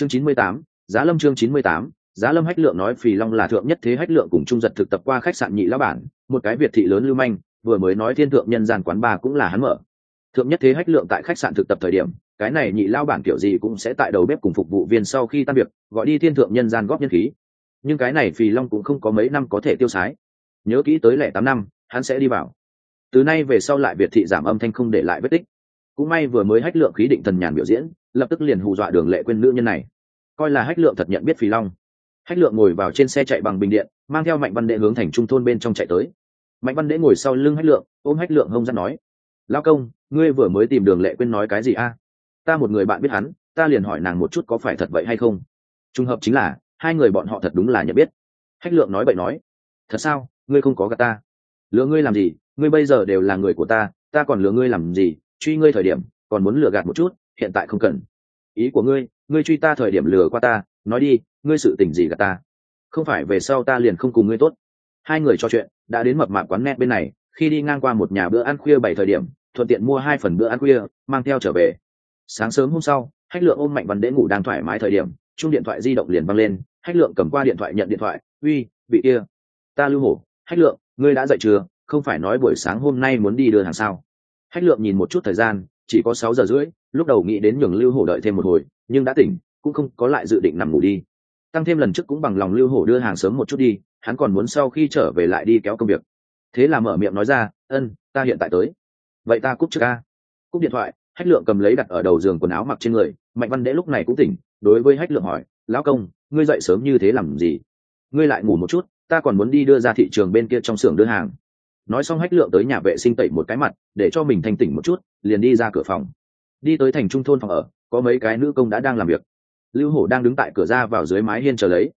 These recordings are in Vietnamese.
chương chín mươi tám, giá lâm chương chín mươi tám, giá lâm hách lượng nói phì long là thượng nhất thế hách lượng cùng trung giật thực tập qua khách sạn nhị lão bản, một cái việt thị lớn lưu manh, vừa mới nói thiên thượng nhân gian quán ba cũng là hắn mở. Thượng nhất thế hách lượng tại khách sạn thực tập thời điểm, cái này nhị lao bản kiểu gì cũng sẽ tại đầu bếp cùng phục vụ viên sau khi tan việc, gọi đi thiên thượng nhân gian góp nhân khí. Nhưng cái này phì long cũng không có mấy năm có thể tiêu sái. Nhớ kỹ tới lẻ tám năm, hắn sẽ đi vào. Từ nay về sau lại việt thị giảm âm thanh không để lại vết tích cũng may vừa mới hách lượng khí định thần nhàn biểu diễn, lập tức liền hù dọa đường lệ quên nữ nhân này. Coi là hách lượng thật nhận biết phì long. Hách lượng ngồi vào trên xe chạy bằng bình điện, mang theo mạnh văn đệ hướng thành trung thôn bên trong chạy tới. Mạnh văn đệ ngồi sau lưng hách lượng, ôm hách lượng hông dắt nói lao công, ngươi vừa mới tìm đường lệ quên nói cái gì a? Ta một người bạn biết hắn, ta liền hỏi nàng một chút có phải thật vậy hay không. Trùng hợp chính là, hai người bọn họ thật đúng là nhận biết. Hách lượng nói bậy nói, thật sao? Ngươi không có gà ta? Lừa ngươi làm gì? Ngươi bây giờ đều là người của ta ta còn lừa ngươi làm gì? Truy ngươi thời điểm, còn muốn lừa gạt một chút, hiện tại không cần. Ý của ngươi ngươi truy ta thời điểm lừa qua ta, nói đi, ngươi sự tình gì gạt ta? Không phải về sau ta liền không cùng ngươi tốt. Hai người trò chuyện, đã đến mập mạp quán net bên này, khi đi ngang qua một nhà bữa ăn khuya bảy thời điểm, thuận tiện mua hai phần bữa ăn khuya, mang theo trở về. Sáng sớm hôm sau hách lượng ôm mạnh văn đễ ngủ đang thoải mái thời điểm, chung điện thoại di động liền văng lên hách lượng cầm qua điện thoại nhận điện thoại, uy, vị kia, ta lưu hổ hách lượng, ngươi đã dậy chưa? Không phải nói buổi sáng hôm nay muốn đi đưa hàng sao? Hách lượng nhìn một chút thời gian, chỉ có sáu giờ rưỡi, lúc đầu nghĩ đến nhường lưu hổ đợi thêm một hồi, nhưng đã tỉnh, cũng không có lại dự định nằm ngủ đi. Tăng thêm lần trước cũng bằng lòng lưu hổ đưa hàng sớm một chút đi, hắn còn muốn sau khi trở về lại đi kéo công việc. Thế là mở miệng nói ra, ân, ta hiện tại tới. Vậy ta cúp trước ca. Cúp điện thoại, hách lượng cầm lấy đặt ở đầu giường quần áo mặc trên người, mạnh văn đễ lúc này cũng tỉnh, đối với hách lượng hỏi, lão công, ngươi dậy sớm như thế làm gì? Ngươi lại ngủ một chút, ta còn muốn đi đưa ra thị trường bên kia trong xưởng đưa hàng nói xong hách lượng tới nhà vệ sinh tẩy một cái mặt, để cho mình thanh tỉnh một chút, liền đi ra cửa phòng. Đi tới thành trung thôn phòng ở, có mấy cái nữ công đã đang làm việc. Lưu hổ đang đứng tại cửa ra vào dưới mái hiên chờ lấy.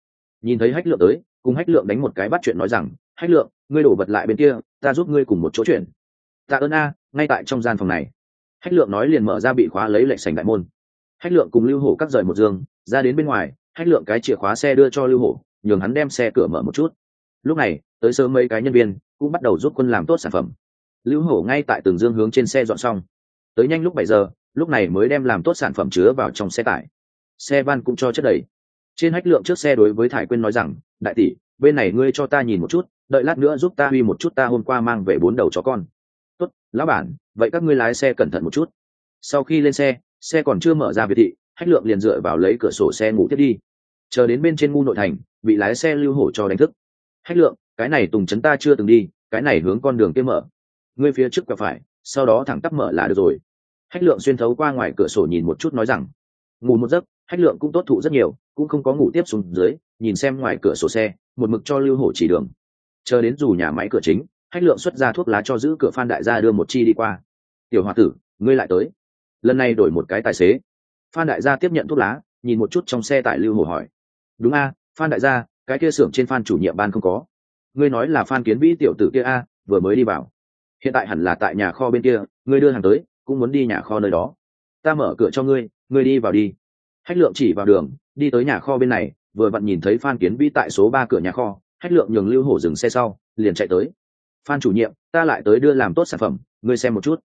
Nhìn thấy hách lượng tới, cùng hách lượng đánh một cái bắt chuyện nói rằng, hách lượng, ngươi đổ vật lại bên kia, ta giúp ngươi cùng một chỗ chuyện. Tạ ơn a, ngay tại trong gian phòng này. Hách lượng nói liền mở ra bị khóa lấy lệnh sành đại môn. Hách lượng cùng lưu hổ cắt rời một giường, ra đến bên ngoài, hách lượng cái chìa khóa xe đưa cho lưu hổ, nhường hắn đem xe cửa mở một chút lúc này, tới sớm mấy cái nhân viên, cũng bắt đầu giúp quân làm tốt sản phẩm. Lưu hổ ngay tại từng dương hướng trên xe dọn xong. Tới nhanh lúc bảy giờ, lúc này mới đem làm tốt sản phẩm chứa vào trong xe tải. Xe van cũng cho chất đầy. Trên hách lượng trước xe đối với thải quyên nói rằng, đại tỷ, bên này ngươi cho ta nhìn một chút, đợi lát nữa giúp ta huy một chút ta hôm qua mang về bốn đầu chó con. Tốt, lão bản, vậy các ngươi lái xe cẩn thận một chút. Sau khi lên xe xe còn chưa mở ra việt thị, hách lượng liền dựa vào lấy cửa sổ xe ngủ tiếp đi. Chờ đến bên trên ngu nội thành, bị lái xe lưu hổ cho đánh thức hách lượng, cái này tùng chấn ta chưa từng đi, cái này hướng con đường kia mở. Ngươi phía trước quẹo phải, sau đó thẳng tắp mở là được rồi. Hách lượng xuyên thấu qua ngoài cửa sổ nhìn một chút nói rằng, ngủ một giấc, hách lượng cũng tốt thụ rất nhiều, cũng không có ngủ tiếp xuống dưới, nhìn xem ngoài cửa sổ xe, một mực cho lưu hổ chỉ đường. Chờ đến dù nhà máy cửa chính, hách lượng xuất ra thuốc lá cho giữ cửa phan đại gia đưa một chi đi qua. Tiểu h o a tử, ngươi lại tới. Lần này đổi một cái tài xế. Phan đại gia tiếp nhận thuốc lá, nhìn một chút trong xe tại lưu hồ hỏi. Đúng a, phan đại gia cái kia xưởng trên phan chủ nhiệm ban không có. Ngươi nói là phan kiến vĩ tiểu tử kia a, vừa mới đi vào. Hiện tại hẳn là tại nhà kho bên kia, ngươi đưa hàng tới, cũng muốn đi nhà kho nơi đó. Ta mở cửa cho ngươi ngươi đi vào đi. Hách lượng chỉ vào đường, đi tới nhà kho bên này, vừa vặn nhìn thấy phan kiến vĩ tại số ba cửa nhà kho. Hách lượng nhường lưu hổ dừng xe sau, liền chạy tới. Phan chủ nhiệm, ta lại tới đưa làm tốt sản phẩm, ngươi xem một chút.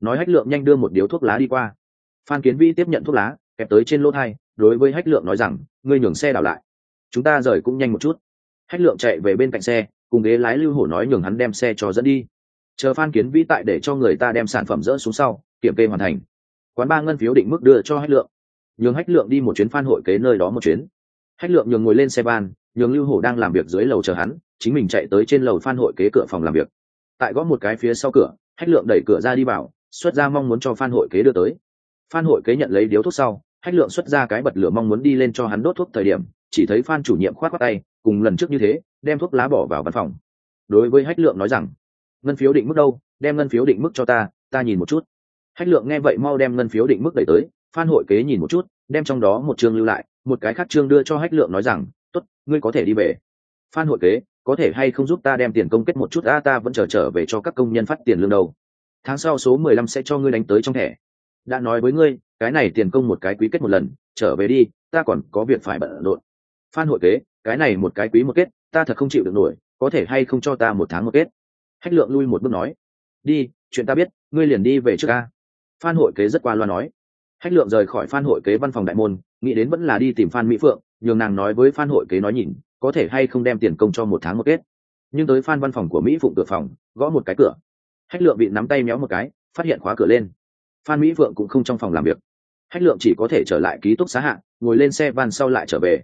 Nói hách lượng nhanh đưa một điếu thuốc lá đi qua. Phan kiến vĩ tiếp nhận thuốc lá, kẹp tới trên lỗ thai, đối với hách lượng nói rằng, ngươi nhường xe đảo lại chúng ta rời cũng nhanh một chút. Hách lượng chạy về bên cạnh xe, cùng ghế lái lưu hổ nói nhường hắn đem xe cho dẫn đi. Chờ phan kiến vĩ tại để cho người ta đem sản phẩm dỡ xuống sau, kiểm kê hoàn thành. Quán ba ngân phiếu định mức đưa cho hách lượng. Nhường hách lượng đi một chuyến phan hội kế nơi đó một chuyến. Hách lượng nhường ngồi lên xe ban nhường lưu hổ đang làm việc dưới lầu chờ hắn, chính mình chạy tới trên lầu phan hội kế cửa phòng làm việc. Tại gõ một cái phía sau cửa, hách lượng đẩy cửa ra đi vào xuất ra mong muốn cho phan hội kế đưa tới. Phan hội kế nhận lấy điếu thuốc sau, hách lượng xuất ra cái bật lửa mong muốn đi lên cho hắn đốt thuốc thời điểm chỉ thấy phan chủ nhiệm khoát khoát tay cùng lần trước như thế đem thuốc lá bỏ vào văn phòng. Đối với hách lượng nói rằng ngân phiếu định mức đâu? Đem ngân phiếu định mức cho ta ta nhìn một chút. Hách lượng nghe vậy mau đem ngân phiếu định mức đẩy tới phan hội kế nhìn một chút đem trong đó một chương lưu lại một cái khác chương đưa cho hách lượng nói rằng tốt ngươi có thể đi về. Phan hội kế có thể hay không giúp ta đem tiền công kết một chút? A ta vẫn chờ trở, trở về cho các công nhân phát tiền lương đâu. Tháng sau số mười lăm sẽ cho ngươi đánh tới trong thẻ. Đã nói với ngươi cái này tiền công một cái quý kết một lần trở về đi ta còn có việc phải bận rộn phan hội kế, cái này một cái quý một kết, ta thật không chịu được nổi, có thể hay không cho ta một tháng một kết? Hách lượng lui một bước nói. Đi, chuyện ta biết, ngươi liền đi về trước ca. Phan hội kế rất qua loa nói. Hách lượng rời khỏi phan hội kế văn phòng đại môn, nghĩ đến vẫn là đi tìm phan mỹ phượng, nhường nàng nói với phan hội kế nói nhìn, có thể hay không đem tiền công cho một tháng một kết. Nhưng tới phan văn phòng của mỹ phụng cửa phòng, gõ một cái cửa. Hách lượng bị nắm tay méo một cái, phát hiện khóa cửa lên. Phan mỹ phượng cũng không trong phòng làm việc. Hách lượng chỉ có thể trở lại ký túc xá hạng ngồi lên xe van sau lại trở về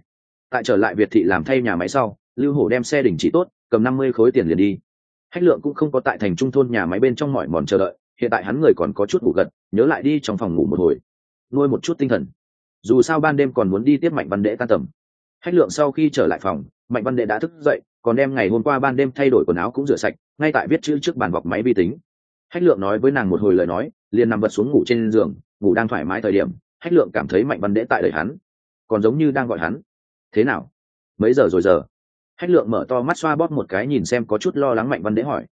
tại trở lại việt thị làm thay nhà máy sau, lưu hổ đem xe đình chỉ tốt, cầm năm mươi khối tiền liền đi. Hách lượng cũng không có tại thành trung thôn nhà máy bên trong mọi mòn chờ đợi, hiện tại hắn người còn có chút ngủ gật, nhớ lại đi trong phòng ngủ một hồi, nuôi một chút tinh thần. Dù sao ban đêm còn muốn đi tiếp mạnh văn đệ tan tầm. Hách lượng sau khi trở lại phòng, mạnh văn đệ đã thức dậy, còn đem ngày hôm qua ban đêm thay đổi quần áo cũng rửa sạch, ngay tại viết chữ trước bàn bọc máy vi tính. Hách lượng nói với nàng một hồi lời nói, liền nằm vật xuống ngủ trên giường, ngủ đang thoải mái thời điểm hách lượng cảm thấy mạnh văn đệ tại đời hắn, còn giống như đang gọi hắn thế nào? Mấy giờ rồi giờ? Hách lượng mở to mắt xoa bóp một cái nhìn xem có chút lo lắng mạnh văn đế hỏi.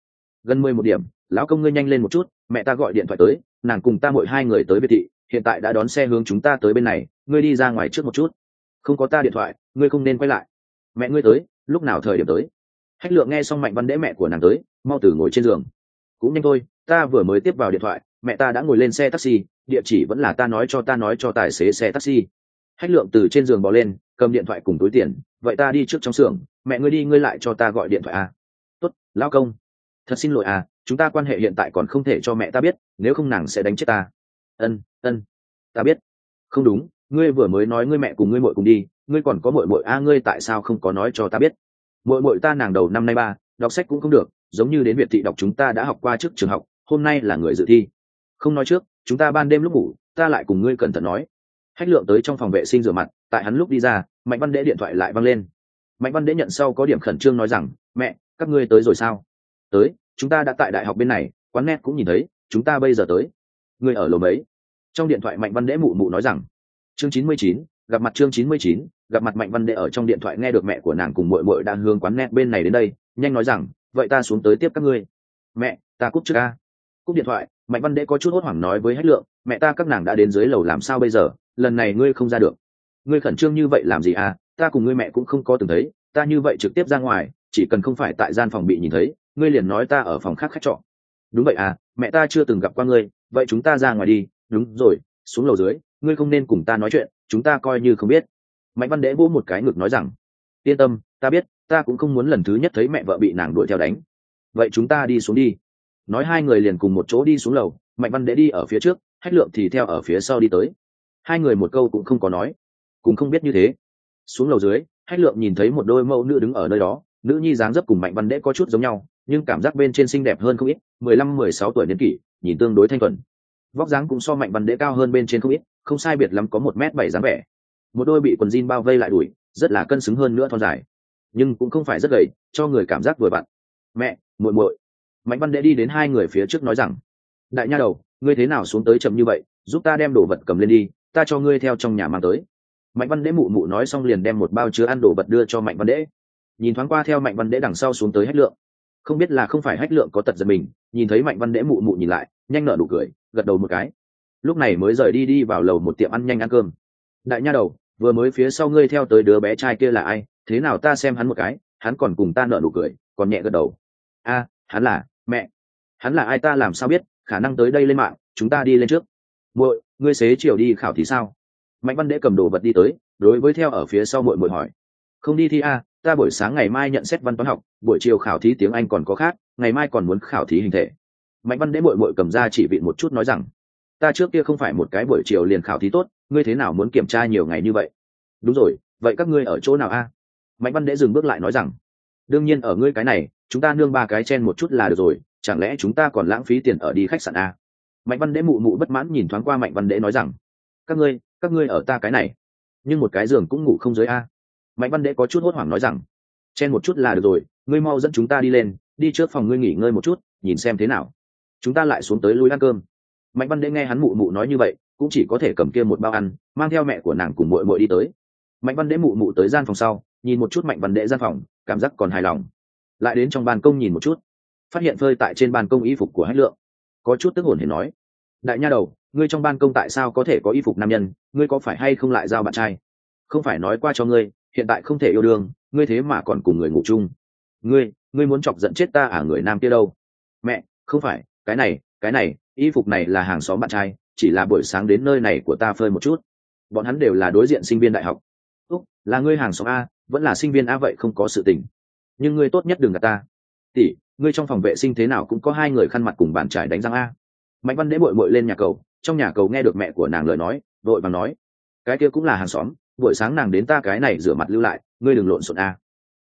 Gần mười một điểm, lão công ngươi nhanh lên một chút, mẹ ta gọi điện thoại tới, nàng cùng ta mỗi hai người tới biệt thị, hiện tại đã đón xe hướng chúng ta tới bên này, ngươi đi ra ngoài trước một chút. Không có ta điện thoại, ngươi không nên quay lại. Mẹ ngươi tới, lúc nào thời điểm tới? Hách lượng nghe xong mạnh văn đế mẹ của nàng tới, mau từ ngồi trên giường. Cũng nhanh thôi, ta vừa mới tiếp vào điện thoại, mẹ ta đã ngồi lên xe taxi, địa chỉ vẫn là ta nói cho ta nói cho tài xế xe taxi. Hách lượng từ trên giường bỏ lên cầm điện thoại cùng túi tiền vậy ta đi trước trong xưởng mẹ ngươi đi ngươi lại cho ta gọi điện thoại à. tốt lão công. Thật xin lỗi à chúng ta quan hệ hiện tại còn không thể cho mẹ ta biết nếu không nàng sẽ đánh chết ta. Ân ân ta biết. Không đúng ngươi vừa mới nói ngươi mẹ cùng ngươi muội cùng đi ngươi còn có muội muội a à, ngươi tại sao không có nói cho ta biết? Muội muội ta nàng đầu năm nay ba đọc sách cũng không được giống như đến việt thị đọc chúng ta đã học qua trước trường học hôm nay là người dự thi. Không nói trước chúng ta ban đêm lúc ngủ ta lại cùng ngươi cẩn thận nói. Hách lượng tới trong phòng vệ sinh rửa mặt tại hắn lúc đi ra mạnh văn đễ điện thoại lại văng lên. Mạnh văn đễ nhận sau có điểm khẩn trương nói rằng, mẹ, các ngươi tới rồi sao? Tới, chúng ta đã tại đại học bên này, quán net cũng nhìn thấy, chúng ta bây giờ tới. Ngươi ở lầu mấy? Trong điện thoại mạnh văn đễ mụ mụ nói rằng, chương chín mươi chín, gặp mặt chương chín mươi chín, gặp mặt mạnh văn Đệ ở trong điện thoại nghe được mẹ của nàng cùng mội mội đang hướng quán net bên này đến đây, nhanh nói rằng, vậy ta xuống tới tiếp các ngươi. Mẹ, ta cúp trước ca. Cúp điện thoại, mạnh văn Đệ có chút hốt hoảng nói với hách lượng, mẹ ta, các nàng đã đến dưới lầu làm sao bây giờ? Lần này ngươi không ra được ngươi khẩn trương như vậy làm gì à? Ta cùng ngươi mẹ cũng không có từng thấy, ta như vậy trực tiếp ra ngoài, chỉ cần không phải tại gian phòng bị nhìn thấy, ngươi liền nói ta ở phòng khác khách trọ. Đúng vậy à mẹ ta chưa từng gặp qua ngươi, vậy chúng ta ra ngoài đi. Đúng rồi, xuống lầu dưới, ngươi không nên cùng ta nói chuyện, chúng ta coi như không biết. Mạnh văn đễ vỗ một cái ngực nói rằng, yên tâm, ta biết, ta cũng không muốn lần thứ nhất thấy mẹ vợ bị nàng đuổi theo đánh. Vậy chúng ta đi xuống đi. Nói hai người liền cùng một chỗ đi xuống lầu, mạnh văn đễ đi ở phía trước, hách lượng thì theo ở phía sau đi tới. Hai người một câu cũng không có nói cũng không biết như thế. Xuống lầu dưới, hách lượng nhìn thấy một đôi mẫu nữ đứng ở nơi đó, nữ nhi dáng dấp cùng mạnh văn đễ có chút giống nhau, nhưng cảm giác bên trên xinh đẹp hơn không ít, mười lăm, mười sáu tuổi niên kỷ, nhìn tương đối thanh thuần. Vóc dáng cũng so mạnh văn đễ cao hơn bên trên không ít, không sai biệt lắm có một m bảy dáng vẻ. Một đôi bị quần jean bao vây lại đuổi, rất là cân xứng hơn nữa thon dài. Nhưng cũng không phải rất gầy, cho người cảm giác vừa vặn. Mẹ, muội muội. Mạnh văn đệ đi đến hai người phía trước nói rằng, đại nha đầu, ngươi thế nào xuống tới chậm như vậy, giúp ta đem đồ vật cầm lên đi, ta cho ngươi theo trong nhà mang tới mạnh văn đễ mụ mụ nói xong liền đem một bao chứa ăn đồ vật đưa cho mạnh văn đễ nhìn thoáng qua theo mạnh văn đễ đằng sau xuống tới hách lượng. Không biết là không phải hách lượng có tật giật mình, nhìn thấy mạnh văn đễ mụ mụ nhìn lại, nhanh nở nụ cười, gật đầu một cái. Lúc này mới rời đi đi vào lầu một tiệm ăn nhanh ăn cơm. Đại nha đầu, vừa mới phía sau ngươi theo tới đứa bé trai kia là ai? Thế nào ta xem hắn một cái, hắn còn cùng ta nở nụ cười, còn nhẹ gật đầu. A, hắn là, mẹ. Hắn là ai ta làm sao biết, khả năng tới đây lên mạng, chúng ta đi lên trước. Muội, ngươi xế chiều đi khảo thì sao? Mạnh văn đễ cầm đồ vật đi tới, đối với theo ở phía sau muội muội hỏi. Không đi thi a, ta buổi sáng ngày mai nhận xét văn toán học, buổi chiều khảo thí tiếng anh còn có khác, ngày mai còn muốn khảo thí hình thể. Mạnh văn đễ muội muội cầm ra chỉ vị một chút nói rằng, ta trước kia không phải một cái buổi chiều liền khảo thí tốt, ngươi thế nào muốn kiểm tra nhiều ngày như vậy? Đúng rồi, vậy các ngươi ở chỗ nào a? Mạnh văn đễ dừng bước lại nói rằng, đương nhiên ở ngươi cái này, chúng ta nương ba cái chen một chút là được rồi, chẳng lẽ chúng ta còn lãng phí tiền ở đi khách sạn a? Mạnh văn đễ mụ mụ bất mãn nhìn thoáng qua mạnh văn đễ nói rằng, các ngươi các ngươi ở ta cái này. Nhưng một cái giường cũng ngủ không dưới a. Mạnh văn đệ có chút hốt hoảng nói rằng, chen một chút là được rồi, ngươi mau dẫn chúng ta đi lên, đi trước phòng ngươi nghỉ ngơi một chút, nhìn xem thế nào. Chúng ta lại xuống tới lui ăn cơm. Mạnh văn đệ nghe hắn mụ mụ nói như vậy, cũng chỉ có thể cầm kia một bao ăn, mang theo mẹ của nàng cùng mội mội đi tới. Mạnh văn đệ mụ mụ tới gian phòng sau, nhìn một chút mạnh văn đệ gian phòng, cảm giác còn hài lòng. Lại đến trong ban công nhìn một chút, phát hiện phơi tại trên ban công y phục của hách lượng. Có chút tức hồn hề nói, đại nha đầu ngươi trong ban công tại sao có thể có y phục nam nhân, ngươi có phải hay không lại giao bạn trai? Không phải nói qua cho ngươi, hiện tại không thể yêu đương, ngươi thế mà còn cùng người ngủ chung. Ngươi ngươi muốn chọc giận chết ta à người nam kia đâu? Mẹ, không phải, cái này cái này, y phục này là hàng xóm bạn trai, chỉ là buổi sáng đến nơi này của ta phơi một chút. Bọn hắn đều là đối diện sinh viên đại học. Úc, là ngươi hàng xóm a, vẫn là sinh viên a vậy không có sự tình. Nhưng ngươi tốt nhất đừng gặp ta. Tỷ, ngươi trong phòng vệ sinh thế nào cũng có hai người khăn mặt cùng bàn trải đánh răng a. Mạnh văn đễ bội bội lên nhà cầu trong nhà cầu nghe được mẹ của nàng lời nói, vội vàng nói, cái kia cũng là hàng xóm, buổi sáng nàng đến ta cái này rửa mặt lưu lại, ngươi đừng lộn xộn a.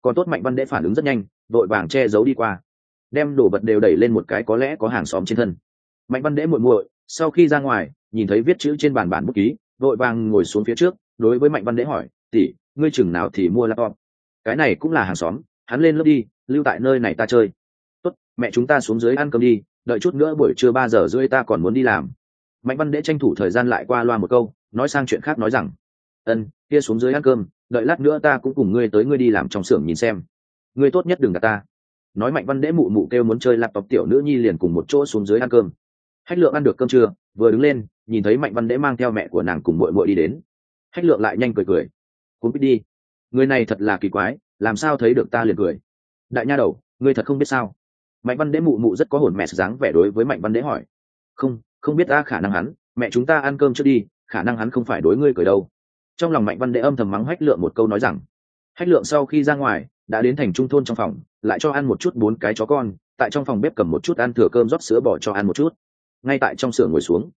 Còn tốt mạnh văn đễ phản ứng rất nhanh, vội vàng che giấu đi qua, đem đồ vật đều đẩy lên một cái có lẽ có hàng xóm trên thân. Mạnh văn đễ muội muội, sau khi ra ngoài, nhìn thấy viết chữ trên bàn bản bút ký, vội vàng ngồi xuống phía trước, đối với mạnh văn đễ hỏi, tỷ, ngươi chừng nào thì mua laptop? Cái này cũng là hàng xóm, hắn lên lớp đi, lưu tại nơi này ta chơi. Tốt, mẹ chúng ta xuống dưới ăn cơm đi, đợi chút nữa buổi trưa ba giờ rưỡi ta còn muốn đi làm mạnh văn đễ tranh thủ thời gian lại qua loa một câu, nói sang chuyện khác nói rằng, ân, kia xuống dưới ăn cơm, đợi lát nữa ta cũng cùng ngươi tới ngươi đi làm trong xưởng nhìn xem. Ngươi tốt nhất đừng gặp ta. Nói mạnh văn đễ mụ mụ kêu muốn chơi laptop tiểu nữ nhi liền cùng một chỗ xuống dưới ăn cơm. Hách lượng ăn được cơm trưa, vừa đứng lên, nhìn thấy mạnh văn đễ mang theo mẹ của nàng cùng bội bội đi đến. Hách lượng lại nhanh cười cười, cuốn biết đi, người này thật là kỳ quái, làm sao thấy được ta liền cười. Đại nha đầu, ngươi thật không biết sao? Mạnh văn đễ mụ mụ rất có hồn mẹ dáng vẻ đối với mạnh văn đễ hỏi. Không không biết ta khả năng hắn, mẹ chúng ta ăn cơm trước đi, khả năng hắn không phải đối ngươi cười đâu. Trong lòng mạnh văn đệ âm thầm mắng hách lượng một câu nói rằng, hách lượng sau khi ra ngoài, đã đến thành trung thôn trong phòng, lại cho ăn một chút bốn cái chó con, tại trong phòng bếp cầm một chút ăn thừa cơm rót sữa bỏ cho ăn một chút. Ngay tại trong sửa ngồi xuống,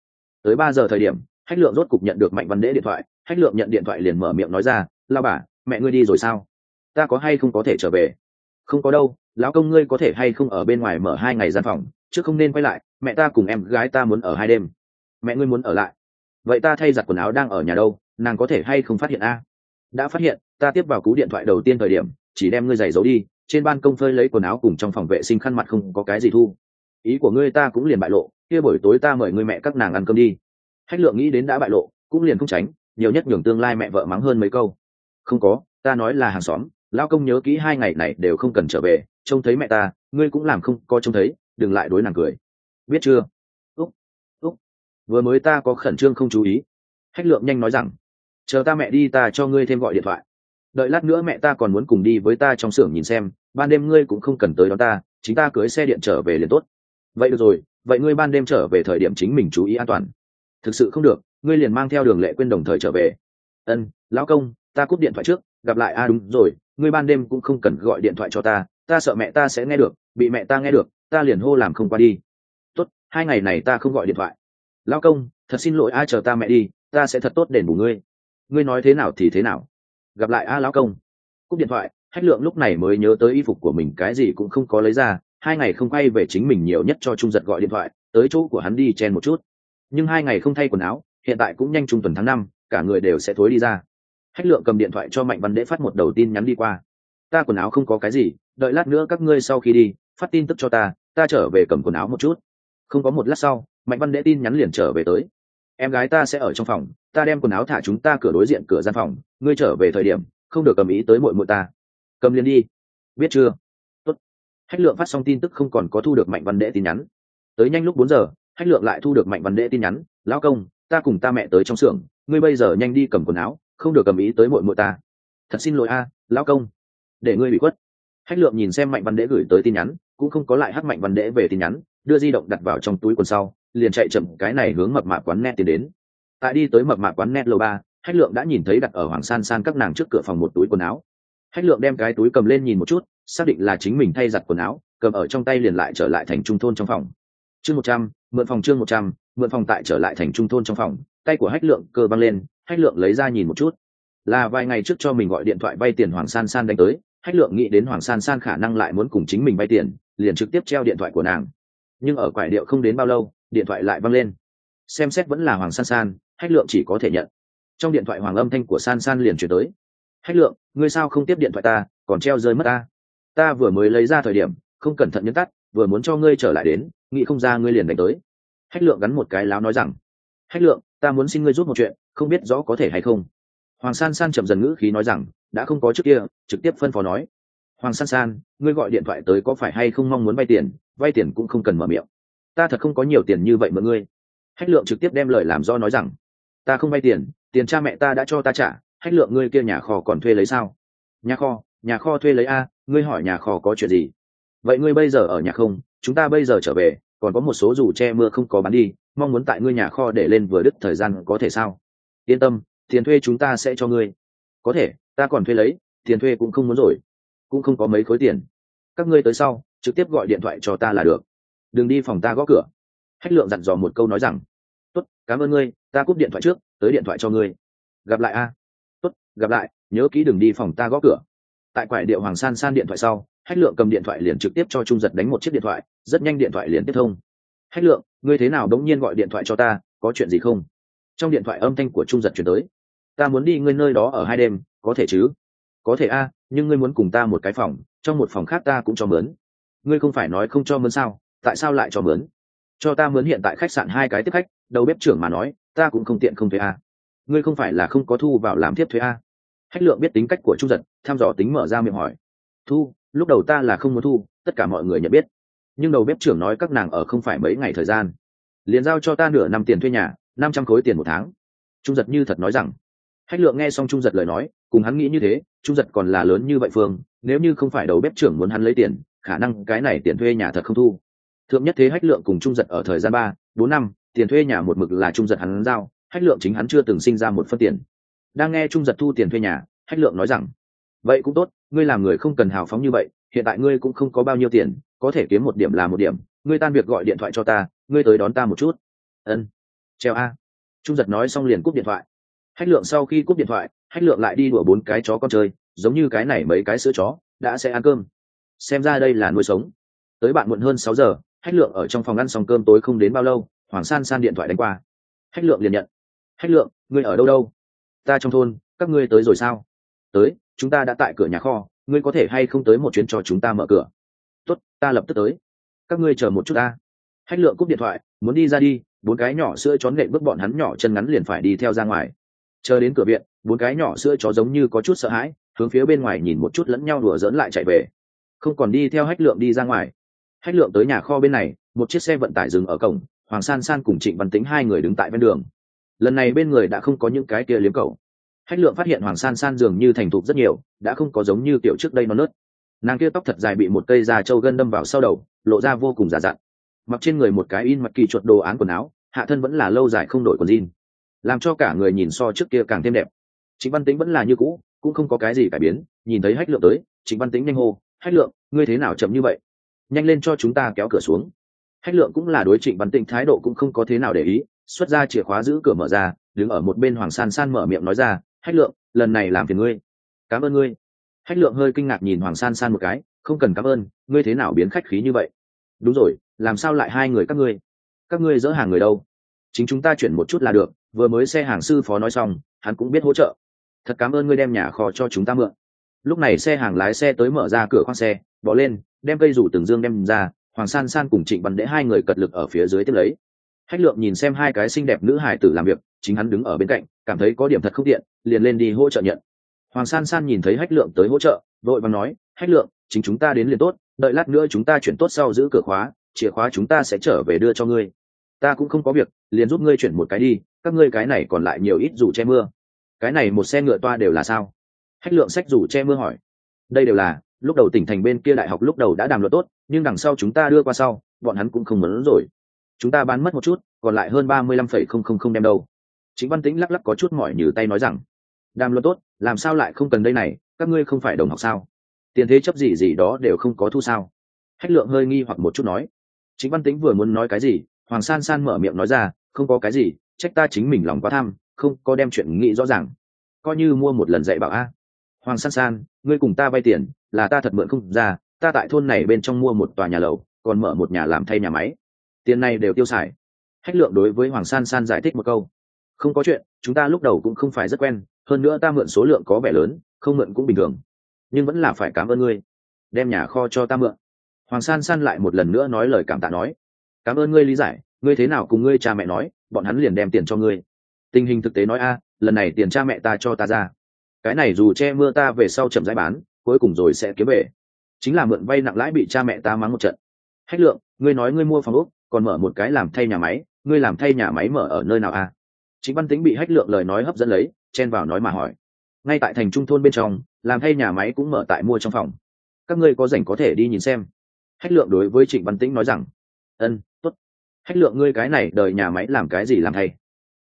tới ba giờ thời điểm, hách lượng rốt cục nhận được mạnh văn đệ điện thoại, hách lượng nhận điện thoại liền mở miệng nói ra lao bà, mẹ ngươi đi rồi sao? Ta có hay không có thể trở về? Không có đâu, lão công ngươi có thể hay không ở bên ngoài mở hai ngày gian phòng, chứ không nên quay lại mẹ ta cùng em gái ta muốn ở hai đêm. Mẹ ngươi muốn ở lại. Vậy ta thay giặt quần áo đang ở nhà đâu, nàng có thể hay không phát hiện a? Đã phát hiện, ta tiếp vào cú điện thoại đầu tiên thời điểm, chỉ đem ngươi giày giấu đi, trên ban công phơi lấy quần áo cùng trong phòng vệ sinh khăn mặt không có cái gì thu. Ý của ngươi ta cũng liền bại lộ, kia buổi tối ta mời ngươi mẹ các nàng ăn cơm đi. Hách lượng nghĩ đến đã bại lộ, cũng liền không tránh, nhiều nhất nhường tương lai mẹ vợ mắng hơn mấy câu. Không có, ta nói là hàng xóm lao công nhớ kỹ hai ngày này đều không cần trở về, trông thấy mẹ ta, ngươi cũng làm không có trông thấy, đừng lại đối nàng cười biết chưa? Úc úc, vừa mới ta có khẩn trương không chú ý. Hách lượng nhanh nói rằng, chờ ta mẹ đi ta cho ngươi thêm gọi điện thoại. Đợi lát nữa mẹ ta còn muốn cùng đi với ta trong xưởng nhìn xem, ban đêm ngươi cũng không cần tới đón ta, chính ta cưới xe điện trở về liền tốt. Vậy được rồi, vậy ngươi ban đêm trở về thời điểm chính mình chú ý an toàn. Thực sự không được, ngươi liền mang theo đường lệ quên đồng thời trở về. Ân, lão công, ta cúp điện thoại trước, gặp lại. A đúng rồi, ngươi ban đêm cũng không cần gọi điện thoại cho ta ta sợ mẹ ta sẽ nghe được, bị mẹ ta nghe được, ta liền hô làm không qua đi hai ngày này ta không gọi điện thoại. Lão công, thật xin lỗi ai chờ ta mẹ đi, ta sẽ thật tốt đền bù ngươi. Ngươi nói thế nào thì thế nào. Gặp lại, a, lão công. Cúp điện thoại, hách lượng lúc này mới nhớ tới y phục của mình, cái gì cũng không có lấy ra, hai ngày không quay về chính mình nhiều nhất cho trung giật gọi điện thoại, tới chỗ của hắn đi chen một chút. Nhưng hai ngày không thay quần áo, hiện tại cũng nhanh trung tuần tháng năm, cả người đều sẽ thối đi ra. Hách lượng cầm điện thoại cho mạnh văn đễ phát một đầu tin nhắn đi qua. Ta quần áo không có cái gì, đợi lát nữa các ngươi sau khi đi, phát tin tức cho ta ta trở về cầm quần áo một chút không có một lát sau, mạnh văn đệ tin nhắn liền trở về tới. Em gái ta sẽ ở trong phòng, ta đem quần áo thả chúng ta cửa đối diện cửa gian phòng, ngươi trở về thời điểm, không được cầm ý tới mội mội ta. Cầm liền đi. Biết chưa? Tốt. hách lượng phát xong tin tức không còn có thu được mạnh văn đệ tin nhắn. Tới nhanh lúc bốn giờ, hách lượng lại thu được mạnh văn đệ tin nhắn. Lão công, ta cùng ta mẹ tới trong xưởng, ngươi bây giờ nhanh đi cầm quần áo, không được cầm ý tới mội mội ta. Thật xin lỗi a, lão công. Để ngươi bị khuất. Hách lượng nhìn xem mạnh văn đệ gửi tới tin nhắn, cũng không có lại hắc mạnh văn đệ về tin nhắn đưa di động đặt vào trong túi quần sau, liền chạy chậm cái này hướng mập mạp quán net tiến đến. Tại đi tới mập mạp quán net lầu ba, hách lượng đã nhìn thấy đặt ở hoàng san san các nàng trước cửa phòng một túi quần áo. Hách lượng đem cái túi cầm lên nhìn một chút, xác định là chính mình thay giặt quần áo, cầm ở trong tay liền lại trở lại thành trung thôn trong phòng. Chương một trăm, mượn phòng chương một trăm, mượn phòng tại trở lại thành trung thôn trong phòng, tay của hách lượng cơ băng lên, hách lượng lấy ra nhìn một chút. Là vài ngày trước cho mình gọi điện thoại vay tiền hoàng san san đánh tới, hách lượng nghĩ đến hoàng san san khả năng lại muốn cùng chính mình vay tiền, liền trực tiếp treo điện thoại của nàng nhưng ở quải điệu không đến bao lâu, điện thoại lại văng lên. Xem xét vẫn là hoàng san san, hách lượng chỉ có thể nhận. Trong điện thoại hoàng âm thanh của san san liền chuyển tới. Hách lượng, ngươi sao không tiếp điện thoại ta, còn treo rơi mất ta? Ta vừa mới lấy ra thời điểm, không cẩn thận nhấn tắt, vừa muốn cho ngươi trở lại đến, nghĩ không ra ngươi liền đánh tới. Hách lượng gắn một cái láo nói rằng, hách lượng, ta muốn xin ngươi giúp một chuyện, không biết rõ có thể hay không. Hoàng san san chậm dần ngữ khí nói rằng, đã không có trước kia, trực tiếp phân phó nói hoàng san san, ngươi gọi điện thoại tới có phải hay không mong muốn vay tiền vay tiền cũng không cần mở miệng. Ta thật không có nhiều tiền như vậy mọi ngươi. Hách lượng trực tiếp đem lời làm do nói rằng, ta không vay tiền tiền cha mẹ ta đã cho ta trả, hách lượng ngươi kia nhà kho còn thuê lấy sao? Nhà kho nhà kho thuê lấy a, ngươi hỏi nhà kho có chuyện gì? Vậy ngươi bây giờ ở nhà không, chúng ta bây giờ trở về, còn có một số dù che mưa không có bán đi, mong muốn tại ngươi nhà kho để lên vừa đứt thời gian có thể sao? Yên tâm, tiền thuê chúng ta sẽ cho ngươi. Có thể, ta còn thuê lấy, tiền thuê cũng không muốn rồi cũng không có mấy khối tiền. Các ngươi tới sau, trực tiếp gọi điện thoại cho ta là được. Đừng đi phòng ta gõ cửa. Hách lượng dặn dò một câu nói rằng, tốt, cảm ơn ngươi, ta cúp điện thoại trước, tới điện thoại cho ngươi. Gặp lại a. Tốt, gặp lại, nhớ kỹ đừng đi phòng ta gõ cửa. Tại quải điệu hoàng san san điện thoại sau, hách lượng cầm điện thoại liền trực tiếp cho trung giật đánh một chiếc điện thoại, rất nhanh điện thoại liền tiếp thông. Hách lượng, ngươi thế nào đống nhiên gọi điện thoại cho ta, có chuyện gì không? Trong điện thoại âm thanh của trung giật chuyển tới. Ta muốn đi ngươi nơi đó ở hai đêm, có thể chứ? Có thể a nhưng ngươi muốn cùng ta một cái phòng, trong một phòng khác ta cũng cho mướn. Ngươi không phải nói không cho mướn sao? Tại sao lại cho mướn? Cho ta mướn hiện tại khách sạn hai cái tiếp khách, đầu bếp trưởng mà nói, ta cũng không tiện không thuế a. Ngươi không phải là không có thu vào làm tiếp thuế a. Hách lượng biết tính cách của trung giật tham dò tính mở ra miệng hỏi. Thu, lúc đầu ta là không muốn thu, tất cả mọi người nhận biết. Nhưng đầu bếp trưởng nói các nàng ở không phải mấy ngày thời gian. Liền giao cho ta nửa năm tiền thuê nhà, năm trăm khối tiền một tháng. Trung giật như thật nói rằng hách lượng nghe xong trung giật lời nói, cùng hắn nghĩ như thế, trung giật còn là lớn như vậy phương, nếu như không phải đầu bếp trưởng muốn hắn lấy tiền, khả năng cái này tiền thuê nhà thật không thu. Thượng nhất thế hách lượng cùng trung giật ở thời gian ba, bốn năm, tiền thuê nhà một mực là trung giật hắn giao, hách lượng chính hắn chưa từng sinh ra một phân tiền. Đang nghe trung giật thu tiền thuê nhà, hách lượng nói rằng, vậy cũng tốt, ngươi làm người không cần hào phóng như vậy, hiện tại ngươi cũng không có bao nhiêu tiền, có thể kiếm một điểm là một điểm, ngươi tan việc gọi điện thoại cho ta, ngươi tới đón ta một chút. Ân, treo a. Trung giật nói xong liền cúp điện thoại hách lượng sau khi cúp điện thoại, hách lượng lại đi đùa bốn cái chó con chơi, giống như cái này mấy cái sữa chó, đã sẽ ăn cơm. Xem ra đây là nuôi sống. Tới bạn muộn hơn sáu giờ, hách lượng ở trong phòng ăn xong cơm tối không đến bao lâu, hoàng san san điện thoại đánh qua. Hách lượng liền nhận. Hách lượng, ngươi ở đâu đâu? Ta trong thôn, các ngươi tới rồi sao? Tới, chúng ta đã tại cửa nhà kho, ngươi có thể hay không tới một chuyến cho chúng ta mở cửa? Tốt, ta lập tức tới. Các ngươi chờ một chút ta. Hách lượng cúp điện thoại, muốn đi ra đi, bốn cái nhỏ sữa chó nệ bước bọn hắn nhỏ chân ngắn liền phải đi theo ra ngoài chờ đến cửa viện, bốn cái nhỏ sữa chó giống như có chút sợ hãi, hướng phía bên ngoài nhìn một chút lẫn nhau đùa dỡn lại chạy về. Không còn đi theo hách lượng đi ra ngoài. Hách lượng tới nhà kho bên này, một chiếc xe vận tải dừng ở cổng, hoàng san san cùng trịnh văn tính hai người đứng tại ven đường. Lần này bên người đã không có những cái kia liếm cầu hách lượng phát hiện hoàng san san dường như thành thục rất nhiều, đã không có giống như kiểu trước đây nó nớt. Nàng kia tóc thật dài bị một cây da trâu gân đâm vào sau đầu, lộ ra vô cùng giả dặn. Mặc trên người một cái in mặt kỳ chuột đồ án quần áo, hạ thân vẫn là lâu dài không đổi quần jean làm cho cả người nhìn so trước kia càng thêm đẹp. Chính văn tính vẫn là như cũ, cũng không có cái gì cải biến, nhìn thấy hách lượng tới chính văn tính nhanh hô, hách lượng, ngươi thế nào chậm như vậy? Nhanh lên cho chúng ta kéo cửa xuống. Hách lượng cũng là đối trịnh văn tĩnh thái độ cũng không có thế nào để ý, xuất ra chìa khóa giữ cửa mở ra, đứng ở một bên hoàng san san mở miệng nói ra, hách lượng, lần này làm phiền ngươi. Cảm ơn ngươi. Hách lượng hơi kinh ngạc nhìn hoàng san san một cái, không cần cảm ơn, ngươi thế nào biến khách khí như vậy? Đúng rồi, làm sao lại hai người các ngươi? Các ngươi dỡ hàng người đâu? Chính chúng ta chuyển một chút là được vừa mới xe hàng sư phó nói xong, hắn cũng biết hỗ trợ. Thật cảm ơn ngươi đem nhà kho cho chúng ta mượn. Lúc này xe hàng lái xe tới mở ra cửa khoang xe, bỏ lên, đem cây rủ từng dương đem ra, hoàng san san cùng trịnh văn đễ hai người cật lực ở phía dưới tiếp lấy. Hách lượng nhìn xem hai cái xinh đẹp nữ hải tử làm việc, chính hắn đứng ở bên cạnh, cảm thấy có điểm thật không tiện, liền lên đi hỗ trợ nhận. Hoàng san san nhìn thấy hách lượng tới hỗ trợ vội vàng nói, hách lượng, chính chúng ta đến liền tốt, đợi lát nữa chúng ta chuyển tốt sau giữ cửa khóa, chìa khóa chúng ta sẽ trở về đưa cho ngươi. Ta cũng không có việc, liền giúp ngươi chuyển một cái đi các ngươi cái này còn lại nhiều ít dù che mưa. Cái này một xe ngựa toa đều là sao? Hách lượng sách dù che mưa hỏi. Đây đều là, lúc đầu tỉnh thành bên kia đại học lúc đầu đã đàm luận tốt, nhưng đằng sau chúng ta đưa qua sau, bọn hắn cũng không muốn rồi. Chúng ta bán mất một chút, còn lại hơn ba mươi lăm phẩy không không không đem đâu. Chính văn tĩnh lắc lắc có chút mỏi như tay nói rằng, đàm luận tốt, làm sao lại không cần đây này, các ngươi không phải đồng học sao? Tiền thế chấp gì gì đó đều không có thu sao? Hách lượng hơi nghi hoặc một chút nói. Chính văn tĩnh vừa muốn nói cái gì, hoàng san san mở miệng nói ra không có cái gì, trách ta chính mình lòng quá tham, không có đem chuyện nghĩ rõ ràng. Coi như mua một lần dạy bảo a. Hoàng san san, ngươi cùng ta vay tiền, là ta thật mượn không ra, ta tại thôn này bên trong mua một tòa nhà lầu, còn mở một nhà làm thay nhà máy. Tiền này đều tiêu xài. Hách lượng đối với hoàng san san giải thích một câu. Không có chuyện, chúng ta lúc đầu cũng không phải rất quen, hơn nữa ta mượn số lượng có vẻ lớn, không mượn cũng bình thường. Nhưng vẫn là phải cảm ơn ngươi. Đem nhà kho cho ta mượn. Hoàng san san lại một lần nữa nói lời cảm tạ nói. Cảm ơn ngươi lý giải ngươi thế nào cùng ngươi cha mẹ nói, bọn hắn liền đem tiền cho ngươi. Tình hình thực tế nói a à, lần này tiền cha mẹ ta cho ta ra. Cái này dù che mưa ta về sau chậm rãi bán, cuối cùng rồi sẽ kiếm về. Chính là mượn vay nặng lãi bị cha mẹ ta mắng một trận. Hách lượng, ngươi nói ngươi mua phòng úc còn mở một cái làm thay nhà máy, ngươi làm thay nhà máy mở ở nơi nào a? Chính văn tính bị hách lượng lời nói hấp dẫn lấy, chen vào nói mà hỏi. Ngay tại thành trung thôn bên trong, làm thay nhà máy cũng mở tại mua trong phòng. Các ngươi có rảnh có thể đi nhìn xem. Hách lượng đối với trịnh văn tĩnh nói rằng, ân hách lượng ngươi cái này đời nhà máy làm cái gì làm thay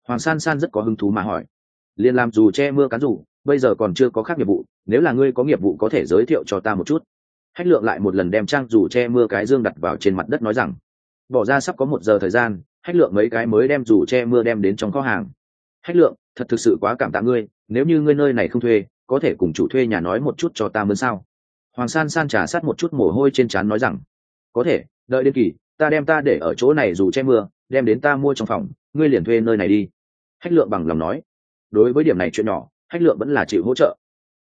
hoàng san san rất có hứng thú mà hỏi. Liền làm dù che mưa cán dù bây giờ còn chưa có khác nghiệp vụ, nếu là ngươi có nghiệp vụ có thể giới thiệu cho ta một chút. Hách lượng lại một lần đem trang dù che mưa cái dương đặt vào trên mặt đất nói rằng, bỏ ra sắp có một giờ thời gian, hách lượng mấy cái mới đem dù che mưa đem đến trong kho hàng. Hách lượng, thật thực sự quá cảm tạ ngươi, nếu như ngươi nơi này không thuê, có thể cùng chủ thuê nhà nói một chút cho ta mướn sao? Hoàng san san trả sát một chút mồ hôi trên trán nói rằng, có thể, đợi đến kỳ ta đem ta để ở chỗ này dù che mưa, đem đến ta mua trong phòng, ngươi liền thuê nơi này đi. Hách lượng bằng lòng nói. Đối với điểm này chuyện nhỏ, hách lượng vẫn là chịu hỗ trợ.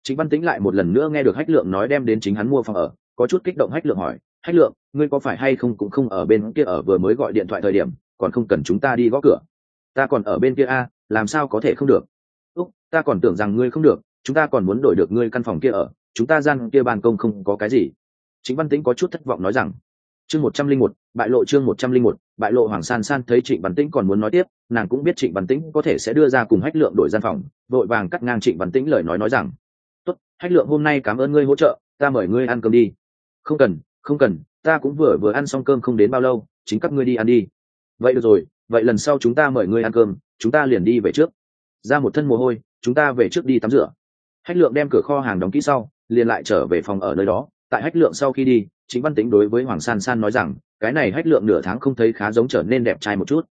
Chính văn tính lại một lần nữa nghe được hách lượng nói đem đến chính hắn mua phòng ở, có chút kích động hách lượng hỏi, hách lượng, ngươi có phải hay không cũng không ở bên kia ở vừa mới gọi điện thoại thời điểm, còn không cần chúng ta đi gõ cửa? Ta còn ở bên kia a, làm sao có thể không được? Úc, ta còn tưởng rằng ngươi không được, chúng ta còn muốn đổi được ngươi căn phòng kia ở, chúng ta gian kia ban công không có cái gì. Chính văn tĩnh có chút thất vọng nói rằng chương một trăm linh một, bại lộ chương một trăm linh một, bại lộ hoàng san san thấy trịnh văn tĩnh còn muốn nói tiếp, nàng cũng biết trịnh văn tĩnh có thể sẽ đưa ra cùng hách lượng đổi gian phòng, vội vàng cắt ngang trịnh văn tĩnh lời nói nói rằng, tốt, hách lượng hôm nay cảm ơn ngươi hỗ trợ, ta mời ngươi ăn cơm đi. Không cần không cần, ta cũng vừa vừa ăn xong cơm không đến bao lâu, chính các ngươi đi ăn đi. Vậy được rồi, vậy lần sau chúng ta mời ngươi ăn cơm, chúng ta liền đi về trước. Ra một thân mồ hôi, chúng ta về trước đi tắm rửa. Hách lượng đem cửa kho hàng đóng kỹ sau, liền lại trở về phòng ở nơi đó, tại hách lượng sau khi đi chính văn tính đối với hoàng san san nói rằng, cái này hách lượng nửa tháng không thấy khá giống trở nên đẹp trai một chút.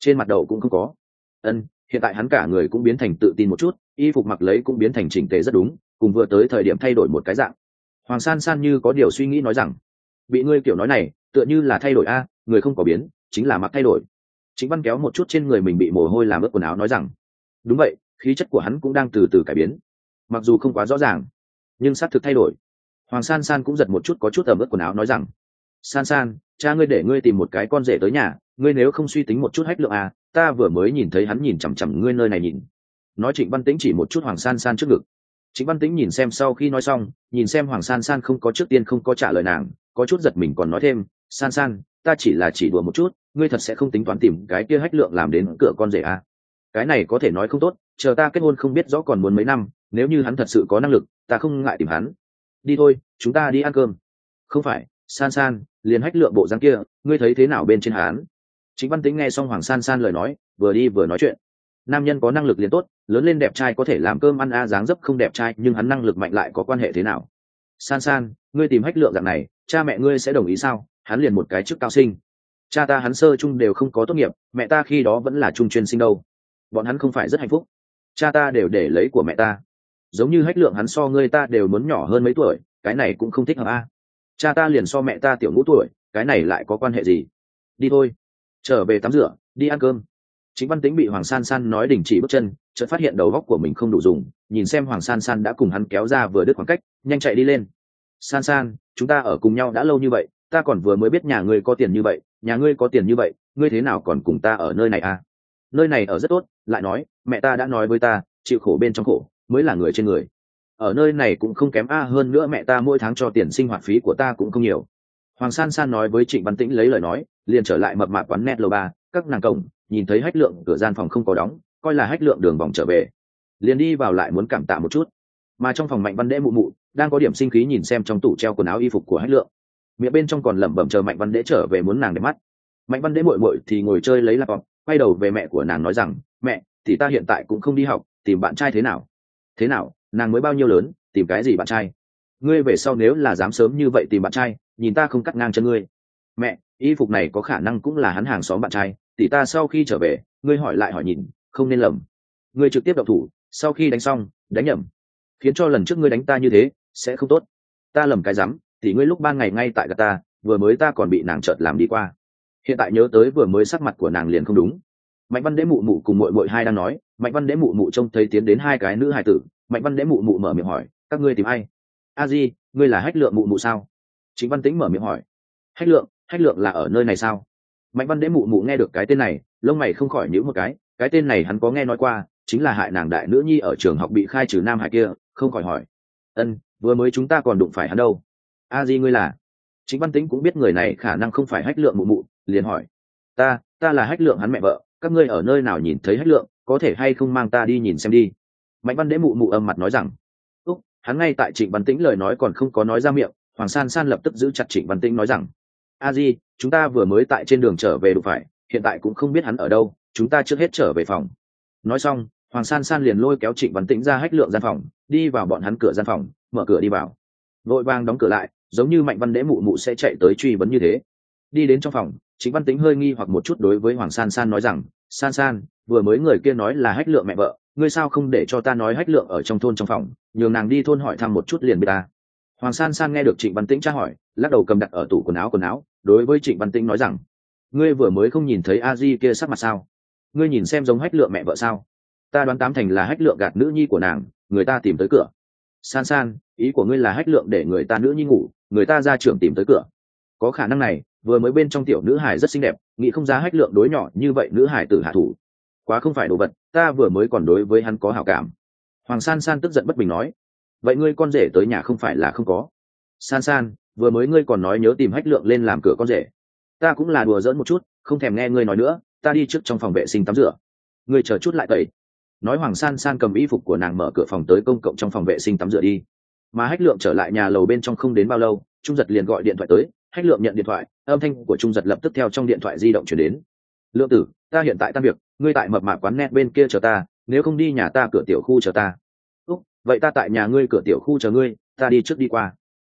Trên mặt đầu cũng không có. Ân, hiện tại hắn cả người cũng biến thành tự tin một chút, y phục mặc lấy cũng biến thành chỉnh tề rất đúng, cùng vừa tới thời điểm thay đổi một cái dạng. Hoàng san san như có điều suy nghĩ nói rằng, bị ngươi kiểu nói này, tựa như là thay đổi a, người không có biến, chính là mặc thay đổi. Chính văn kéo một chút trên người mình bị mồ hôi làm ướt quần áo nói rằng, đúng vậy, khí chất của hắn cũng đang từ từ cải biến. Mặc dù không quá rõ ràng, nhưng xác thực thay đổi hoàng san san cũng giật một chút có chút ẩm ướt quần áo nói rằng, san san, cha ngươi để ngươi tìm một cái con rể tới nhà, ngươi nếu không suy tính một chút hách lượng à ta vừa mới nhìn thấy hắn nhìn chằm chằm ngươi nơi này nhìn. Nói trịnh văn tĩnh chỉ một chút hoàng san san trước ngực. Trịnh văn tĩnh nhìn xem sau khi nói xong, nhìn xem hoàng san san không có trước tiên không có trả lời nàng, có chút giật mình còn nói thêm, san san, ta chỉ là chỉ đùa một chút, ngươi thật sẽ không tính toán tìm cái kia hách lượng làm đến cửa con rể à. cái này có thể nói không tốt, chờ ta kết hôn không biết rõ còn muốn mấy năm, nếu như hắn thật sự có năng lực, ta không ngại tìm hắn đi thôi, chúng ta đi ăn cơm. Không phải, san san, liền hách lượng bộ dáng kia, ngươi thấy thế nào bên trên hắn chính văn tính nghe xong hoàng san san lời nói, vừa đi vừa nói chuyện. Nam nhân có năng lực liền tốt, lớn lên đẹp trai có thể làm cơm ăn a, dáng dấp không đẹp trai, nhưng hắn năng lực mạnh lại có quan hệ thế nào? San san, ngươi tìm hách lượng dạng này, cha mẹ ngươi sẽ đồng ý sao? Hắn liền một cái chức cao sinh. Cha ta hắn sơ chung đều không có tốt nghiệp, mẹ ta khi đó vẫn là trung chuyên sinh đâu. Bọn hắn không phải rất hạnh phúc. Cha ta đều để lấy của mẹ ta giống như hách lượng hắn so ngươi ta đều muốn nhỏ hơn mấy tuổi, cái này cũng không thích hợp a. Cha ta liền so mẹ ta tiểu ngũ tuổi, cái này lại có quan hệ gì? Đi thôi. Trở về tắm rửa, đi ăn cơm. Chính văn tính bị hoàng san san nói đình chỉ bước chân, chợt phát hiện đầu góc của mình không đủ dùng, nhìn xem hoàng san san đã cùng hắn kéo ra vừa đứt khoảng cách, nhanh chạy đi lên. San san, chúng ta ở cùng nhau đã lâu như vậy, ta còn vừa mới biết nhà ngươi có tiền như vậy, nhà ngươi có tiền như vậy, ngươi thế nào còn cùng ta ở nơi này à? Nơi này ở rất tốt, lại nói, mẹ ta đã nói với ta, chịu khổ bên trong khổ mới là người trên người. Ở nơi này cũng không kém a, hơn nữa mẹ ta mỗi tháng cho tiền sinh hoạt phí của ta cũng không nhiều. Hoàng san san nói với trịnh văn tĩnh lấy lời nói, liền trở lại mập mạp quán net lầu ba, các nàng cổng, nhìn thấy hách lượng, cửa gian phòng không có đóng, coi là hách lượng đường vòng trở về. Liền đi vào lại muốn cảm tạ một chút. Mà trong phòng mạnh văn đễ mụ mụ, đang có điểm sinh khí nhìn xem trong tủ treo quần áo y phục của hách lượng. Miệng bên trong còn lẩm bẩm chờ mạnh văn đễ trở về muốn nàng để mắt. Mạnh văn đễ mội mội thì ngồi chơi lấy lạp vọng quay đầu về mẹ của nàng nói rằng, mẹ, thì ta hiện tại cũng không đi học, tìm bạn trai thế nào? Thế nào, nàng mới bao nhiêu lớn, tìm cái gì bạn trai? Ngươi về sau nếu là dám sớm như vậy tìm bạn trai, nhìn ta không cắt ngang chân ngươi. Mẹ, y phục này có khả năng cũng là hắn hàng xóm bạn trai, tỷ ta sau khi trở về, ngươi hỏi lại hỏi nhìn, không nên lầm. Ngươi trực tiếp đậu thủ, sau khi đánh xong, đánh nhầm. Khiến cho lần trước ngươi đánh ta như thế, sẽ không tốt. Ta lầm cái rắm thì ngươi lúc ban ngày ngay tại gà ta, vừa mới ta còn bị nàng chợt làm đi qua. Hiện tại nhớ tới vừa mới sắc mặt của nàng liền không đúng mạnh văn đế mụ mụ cùng mội mội hai đang nói, mạnh văn đế mụ mụ trông thấy tiến đến hai cái nữ hài tử, mạnh văn đế mụ mụ mở miệng hỏi, các ngươi tìm ai? A di, ngươi là hách lượng mụ mụ sao? Chính văn tính mở miệng hỏi, hách lượng hách lượng là ở nơi này sao? Mạnh văn đế mụ mụ nghe được cái tên này, lông mày không khỏi nhữ một cái cái tên này hắn có nghe nói qua, chính là hại nàng đại nữ nhi ở trường học bị khai trừ nam hải kia, không khỏi hỏi, ân, vừa mới chúng ta còn đụng phải hắn đâu? A di ngươi là? Chính văn tính cũng biết người này khả năng không phải hách lượng mụ mụ, liền hỏi, ta ta là hách lượng hắn mẹ vợ các ngươi ở nơi nào nhìn thấy hách lượng, có thể hay không mang ta đi nhìn xem đi. Mạnh văn đế mụ mụ âm mặt nói rằng, úc, hắn ngay tại trịnh văn tĩnh lời nói còn không có nói ra miệng, hoàng san san lập tức giữ chặt trịnh văn tĩnh nói rằng, a di, chúng ta vừa mới tại trên đường trở về đụng phải, hiện tại cũng không biết hắn ở đâu, chúng ta trước hết trở về phòng. Nói xong, hoàng san san liền lôi kéo trịnh văn tĩnh ra hách lượng gian phòng, đi vào bọn hắn cửa gian phòng, mở cửa đi vào. Vội vang đóng cửa lại, giống như mạnh văn đế mụ mụ sẽ chạy tới truy vấn như thế. Đi đến trong phòng chính văn tính hơi nghi hoặc một chút đối với hoàng san san nói rằng, san san, vừa mới người kia nói là hách lượng mẹ vợ, ngươi sao không để cho ta nói hách lượng ở trong thôn trong phòng, nhường nàng đi thôn hỏi thăm một chút liền biết ta? Hoàng san san nghe được trịnh văn tĩnh tra hỏi, lắc đầu cầm đặt ở tủ quần áo quần áo, đối với trịnh văn tĩnh nói rằng, ngươi vừa mới không nhìn thấy a di kia sắc mặt sao? Ngươi nhìn xem giống hách lượng mẹ vợ sao? Ta đoán tám thành là hách lượng gạt nữ nhi của nàng, người ta tìm tới cửa. San san, ý của ngươi là hách lượng để người ta nữ nhi ngủ, người ta ra trường tìm tới cửa. Có khả năng này vừa mới bên trong tiểu nữ hải rất xinh đẹp, nghĩ không ra hách lượng đối nhỏ như vậy nữ hải tử hạ thủ. Quá không phải đồ vật, ta vừa mới còn đối với hắn có hảo cảm. Hoàng san san tức giận bất bình nói, vậy ngươi con rể tới nhà không phải là không có. San san, vừa mới ngươi còn nói nhớ tìm hách lượng lên làm cửa con rể. Ta cũng là đùa giỡn một chút, không thèm nghe ngươi nói nữa, ta đi trước trong phòng vệ sinh tắm rửa. Ngươi chờ chút lại tẩy. Nói hoàng san san cầm y phục của nàng mở cửa phòng tới công cộng trong phòng vệ sinh tắm rửa đi. Mà hách lượng trở lại nhà lầu bên trong không đến bao lâu, trung giật liền gọi điện thoại tới hách lượng nhận điện thoại, âm thanh của trung giật lập tức theo trong điện thoại di động chuyển đến. Lượng tử, ta hiện tại tan việc, ngươi tại mập mạp quán net bên kia chờ ta, nếu không đi nhà ta cửa tiểu khu chờ ta. Úc, vậy ta tại nhà ngươi cửa tiểu khu chờ ngươi, ta đi trước đi qua.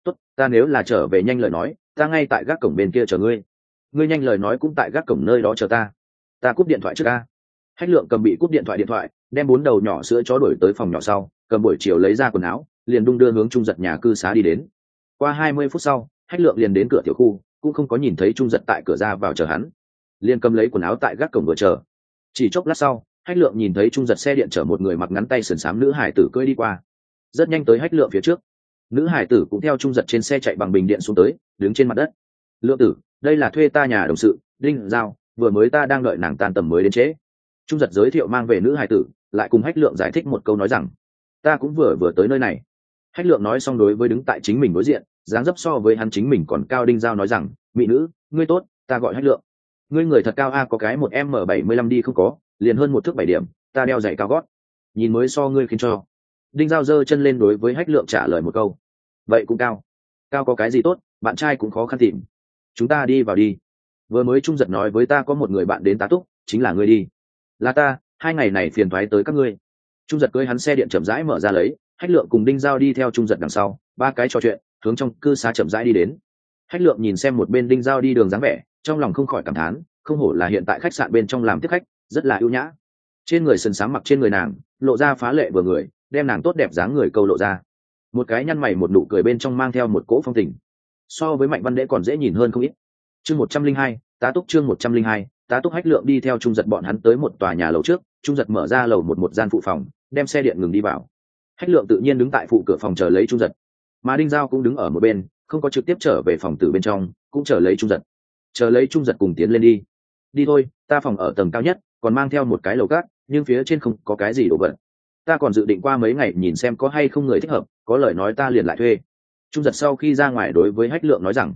Tốt, ta nếu là trở về nhanh lời nói, ta ngay tại gác cổng bên kia chờ ngươi. Ngươi nhanh lời nói cũng tại gác cổng nơi đó chờ ta. Ta cúp điện thoại trước a. hách lượng cầm bị cúp điện thoại điện thoại, đem bốn đầu nhỏ sữa chó đổi tới phòng nhỏ sau, cầm buổi chiều lấy ra quần áo, liền đung đưa hướng trung giật nhà cư xá đi đến. Qua hai mươi phút sau hách lượng liền đến cửa tiểu khu, cũng không có nhìn thấy trung giật tại cửa ra vào chờ hắn. Liền cầm lấy quần áo tại gác cổng vừa chờ. Chỉ chốc lát sau, hách lượng nhìn thấy trung giật xe điện chở một người mặc ngắn tay sườn xám nữ hải tử cưỡi đi qua. Rất nhanh tới hách lượng phía trước. Nữ hải tử cũng theo trung giật trên xe chạy bằng bình điện xuống tới, đứng trên mặt đất. Lượng tử, đây là thuê ta nhà đồng sự, đinh giao, vừa mới ta đang đợi nàng tan tầm mới đến trễ. Trung giật giới thiệu mang về nữ hải tử, lại cùng hách lượng giải thích một câu nói rằng, ta cũng vừa vừa tới nơi này. Hách lượng nói xong đối với đứng tại chính mình đối diện dáng dấp so với hắn chính mình còn cao đinh giao nói rằng, mỹ nữ, ngươi tốt, ta gọi hách lượng. Ngươi người thật cao a, có cái một m bảy mươi lăm đi không có, liền hơn một thước bảy điểm, ta đeo giày cao gót. Nhìn mới so ngươi khiến cho. Đinh giao giơ chân lên đối với hách lượng trả lời một câu. Vậy cũng cao. Cao có cái gì tốt, bạn trai cũng khó khăn tìm. Chúng ta đi vào đi. Vừa mới trung giật nói với ta có một người bạn đến tá túc, chính là ngươi đi. Là ta, hai ngày này phiền thoái tới các ngươi. Trung giật cưới hắn xe điện chậm rãi mở ra lấy, hách lượng cùng đinh giao đi theo trung giật đằng sau, ba cái trò chuyện hướng trong cư xá chậm rãi đi đến. Hách lượng nhìn xem một bên đinh giao đi đường dáng vẻ, trong lòng không khỏi cảm thán, không hổ là hiện tại khách sạn bên trong làm tiếp khách, rất là ưu nhã. Trên người sần sáng mặc trên người nàng, lộ ra phá lệ vừa người, đem nàng tốt đẹp dáng người câu lộ ra. Một cái nhăn mày một nụ cười bên trong mang theo một cỗ phong tình. So với mạnh văn đễ còn dễ nhìn hơn không ít. Chương một trăm linh hai, tá túc chương một trăm linh hai, tá túc hách lượng đi theo trung giật bọn hắn tới một tòa nhà lầu trước, trung giật mở ra lầu một một gian phụ phòng, đem xe điện ngừng đi vào. Hách lượng tự nhiên đứng tại phụ cửa phòng chờ lấy trung giật mà đinh giao cũng đứng ở một bên, không có trực tiếp trở về phòng từ bên trong, cũng chờ lấy trung giật. Chờ lấy trung giật cùng tiến lên đi. Đi thôi, ta phòng ở tầng cao nhất, còn mang theo một cái lầu cát, nhưng phía trên không có cái gì đổ vật. Ta còn dự định qua mấy ngày nhìn xem có hay không người thích hợp, có lời nói ta liền lại thuê. Trung giật sau khi ra ngoài đối với hách lượng nói rằng,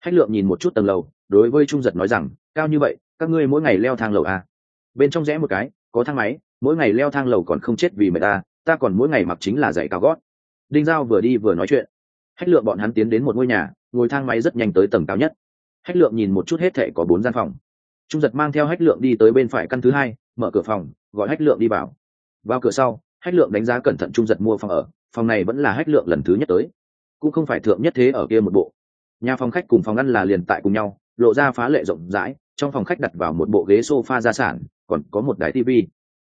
hách lượng nhìn một chút tầng lầu, đối với trung giật nói rằng, cao như vậy, các ngươi mỗi ngày leo thang lầu à. bên trong rẽ một cái, có thang máy, mỗi ngày leo thang lầu còn không chết vì mẹ ta ta còn mỗi ngày mặc chính là giày cao gót đinh giao vừa đi vừa nói chuyện. Hách lượng bọn hắn tiến đến một ngôi nhà, ngồi thang máy rất nhanh tới tầng cao nhất. Hách lượng nhìn một chút hết thệ có bốn gian phòng. Trung giật mang theo hách lượng đi tới bên phải căn thứ hai, mở cửa phòng, gọi hách lượng đi vào. Vào cửa sau, hách lượng đánh giá cẩn thận trung giật mua phòng ở, phòng này vẫn là hách lượng lần thứ nhất tới. Cũng không phải thượng nhất thế ở kia một bộ. Nhà phòng khách cùng phòng ăn là liền tại cùng nhau, lộ ra phá lệ rộng rãi, trong phòng khách đặt vào một bộ ghế sofa gia sản, còn có một đài tv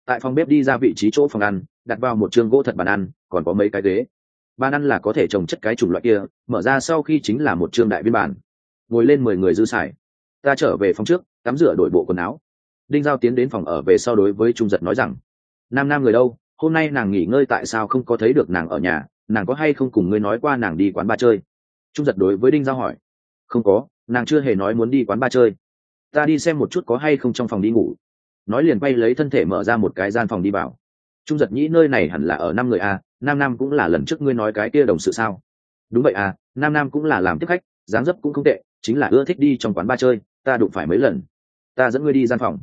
tại phòng bếp đi ra vị trí chỗ phòng ăn, đặt vào một trường gỗ thật bàn ăn, còn có mấy cái ghế bàn ăn là có thể trồng chất cái chủng loại kia, mở ra sau khi chính là một trường đại biên bản. Ngồi lên mười người dư xài. Ta trở về phòng trước, tắm rửa đổi bộ quần áo. Đinh giao tiến đến phòng ở về sau đối với trung giật nói rằng, nam nam người đâu? Hôm nay nàng nghỉ ngơi tại sao không có thấy được nàng ở nhà? Nàng có hay không cùng ngươi nói qua nàng đi quán ba chơi? Trung giật đối với đinh giao hỏi, không có, nàng chưa hề nói muốn đi quán ba chơi. Ta đi xem một chút có hay không trong phòng đi ngủ. Nói liền bay lấy thân thể mở ra một cái gian phòng đi vào trung giật nhĩ nơi này hẳn là ở năm người a, nam nam cũng là lần trước ngươi nói cái kia đồng sự sao? Đúng vậy à nam nam cũng là làm tiếp khách, dáng dấp cũng không tệ, chính là ưa thích đi trong quán ba chơi, ta đụng phải mấy lần. Ta dẫn ngươi đi gian phòng.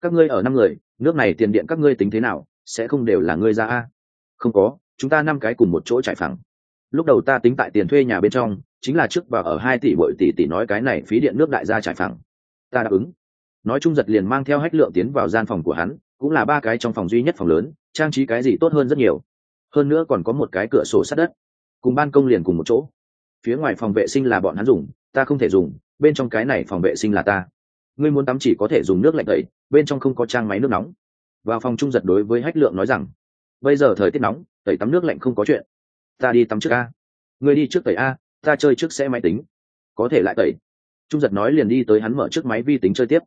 Các ngươi ở năm người, nước này tiền điện các ngươi tính thế nào, sẽ không đều là ngươi ra a? Không có, chúng ta năm cái cùng một chỗ trải phẳng. Lúc đầu ta tính tại tiền thuê nhà bên trong, chính là trước và ở hai tỷ bội tỷ tỷ nói cái này phí điện nước đại gia trải phẳng. Ta đáp ứng. Nói trung giật liền mang theo hách lượng tiến vào gian phòng của hắn, cũng là ba cái trong phòng duy nhất phòng lớn trang trí cái gì tốt hơn rất nhiều. Hơn nữa còn có một cái cửa sổ sát đất. Cùng ban công liền cùng một chỗ. Phía ngoài phòng vệ sinh là bọn hắn dùng, ta không thể dùng. Bên trong cái này phòng vệ sinh là ta. Ngươi muốn tắm chỉ có thể dùng nước lạnh tẩy, bên trong không có trang máy nước nóng. Vào phòng trung giật đối với hách lượng nói rằng, bây giờ thời tiết nóng, tẩy tắm nước lạnh không có chuyện. Ta đi tắm trước a. Ngươi đi trước tẩy a, ta chơi trước xe máy tính. Có thể lại tẩy. Trung giật nói liền đi tới hắn mở trước máy vi tính chơi tiếp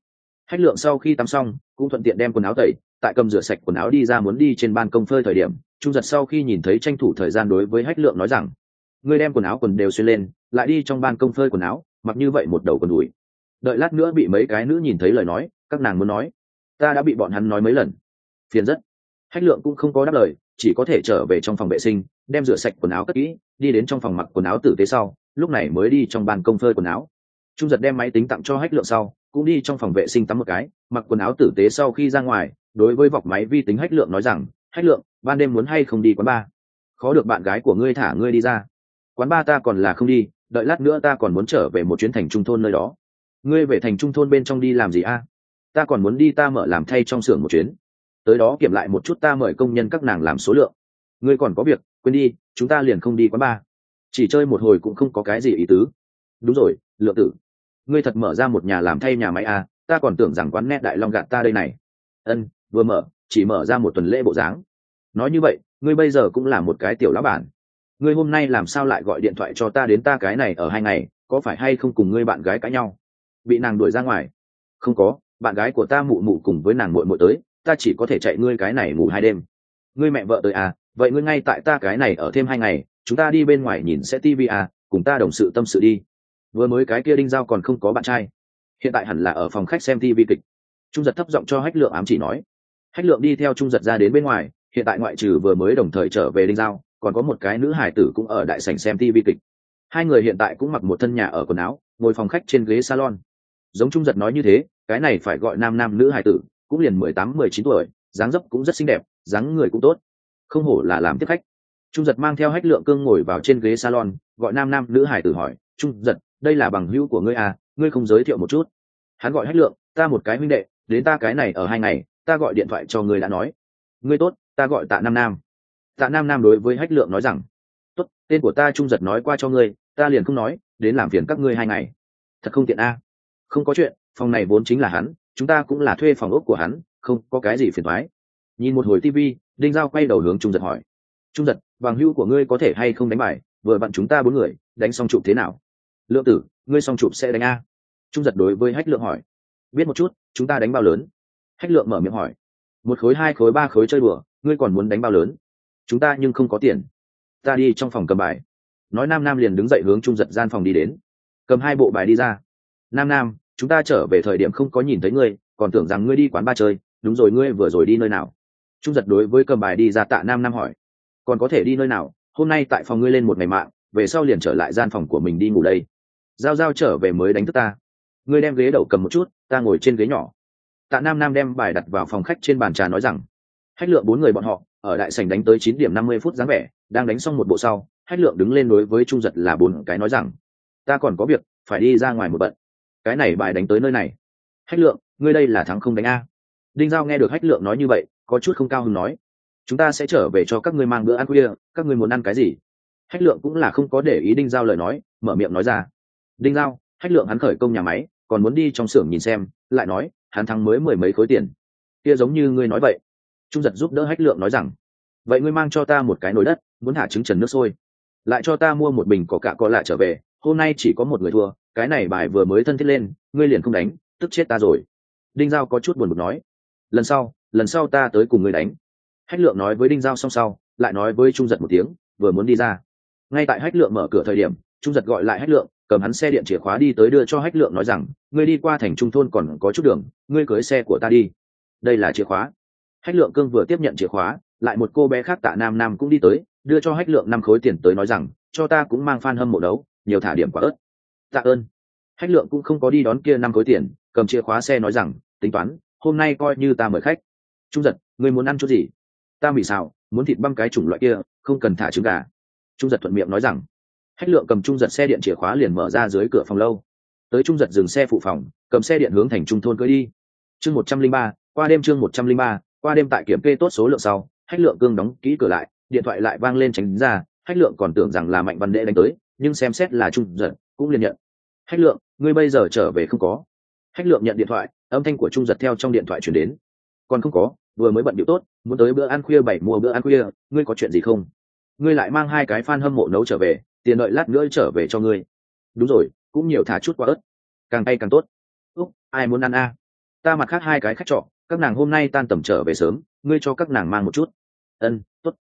hách lượng sau khi tắm xong, cũng thuận tiện đem quần áo tẩy, tại cầm rửa sạch quần áo đi ra muốn đi trên ban công phơi thời điểm, trung giật sau khi nhìn thấy tranh thủ thời gian đối với hách lượng nói rằng, ngươi đem quần áo quần đều xuyên lên, lại đi trong ban công phơi quần áo, mặc như vậy một đầu quần đùi. Đợi lát nữa bị mấy cái nữ nhìn thấy lời nói, các nàng muốn nói, ta đã bị bọn hắn nói mấy lần. Phiền rất. Hách lượng cũng không có đáp lời, chỉ có thể trở về trong phòng vệ sinh, đem rửa sạch quần áo cất kỹ, đi đến trong phòng mặc quần áo tử tế sau, lúc này mới đi trong ban công phơi quần áo. Trung giật đem máy tính tặng cho hách lượng sau cũng đi trong phòng vệ sinh tắm một cái, mặc quần áo tử tế sau khi ra ngoài, đối với vọc máy vi tính hách lượng nói rằng, hách lượng, ban đêm muốn hay không đi quán ba? khó được bạn gái của ngươi thả ngươi đi ra. Quán ba ta còn là không đi, đợi lát nữa ta còn muốn trở về một chuyến thành trung thôn nơi đó. Ngươi về thành trung thôn bên trong đi làm gì a? Ta còn muốn đi ta mở làm thay trong xưởng một chuyến. Tới đó kiểm lại một chút ta mời công nhân các nàng làm số lượng. Ngươi còn có việc, quên đi, chúng ta liền không đi quán ba. chỉ chơi một hồi cũng không có cái gì ý tứ. Đúng rồi, lượng tử ngươi thật mở ra một nhà làm thay nhà máy à, ta còn tưởng rằng quán nét đại long gạt ta đây này. Ân vừa mở chỉ mở ra một tuần lễ bộ dáng. Nói như vậy ngươi bây giờ cũng là một cái tiểu lão bản. Ngươi hôm nay làm sao lại gọi điện thoại cho ta đến ta cái này ở hai ngày có phải hay không cùng ngươi bạn gái cãi nhau? Bị nàng đuổi ra ngoài. Không có bạn gái của ta mụ mụ cùng với nàng muội muội tới ta chỉ có thể chạy ngươi cái này ngủ hai đêm. Ngươi mẹ vợ tới à vậy ngươi ngay tại ta cái này ở thêm hai ngày chúng ta đi bên ngoài nhìn sẽ tv à cùng ta đồng sự tâm sự đi vừa mới cái kia đinh giao còn không có bạn trai. Hiện tại hẳn là ở phòng khách xem tv kịch. Trung giật thấp giọng cho hách lượng ám chỉ nói. Hách lượng đi theo trung giật ra đến bên ngoài, hiện tại ngoại trừ vừa mới đồng thời trở về đinh giao, còn có một cái nữ hải tử cũng ở đại sảnh xem tv kịch. Hai người hiện tại cũng mặc một thân nhà ở quần áo, ngồi phòng khách trên ghế salon. Giống trung giật nói như thế, cái này phải gọi nam nam nữ hải tử, cũng liền mười tám, mười chín tuổi, dáng dấp cũng rất xinh đẹp, dáng người cũng tốt. Không hổ là làm tiếp khách. Trung giật mang theo hách lượng cương ngồi vào trên ghế salon, gọi nam nam nữ hải tử hỏi, trung giật đây là bằng hữu của ngươi à ngươi không giới thiệu một chút. Hắn gọi hách lượng, ta một cái huynh đệ, đến ta cái này ở hai ngày, ta gọi điện thoại cho ngươi đã nói. Ngươi tốt, ta gọi tạ nam nam. Tạ nam nam đối với hách lượng nói rằng, tốt, tên của ta trung giật nói qua cho ngươi, ta liền không nói, đến làm phiền các ngươi hai ngày. Thật không tiện a. À. không có chuyện, phòng này vốn chính là hắn, chúng ta cũng là thuê phòng ốc của hắn, không có cái gì phiền thoái nhìn một hồi tv đinh giao quay đầu hướng trung giật hỏi. Trung giật, bằng hữu của ngươi có thể hay không đánh bài, vừa bạn chúng ta bốn người, đánh xong chụp thế nào? Lượng tử, ngươi xong chụp sẽ đánh a. Trung giật đối với hách lượng hỏi. Biết một chút, chúng ta đánh bao lớn? Hách lượng mở miệng hỏi. Một khối, hai khối, ba khối chơi bừa ngươi còn muốn đánh bao lớn? Chúng ta nhưng không có tiền. Ta đi trong phòng cầm bài. Nói nam nam liền đứng dậy hướng trung giật gian phòng đi đến. Cầm hai bộ bài đi ra. Nam nam, chúng ta trở về thời điểm không có nhìn thấy ngươi, còn tưởng rằng ngươi đi quán ba chơi. Đúng rồi, ngươi vừa rồi đi nơi nào? Trung giật đối với cầm bài đi ra tạ nam nam hỏi. Còn có thể đi nơi nào? Hôm nay tại phòng ngươi lên một ngày mạng, về sau liền trở lại gian phòng của mình đi ngủ đây giao giao trở về mới đánh thức ta. Ngươi đem ghế đầu cầm một chút, ta ngồi trên ghế nhỏ. Tạ nam nam đem bài đặt vào phòng khách trên bàn trà nói rằng, hách lượng bốn người bọn họ, ở đại sảnh đánh tới chín điểm năm mươi phút dáng vẻ, đang đánh xong một bộ sau, hách lượng đứng lên đối với trung giật là bốn cái nói rằng, ta còn có việc, phải đi ra ngoài một bận. Cái này bài đánh tới nơi này. Hách lượng, ngươi đây là thắng không đánh a. Đinh giao nghe được hách lượng nói như vậy, có chút không cao hứng nói, chúng ta sẽ trở về cho các ngươi mang bữa ăn khuya, các ngươi muốn ăn cái gì? Hách lượng cũng là không có để ý đinh giao lời nói, mở miệng nói ra đinh giao, hách lượng hắn khởi công nhà máy, còn muốn đi trong xưởng nhìn xem, lại nói, hắn thắng mới mười mấy khối tiền. Kia giống như ngươi nói vậy. Trung giật giúp đỡ hách lượng nói rằng, vậy ngươi mang cho ta một cái nồi đất, muốn hạ trứng trần nước sôi. Lại cho ta mua một bình có cả có lại trở về, hôm nay chỉ có một người thua, cái này bài vừa mới thân thiết lên, ngươi liền không đánh, tức chết ta rồi. Đinh giao có chút buồn bực nói, lần sau lần sau ta tới cùng ngươi đánh. Hách lượng nói với đinh giao xong sau, lại nói với trung giật một tiếng, vừa muốn đi ra. Ngay tại hách lượng mở cửa thời điểm, trung giật gọi lại hách lượng cầm hắn xe điện chìa khóa đi tới đưa cho hách lượng nói rằng, ngươi đi qua thành trung thôn còn có chút đường, ngươi cưới xe của ta đi. Đây là chìa khóa. Hách lượng cương vừa tiếp nhận chìa khóa, lại một cô bé khác tạ nam nam cũng đi tới, đưa cho hách lượng năm khối tiền tới nói rằng, cho ta cũng mang f a n hâm mộ đấu, nhiều thả điểm quả ớt. Tạ ơn. Hách lượng cũng không có đi đón kia năm khối tiền, cầm chìa khóa xe nói rằng, tính toán, hôm nay coi như ta mời khách. Trung giật, ngươi muốn ăn chút gì? Ta mì xào, muốn thịt băm cái chủng loại kia, không cần thả trứng gà. Trung giật thuận miệng nói rằng hách lượng cầm trung giật xe điện chìa khóa liền mở ra dưới cửa phòng lâu. Tới trung giật dừng xe phụ phòng, cầm xe điện hướng thành trung thôn cưới đi. Chương một trăm linh ba, qua đêm chương một trăm linh ba, qua đêm tại kiểm kê tốt số lượng sau, hách lượng cương đóng kỹ cửa lại, điện thoại lại vang lên tránh ra, hách lượng còn tưởng rằng là mạnh văn đệ đánh tới, nhưng xem xét là trung giật, cũng liền nhận. Hách lượng, ngươi bây giờ trở về không có? Hách lượng nhận điện thoại, âm thanh của trung giật theo trong điện thoại chuyển đến. Còn không có, vừa mới bận điệu tốt, muốn tới bữa ăn khuya bảy mua bữa ăn khuya, ngươi có chuyện gì không? Ngươi lại mang hai cái fan hâm mộ nấu trở về tiền đợi lát nữa trở về cho ngươi. Đúng rồi, cũng nhiều thả chút quả ớt. Càng tay càng tốt. Úc, ai muốn ăn a? Ta mặt khác hai cái khách trọ, các nàng hôm nay tan tầm trở về sớm, ngươi cho các nàng mang một chút. Ân t ố t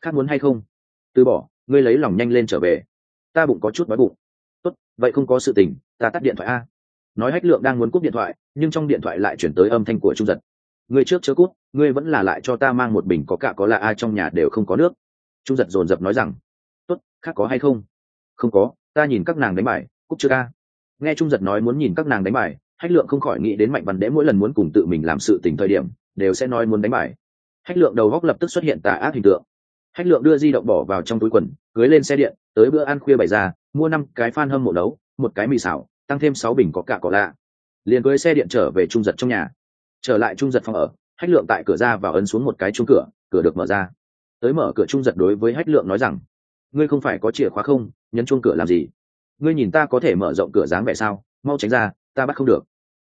khác muốn hay không? Từ bỏ, ngươi lấy lòng nhanh lên trở về. Ta bụng có chút đói bụng. Tốt, vậy không có sự tình, ta tắt điện thoại a. Nói hách lượng đang muốn cúp điện thoại, nhưng trong điện thoại lại chuyển tới âm thanh của trung giật. Ngươi trước chớ cút ngươi vẫn là lại cho ta mang một bình có cả có là ai trong nhà đều không có nước. Trung giật dồn dập nói rằng, tốt, khác có hay không? Không có, ta nhìn các nàng đánh bài, cúc chưa ca. Nghe trung giật nói muốn nhìn các nàng đánh bài, hách lượng không khỏi nghĩ đến mạnh văn đễ mỗi lần muốn cùng tự mình làm sự tình thời điểm, đều sẽ nói muốn đánh bài. Hách lượng đầu góc lập tức xuất hiện tà ác hình tượng. Hách lượng đưa di động bỏ vào trong túi quần, cưới lên xe điện, tới bữa ăn khuya bày ra, mua năm cái phan hâm mộ nấu, một cái mì xào, tăng thêm sáu bình có cả cỏ lạ. Liền cưới xe điện trở về trung giật trong nhà. Trở lại trung giật phòng ở, hách lượng tại cửa ra vào ấn xuống một cái chung cửa cửa được mở ra. Tới mở cửa trung giật đối với hách lượng nói rằng, ngươi không phải có chìa khóa không? Nhấn chuông cửa làm gì? Ngươi nhìn ta có thể mở rộng cửa dáng vẻ sao? Mau tránh ra, ta bắt không được.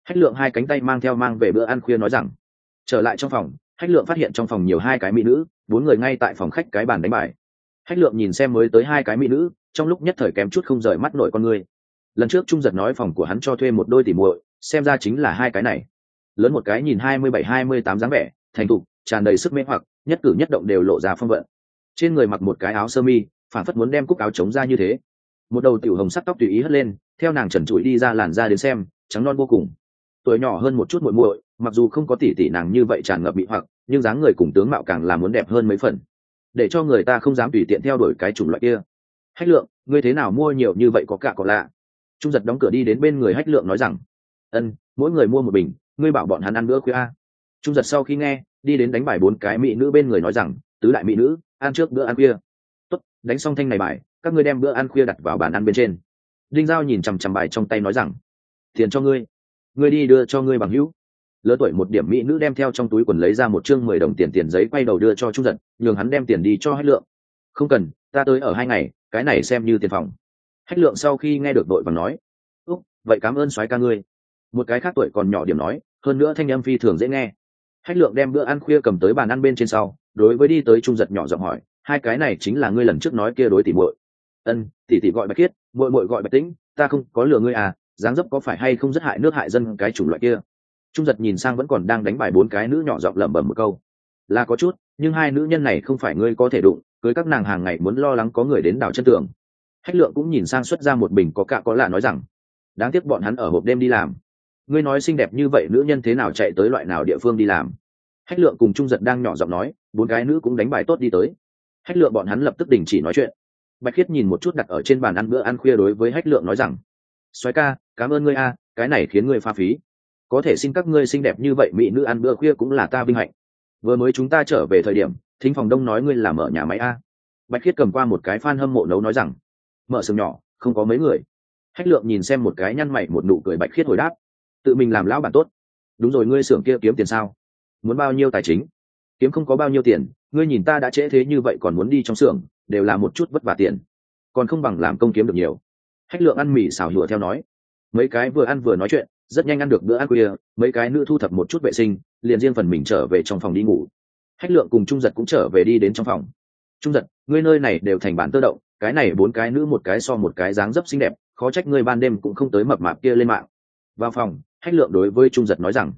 Hách lượng hai cánh tay mang theo mang về bữa ăn khuya nói rằng, trở lại trong phòng, hách lượng phát hiện trong phòng nhiều hai cái mỹ nữ, bốn người ngay tại phòng khách cái bàn đánh bài. Hách lượng nhìn xem mới tới hai cái mỹ nữ, trong lúc nhất thời kém chút không rời mắt nổi con ngươi. lần trước trung giật nói phòng của hắn cho thuê một đôi tỉ muội, xem ra chính là hai cái này. Lớn một cái nhìn hai mươi bảy, hai mươi tám dáng vẻ, thành thục, tràn đầy sức mê hoặc, nhất cử nhất động đều lộ ra phong vận. Trên người mặc một cái áo sơ mi phản phất muốn đem cúc áo chống ra như thế. Một đầu tiểu hồng sắc tóc tùy ý hất lên, theo nàng trần trụi đi ra làn ra đến xem, trắng non vô cùng. Tuổi nhỏ hơn một chút muội muội, mặc dù không có tỷ tỷ nàng như vậy tràn ngập bị hoặc, nhưng dáng người cùng tướng mạo càng là muốn đẹp hơn mấy phần. Để cho người ta không dám tùy tiện theo đuổi cái chủng loại kia. Hách lượng, ngươi thế nào mua nhiều như vậy có cả có lạ? Trung giật đóng cửa đi đến bên người hách lượng nói rằng, ân, mỗi người mua một bình, ngươi bảo bọn hắn ăn bữa khuya. Trung giật sau khi nghe, đi đến đánh bài bốn cái mỹ nữ bên người nói rằng, tứ đại mỹ nữ, ăn trước bữa ăn khuya đánh xong thanh này bài, các ngươi đem bữa ăn khuya đặt vào bàn ăn bên trên. Đinh giao nhìn chằm chằm bài trong tay nói rằng, tiền cho ngươi ngươi đi đưa cho ngươi bằng hữu. Lứa tuổi một điểm mỹ nữ đem theo trong túi quần lấy ra một chương mười đồng tiền tiền giấy quay đầu đưa cho trung giật, nhường hắn đem tiền đi cho hách lượng. Không cần, ta tới ở hai ngày, cái này xem như tiền phòng. Hách lượng sau khi nghe được đội và nói, úc, vậy cảm ơn soái ca ngươi. Một cái khác tuổi còn nhỏ điểm nói, hơn nữa thanh âm phi thường dễ nghe. Hách lượng đem bữa ăn khuya cầm tới bàn ăn bên trên sau, đối với đi tới trung giật nhỏ giọng hỏi hai cái này chính là ngươi lần trước nói kia đối tỷ muội. Ân, tỷ tỷ gọi bạch khiết muội muội gọi bạch tĩnh, ta không có lừa ngươi à dáng dấp có phải hay không rất hại nước hại dân cái chủng loại kia. Trung giật nhìn sang vẫn còn đang đánh bài bốn cái nữ nhỏ giọng lẩm bẩm một câu. Là có chút, nhưng hai nữ nhân này không phải ngươi có thể đụng, cưới các nàng hàng ngày muốn lo lắng có người đến đảo chân tường. Hách lượng cũng nhìn sang xuất ra một bình có cạ có lạ nói rằng, đáng tiếc bọn hắn ở hộp đêm đi làm. Ngươi nói xinh đẹp như vậy nữ nhân thế nào chạy tới loại nào địa phương đi làm? Hách lượng cùng trung giật đang nhỏ giọng nói, bốn cái nữ cũng đánh bài tốt đi tới hách lượng bọn hắn lập tức đình chỉ nói chuyện. Bạch khiết nhìn một chút đặt ở trên bàn ăn bữa ăn khuya đối với hách lượng nói rằng, soái ca, cảm ơn ngươi a, cái này khiến ngươi pha phí. Có thể xin các ngươi xinh đẹp như vậy mỹ nữ ăn bữa khuya cũng là ta vinh hạnh. Vừa mới chúng ta trở về thời điểm, thính phòng đông nói ngươi làm mở nhà máy a. Bạch khiết cầm qua một cái fan hâm mộ nấu nói rằng, mở sừng nhỏ, không có mấy người. Hách lượng nhìn xem một cái nhăn mày một nụ cười bạch khiết hồi đáp, tự mình làm lão bản tốt. Đúng rồi, ngươi xưởng kia kiếm tiền sao? Muốn bao nhiêu tài chính? Kiếm không có bao nhiêu tiền ngươi nhìn ta đã trễ thế như vậy còn muốn đi trong xưởng, đều là một chút vất vả tiền. Còn không bằng làm công kiếm được nhiều. Hách lượng ăn mì xào nhựa theo nói. Mấy cái vừa ăn vừa nói chuyện, rất nhanh ăn được bữa ăn khuya, mấy cái nữ thu thập một chút vệ sinh, liền riêng phần mình trở về trong phòng đi ngủ. Hách lượng cùng trung giật cũng trở về đi đến trong phòng. Trung giật, ngươi nơi này đều thành bản tơ động, cái này bốn cái nữ một cái so một cái dáng dấp xinh đẹp, khó trách ngươi ban đêm cũng không tới mập mạp kia lên mạng. Vào phòng, hách lượng đối với trung giật nói rằng,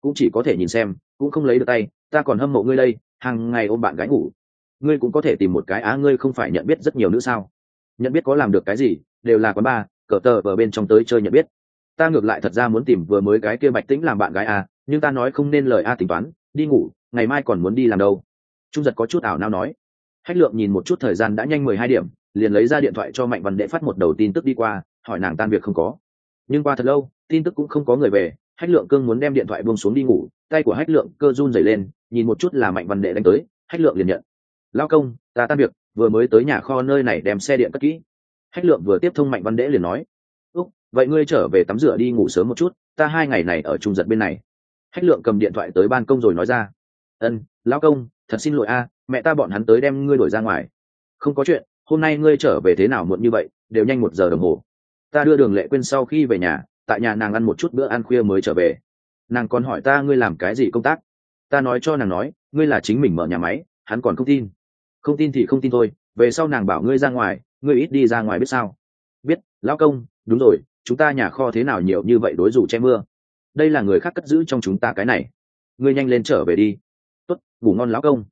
cũng chỉ có thể nhìn xem, cũng không lấy được tay, ta còn hâm mộ ngươi đây hàng ngày ôm bạn gái ngủ. Ngươi cũng có thể tìm một cái á, ngươi không phải nhận biết rất nhiều nữ sao? Nhận biết có làm được cái gì, đều là quán ba cờ tờ ở bên trong tới chơi nhận biết. Ta ngược lại thật ra muốn tìm vừa mới cái kia bạch tĩnh làm bạn gái à nhưng ta nói không nên lời a tính toán, đi ngủ, ngày mai còn muốn đi làm đâu. Trung giật có chút ảo nao nói. Hách lượng nhìn một chút thời gian đã nhanh mười hai điểm, liền lấy ra điện thoại cho mạnh văn đệ phát một đầu tin tức đi qua, hỏi nàng tan việc không có. Nhưng qua thật lâu, tin tức cũng không có người về, hách lượng cương muốn đem điện thoại buông xuống đi ngủ, tay của hách lượng cơ run dày lên nhìn một chút là mạnh văn đệ đánh tới, hách lượng liền nhận. Lao công, ta tan việc, vừa mới tới nhà kho nơi này đem xe điện cất kỹ. Hách lượng vừa tiếp thông mạnh văn đệ liền nói. Úc, vậy ngươi trở về tắm rửa đi ngủ sớm một chút, ta hai ngày này ở trung giật bên này. Hách lượng cầm điện thoại tới ban công rồi nói ra. Ân lão công, thật xin lỗi a, mẹ ta bọn hắn tới đem ngươi đổi ra ngoài. Không có chuyện, hôm nay ngươi trở về thế nào muộn như vậy, đều nhanh một giờ đồng hồ. Ta đưa đường lệ quên sau khi về nhà, tại nhà nàng ăn một chút bữa ăn khuya mới trở về. Nàng còn hỏi ta ngươi làm cái gì công tác? Ta nói cho nàng nói, ngươi là chính mình mở nhà máy, hắn còn không tin. Không tin thì không tin thôi, về sau nàng bảo ngươi ra ngoài, ngươi ít đi ra ngoài biết sao? Biết, lão công, đúng rồi, chúng ta nhà kho thế nào nhiều như vậy đối dù che mưa. Đây là người khác cất giữ trong chúng ta cái này. Ngươi nhanh lên trở về đi. Tốt, ngủ ngon lão công.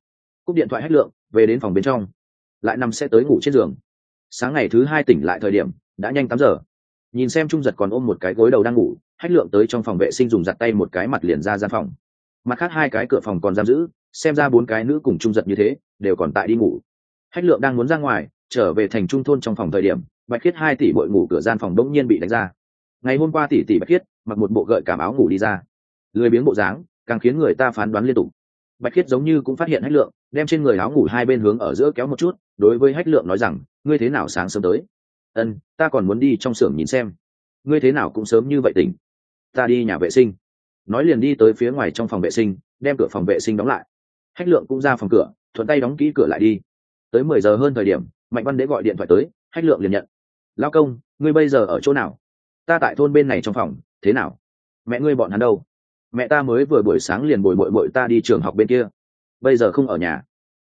Cúp điện thoại hết lượng, về đến phòng bên trong. Lại nằm sẽ tới ngủ trên giường. Sáng ngày thứ hai tỉnh lại thời điểm, đã nhanh tám giờ. Nhìn xem trung giật còn ôm một cái gối đầu đang ngủ, hách lượng tới trong phòng vệ sinh dùng giặt tay một cái mặt liền ra gian phòng mặt khác hai cái cửa phòng còn giam giữ, xem ra bốn cái nữ cùng trung giật như thế, đều còn tại đi ngủ. Hách lượng đang muốn ra ngoài, trở về thành trung thôn trong phòng thời điểm, bạch khiết hai tỷ bội ngủ cửa gian phòng đông nhiên bị đánh ra. Ngày hôm qua tỷ tỷ bạch khiết mặc một bộ gợi cảm áo ngủ đi ra. Lười biếng bộ dáng, càng khiến người ta phán đoán liên tục. Bạch khiết giống như cũng phát hiện hách lượng, đem trên người áo ngủ hai bên hướng ở giữa kéo một chút, đối với hách lượng nói rằng, ngươi thế nào sáng sớm tới? Ân, ta còn muốn đi trong xưởng nhìn xem. Ngươi thế nào cũng sớm như vậy tỉnh. Ta đi nhà vệ sinh nói liền đi tới phía ngoài trong phòng vệ sinh, đem cửa phòng vệ sinh đóng lại. Hách lượng cũng ra phòng cửa, thuận tay đóng kỹ cửa lại đi. Tới mười giờ hơn thời điểm, mạnh văn đế gọi điện thoại tới, hách lượng liền nhận. Lao công, ngươi bây giờ ở chỗ nào? Ta tại thôn bên này trong phòng, thế nào? Mẹ ngươi bọn hắn đâu? Mẹ ta mới vừa buổi sáng liền bồi bội bội ta đi trường học bên kia. Bây giờ không ở nhà.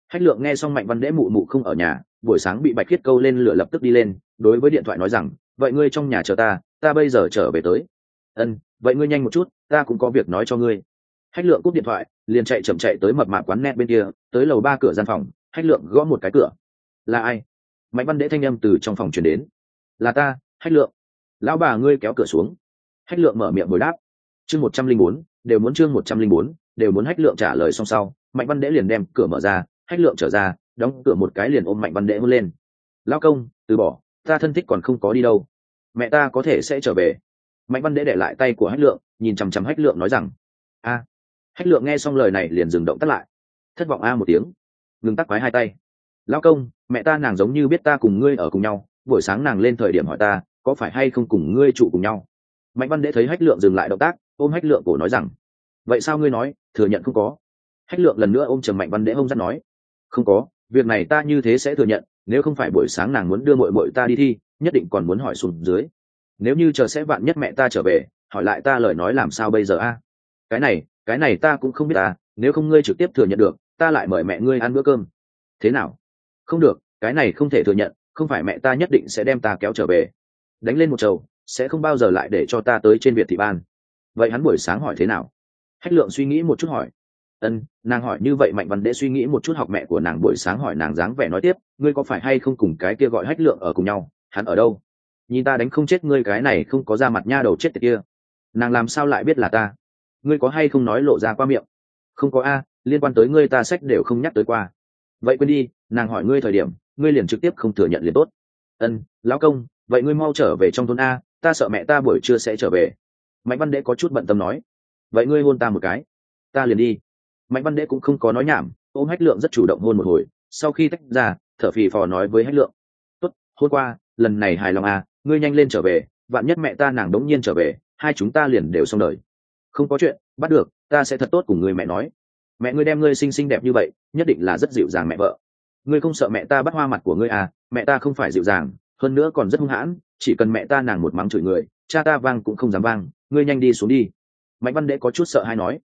Hách lượng nghe xong mạnh văn đễ mụ mụ không ở nhà, buổi sáng bị bạch khiết câu lên lửa lập tức đi lên, đối với điện thoại nói rằng, vậy ngươi trong nhà chờ ta ta bây giờ trở về tới ân, vậy ngươi nhanh một chút, ta cũng có việc nói cho ngươi. Hách lượng cúp điện thoại, liền chạy chậm chạy tới mập mạp quán net bên kia, tới lầu ba cửa gian phòng, hách lượng gõ một cái cửa. Là ai? Mạnh văn đễ thanh â m từ trong phòng chuyển đến. Là ta, hách lượng. Lão bà ngươi kéo cửa xuống. Hách lượng mở miệng bồi đáp. Chương một trăm linh bốn, đều muốn chương một trăm linh bốn, đều muốn hách lượng trả lời xong sau. Mạnh văn đễ liền đem cửa mở ra, hách lượng trở ra, đóng cửa một cái liền ôm mạnh văn đễ hôn lên. Lão công, từ bỏ, ta thân thích còn không có đi đâu. Mẹ ta có thể sẽ trở về mạnh văn đế để lại tay của hách lượng, nhìn chằm chằm hách lượng nói rằng, a. Hách lượng nghe xong lời này liền dừng động tắt lại. Thất vọng a một tiếng. Ngừng tắt quái hai tay. Lao công, mẹ ta nàng giống như biết ta cùng ngươi ở cùng nhau, buổi sáng nàng lên thời điểm hỏi ta, có phải hay không cùng ngươi trụ cùng nhau? Mạnh văn đế thấy hách lượng dừng lại động tác, ôm hách lượng cổ nói rằng, vậy sao ngươi nói, thừa nhận không có? Hách lượng lần nữa ôm trầm mạnh văn đế ông dắt nói, không có, việc này ta như thế sẽ thừa nhận, nếu không phải buổi sáng nàng muốn đưa mội mội ta đi thi, nhất định còn muốn hỏi xuống dưới nếu như chờ sẽ vạn nhất mẹ ta trở về, hỏi lại ta lời nói làm sao bây giờ a? Cái này cái này ta cũng không biết ta nếu không ngươi trực tiếp thừa nhận được, ta lại mời mẹ ngươi ăn bữa cơm. Thế nào? Không được, cái này không thể thừa nhận, không phải mẹ ta nhất định sẽ đem ta kéo trở về. Đánh lên một chầu, sẽ không bao giờ lại để cho ta tới trên việt thị ban. Vậy hắn buổi sáng hỏi thế nào? Hách lượng suy nghĩ một chút hỏi. Ân, nàng hỏi như vậy mạnh văn đễ suy nghĩ một chút học mẹ của nàng buổi sáng hỏi nàng dáng vẻ nói tiếp, ngươi có phải hay không cùng cái kia gọi hách lượng ở cùng nhau? Hắn ở đâu? Nhìn ta đánh không chết ngươi, cái này không có ra mặt nha đầu chết tiệt kia. Nàng làm sao lại biết là ta? Ngươi có hay không nói lộ ra qua miệng? Không có a, liên quan tới ngươi ta sách đều không nhắc tới qua. Vậy quên đi, nàng hỏi ngươi thời điểm, ngươi liền trực tiếp không thừa nhận liền tốt. Ân, lão công, vậy ngươi mau trở về trong thôn a, ta sợ mẹ ta buổi trưa sẽ trở về. Mạnh văn đễ có chút bận tâm nói. Vậy ngươi hôn ta một cái. Ta liền đi. Mạnh văn đễ cũng không có nói nhảm, ôm hách lượng rất chủ động hôn một hồi. Sau khi tách ra, thở phì phò nói với hách lượng. Tốt, hôn qua, lần này hài lòng à ngươi nhanh lên trở về, vạn nhất mẹ ta nàng đống nhiên trở về, hai chúng ta liền đều xong đời. Không có chuyện, bắt được, ta sẽ thật tốt cùng người mẹ nói. Mẹ ngươi đem ngươi xinh xinh đẹp như vậy, nhất định là rất dịu dàng mẹ vợ. Ngươi không sợ mẹ ta bắt hoa mặt của ngươi à mẹ ta không phải dịu dàng, hơn nữa còn rất hung hãn, chỉ cần mẹ ta nàng một mắng chửi người, cha ta vang cũng không dám vang, ngươi nhanh đi xuống đi. Mạnh văn đễ có chút sợ hay nói.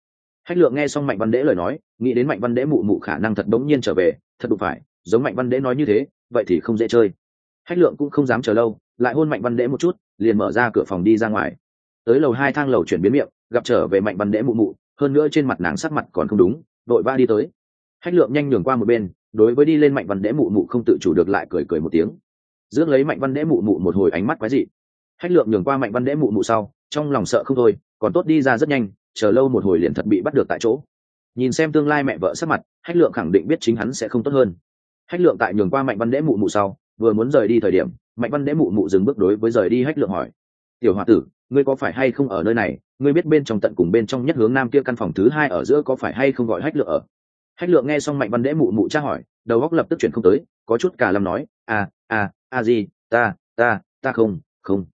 Hách lượng nghe xong mạnh văn đễ lời nói, nghĩ đến mạnh văn đễ mụ mụ khả năng thật đống nhiên trở về, thật đụng phải, giống mạnh văn đễ nói như thế, vậy thì không dễ chơi. Hách lượng cũng không dám chờ lâu lại hôn mạnh văn đễ một chút, liền mở ra cửa phòng đi ra ngoài. Tới lầu hai thang lầu chuyển biến miệng, gặp trở về mạnh văn đễ mụ mụ, hơn nữa trên mặt nàng sắc mặt còn không đúng đội ba đi tới. Hách lượng nhanh nhường qua một bên, đối với đi lên mạnh văn đễ mụ mụ không tự chủ được lại cười cười một tiếng. Dưỡng lấy mạnh văn đễ mụ mụ một hồi ánh mắt quái dị. Hách lượng nhường qua mạnh văn đễ mụ mụ sau, trong lòng sợ không thôi, còn tốt đi ra rất nhanh, chờ lâu một hồi liền thật bị bắt được tại chỗ. Nhìn xem tương lai mẹ vợ sắc mặt, hách lượng khẳng định biết chính hắn sẽ không tốt hơn. Hách lượng tại nhường qua mạnh văn đễ mụ mụ sau, vừa muốn rời đi thời điểm mạnh văn đễ mụ mụ dừng bước đối với rời đi hách lượng hỏi. Tiểu h o a tử, ngươi có phải hay không ở nơi này? Ngươi biết bên trong tận cùng bên trong nhất hướng nam kia căn phòng thứ hai ở giữa có phải hay không gọi hách lượng ở? Hách lượng nghe xong mạnh văn đễ mụ mụ tra hỏi, đầu góc lập tức chuyển không tới, có chút cả lâm nói à à à gì ta ta ta không không.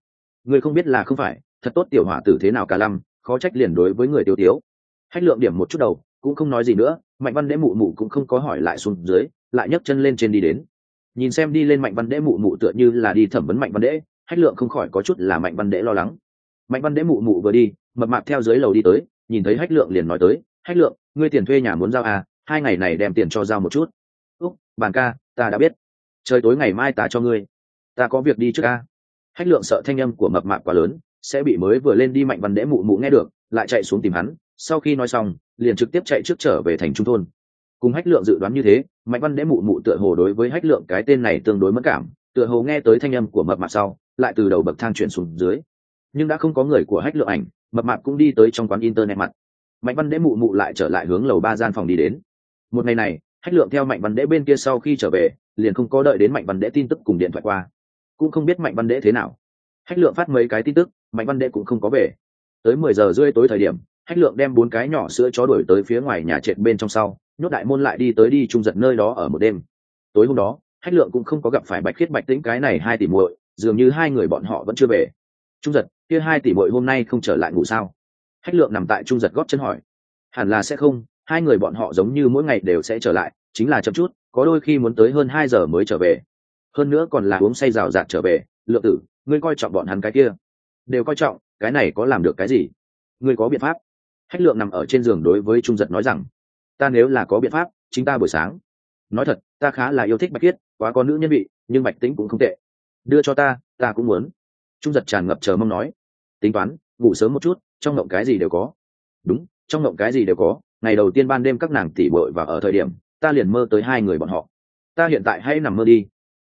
Ngươi không biết là không phải, thật tốt tiểu hỏa tử thế nào cả lâm, khó trách liền đối với người tiêu tiếu. Hách lượng điểm một chút đầu, cũng không nói gì nữa, mạnh văn đễ mụ mụ cũng không có hỏi lại xuống dưới, lại nhấc chân lên trên đi đến nhìn xem đi lên mạnh văn đễ mụ mụ tựa như là đi thẩm vấn mạnh văn đễ, hách lượng không khỏi có chút là mạnh văn đễ lo lắng. Mạnh văn đễ mụ mụ vừa đi, mập mạp theo dưới lầu đi tới, nhìn thấy hách lượng liền nói tới, hách lượng, ngươi tiền thuê nhà muốn giao à hai ngày này đem tiền cho giao một chút. Úc bàn ca, ta đã biết. Trời tối ngày mai ta cho ngươi. Ta có việc đi trước ca hách lượng sợ thanh âm của mập mạp quá lớn, sẽ bị mới vừa lên đi mạnh văn đễ mụ mụ nghe được, lại chạy xuống tìm hắn, sau khi nói xong, liền trực tiếp chạy trước trở về thành trung thôn cùng hách lượng dự đoán như thế, mạnh văn đễ mụ mụ tựa hồ đối với hách lượng cái tên này tương đối mất cảm, tựa hồ nghe tới thanh âm của mập mạp sau, lại từ đầu bậc thang chuyển xuống dưới. Nhưng đã không có người của hách lượng ảnh, mập mạp cũng đi tới trong quán internet mặt. Mạnh văn đễ mụ mụ lại trở lại hướng lầu ba gian phòng đi đến. Một ngày này, hách lượng theo mạnh văn đễ bên kia sau khi trở về, liền không có đợi đến mạnh văn đễ tin tức cùng điện thoại qua. Cũng không biết mạnh văn đễ thế nào. Hách lượng phát mấy cái tin tức, mạnh văn đễ cũng không có về. Tới mười giờ rưỡi tối thời điểm, hách lượng đem bốn cái nhỏ sữa chó đuổi tới phía ngoài nhà trệt bên trong sau nhốt đại môn lại đi tới đi trung giật nơi đó ở một đêm. Tối hôm đó hách lượng cũng không có gặp phải bạch khiết bạch tĩnh cái này hai tỷ muội, dường như hai người bọn họ vẫn chưa về. Trung giật, kia hai tỷ muội hôm nay không trở lại ngủ sao? Hách lượng nằm tại trung giật góp chân hỏi. Hẳn là sẽ không, hai người bọn họ giống như mỗi ngày đều sẽ trở lại, chính là chậm chút, có đôi khi muốn tới hơn hai giờ mới trở về. Hơn nữa còn là uống say rào rạt trở về, lượng tử, ngươi coi trọng bọn hắn cái kia. Đều coi trọng, cái này có làm được cái gì? Ngươi có biện pháp. Hách lượng nằm ở trên giường đối với trung giật nói rằng ta nếu là có biện pháp, chính ta buổi sáng. Nói thật, ta khá là yêu thích bạch khiết, quá có nữ nhân vị, nhưng bạch tính cũng không tệ. Đưa cho ta ta cũng muốn. Trung giật tràn ngập chờ mong nói. Tính toán, ngủ sớm một chút, trong ngộng cái gì đều có. Đúng, trong ngộng cái gì đều có. Ngày đầu tiên ban đêm các nàng tỉ bội và ở thời điểm, ta liền mơ tới hai người bọn họ. Ta hiện tại hãy nằm mơ đi.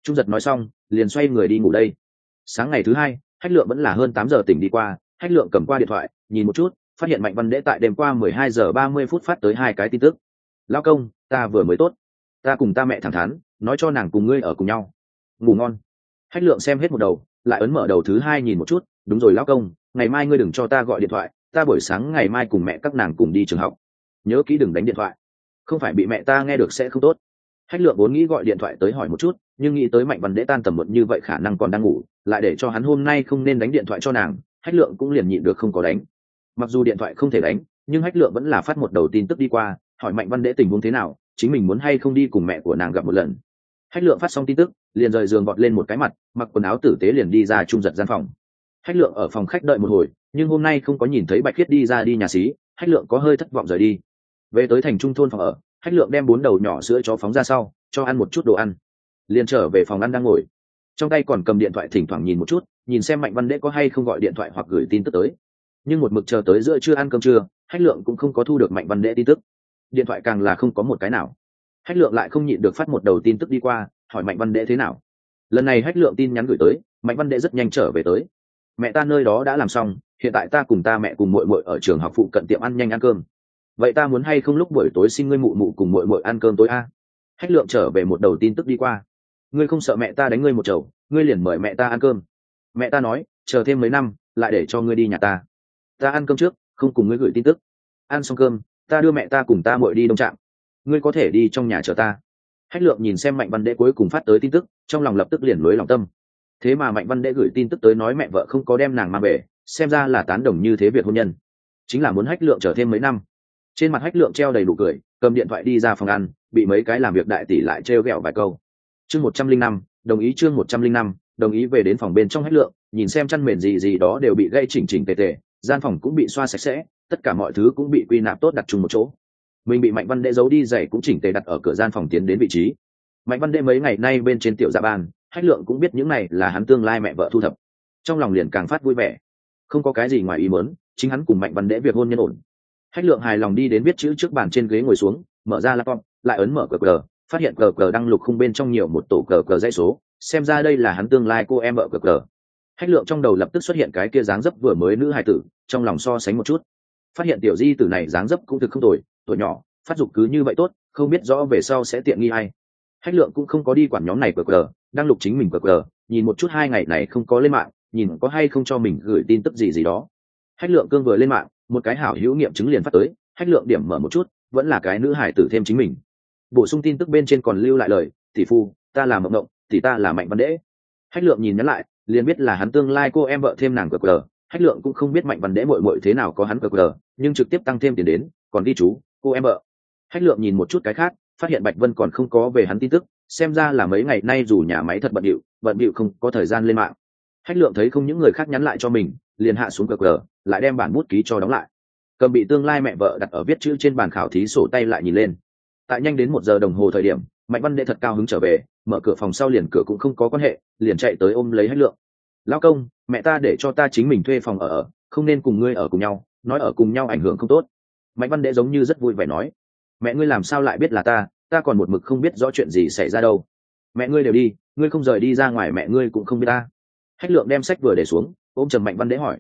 Trung giật nói xong, liền xoay người đi ngủ đây. Sáng ngày thứ hai, hách lượng vẫn là hơn tám giờ tỉnh đi qua, hách lượng cầm qua điện thoại, nhìn một chút phát hiện mạnh văn đễ tại đêm qua mười hai giờ ba mươi phút phát tới hai cái tin tức. Lao công, ta vừa mới tốt. Ta cùng ta mẹ thẳng thắn, nói cho nàng cùng ngươi ở cùng nhau. Ngủ ngon. Hách lượng xem hết một đầu, lại ấn mở đầu thứ hai nhìn một chút. Đúng rồi lao công, ngày mai ngươi đừng cho ta gọi điện thoại. Ta buổi sáng ngày mai cùng mẹ các nàng cùng đi trường học. Nhớ kỹ đừng đánh điện thoại. Không phải bị mẹ ta nghe được sẽ không tốt. Hách lượng vốn nghĩ gọi điện thoại tới hỏi một chút, nhưng nghĩ tới mạnh văn đễ tan tầm một như vậy khả năng còn đang ngủ, lại để cho hắn hôm nay không nên đánh điện thoại cho nàng. Hách lượng cũng liền nhịn được không có đánh mặc dù điện thoại không thể đánh, nhưng hách lượng vẫn là phát một đầu tin tức đi qua, hỏi mạnh văn đễ tình huống thế nào, chính mình muốn hay không đi cùng mẹ của nàng gặp một lần. Hách lượng phát xong tin tức, liền rời giường vọt lên một cái mặt, mặc quần áo tử tế liền đi ra trung giật gian phòng. Hách lượng ở phòng khách đợi một hồi, nhưng hôm nay không có nhìn thấy bạch khiết đi ra đi nhà xí, hách lượng có hơi thất vọng rời đi. Về tới thành trung thôn phòng ở, hách lượng đem bốn đầu nhỏ sữa chó phóng ra sau, cho ăn một chút đồ ăn. Liền trở về phòng ăn đang ngồi. Trong tay còn cầm điện thoại thỉnh thoảng nhìn một chút, nhìn xem mạnh văn đễ có hay không gọi điện thoại hoặc gửi tin tức tới nhưng một mực chờ tới giữa chưa ăn cơm trưa, hách lượng cũng không có thu được mạnh văn Đệ tin tức. Điện thoại càng là không có một cái nào. Hách lượng lại không nhịn được phát một đầu tin tức đi qua, hỏi mạnh văn Đệ thế nào. Lần này hách lượng tin nhắn gửi tới, mạnh văn Đệ rất nhanh trở về tới. Mẹ ta nơi đó đã làm xong, hiện tại ta cùng ta mẹ cùng mội mội ở trường học phụ cận tiệm ăn nhanh ăn cơm. Vậy ta muốn hay không lúc buổi tối xin ngươi mụ mụ cùng mội mội ăn cơm tối a? Hách lượng trở về một đầu tin tức đi qua. Ngươi không sợ mẹ ta đánh ngươi một chầu, ngươi liền mời mẹ ta ăn cơm. Mẹ ta nói, chờ thêm mấy năm, lại để cho ngươi đi nhà ta ta ăn cơm trước, không cùng ngươi gửi tin tức. Ăn xong cơm, ta đưa mẹ ta cùng ta mội đi đông trạm. Ngươi có thể đi trong nhà chờ ta. Hách lượng nhìn xem mạnh văn đệ cuối cùng phát tới tin tức, trong lòng lập tức liền lối lòng tâm. Thế mà mạnh văn đệ gửi tin tức tới nói mẹ vợ không có đem nàng mang về, xem ra là tán đồng như thế việc hôn nhân. Chính là muốn hách lượng chờ thêm mấy năm. Trên mặt hách lượng treo đầy đủ cười, cầm điện thoại đi ra phòng ăn, bị mấy cái làm việc đại tỷ lại treo ghẹo vài câu. Chương một trăm linh năm, đồng ý chương một trăm linh năm, đồng ý về đến phòng bên trong hách lượng, nhìn xem chăn mền gì gì đó đều bị gây chỉnh chỉnh tề tề gian phòng cũng bị xoa sạch sẽ, tất cả mọi thứ cũng bị quy nạp tốt đặt chung một chỗ. Mình bị mạnh văn đệ giấu đi giày cũng chỉnh tề đặt ở cửa gian phòng tiến đến vị trí. Mạnh văn đệ mấy ngày nay bên trên tiểu dạ ban hách lượng cũng biết những này là hắn tương lai mẹ vợ thu thập. Trong lòng liền càng phát vui vẻ. Không có cái gì ngoài ý muốn, chính hắn cùng mạnh văn đệ việc hôn nhân ổn. Hách lượng hài lòng đi đến viết chữ trước bàn trên ghế ngồi xuống, mở ra laptop, lại ấn mở cờ cờ, phát hiện cờ cờ đăng lục khung bên trong nhiều một tổ cờ cờ dãy số, xem ra đây là hắn tương lai cô em vợ cờ cờ hách lượng trong đầu lập tức xuất hiện cái kia dáng dấp vừa mới nữ hài tử, trong lòng so sánh một chút. Phát hiện tiểu di tử này dáng dấp cũng thực không tồi, tuổi nhỏ, phát dục cứ như vậy tốt, không biết rõ về sau sẽ tiện nghi hay hách lượng cũng không có đi quản nhóm này cờ cờ đang lục chính mình cờ cờ nhìn một chút hai ngày này không có lên mạng, nhìn có hay không cho mình gửi tin tức gì gì đó. Hách lượng cương vừa lên mạng, một cái hảo hữu nghiệm chứng liền phát tới, hách lượng điểm mở một chút, vẫn là cái nữ hải tử thêm chính mình. Bổ sung tin tức bên trên còn lưu lại lời, tỷ phu, ta là mộng mộng, tỷ ta là mạnh văn đễ hách lượng nhìn nhắn lại liền biết là hắn tương lai cô em vợ thêm nàng cờ cờ, hách lượng cũng không biết mạnh văn đễ mội mội thế nào có hắn cờ cờ, nhưng trực tiếp tăng thêm tiền đến, còn đi chú, cô em vợ. Hách lượng nhìn một chút cái khác, phát hiện bạch vân còn không có về hắn tin tức, xem ra là mấy ngày nay dù nhà máy thật bận điệu bận điệu không có thời gian lên mạng. Hách lượng thấy không những người khác nhắn lại cho mình, liền hạ xuống cờ cờ, lại đem bản bút ký cho đóng lại. Cầm bị tương lai mẹ vợ đặt ở viết chữ trên bàn khảo thí sổ tay lại nhìn lên. Tại nhanh đến một giờ đồng hồ thời điểm, mạnh văn đệ thật cao hứng trở về mở cửa phòng sau liền cửa cũng không có quan hệ, liền chạy tới ôm lấy hách lượng. Lao công, mẹ ta để cho ta chính mình thuê phòng ở ở, không nên cùng ngươi ở cùng nhau, nói ở cùng nhau ảnh hưởng không tốt. Mạnh văn đệ giống như rất vui vẻ nói. Mẹ ngươi làm sao lại biết là ta ta còn một mực không biết rõ chuyện gì xảy ra đâu. Mẹ ngươi đều đi, ngươi không rời đi ra ngoài mẹ ngươi cũng không biết ta. Hách lượng đem sách vừa để xuống, ôm trầm mạnh văn đế hỏi.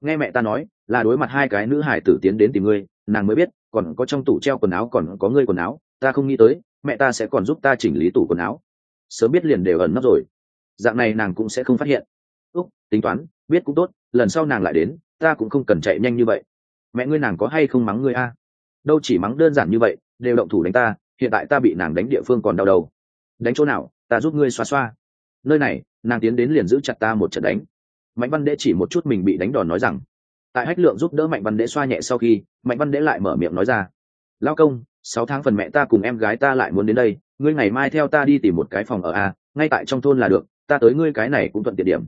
Nghe mẹ ta nói, là đối mặt hai cái nữ hải tử tiến đến tìm ngươi, nàng mới biết, còn có trong tủ treo quần áo còn có ngươi quần áo, ta không nghĩ tới, mẹ ta sẽ còn giúp ta chỉnh lý tủ quần áo sớm biết liền đều ẩn nấp rồi. Dạng này nàng cũng sẽ không phát hiện. Úc, tính toán, biết cũng tốt, lần sau nàng lại đến, ta cũng không cần chạy nhanh như vậy. Mẹ ngươi nàng có hay không mắng ngươi a? Đâu chỉ mắng đơn giản như vậy, đều động thủ đánh ta, hiện tại ta bị nàng đánh địa phương còn đau đầu. Đánh chỗ nào, ta giúp ngươi xoa xoa. Nơi này, nàng tiến đến liền giữ chặt ta một trận đánh. Mạnh văn đễ chỉ một chút mình bị đánh đòn nói rằng, tại hách lượng giúp đỡ mạnh văn đễ xoa nhẹ sau khi, mạnh văn đễ lại mở miệng nói ra, lao công, sáu tháng phần mẹ ta cùng em gái ta lại muốn đến đây ngươi ngày mai theo ta đi tìm một cái phòng ở a, ngay tại trong thôn là được, ta tới ngươi cái này cũng thuận tiện điểm.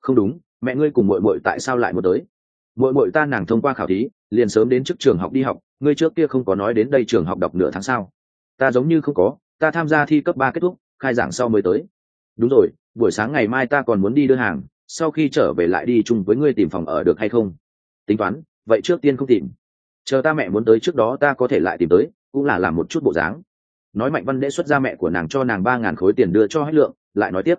Không đúng, mẹ ngươi cùng mội mội tại sao lại một tới? Mội mội ta nàng thông qua khảo thí, liền sớm đến trước trường học đi học, ngươi trước kia không có nói đến đây trường học đọc nửa tháng sau ta giống như không có, ta tham gia thi cấp ba kết thúc, khai giảng sau mới tới. Đúng rồi, buổi sáng ngày mai ta còn muốn đi đưa hàng, sau khi trở về lại đi chung với ngươi tìm phòng ở được hay không? Tính toán, vậy trước tiên không tìm. Chờ ta mẹ muốn tới trước đó ta có thể lại tìm tới, cũng là làm một chút bộ dáng nói mạnh văn đệ xuất ra mẹ của nàng cho nàng ba ngàn khối tiền đưa cho hết lượng, lại nói tiếp,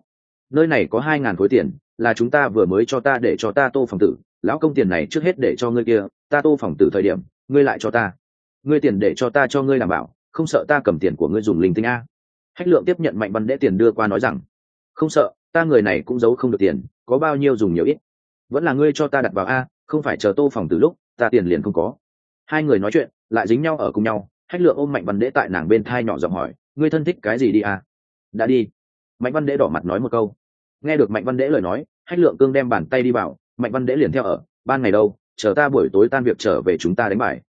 nơi này có hai ngàn khối tiền, là chúng ta vừa mới cho ta để cho ta tô phòng tử, lão công tiền này trước hết để cho ngươi kia, ta tô phòng tử thời điểm, ngươi lại cho ta. Ngươi tiền để cho ta cho ngươi đảm bảo, không sợ ta cầm tiền của ngươi dùng linh tinh a. Hách lượng tiếp nhận mạnh văn đễ tiền đưa qua nói rằng, không sợ, ta người này cũng giấu không được tiền, có bao nhiêu dùng nhiều ít. Vẫn là ngươi cho ta đặt vào a, không phải chờ tô phòng từ lúc, ta tiền liền không có. Hai người nói chuyện, lại dính nhau ở cùng nhau hách lượng ôm mạnh văn đễ tại nàng bên thai nhỏ giọng hỏi, ngươi thân thích cái gì đi à? đã đi. Mạnh văn đễ đỏ mặt nói một câu. Nghe được mạnh văn đễ lời nói, hách lượng cương đem bàn tay đi vào, mạnh văn đễ liền theo ở, ban ngày đâu, chờ ta buổi tối tan việc trở về chúng ta đánh bài.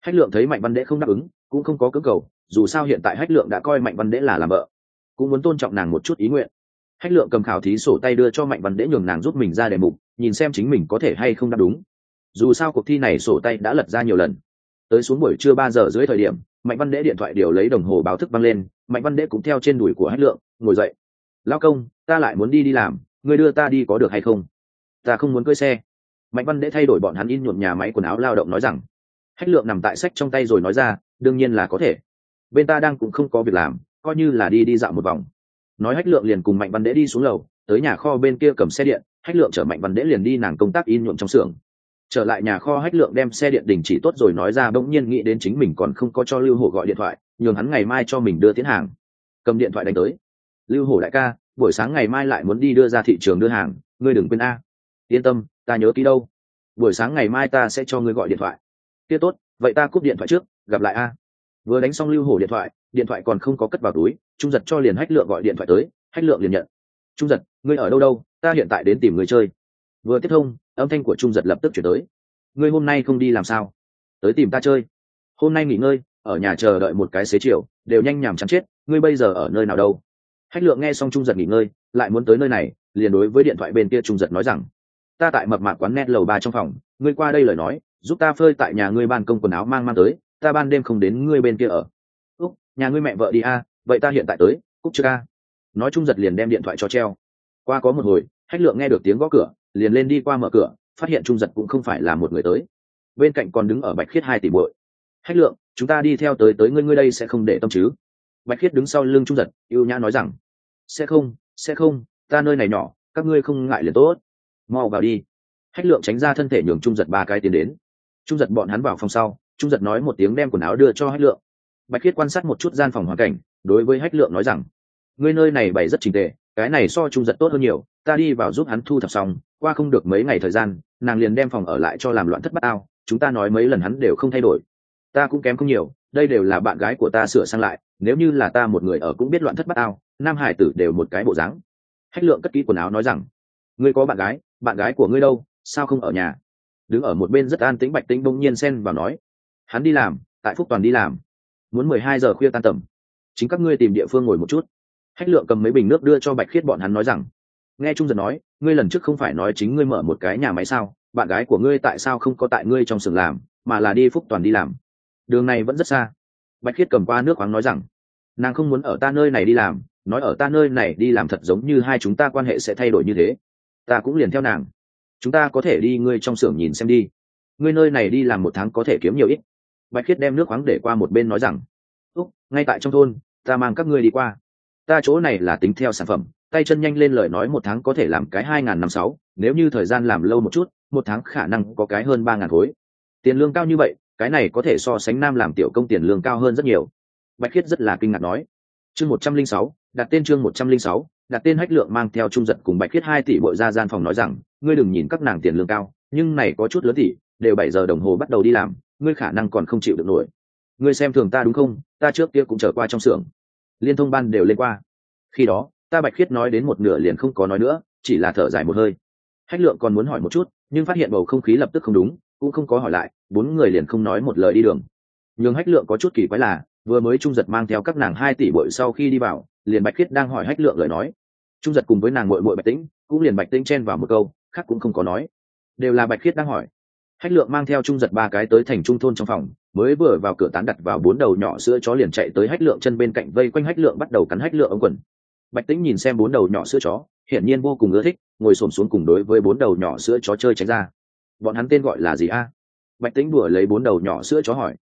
Hách lượng thấy mạnh văn đễ không đáp ứng, cũng không có cưỡng cầu, dù sao hiện tại hách lượng đã coi mạnh văn đễ là làm vợ, cũng muốn tôn trọng nàng một chút ý nguyện. Hách lượng cầm khảo thí sổ tay đưa cho mạnh văn đễ nhường nàng giúp mình ra đề mục, nhìn xem chính mình có thể hay không đáp đúng. Dù sao cuộc thi này sổ tay đã lật ra nhiều lần tới xuống buổi trưa ba giờ dưới thời điểm, mạnh văn đễ điện thoại điều lấy đồng hồ báo thức văng lên, mạnh văn đễ cũng theo trên đùi của hách lượng, ngồi dậy. Lao công, ta lại muốn đi đi làm người đưa ta đi có được hay không? Ta không muốn cưỡi xe. Mạnh văn đễ thay đổi bọn hắn in nhuộm nhà máy quần áo lao động nói rằng. Hách lượng nằm tại sách trong tay rồi nói ra, đương nhiên là có thể. Bên ta đang cũng không có việc làm, coi như là đi đi dạo một vòng. Nói hách lượng liền cùng mạnh văn đễ đi xuống lầu, tới nhà kho bên kia cầm xe điện, hách lượng chở mạnh văn đễ liền đi nàng công tác in nhuộm trong xưởng trở lại nhà kho hách lượng đem xe điện đình chỉ tốt rồi nói ra bỗng nhiên nghĩ đến chính mình còn không có cho lưu hổ gọi điện thoại, nhường hắn ngày mai cho mình đưa tiến hàng. Cầm điện thoại đánh tới. Lưu hổ đại ca, buổi sáng ngày mai lại muốn đi đưa ra thị trường đưa hàng, ngươi đừng quên a. Yên tâm, ta nhớ ký đâu. Buổi sáng ngày mai ta sẽ cho ngươi gọi điện thoại. Kia tốt, vậy ta cúp điện thoại trước, gặp lại a. Vừa đánh xong lưu hổ điện thoại điện thoại còn không có cất vào túi, trung giật cho liền hách lượng gọi điện thoại tới, hách lượng liền nhận. Trung giật, ngươi ở đâu đâu, ta hiện tại đến tìm người chơi vừa tiếp thông, âm thanh của trung giật lập tức chuyển tới. Ngươi hôm nay không đi làm sao? Tới tìm ta chơi. Hôm nay nghỉ ngơi, ở nhà chờ đợi một cái xế chiều, đều nhanh nhảm chắn chết, ngươi bây giờ ở nơi nào đâu? Hách lượng nghe xong trung giật nghỉ ngơi, lại muốn tới nơi này, liền đối với điện thoại bên kia trung giật nói rằng, ta tại mập mạc quán net lầu ba trong phòng, ngươi qua đây lời nói, giúp ta phơi tại nhà ngươi ban công quần áo mang mang tới, ta ban đêm không đến ngươi bên kia ở. Úc, nhà ngươi mẹ vợ đi a, vậy ta hiện tại tới cúc chưa ca nói trung giật liền đem điện thoại cho treo. Qua có một hồi, hách lượng nghe được tiếng gõ cửa liền lên đi qua mở cửa, phát hiện trung giật cũng không phải là một người tới. Bên cạnh còn đứng ở bạch khiết hai tỷ bội hách lượng, chúng ta đi theo tới tới ngươi ngươi đây sẽ không để tâm chứ? Bạch khiết đứng sau lưng trung giật yêu nhã nói rằng, sẽ không sẽ không, ta nơi này nhỏ, các ngươi không ngại liền tốt. Mau vào đi. Hách lượng tránh ra thân thể nhường trung giật ba cái tiến đến. Trung giật bọn hắn vào phòng sau, trung giật nói một tiếng đem quần áo đưa cho hách lượng. Bạch khiết quan sát một chút gian phòng hoàn cảnh, đối với hách lượng nói rằng, ngươi nơi này bày rất trình tệ cái này so trung giật tốt hơn nhiều, ta đi vào giúp hắn thu thập xong qua không được mấy ngày thời gian, nàng liền đem phòng ở lại cho làm loạn thất bát ao, chúng ta nói mấy lần hắn đều không thay đổi. Ta cũng kém không nhiều, đây đều là bạn gái của ta sửa sang lại, nếu như là ta một người ở cũng biết loạn thất bát ao, nam hải tử đều một cái bộ dáng. Hách lượng cất kỹ quần áo nói rằng, ngươi có bạn gái bạn gái của ngươi đâu, sao không ở nhà? Đứng ở một bên rất an tĩnh bạch tĩnh bỗng nhiên xen vào nói, hắn đi làm, tại phúc toàn đi làm. Muốn mười hai giờ khuya tan tầm. Chính các ngươi tìm địa phương ngồi một chút. Hách lượng cầm mấy bình nước đưa cho bạch khiết bọn hắn nói rằng nghe trung dần nói, ngươi lần trước không phải nói chính ngươi mở một cái nhà máy sao? Bạn gái của ngươi tại sao không có tại ngươi trong xưởng làm, mà là đi phúc toàn đi làm? Đường này vẫn rất xa. Bạch khiết cầm qua nước khoáng nói rằng, nàng không muốn ở ta nơi này đi làm, nói ở ta nơi này đi làm thật giống như hai chúng ta quan hệ sẽ thay đổi như thế. Ta cũng liền theo nàng. Chúng ta có thể đi ngươi trong xưởng nhìn xem đi. Ngươi nơi này đi làm một tháng có thể kiếm nhiều ít. Bạch khiết đem nước khoáng để qua một bên nói rằng, úc, ngay tại trong thôn, ta mang các ngươi đi qua. Ta chỗ này là tính theo sản phẩm tay chân nhanh lên lời nói một tháng có thể làm cái hai n g h n năm sáu, nếu như thời gian làm lâu một chút, một tháng khả năng có cái hơn ba ngàn khối. Tiền lương cao như vậy, cái này có thể so sánh nam làm tiểu công tiền lương cao hơn rất nhiều. Bạch khiết rất là kinh ngạc nói. Chương một trăm linh sáu, đặt tên chương một trăm linh sáu, đặt tên hách lượng mang theo trung giật cùng bạch khiết hai tỷ bội ra gian phòng nói rằng, ngươi đừng nhìn các nàng tiền lương cao, nhưng này có chút lớn tỷ, đều bảy giờ đồng hồ bắt đầu đi làm, ngươi khả năng còn không chịu được nổi. Ngươi xem thường ta đúng không? Ta trước kia cũng trở qua trong xưởng. Liên thông ban đều lên qua. Khi đó ta bạch khiết nói đến một nửa liền không có nói nữa, chỉ là thở dài một hơi. Hách lượng còn muốn hỏi một chút, nhưng phát hiện bầu không khí lập tức không đúng, cũng không có hỏi lại, bốn người liền không nói một lời đi đường. Nhưng hách lượng có chút kỳ quái là, vừa mới trung giật mang theo các nàng hai tỷ bội sau khi đi vào, liền bạch khiết đang hỏi hách lượng lời nói. Trung giật cùng với nàng mội mội bạch tĩnh, cũng liền bạch tĩnh chen vào một câu, khác cũng không có nói. Đều là bạch khiết đang hỏi. Hách lượng mang theo trung giật ba cái tới thành trung thôn trong phòng, mới vừa vào cửa tán đặt vào bốn đầu nhỏ sữa chó liền chạy tới hách lượng chân bên cạnh vây quanh hách lượng bắt đầu cắn hách lượng ống quần bạch tĩnh nhìn xem bốn đầu nhỏ sữa chó, hiển nhiên vô cùng ưa thích, ngồi xổm xuống cùng đối với bốn đầu nhỏ sữa chó chơi tránh ra. Bọn hắn tên gọi là gì a? Bạch tĩnh đùa lấy bốn đầu nhỏ sữa chó hỏi.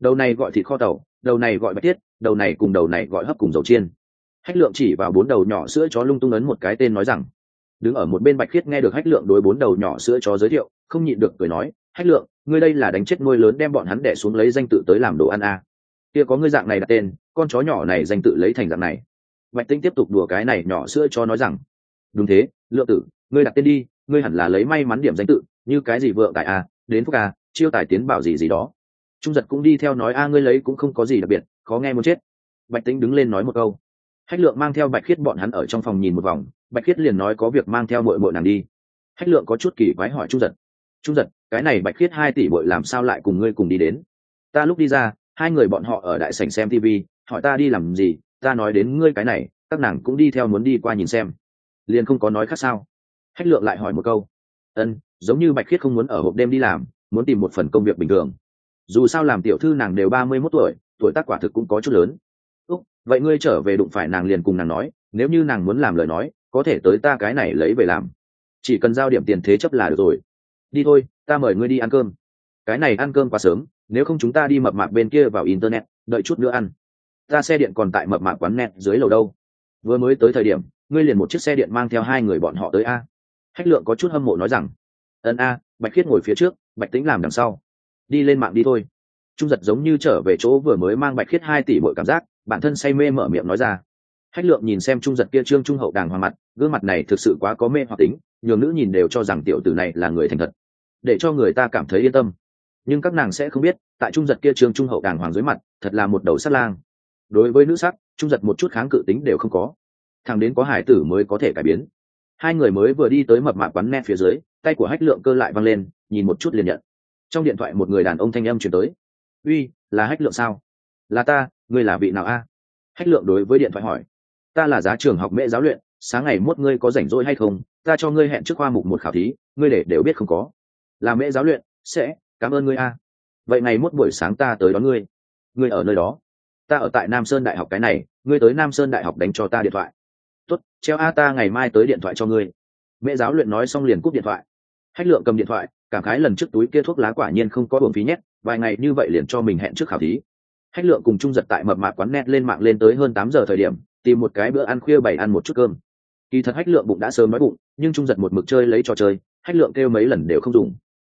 Đầu này gọi thịt kho tàu, đầu này gọi bạch tiết, đầu này cùng đầu này gọi hấp cùng dầu chiên. Hách lượng chỉ vào bốn đầu nhỏ sữa chó lung tung ấn một cái tên nói rằng, đứng ở một bên bạch khiết nghe được hách lượng đối bốn đầu nhỏ sữa chó giới thiệu, không nhịn được cười nói, hách lượng, ngươi đây là đánh chết nuôi lớn đem bọn hắn đẻ xuống lấy danh tự tới làm đồ ăn à. kia có ngươi dạng này đặt tên, con chó nhỏ này danh tự lấy thành dạng này bạch tinh tiếp tục đùa cái này nhỏ sữa cho nói rằng, đúng thế, lượng tử, ngươi đặt tên đi, ngươi hẳn là lấy may mắn điểm danh tự, như cái gì vợ tại a, đến phúc a, chiêu tài tiến bảo gì gì đó. Trung giật cũng đi theo nói, a, ngươi lấy cũng không có gì đặc biệt, khó nghe muốn chết. Bạch tính đứng lên nói một câu. Hách lượng mang theo bạch khiết bọn hắn ở trong phòng nhìn một vòng, bạch khiết liền nói có việc mang theo mội mội nàng đi. Hách lượng có chút kỳ quái hỏi trung giật trung giật, cái này bạch khiết hai tỷ bội làm sao lại cùng ngươi cùng đi đến? Ta lúc đi ra, hai người bọn họ ở đại sảnh xem tv hỏi ta đi làm gì ta nói đến ngươi cái này, các nàng cũng đi theo muốn đi qua nhìn xem. Liền không có nói khác sao? Hách lượng lại hỏi một câu. Ân, giống như bạch khiết không muốn ở hộp đêm đi làm, muốn tìm một phần công việc bình thường. Dù sao làm tiểu thư nàng đều ba mươi mốt tuổi tuổi tác quả thực cũng có chút lớn. Úc, vậy ngươi trở về đụng phải nàng liền cùng nàng nói, nếu như nàng muốn làm lời nói, có thể tới ta cái này lấy về làm. Chỉ cần giao điểm tiền thế chấp là được rồi. Đi thôi, ta mời ngươi đi ăn cơm. Cái này ăn cơm quá sớm, nếu không chúng ta đi mập mạp bên kia vào internet, đợi chút nữa ăn ta xe điện còn tại mập mạp quán net dưới lầu đâu. Vừa mới tới thời điểm, ngươi liền một chiếc xe điện mang theo hai người bọn họ tới a. Hách lượng có chút hâm mộ nói rằng, ân a, bạch khiết ngồi phía trước, bạch tính làm đằng sau. Đi lên mạng đi thôi. Trung giật giống như trở về chỗ vừa mới mang bạch khiết hai tỷ mỗi cảm giác, bản thân say mê mở miệng nói ra. Hách lượng nhìn xem trung giật kia trương trung hậu đàng hoàng mặt, gương mặt này thực sự quá có mê hoặc tính, nhường nữ nhìn đều cho rằng tiểu tử này là người thành thật. Để cho người ta cảm thấy yên tâm. Nhưng các nàng sẽ không biết, tại trung giật kia trương trung hậu đàng hoàng dưới mặt, thật là một đầu sắt lang đối với nữ sắc, trung giật một chút kháng cự tính đều không có. Thằng đến có hải tử mới có thể cải biến. Hai người mới vừa đi tới mập mạp quán net phía dưới, tay của hách lượng cơ lại văng lên, nhìn một chút liền nhận. Trong điện thoại một người đàn ông thanh âm chuyển tới. Uy, là hách lượng sao? Là ta, ngươi là vị nào a? Hách lượng đối với điện thoại hỏi. Ta là giá trường học mễ giáo luyện, sáng ngày mốt ngươi có rảnh rỗi hay không, ta cho ngươi hẹn trước khoa mục một khảo thí, ngươi để đều biết không có. Là mễ giáo luyện, sẽ, cảm ơn ngươi a. Vậy ngày mốt buổi sáng ta tới đón ngươi. Ngươi ở nơi đó ta ở tại nam sơn đại học cái này, ngươi tới nam sơn đại học đánh cho ta điện thoại. Tuất treo a ta ngày mai tới điện thoại cho ngươi. Mẹ giáo luyện nói xong liền cúp điện thoại. Hách lượng cầm điện thoại, cảm khái lần trước túi kia thuốc lá quả nhiên không có buồng phí nhét, vài ngày như vậy liền cho mình hẹn trước khảo thí. Hách lượng cùng trung giật tại mập mạp quán net lên mạng lên tới hơn tám giờ thời điểm, tìm một cái bữa ăn khuya bảy ăn một chút cơm. Kỳ thật hách lượng bụng đã sớm nói bụng, nhưng trung giật một mực chơi lấy trò chơi, hách lượng kêu mấy lần đều không dùng.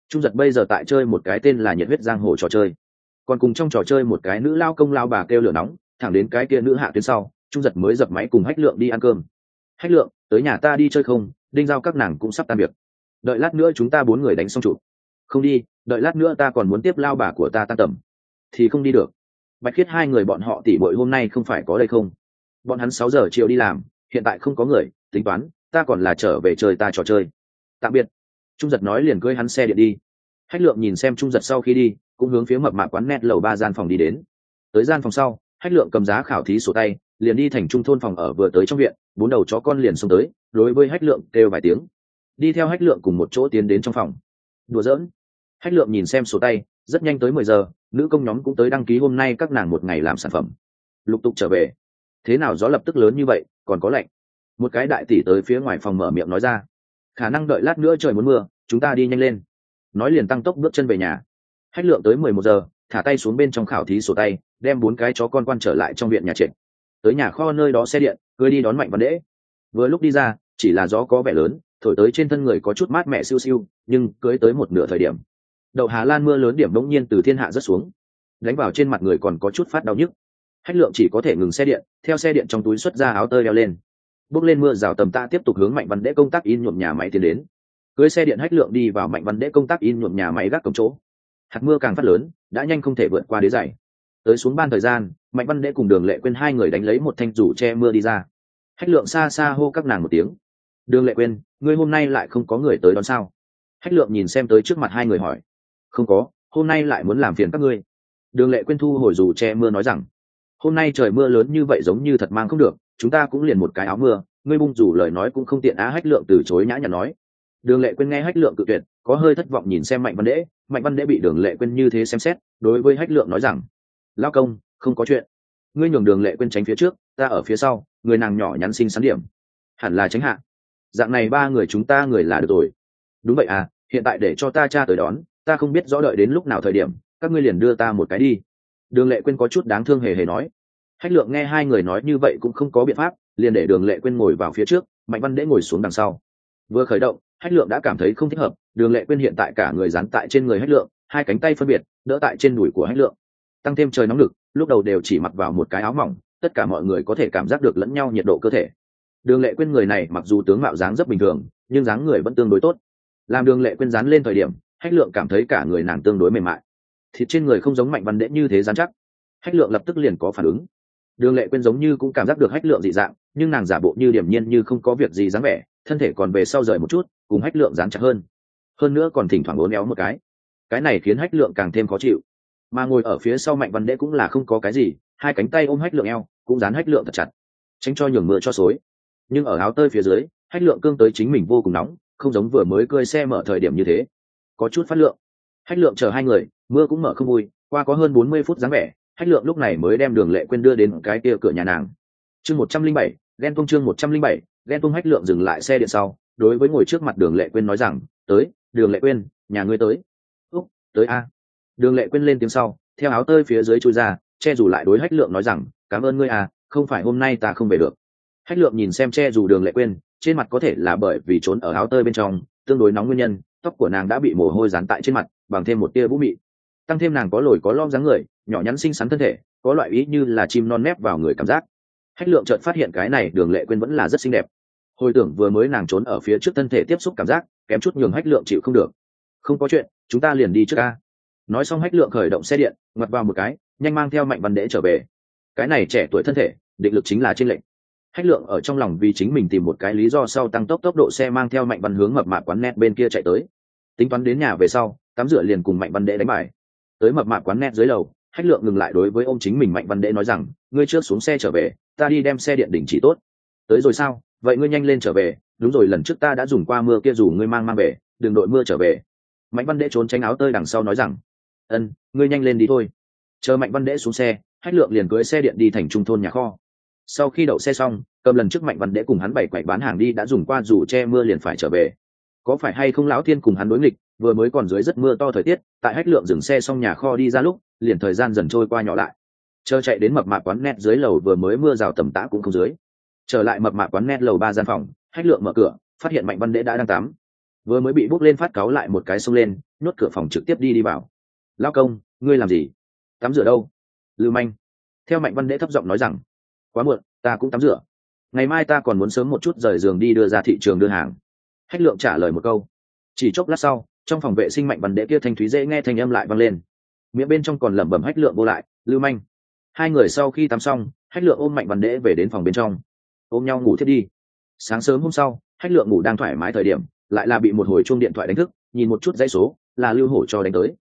Trung giật bây giờ tại chơi một cái tên là nhiệt huyết giang hồ trò chơi còn cùng trong trò chơi một cái nữ lao công lao bà kêu lửa nóng, thẳng đến cái kia nữ hạ tuyến sau, trung giật mới dập máy cùng hách lượng đi ăn cơm. Hách lượng, tới nhà ta đi chơi không? Đinh giao các nàng cũng sắp tan việc. Đợi lát nữa chúng ta bốn người đánh xong trụ không đi, đợi lát nữa ta còn muốn tiếp lao bà của ta tan tầm. Thì không đi được. Bạch khiết hai người bọn họ tỉ bội hôm nay không phải có đây không? Bọn hắn sáu giờ chiều đi làm, hiện tại không có người, tính toán, ta còn là trở về chơi ta trò chơi. Tạm biệt. Trung giật nói liền cưới hắn xe điện đi hách lượng nhìn xem trung giật sau khi đi, cũng hướng phía mập mạ quán net lầu ba gian phòng đi đến. Tới gian phòng sau, hách lượng cầm giá khảo thí sổ tay, liền đi thành trung thôn phòng ở vừa tới trong viện, bốn đầu chó con liền xông tới, đối với hách lượng kêu vài tiếng. Đi theo hách lượng cùng một chỗ tiến đến trong phòng. Đùa giỡn. Hách lượng nhìn xem sổ tay, rất nhanh tới mười giờ, nữ công nhóm cũng tới đăng ký hôm nay các nàng một ngày làm sản phẩm. Lục tục trở về. Thế nào gió lập tức lớn như vậy, còn có lạnh. Một cái đại tỷ tới phía ngoài phòng mở miệng nói ra. Khả năng đợi lát nữa trời muốn mưa, chúng ta đi nhanh lên nói liền tăng tốc bước chân về nhà. Hách lượng tới mười một giờ, thả tay xuống bên trong khảo thí sổ tay, đem bốn cái chó con quan trở lại trong viện nhà trệt. Tới nhà kho nơi đó xe điện cưới đi đón mạnh văn đễ vừa lúc đi ra, chỉ là gió có vẻ lớn, thổi tới trên thân người có chút mát mẻ siêu siêu, nhưng cưới tới một nửa thời điểm. Đậu hà lan mưa lớn điểm bỗng nhiên từ thiên hạ rất xuống. Đánh vào trên mặt người còn có chút phát đau nhức. Hách lượng chỉ có thể ngừng xe điện, theo xe điện trong túi xuất ra áo tơi đeo lên. Bước lên mưa rào tầm ta tiếp tục hướng mạnh văn đễ công tác in nhuộm nhà máy tiến đến cưới xe điện hách lượng đi vào mạnh văn đễ công tác in nhuộm nhà máy gác cổng chỗ. Hạt mưa càng phát lớn, đã nhanh không thể vượt qua đế dày tới xuống ban thời gian, mạnh văn đễ cùng đường lệ quên hai người đánh lấy một thanh rủ che mưa đi ra. Hách lượng xa xa hô các nàng một tiếng. Đường lệ quên ngươi hôm nay lại không có người tới đón sao? Hách lượng nhìn xem tới trước mặt hai người hỏi. Không có, hôm nay lại muốn làm phiền các ngươi. Đường lệ quên thu hồi dù che mưa nói rằng. Hôm nay trời mưa lớn như vậy giống như thật mang không được, chúng ta cũng liền một cái áo mưa. Ngươi bung rủ lời nói cũng không tiện á hách lượng từ chối nhã nhặn nói đường lệ quên nghe hách lượng cự tuyệt, có hơi thất vọng nhìn xem mạnh văn đễ. Mạnh văn đễ bị đường lệ quên như thế xem xét, đối với hách lượng nói rằng lao công, không có chuyện. Ngươi nhường đường lệ quên tránh phía trước, ta ở phía sau, người nàng nhỏ nhắn sinh sắn điểm. Hẳn là tránh hạ. Dạng này ba người chúng ta người là được rồi. Đúng vậy à hiện tại để cho ta cha tới đón, ta không biết rõ đợi đến lúc nào thời điểm, các ngươi liền đưa ta một cái đi. Đường lệ quên có chút đáng thương hề hề nói. Hách lượng nghe hai người nói như vậy cũng không có biện pháp, liền để đường lệ quên ngồi vào phía trước, mạnh văn đễ ngồi xuống đằng sau. Vừa khởi động hách lượng đã cảm thấy không thích hợp, đường lệ quên hiện tại cả người dán tại trên người hách lượng, hai cánh tay phân biệt, đỡ tại trên đùi của hách lượng. Tăng thêm trời nóng lực, lúc đầu đều chỉ mặc vào một cái áo mỏng, tất cả mọi người có thể cảm giác được lẫn nhau nhiệt độ cơ thể. Đường lệ quên người này mặc dù tướng mạo dáng rất bình thường, nhưng dáng người vẫn tương đối tốt. Làm đường lệ quên dán lên thời điểm, hách lượng cảm thấy cả người nàng tương đối mềm mại. Thịt trên người không giống mạnh văn đễ như thế dán chắc. Hách lượng lập tức liền có phản ứng. Đường lệ quên giống như cũng cảm giác được hách lượng dị dạng, nhưng nàng giả bộ như điểm nhiên như không có việc gì dáng vẻ thân thể còn về sau rời một chút, cùng hách lượng dán chặt hơn. Hơn nữa còn thỉnh thoảng ố néo một cái. Cái này khiến hách lượng càng thêm khó chịu. Mà ngồi ở phía sau mạnh văn đễ cũng là không có cái gì, hai cánh tay ôm hách lượng eo, cũng dán hách lượng thật chặt. Tránh cho nhường mưa cho xối. Nhưng ở áo tơi phía dưới, hách lượng cương tới chính mình vô cùng nóng, không giống vừa mới cơi xe mở thời điểm như thế. Có chút phát lượng. Hách lượng chờ hai người, mưa cũng mở không vui, qua có hơn bốn mươi phút dáng vẻ, hách lượng lúc này mới đem đường lệ quên đưa đến cái kia cửa nhà nàng. Chương một trăm linh bảy, ghen công chương một trăm linh bảy ghen tuông hách lượng dừng lại xe điện sau, đối với ngồi trước mặt đường lệ quên nói rằng, tới, đường lệ quên nhà ngươi tới. Úc, tới a. Đường lệ quên lên tiếng sau, theo áo tơi phía dưới chui ra, che dù lại đối hách lượng nói rằng, cảm ơn ngươi à không phải hôm nay ta không về được. Hách lượng nhìn xem che dù đường lệ quên trên mặt có thể là bởi vì trốn ở áo tơi bên trong, tương đối nóng nguyên nhân, tóc của nàng đã bị mồ hôi dán tại trên mặt, bằng thêm một tia vũ mị. Tăng thêm nàng có lồi có lom dáng người, nhỏ nhắn xinh xắn thân thể, có loại ý như là chim non nép vào người cảm giác hách lượng chợt phát hiện cái này đường lệ quên vẫn là rất xinh đẹp. Hồi tưởng vừa mới nàng trốn ở phía trước thân thể tiếp xúc cảm giác, kém chút nhường hách lượng chịu không được. Không có chuyện, chúng ta liền đi trước ca nói xong hách lượng khởi động xe điện, ngoặt vào một cái, nhanh mang theo mạnh văn đễ trở về. Cái này trẻ tuổi thân thể, định lực chính là trên lệnh. Hách lượng ở trong lòng vì chính mình tìm một cái lý do sau tăng tốc tốc độ xe mang theo mạnh văn hướng mập mạp quán net bên kia chạy tới. Tính toán đến nhà về sau, tắm rửa liền cùng mạnh văn đễ đánh bài. Tới mập mạp quán net dưới lầu, hách lượng ngừng lại đối với ô m chính mình mạnh văn đễ nói rằng, ngươi trước xuống xe trở về ta đi đem xe điện đình chỉ tốt. Tới rồi sao? Vậy ngươi nhanh lên trở về. Đúng rồi, lần trước ta đã dùng qua mưa kia dù ngươi mang mang về, đừng đội mưa trở về. Mạnh văn đễ trốn tránh áo tơi đằng sau nói rằng, ân, ngươi nhanh lên đi thôi. Chờ mạnh văn đễ xuống xe, hách lượng liền cưới xe điện đi thành trung thôn nhà kho. Sau khi đậu xe xong, cầm lần trước mạnh văn đễ cùng hắn bảy quậy bán hàng đi đã dùng qua dù che mưa liền phải trở về. Có phải hay không lão thiên cùng hắn đối nghịch, vừa mới còn dưới rất mưa to thời tiết, tại hách lượng dừng xe xong nhà kho đi ra lúc, liền thời gian dần trôi qua nhỏ lại chờ chạy đến mập mạp quán net dưới lầu vừa mới mưa rào tầm tã cũng không dưới. Trở lại mập mạp quán net lầu ba gian phòng, hách lượng mở cửa, phát hiện mạnh văn đễ đã đang tắm. Vừa mới bị bốc lên phát cáo lại một cái xông lên, nhốt cửa phòng trực tiếp đi đi vào. Lao công, ngươi làm gì? Tắm rửa đâu? Lưu manh. Theo mạnh văn đễ thấp giọng nói rằng, quá muộn, ta cũng tắm rửa. Ngày mai ta còn muốn sớm một chút rời giường đi đưa ra thị trường đưa hàng. Hách lượng trả lời một câu. Chỉ chốc lát sau, trong phòng vệ sinh mạnh văn đễ kia thanh thúy dễ nghe thanh âm lại vang lên. Miệng bên trong còn lẩm bẩm hách lượng vô lại, lưu manh hai người sau khi tắm xong, hách lượng ôm mạnh văn đễ về đến phòng bên trong. Ôm nhau ngủ thiết đi. Sáng sớm hôm sau, hách lượng ngủ đang thoải mái thời điểm, lại là bị một hồi chuông điện thoại đánh thức, nhìn một chút dãy số, là lưu hổ cho đánh tới.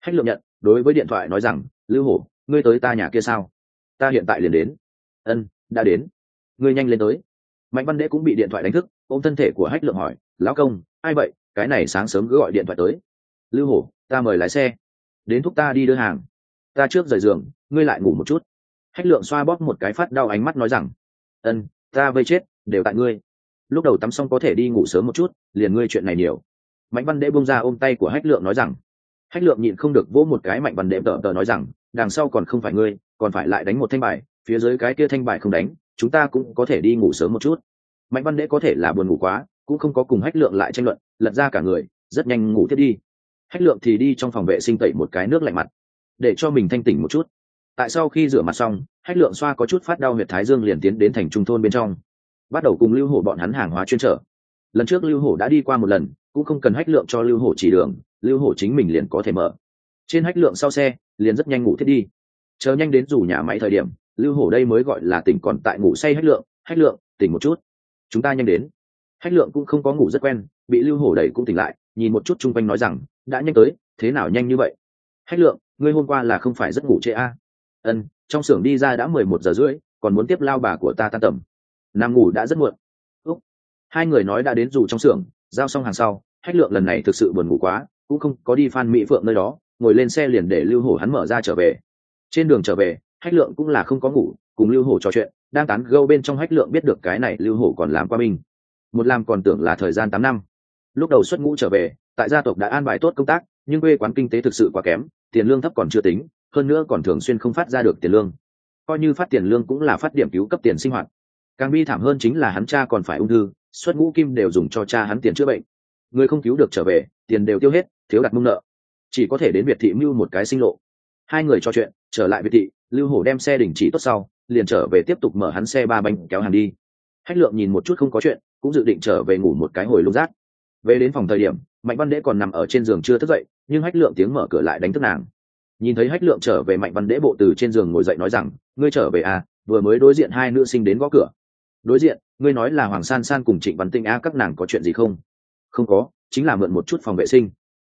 Hách lượng nhận, đối với điện thoại nói rằng, lưu hổ, ngươi tới ta nhà kia sao? Ta hiện tại liền đến. Ân, đã đến. Ngươi nhanh lên tới. Mạnh văn đễ cũng bị điện thoại đánh thức, ôm thân thể của hách lượng hỏi, lão công, ai vậy? Cái này sáng sớm cứ gọi điện thoại tới. Lưu hổ, ta mời lái xe. Đến thúc ta đi đưa hàng ta trước rời giường, ngươi lại ngủ một chút. Hách lượng xoa bóp một cái phát đau ánh mắt nói rằng, ân, ta vây chết, đều tại ngươi. Lúc đầu tắm xong có thể đi ngủ sớm một chút, liền ngươi chuyện này nhiều. Mạnh văn đệ bông ra ôm tay của hách lượng nói rằng, hách lượng nhịn không được vỗ một cái mạnh văn đệ tờ tờ nói rằng, đằng sau còn không phải ngươi, còn phải lại đánh một thanh bài, phía dưới cái kia thanh bài không đánh, chúng ta cũng có thể đi ngủ sớm một chút. Mạnh văn đệ có thể là buồn ngủ quá, cũng không có cùng hách lượng lại tranh luận, lật ra cả người, rất nhanh ngủ tiếp đi. Hách lượng thì đi trong phòng vệ sinh tẩy một cái nước lạnh mặt để cho mình thanh tỉnh một chút. Tại sau khi rửa mặt xong, hách lượng xoa có chút phát đau huyệt thái dương liền tiến đến thành trung thôn bên trong. Bắt đầu cùng lưu hổ bọn hắn hàng hóa chuyên trở. Lần trước lưu hổ đã đi qua một lần, cũng không cần hách lượng cho lưu hổ chỉ đường, lưu hổ chính mình liền có thể mở. Trên hách lượng sau xe, liền rất nhanh ngủ thiết đi. Chờ nhanh đến rủ nhà máy thời điểm, lưu hổ đây mới gọi là tỉnh còn tại ngủ say hách lượng hách lượng, tỉnh một chút. Chúng ta nhanh đến. Hách lượng cũng không có ngủ rất quen, bị lưu hổ đẩy cũng tỉnh lại, nhìn một chút chung quanh nói rằng, đã nhanh tới, thế nào nhanh như vậy? Hách lượng, ngươi hôm qua là không phải rất ngủ trễ a à? ân trong xưởng đi ra đã mười một giờ rưỡi, còn muốn tiếp lao bà của ta tan tầm. Nằm ngủ đã rất muộn. Úc. Hai người nói đã đến dù trong xưởng, giao xong hàng sau, hách lượng lần này thực sự buồn ngủ quá, cũng không có đi phan mỹ phượng nơi đó, ngồi lên xe liền để lưu hổ hắn mở ra trở về. Trên đường trở về, hách lượng cũng là không có ngủ, cùng lưu hổ trò chuyện, đang tán gâu bên trong hách lượng biết được cái này lưu hổ còn làm qua mình. Một làm còn tưởng là thời gian tám năm. Lúc đầu xuất ngũ trở về, tại gia tộc đã an bài tốt công tác, nhưng quê quán kinh tế thực sự quá kém tiền lương thấp còn chưa tính, hơn nữa còn thường xuyên không phát ra được tiền lương. Coi như phát tiền lương cũng là phát điểm cứu cấp tiền sinh hoạt. Càng bi thảm hơn chính là hắn cha còn phải ung thư, xuất ngũ kim đều dùng cho cha hắn tiền chữa bệnh. Người không cứu được trở về, tiền đều tiêu hết, thiếu đặt mông nợ. Chỉ có thể đến việt thị mưu một cái sinh lộ. Hai người trò chuyện, trở lại việt thị, lưu hổ đem xe đình chỉ tốt sau, liền trở về tiếp tục mở hắn xe ba bánh kéo hàng đi. Hách lượng nhìn một chút không có chuyện, cũng dự định trở về ngủ một cái hồi lung rác. Về đến phòng thời điểm mạnh văn đễ còn nằm ở trên giường chưa thức dậy, nhưng hách lượng tiếng mở cửa lại đánh thức nàng. Nhìn thấy hách lượng trở về, mạnh văn đễ bộ từ trên giường ngồi dậy nói rằng, ngươi trở về à vừa mới đối diện hai nữ sinh đến gõ cửa. Đối diện, ngươi nói là hoàng san san cùng trịnh văn tinh a, các nàng có chuyện gì không? Không có, chính là mượn một chút phòng vệ sinh.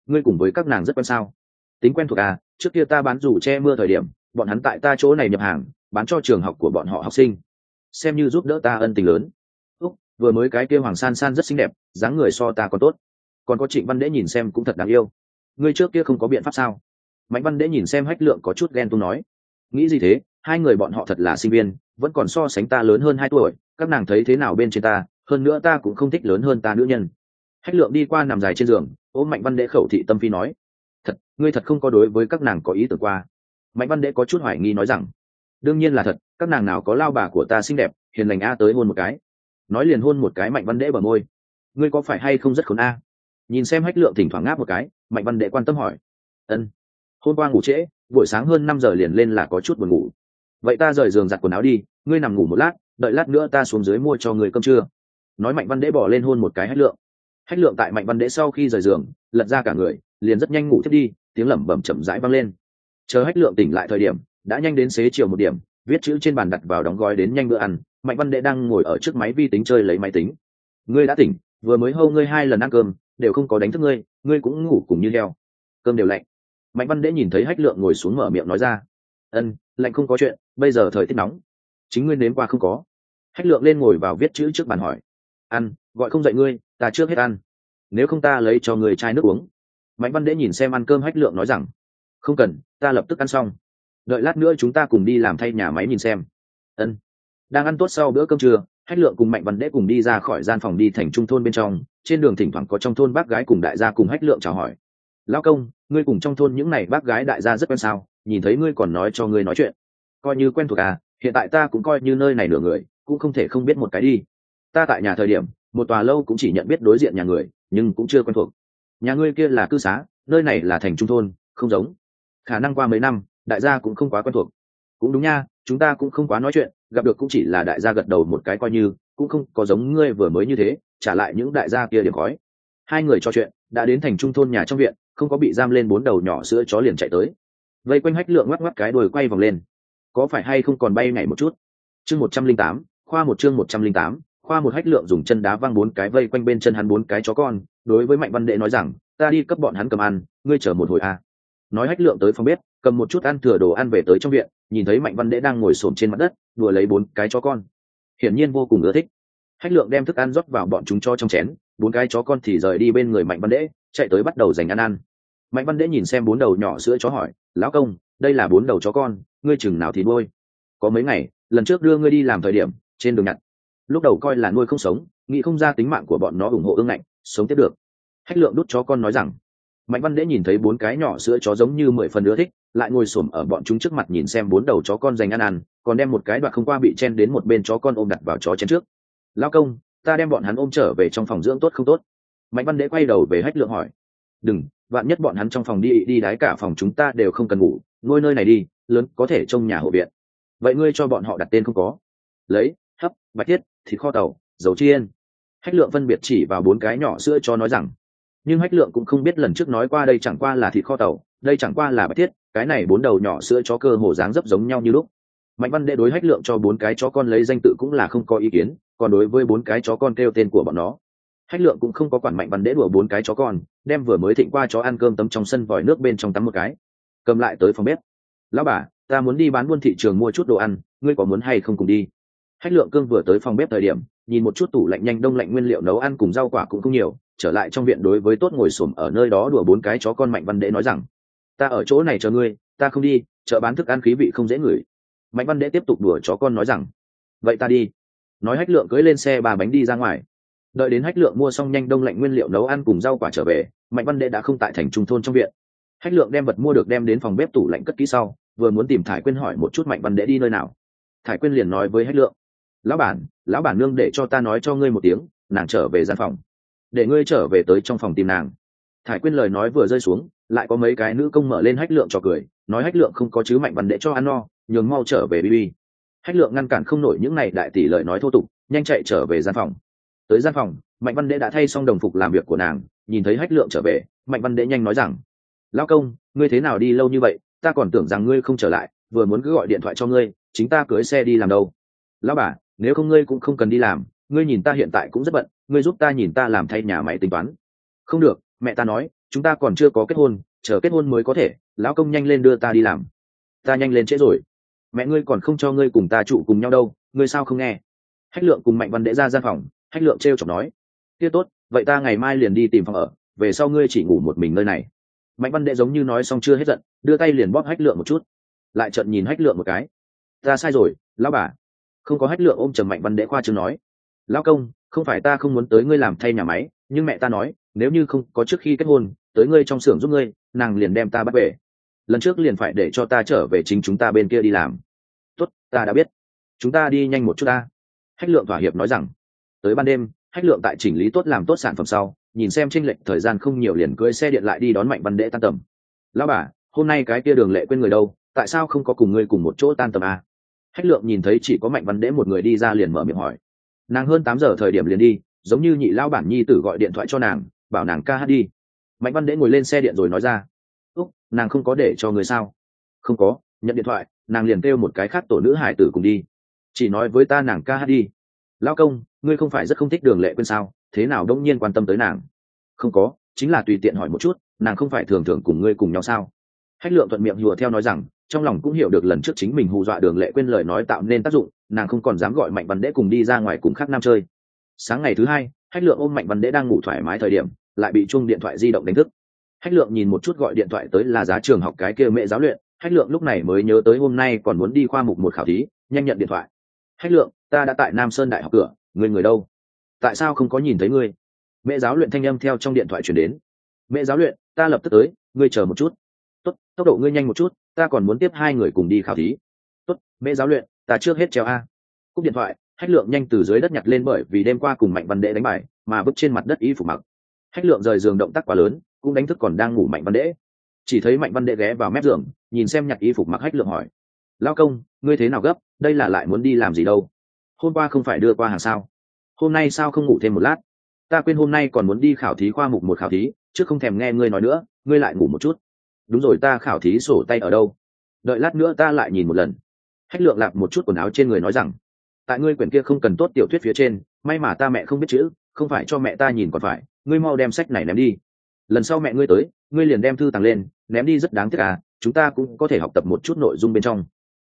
Ngươi cùng với các nàng rất quen sao? Tính quen thuộc à trước kia ta bán dù che mưa thời điểm, bọn hắn tại ta chỗ này nhập hàng, bán cho trường học của bọn họ học sinh. Xem như giúp đỡ ta ân tình lớn. Úc, vừa mới cái kia hoàng san san rất xinh đẹp, dáng người so ta còn tốt còn có trịnh văn đễ nhìn xem cũng thật đáng yêu. Ngươi trước kia không có biện pháp sao? Mạnh văn đễ nhìn xem hách lượng có chút ghen tuông nói. Nghĩ gì thế? Hai người bọn họ thật là sinh viên, vẫn còn so sánh ta lớn hơn hai tuổi, các nàng thấy thế nào bên trên ta? Hơn nữa ta cũng không thích lớn hơn ta nữ nhân. Hách lượng đi qua nằm dài trên giường, ôm mạnh văn đễ khẩu thị tâm phi nói. Thật, ngươi thật không có đối với các nàng có ý tưởng qua. Mạnh văn đễ có chút hoài nghi nói rằng. Đương nhiên là thật, các nàng nào có lao bà của ta xinh đẹp, hiền lành a tới hôn một cái. Nói liền hôn một cái mạnh văn đễ bờ môi. Ngươi có phải hay không rất khốn a? Nhìn xem hách lượng thỉnh thoảng ngáp một cái, mạnh văn đệ quan tâm hỏi. Ân, hôm qua ngủ trễ, buổi sáng hơn năm giờ liền lên là có chút buồn ngủ. Vậy ta rời giường giặt quần áo đi, ngươi nằm ngủ một lát, đợi lát nữa ta xuống dưới mua cho người cơm trưa. Nói mạnh văn đệ bỏ lên hôn một cái hách lượng. Hách lượng tại mạnh văn đệ sau khi rời giường, lật ra cả người, liền rất nhanh ngủ thiết đi, tiếng lẩm bẩm chậm rãi vang lên. Chờ hách lượng tỉnh lại thời điểm, đã nhanh đến xế chiều một điểm, viết chữ trên bàn đặt vào đóng gói đến nhanh bữa ăn, mạnh văn đệ đang ngồi ở trước máy vi tính chơi lấy máy tính. Ngươi đã tỉnh, vừa mới hâu ngươi hai lần ăn cơm đều không có đánh thức ngươi ngươi cũng ngủ cùng như leo cơm đều lạnh. Mạnh văn đễ nhìn thấy hách lượng ngồi xuống mở miệng nói ra, ân, lạnh không có chuyện, bây giờ thời tiết nóng. Chính ngươi nếm qua không có. Hách lượng lên ngồi vào viết chữ trước bàn hỏi, ăn, gọi không dậy ngươi, ta trước hết ăn. Nếu không ta lấy cho người chai nước uống. Mạnh văn đễ nhìn xem ăn cơm hách lượng nói rằng, không cần, ta lập tức ăn xong. Đợi lát nữa chúng ta cùng đi làm thay nhà máy nhìn xem. Ân đang ăn tốt sau bữa cơm trưa, hách lượng cùng mạnh văn đế cùng đi ra khỏi gian phòng đi thành trung thôn bên trong, trên đường thỉnh thoảng có trong thôn bác gái cùng đại gia cùng hách lượng chào hỏi. Lão công, ngươi cùng trong thôn những n à y bác gái đại gia rất quen sao? Nhìn thấy ngươi còn nói cho ngươi nói chuyện. Coi như quen thuộc à hiện tại ta cũng coi như nơi này nửa người, cũng không thể không biết một cái đi. Ta tại nhà thời điểm, một tòa lâu cũng chỉ nhận biết đối diện nhà người, nhưng cũng chưa quen thuộc. Nhà ngươi kia là cư xá, nơi này là thành trung thôn, không giống. Khả năng qua mấy năm, đại gia cũng không quá quen thuộc. Cũng đúng nha, chúng ta cũng không quá nói chuyện gặp được cũng chỉ là đại gia gật đầu một cái coi như, cũng không có giống ngươi vừa mới như thế, trả lại những đại gia kia điểm khói. Hai người trò chuyện, đã đến thành trung thôn nhà trong viện, không có bị giam lên bốn đầu nhỏ sữa chó liền chạy tới. Vây quanh hách lượng ngoắc ngoắc cái đuôi quay vòng lên. Có phải hay không còn bay nhảy một chút? Chương một trăm linh tám, khoa một chương một trăm linh tám, khoa một hách lượng dùng chân đá văng bốn cái vây quanh bên chân hắn bốn cái chó con, đối với mạnh văn đệ nói rằng, ta đi cấp bọn hắn cầm ăn, ngươi chờ một hồi à. nói hách lượng tới phòng bếp cầm một chút ăn thừa đồ ăn về tới trong viện, nhìn thấy mạnh văn đễ đang ngồi xổm trên mặt đất, đùa lấy bốn cái chó con. Hiển nhiên vô cùng ưa thích. Hách lượng đem thức ăn rót vào bọn chúng cho trong chén, bốn cái chó con thì rời đi bên người mạnh văn đễ, chạy tới bắt đầu giành ăn ăn. Mạnh văn đễ nhìn xem bốn đầu nhỏ sữa chó hỏi, lão công, đây là bốn đầu chó con, ngươi chừng nào thì nuôi? Có mấy ngày, lần trước đưa ngươi đi làm thời điểm, trên đường nhặt. Lúc đầu coi là nuôi không sống, nghĩ không ra tính mạng của bọn nó ủng hộ ương ngạnh, sống tiếp được. Hách lượng đút chó con nói rằng. Mạnh văn đễ nhìn thấy bốn cái nhỏ sữa chó giống như mười phần ưa thích lại ngồi xổm ở bọn chúng trước mặt nhìn xem bốn đầu chó con dành ăn ăn, còn đem một cái đoạn không qua bị chen đến một bên chó con ôm đặt vào chó chén trước. Lao công, ta đem bọn hắn ôm trở về trong phòng dưỡng tốt không tốt? Mạnh văn đế quay đầu về hách lượng hỏi. Đừng, vạn nhất bọn hắn trong phòng đi đi đái cả phòng chúng ta đều không cần ngủ, nuôi nơi này đi, lớn, có thể trông nhà hộ viện. Vậy ngươi cho bọn họ đặt tên không có. Lấy, hấp, bạch thiết, thịt kho tàu, dầu chiên. Hách lượng phân biệt chỉ vào bốn cái nhỏ sữa cho nói rằng nhưng hách lượng cũng không biết lần trước nói qua đây chẳng qua là thịt kho tàu, đây chẳng qua là bạch thiết, cái này bốn đầu nhỏ sữa chó cơ hồ dáng dấp giống nhau như lúc. Mạnh văn đệ đối hách lượng cho bốn cái chó con lấy danh tự cũng là không có ý kiến, còn đối với bốn cái chó con kêu tên của bọn nó. Hách lượng cũng không có quản mạnh văn đệ đùa bốn cái chó con, đem vừa mới thịnh qua chó ăn cơm tấm trong sân vòi nước bên trong tắm một cái. Cầm lại tới phòng bếp. Lão bà, ta muốn đi bán buôn thị trường mua chút đồ ăn, ngươi có muốn hay không cùng đi? Hách lượng cương vừa tới phòng bếp thời điểm, nhìn một chút tủ lạnh nhanh đông lạnh nguyên liệu nấu ăn cùng rau quả cũng không nhiều trở lại trong viện đối với tốt ngồi xổm ở nơi đó đùa bốn cái chó con mạnh văn đệ nói rằng, ta ở chỗ này chờ ngươi, ta không đi, chợ bán thức ăn khí vị không dễ ngửi. Mạnh văn đệ tiếp tục đùa chó con nói rằng, vậy ta đi. Nói hách lượng cưỡi lên xe ba bánh đi ra ngoài. Đợi đến hách lượng mua xong nhanh đông lạnh nguyên liệu nấu ăn cùng rau quả trở về, mạnh văn đệ đã không tại thành trung thôn trong viện. Hách lượng đem vật mua được đem đến phòng bếp tủ lạnh cất kỹ sau, vừa muốn tìm thải quyên hỏi một chút mạnh văn đệ đi nơi nào. Thải quyên liền nói với hách lượng, lão bản lão bản nương để cho ta nói cho ngươi một tiếng, nàng trở về gian phòng để ngươi trở về tới trong phòng tìm nàng. Thải quyên lời nói vừa rơi xuống, lại có mấy cái nữ công mở lên hách lượng cho cười, nói hách lượng không có chứ mạnh văn đệ cho ăn no, nhường mau trở về bb hách lượng ngăn cản không nổi những này đại tỷ lời nói thô tục, nhanh chạy trở về gian phòng. Tới gian phòng, mạnh văn đệ đã thay xong đồng phục làm việc của nàng, nhìn thấy hách lượng trở về, mạnh văn đệ nhanh nói rằng lao công, ngươi thế nào đi lâu như vậy, ta còn tưởng rằng ngươi không trở lại, vừa muốn cứ gọi điện thoại cho ngươi, chính ta cưới xe đi làm đâu. Lão bà, nếu không ngươi cũng không cần đi làm, ngươi nhìn ta hiện tại cũng rất bận ngươi giúp ta nhìn ta làm thay nhà máy tính toán. Không được, mẹ ta nói, chúng ta còn chưa có kết hôn, chờ kết hôn mới có thể, lão công nhanh lên đưa ta đi làm. Ta nhanh lên trễ rồi. Mẹ ngươi còn không cho ngươi cùng ta trụ cùng nhau đâu, ngươi sao không nghe? Hách lượng cùng mạnh văn đệ ra gian phòng, hách lượng t r e o chọc nói. Kia tốt, vậy ta ngày mai liền đi tìm phòng ở, về sau ngươi chỉ ngủ một mình nơi này. Mạnh văn đệ giống như nói xong chưa hết giận, đưa tay liền bóp hách lượng một chút. Lại trận nhìn hách lượng một cái. Ta sai rồi, lão bà. Không có hách lượng ôm trầm mạnh văn đệ khoa chương nói lão công, không phải ta không muốn tới ngươi làm thay nhà máy, nhưng mẹ ta nói, nếu như không có trước khi kết hôn, tới ngươi trong xưởng giúp ngươi, nàng liền đem ta bắt về. Lần trước liền phải để cho ta trở về chính chúng ta bên kia đi làm. Tốt, ta đã biết. Chúng ta đi nhanh một chút ta. Hách lượng thỏa hiệp nói rằng. Tới ban đêm, hách lượng tại chỉnh lý tốt làm tốt sản phẩm sau, nhìn xem tranh lệch thời gian không nhiều liền cưỡi xe điện lại đi đón mạnh văn đệ tan tầm. Lão bà, hôm nay cái kia đường lệ quên người đâu, tại sao không có cùng ngươi cùng một chỗ tan tầm à? hách lượng nhìn thấy chỉ có mạnh văn đễ một người đi ra liền mở miệng hỏi nàng hơn tám giờ thời điểm liền đi, giống như nhị lao bản nhi tử gọi điện thoại cho nàng, bảo nàng ca hát đi. Mạnh văn đễ ngồi lên xe điện rồi nói ra, úc, nàng không có để cho người sao? Không có, nhận điện thoại, nàng liền kêu một cái khác tổ nữ hải tử cùng đi. Chỉ nói với ta nàng ca hát đi. Lao công, ngươi không phải rất không thích đường lệ quên sao, thế nào đông nhiên quan tâm tới nàng? Không có, chính là tùy tiện hỏi một chút, nàng không phải thường thường cùng ngươi cùng nhau sao? Hách lượng thuận miệng hùa theo nói rằng, trong lòng cũng hiểu được lần trước chính mình hù dọa đường lệ quên lời nói tạo nên tác dụng nàng không còn dám gọi mạnh văn đễ cùng đi ra ngoài cùng khác nam chơi. Sáng ngày thứ hai, hách lượng ôm mạnh văn đễ đang ngủ thoải mái thời điểm, lại bị chung điện thoại di động đánh thức. Hách lượng nhìn một chút gọi điện thoại tới là giá trường học cái kia mẹ giáo luyện. Hách lượng lúc này mới nhớ tới hôm nay còn muốn đi khoa mục một khảo thí, nhanh nhận điện thoại. Hách lượng, ta đã tại nam sơn đại học cửa người người đâu? Tại sao không có nhìn thấy ngươi? Mẹ giáo luyện thanh âm theo trong điện thoại chuyển đến. Mẹ giáo luyện, ta lập tức tới, ngươi chờ một chút. Tốt, tốc độ ngươi nhanh một chút, ta còn muốn tiếp hai người cùng đi khảo thí. Tốt, mẹ giáo luyện ta trước hết treo a. Cúp điện thoại, hách lượng nhanh từ dưới đất nhặt lên bởi vì đêm qua cùng mạnh văn đệ đánh bài, mà vứt trên mặt đất y phục mặc. Hách lượng rời giường động tác quá lớn, cũng đánh thức còn đang ngủ mạnh văn đệ. Chỉ thấy mạnh văn đệ ghé vào mép giường, nhìn xem nhặt y phục mặc hách lượng hỏi. Lao công, ngươi thế nào gấp? Đây là lại muốn đi làm gì đâu? Hôm qua không phải đưa qua hàng sao? Hôm nay sao không ngủ thêm một lát? Ta quên hôm nay còn muốn đi khảo thí khoa mục một khảo thí, chứ không thèm nghe ngươi nói nữa, ngươi lại ngủ một chút. Đúng rồi, ta khảo thí sổ tay ở đâu? Đợi lát nữa ta lại nhìn một lần hách lượng lạp một chút quần áo trên người nói rằng, tại ngươi quyển kia không cần tốt tiểu thuyết phía trên, may mà ta mẹ không biết chữ, không phải cho mẹ ta nhìn còn phải, ngươi mau đem sách này ném đi. Lần sau mẹ ngươi tới, ngươi liền đem thư tàng lên, ném đi rất đáng tiếc à chúng ta cũng có thể học tập một chút nội dung bên trong.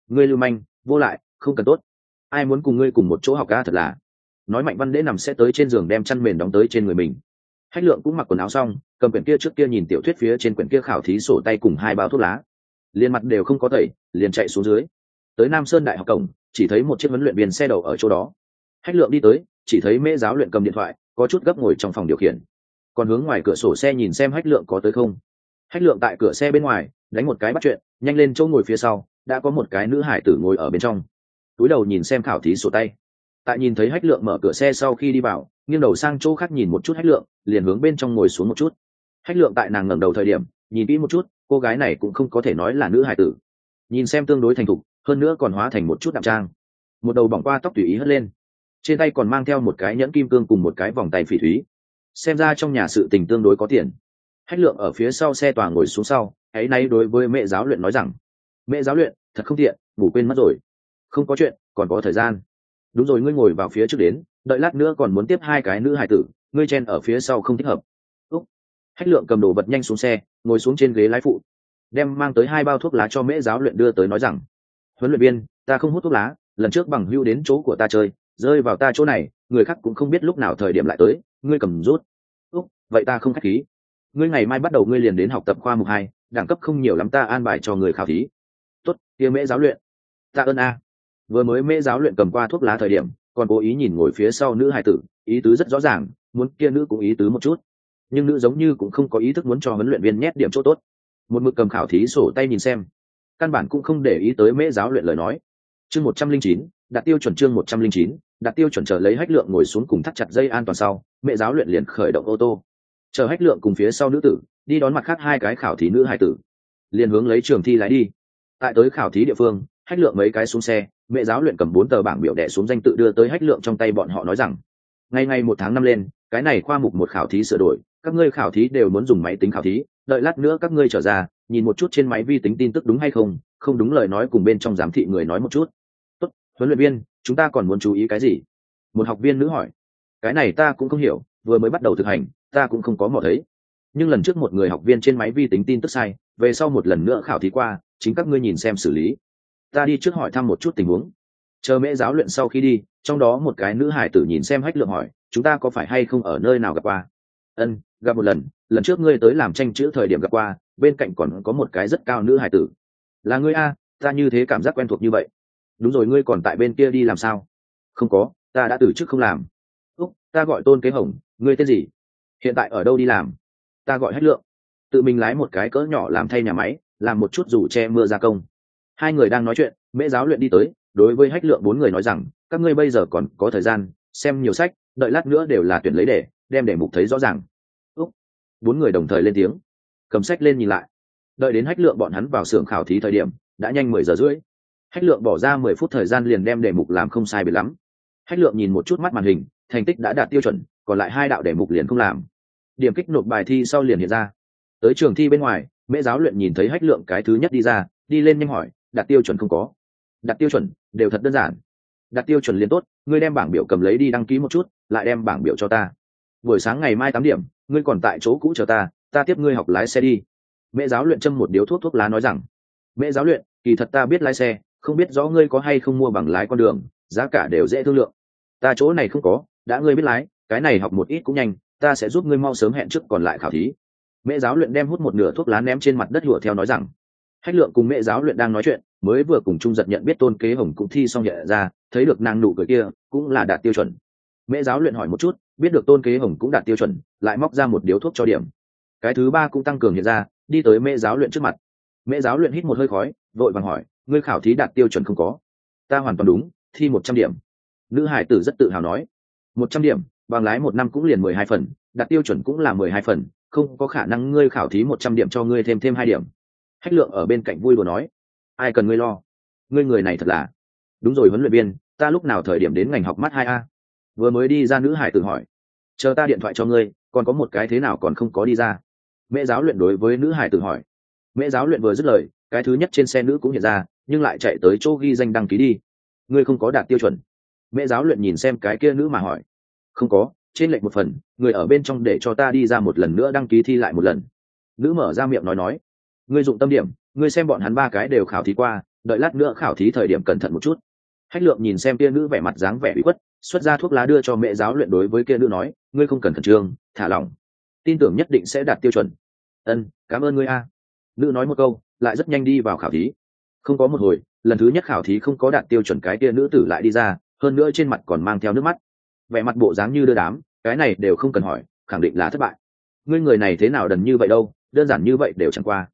Ngươi lưu manh, vô lại, không cần tốt. Ai muốn cùng ngươi cùng một chỗ học ca thật là. Nói mạnh văn đễ nằm sẽ tới trên giường đem chăn mền đóng tới trên người mình. Hách lượng cũng mặc quần áo xong, cầm quyển kia trước kia nhìn tiểu thuyết phía trên quyển kia khảo thí sổ tay cùng hai bao thuốc lá. Liền mặt đều không có tẩy, liền chạy xuống dưới tới nam sơn đại học cổng, chỉ thấy một chiếc huấn luyện viên xe đầu ở chỗ đó. Hách lượng đi tới, chỉ thấy mễ giáo luyện cầm điện thoại, có chút gấp ngồi trong phòng điều khiển. Còn hướng ngoài cửa sổ xe nhìn xem hách lượng có tới không. Hách lượng tại cửa xe bên ngoài, đánh một cái bắt chuyện, nhanh lên chỗ ngồi phía sau, đã có một cái nữ hải tử ngồi ở bên trong. Túi đầu nhìn xem khảo thí sổ tay. Tại nhìn thấy hách lượng mở cửa xe sau khi đi vào, nghiêng đầu sang chỗ khác nhìn một chút hách lượng, liền hướng bên trong ngồi xuống một chút. Hách lượng tại nàng ngẩng đầu thời điểm, nhìn kỹ một chút, cô gái này cũng không có thể nói là nữ hải tử. Nhìn xem tương đối thành thục hơn nữa còn hóa thành một chút đạm trang. Một đầu bỏng qua tóc tùy ý hất lên. Trên tay còn mang theo một cái nhẫn kim cương cùng một cái vòng tay phỉ thúy. Xem ra trong nhà sự tình tương đối có tiền. Hách lượng ở phía sau xe tòa ngồi xuống sau hãy nay đối với mẹ giáo luyện nói rằng, mẹ giáo luyện, thật không tiện, ngủ quên mất rồi. Không có chuyện, còn có thời gian. Đúng rồi, ngươi ngồi vào phía trước đến, đợi lát nữa còn muốn tiếp hai cái nữ hải tử, ngươi chen ở phía sau không thích hợp. Úc. Hách lượng cầm đồ vật nhanh xuống xe, ngồi xuống trên ghế lái phụ, đem mang tới hai bao thuốc lá cho mễ giáo luyện đưa tới nói rằng huấn luyện viên, ta không hút thuốc lá, lần trước bằng hưu đến chỗ của ta chơi, rơi vào ta chỗ này, người khác cũng không biết lúc nào thời điểm lại tới, ngươi cầm rút. Úc, vậy ta không k h á c h khí. Ngươi ngày mai bắt đầu ngươi liền đến học tập khoa mục hai, đẳng cấp không nhiều lắm ta an bài cho người khảo thí. Tốt, kia mễ giáo luyện. Ta ơn a. Vừa mới mễ giáo luyện cầm qua thuốc lá thời điểm, còn cố ý nhìn ngồi phía sau nữ hải tử, ý tứ rất rõ ràng, muốn kia nữ cũng ý tứ một chút. Nhưng nữ giống như cũng không có ý thức muốn cho huấn luyện viên nhét điểm chỗ tốt. Một mực cầm khảo thí sổ tay nhìn xem căn bản cũng không để ý tới mễ giáo luyện lời nói. Chương một trăm linh chín, đạt tiêu chuẩn chương một trăm linh chín, đạt tiêu chuẩn chờ lấy hách lượng ngồi xuống cùng thắt chặt dây an toàn sau mẹ giáo luyện liền khởi động ô tô. Chờ hách lượng cùng phía sau nữ tử, đi đón mặt khác hai cái khảo thí nữ hai tử. Liền hướng lấy trường thi lái đi. Tại tới khảo thí địa phương, hách lượng mấy cái xuống xe mẹ giáo luyện cầm bốn tờ bảng biểu đẻ xuống danh tự đưa tới hách lượng trong tay bọn họ nói rằng ngày ngày một tháng năm lên, cái này khoa mục một khảo thí sửa đổi, các ngươi khảo thí đều muốn dùng máy tính khảo thí, đợi lát nữa các ngươi trở ra nhìn một chút trên máy vi tính tin tức đúng hay không không đúng lời nói cùng bên trong giám thị người nói một chút. Tốt, huấn luyện viên, chúng ta còn muốn chú ý cái gì? Một học viên nữ hỏi. Cái này ta cũng không hiểu, vừa mới bắt đầu thực hành, ta cũng không có mò thấy. Nhưng lần trước một người học viên trên máy vi tính tin tức sai, về sau một lần nữa khảo thí qua, chính các ngươi nhìn xem xử lý. Ta đi trước hỏi thăm một chút tình huống. Chờ mễ giáo luyện sau khi đi, trong đó một cái nữ hải tử nhìn xem hách lượng hỏi, chúng ta có phải hay không ở nơi nào gặp qua? Ân, gặp một lần lần trước ngươi tới làm tranh chữ thời điểm gặp qua bên cạnh còn có một cái rất cao nữ hải tử. Là ngươi a, ta như thế cảm giác quen thuộc như vậy. Đúng rồi, ngươi còn tại bên kia đi làm sao? Không có, ta đã từ chức không làm. Úc, ta gọi tôn kế hồng, ngươi tên gì? Hiện tại ở đâu đi làm? Ta gọi hách lượng. Tự mình lái một cái cỡ nhỏ làm thay nhà máy, làm một chút dù che mưa gia công. Hai người đang nói chuyện, mễ giáo luyện đi tới, đối với hách lượng bốn người nói rằng, các ngươi bây giờ còn có thời gian, xem nhiều sách, đợi lát nữa đều là tuyển lấy để, đem để mục thấy rõ ràng. Úc, bốn người đồng thời lên tiếng cầm sách lên nhìn lại. Đợi đến hách lượng bọn hắn vào xưởng khảo thí thời điểm, đã nhanh mười giờ rưỡi. Hách lượng bỏ ra mười phút thời gian liền đem đề mục làm không sai biệt lắm. Hách lượng nhìn một chút mắt màn hình, thành tích đã đạt tiêu chuẩn, còn lại hai đạo đề mục liền không làm. Điểm kích nộp bài thi sau liền hiện ra. Tới trường thi bên ngoài, mễ giáo luyện nhìn thấy hách lượng cái thứ nhất đi ra, đi lên nhanh hỏi, đạt tiêu chuẩn không có? Đạt tiêu chuẩn, đều thật đơn giản. Đạt tiêu chuẩn liền tốt, ngươi đem bảng biểu cầm lấy đi đăng ký một chút, lại đem bảng biểu cho ta. Buổi sáng ngày mai tám điểm, ngươi còn tại chỗ cũ chờ ta ta tiếp ngươi học lái xe đi. Mẹ giáo luyện châm một điếu thuốc thuốc lá nói rằng, mẹ giáo luyện, kỳ thật ta biết lái xe, không biết rõ ngươi có hay không mua bằng lái con đường, giá cả đều dễ thương lượng. Ta chỗ này không có, đã ngươi biết lái, cái này học một ít cũng nhanh, ta sẽ giúp ngươi mau sớm hẹn trước còn lại khảo thí. Mẹ giáo luyện đem hút một nửa thuốc lá ném trên mặt đất hùa theo nói rằng, hách lượng cùng mẹ giáo luyện đang nói chuyện, mới vừa cùng trung giật nhận biết tôn kế hồng cũng thi xong nhẹ ra, thấy được nàng nụ cười kia, cũng là đạt tiêu chuẩn. Mẹ giáo luyện hỏi một chút, biết được tôn kế hồng cũng đạt tiêu chuẩn, lại móc ra một điếu thuốc cho điểm cái thứ ba cũng tăng cường hiện ra, đi tới mẹ giáo luyện trước mặt. Mẹ giáo luyện hít một hơi khói, vội vàng hỏi, ngươi khảo thí đạt tiêu chuẩn không có? Ta hoàn toàn đúng, thi một trăm điểm. Nữ hải tử rất tự hào nói, một trăm điểm, bằng lái một năm cũng liền mười hai phần, đạt tiêu chuẩn cũng là mười hai phần, không có khả năng ngươi khảo thí một trăm điểm cho ngươi thêm thêm hai điểm. Hách lượng ở bên cạnh vui vừa nói, ai cần ngươi lo? Ngươi người này thật là. Đúng rồi huấn luyện viên, ta lúc nào thời điểm đến ngành học mắt hai a? Vừa mới đi ra nữ hải tử hỏi, chờ ta điện thoại cho ngươi, còn có một cái thế nào còn không có đi ra? Mẹ giáo luyện đối với nữ hải tử hỏi. Mẹ giáo luyện vừa dứt lời, cái thứ nhất trên xe nữ cũng hiện ra, nhưng lại chạy tới chỗ ghi danh đăng ký đi. Ngươi không có đạt tiêu chuẩn. Mẹ giáo luyện nhìn xem cái kia nữ mà hỏi. Không có, trên lệnh một phần, người ở bên trong để cho ta đi ra một lần nữa đăng ký thi lại một lần. Nữ mở ra miệng nói nói. Ngươi dụng tâm điểm, ngươi xem bọn hắn ba cái đều khảo thí qua, đợi lát nữa khảo thí thời điểm cẩn thận một chút. Hách lượng nhìn xem kia nữ vẻ mặt dáng vẻ bị khuất, xuất ra thuốc lá đưa cho mẹ giáo luyện đối với kia nữ nói, ngươi không cần khẩn trương, thả lỏng. Tin tưởng nhất định sẽ đạt tiêu chuẩn ân, cảm ơn ngươi a. Nữ nói một câu, lại rất nhanh đi vào khảo thí. Không có một hồi, lần thứ nhất khảo thí không có đạt tiêu chuẩn cái kia nữ tử lại đi ra, hơn nữa trên mặt còn mang theo nước mắt. Vẻ mặt bộ dáng như đưa đám, cái này đều không cần hỏi, khẳng định là thất bại. Ngươi người này thế nào đần như vậy đâu, đơn giản như vậy đều chẳng qua.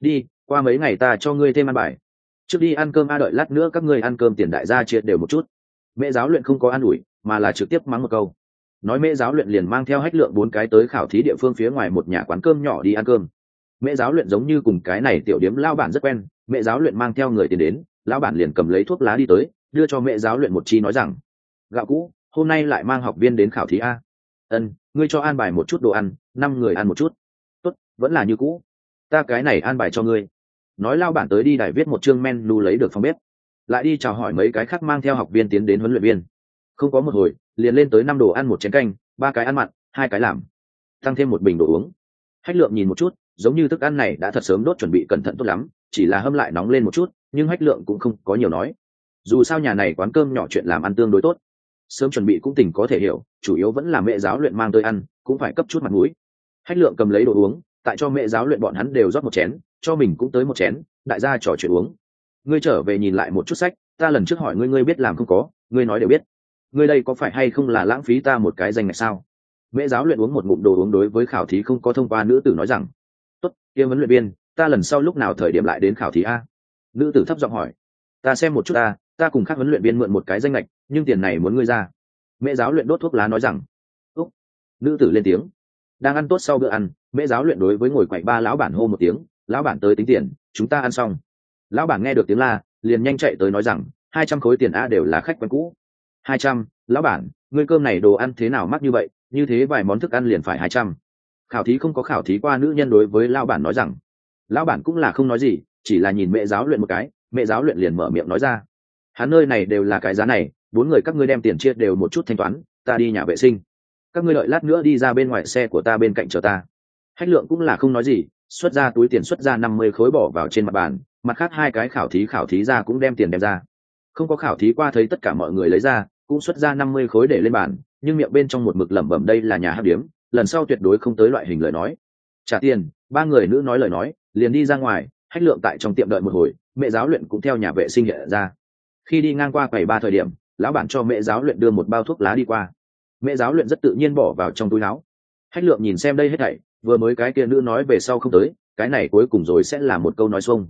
Đi, qua mấy ngày ta cho ngươi thêm ăn bài. Trước đi ăn cơm a, đợi lát nữa các ngươi ăn cơm tiền đại gia chia đều một chút. Mẹ giáo luyện không có ăn ủi, mà là trực tiếp mắng một câu nói mẹ giáo luyện liền mang theo hách lượng bốn cái tới khảo thí địa phương phía ngoài một nhà quán cơm nhỏ đi ăn cơm. Mẹ giáo luyện giống như cùng cái này tiểu điếm lao bản rất quen mẹ giáo luyện mang theo người tiền đến, lão bản liền cầm lấy thuốc lá đi tới, đưa cho mẹ giáo luyện một chi nói rằng, gạo cũ, hôm nay lại mang học viên đến khảo thí a. Ân, ngươi cho an bài một chút đồ ăn, năm người ăn một chút. Tốt, vẫn là như cũ. Ta cái này an bài cho ngươi. Nói lao bản tới đi đài viết một chương menu lấy được phòng bếp. Lại đi chào hỏi mấy cái khác mang theo học viên tiến đến huấn luyện viên. Không có một hồi liền lên tới năm đồ ăn một chén canh, ba cái ăn mặn, hai cái làm. Tăng thêm một bình đồ uống. Hách lượng nhìn một chút, giống như thức ăn này đã thật sớm đốt chuẩn bị cẩn thận tốt lắm, chỉ là hâm lại nóng lên một chút, nhưng hách lượng cũng không có nhiều nói. Dù sao nhà này quán cơm nhỏ chuyện làm ăn tương đối tốt. Sớm chuẩn bị cũng tình có thể hiểu, chủ yếu vẫn là mẹ giáo luyện mang tới ăn, cũng phải cấp chút mặt mũi. Hách lượng cầm lấy đồ uống, tại cho mẹ giáo luyện bọn hắn đều rót một chén, cho mình cũng tới một chén, đại gia trò chuyện uống. Ngươi trở về nhìn lại một chút sách, ta lần trước hỏi ngươi ngươi biết làm không có, ngươi nói đều biết ngươi đây có phải hay không là lãng phí ta một cái danh này sao? Mẹ giáo luyện uống một ngụm đồ uống đối với khảo thí không có thông qua nữ tử nói rằng, tốt, kia vấn luyện viên, ta lần sau lúc nào thời điểm lại đến khảo thí a? Nữ tử thấp giọng hỏi, ta xem một chút ta ta cùng các huấn luyện viên mượn một cái danh lệch nhưng tiền này muốn ngươi ra. Mẹ giáo luyện đốt thuốc lá nói rằng, úc. Nữ tử lên tiếng, đang ăn tốt sau bữa ăn mẹ giáo luyện đối với ngồi quậy ba lão bản hô một tiếng, lão bản tới tính tiền, chúng ta ăn xong. Lão bản nghe được tiếng la, liền nhanh chạy tới nói rằng, hai trăm khối tiền a đều là khách quen cũ hai trăm, lão bản, ngươi cơm này đồ ăn thế nào mắc như vậy? Như thế vài món thức ăn liền phải hai trăm. Khảo thí không có khảo thí qua nữ nhân đối với lão bản nói rằng. Lão bản cũng là không nói gì, chỉ là nhìn mẹ giáo luyện một cái, mẹ giáo luyện liền mở miệng nói ra. Hắn nơi này đều là cái giá này, bốn người các ngươi đem tiền chia đều một chút thanh toán, ta đi nhà vệ sinh. Các ngươi đợi lát nữa đi ra bên ngoài xe của ta bên cạnh chờ ta. Hách lượng cũng là không nói gì, xuất ra túi tiền xuất ra năm mươi khối bỏ vào trên mặt bàn, mặt khác hai cái khảo thí khảo thí ra cũng đem tiền đem ra. Không có khảo thí qua thấy tất cả mọi người lấy ra cũng xuất ra năm mươi khối để lên bàn, nhưng miệng bên trong một mực lẩm bẩm đây là nhà hát điếm, lần sau tuyệt đối không tới loại hình lời nói. Trả tiền, ba người nữ nói lời nói, liền đi ra ngoài, hách lượng tại trong tiệm đợi một hồi, mẹ giáo luyện cũng theo nhà vệ sinh hiện ra. Khi đi ngang qua quầy ba thời điểm, lão bản cho mẹ giáo luyện đưa một bao thuốc lá đi qua. Mẹ giáo luyện rất tự nhiên bỏ vào trong túi áo. Hách lượng nhìn xem đây hết thảy, vừa mới cái kia nữ nói về sau không tới, cái này cuối cùng rồi sẽ là một câu nói xuông.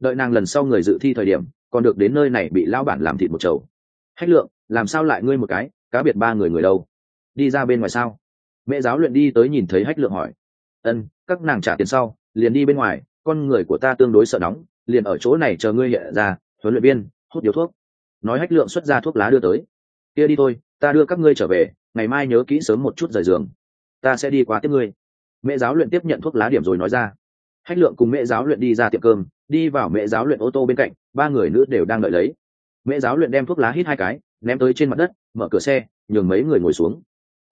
Đợi nàng lần sau người dự thi thời điểm, còn được đến nơi này bị lão bản làm thịt một chầu hách lượng, làm sao lại ngươi một cái, cá biệt ba người người đâu? Đi ra bên ngoài sao? Mẹ giáo luyện đi tới nhìn thấy hách lượng hỏi. Ân, các nàng trả tiền sau, liền đi bên ngoài, con người của ta tương đối sợ nóng, liền ở chỗ này chờ ngươi hiện ra, huấn luyện viên, hút điếu thuốc. Nói hách lượng xuất ra thuốc lá đưa tới. Kia đi thôi, ta đưa các ngươi trở về, ngày mai nhớ kỹ sớm một chút rời giường. Ta sẽ đi qua tiếp ngươi. Mẹ giáo luyện tiếp nhận thuốc lá điểm rồi nói ra. Hách lượng cùng mẹ giáo luyện đi ra tiệm cơm, đi vào mẹ giáo luyện ô tô bên cạnh, ba người nữ đều đang đợi lấy mẹ giáo luyện đem thuốc lá hít hai cái ném tới trên mặt đất mở cửa xe nhường mấy người ngồi xuống.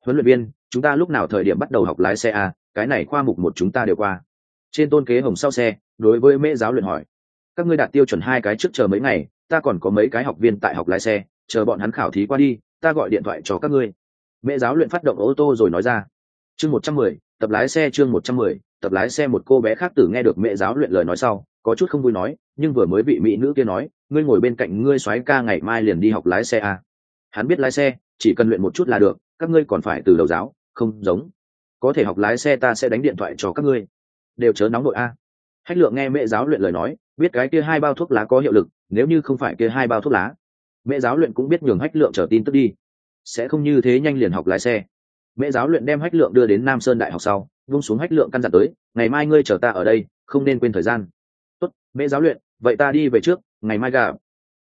Huấn luyện viên chúng ta lúc nào thời điểm bắt đầu học lái xe à, cái này khoa mục một chúng ta đều qua. Trên tôn kế hồng sau xe đối với mẹ giáo luyện hỏi. Các ngươi đạt tiêu chuẩn hai cái trước chờ mấy ngày ta còn có mấy cái học viên tại học lái xe chờ bọn hắn khảo thí qua đi ta gọi điện thoại cho các ngươi. Mẹ giáo luyện phát động ô tô rồi nói ra. Chương một trăm mười tập lái xe chương một trăm mười tập lái xe một cô bé khác tử nghe được mẹ giáo luyện lời nói sau có chút không vui nói, nhưng vừa mới bị mỹ nữ kia nói, ngươi ngồi bên cạnh ngươi soái ca ngày mai liền đi học lái xe à. hắn biết lái xe, chỉ cần luyện một chút là được, các ngươi còn phải từ đầu giáo, không giống. Có thể học lái xe ta sẽ đánh điện thoại cho các ngươi. Đều chớ nóng đội a. Hách lượng nghe mẹ giáo luyện lời nói, biết cái kia hai bao thuốc lá có hiệu lực, nếu như không phải kia hai bao thuốc lá, mẹ giáo luyện cũng biết nhường hách lượng trở tin tức đi. Sẽ không như thế nhanh liền học lái xe. Mẹ giáo luyện đem hách lượng đưa đến nam sơn đại học sau, vung xuống hách lượng căn dặn tới, ngày mai ngươi chờ ta ở đây, không nên quên thời gian tốt mẹ giáo luyện, vậy ta đi về trước, ngày mai gặp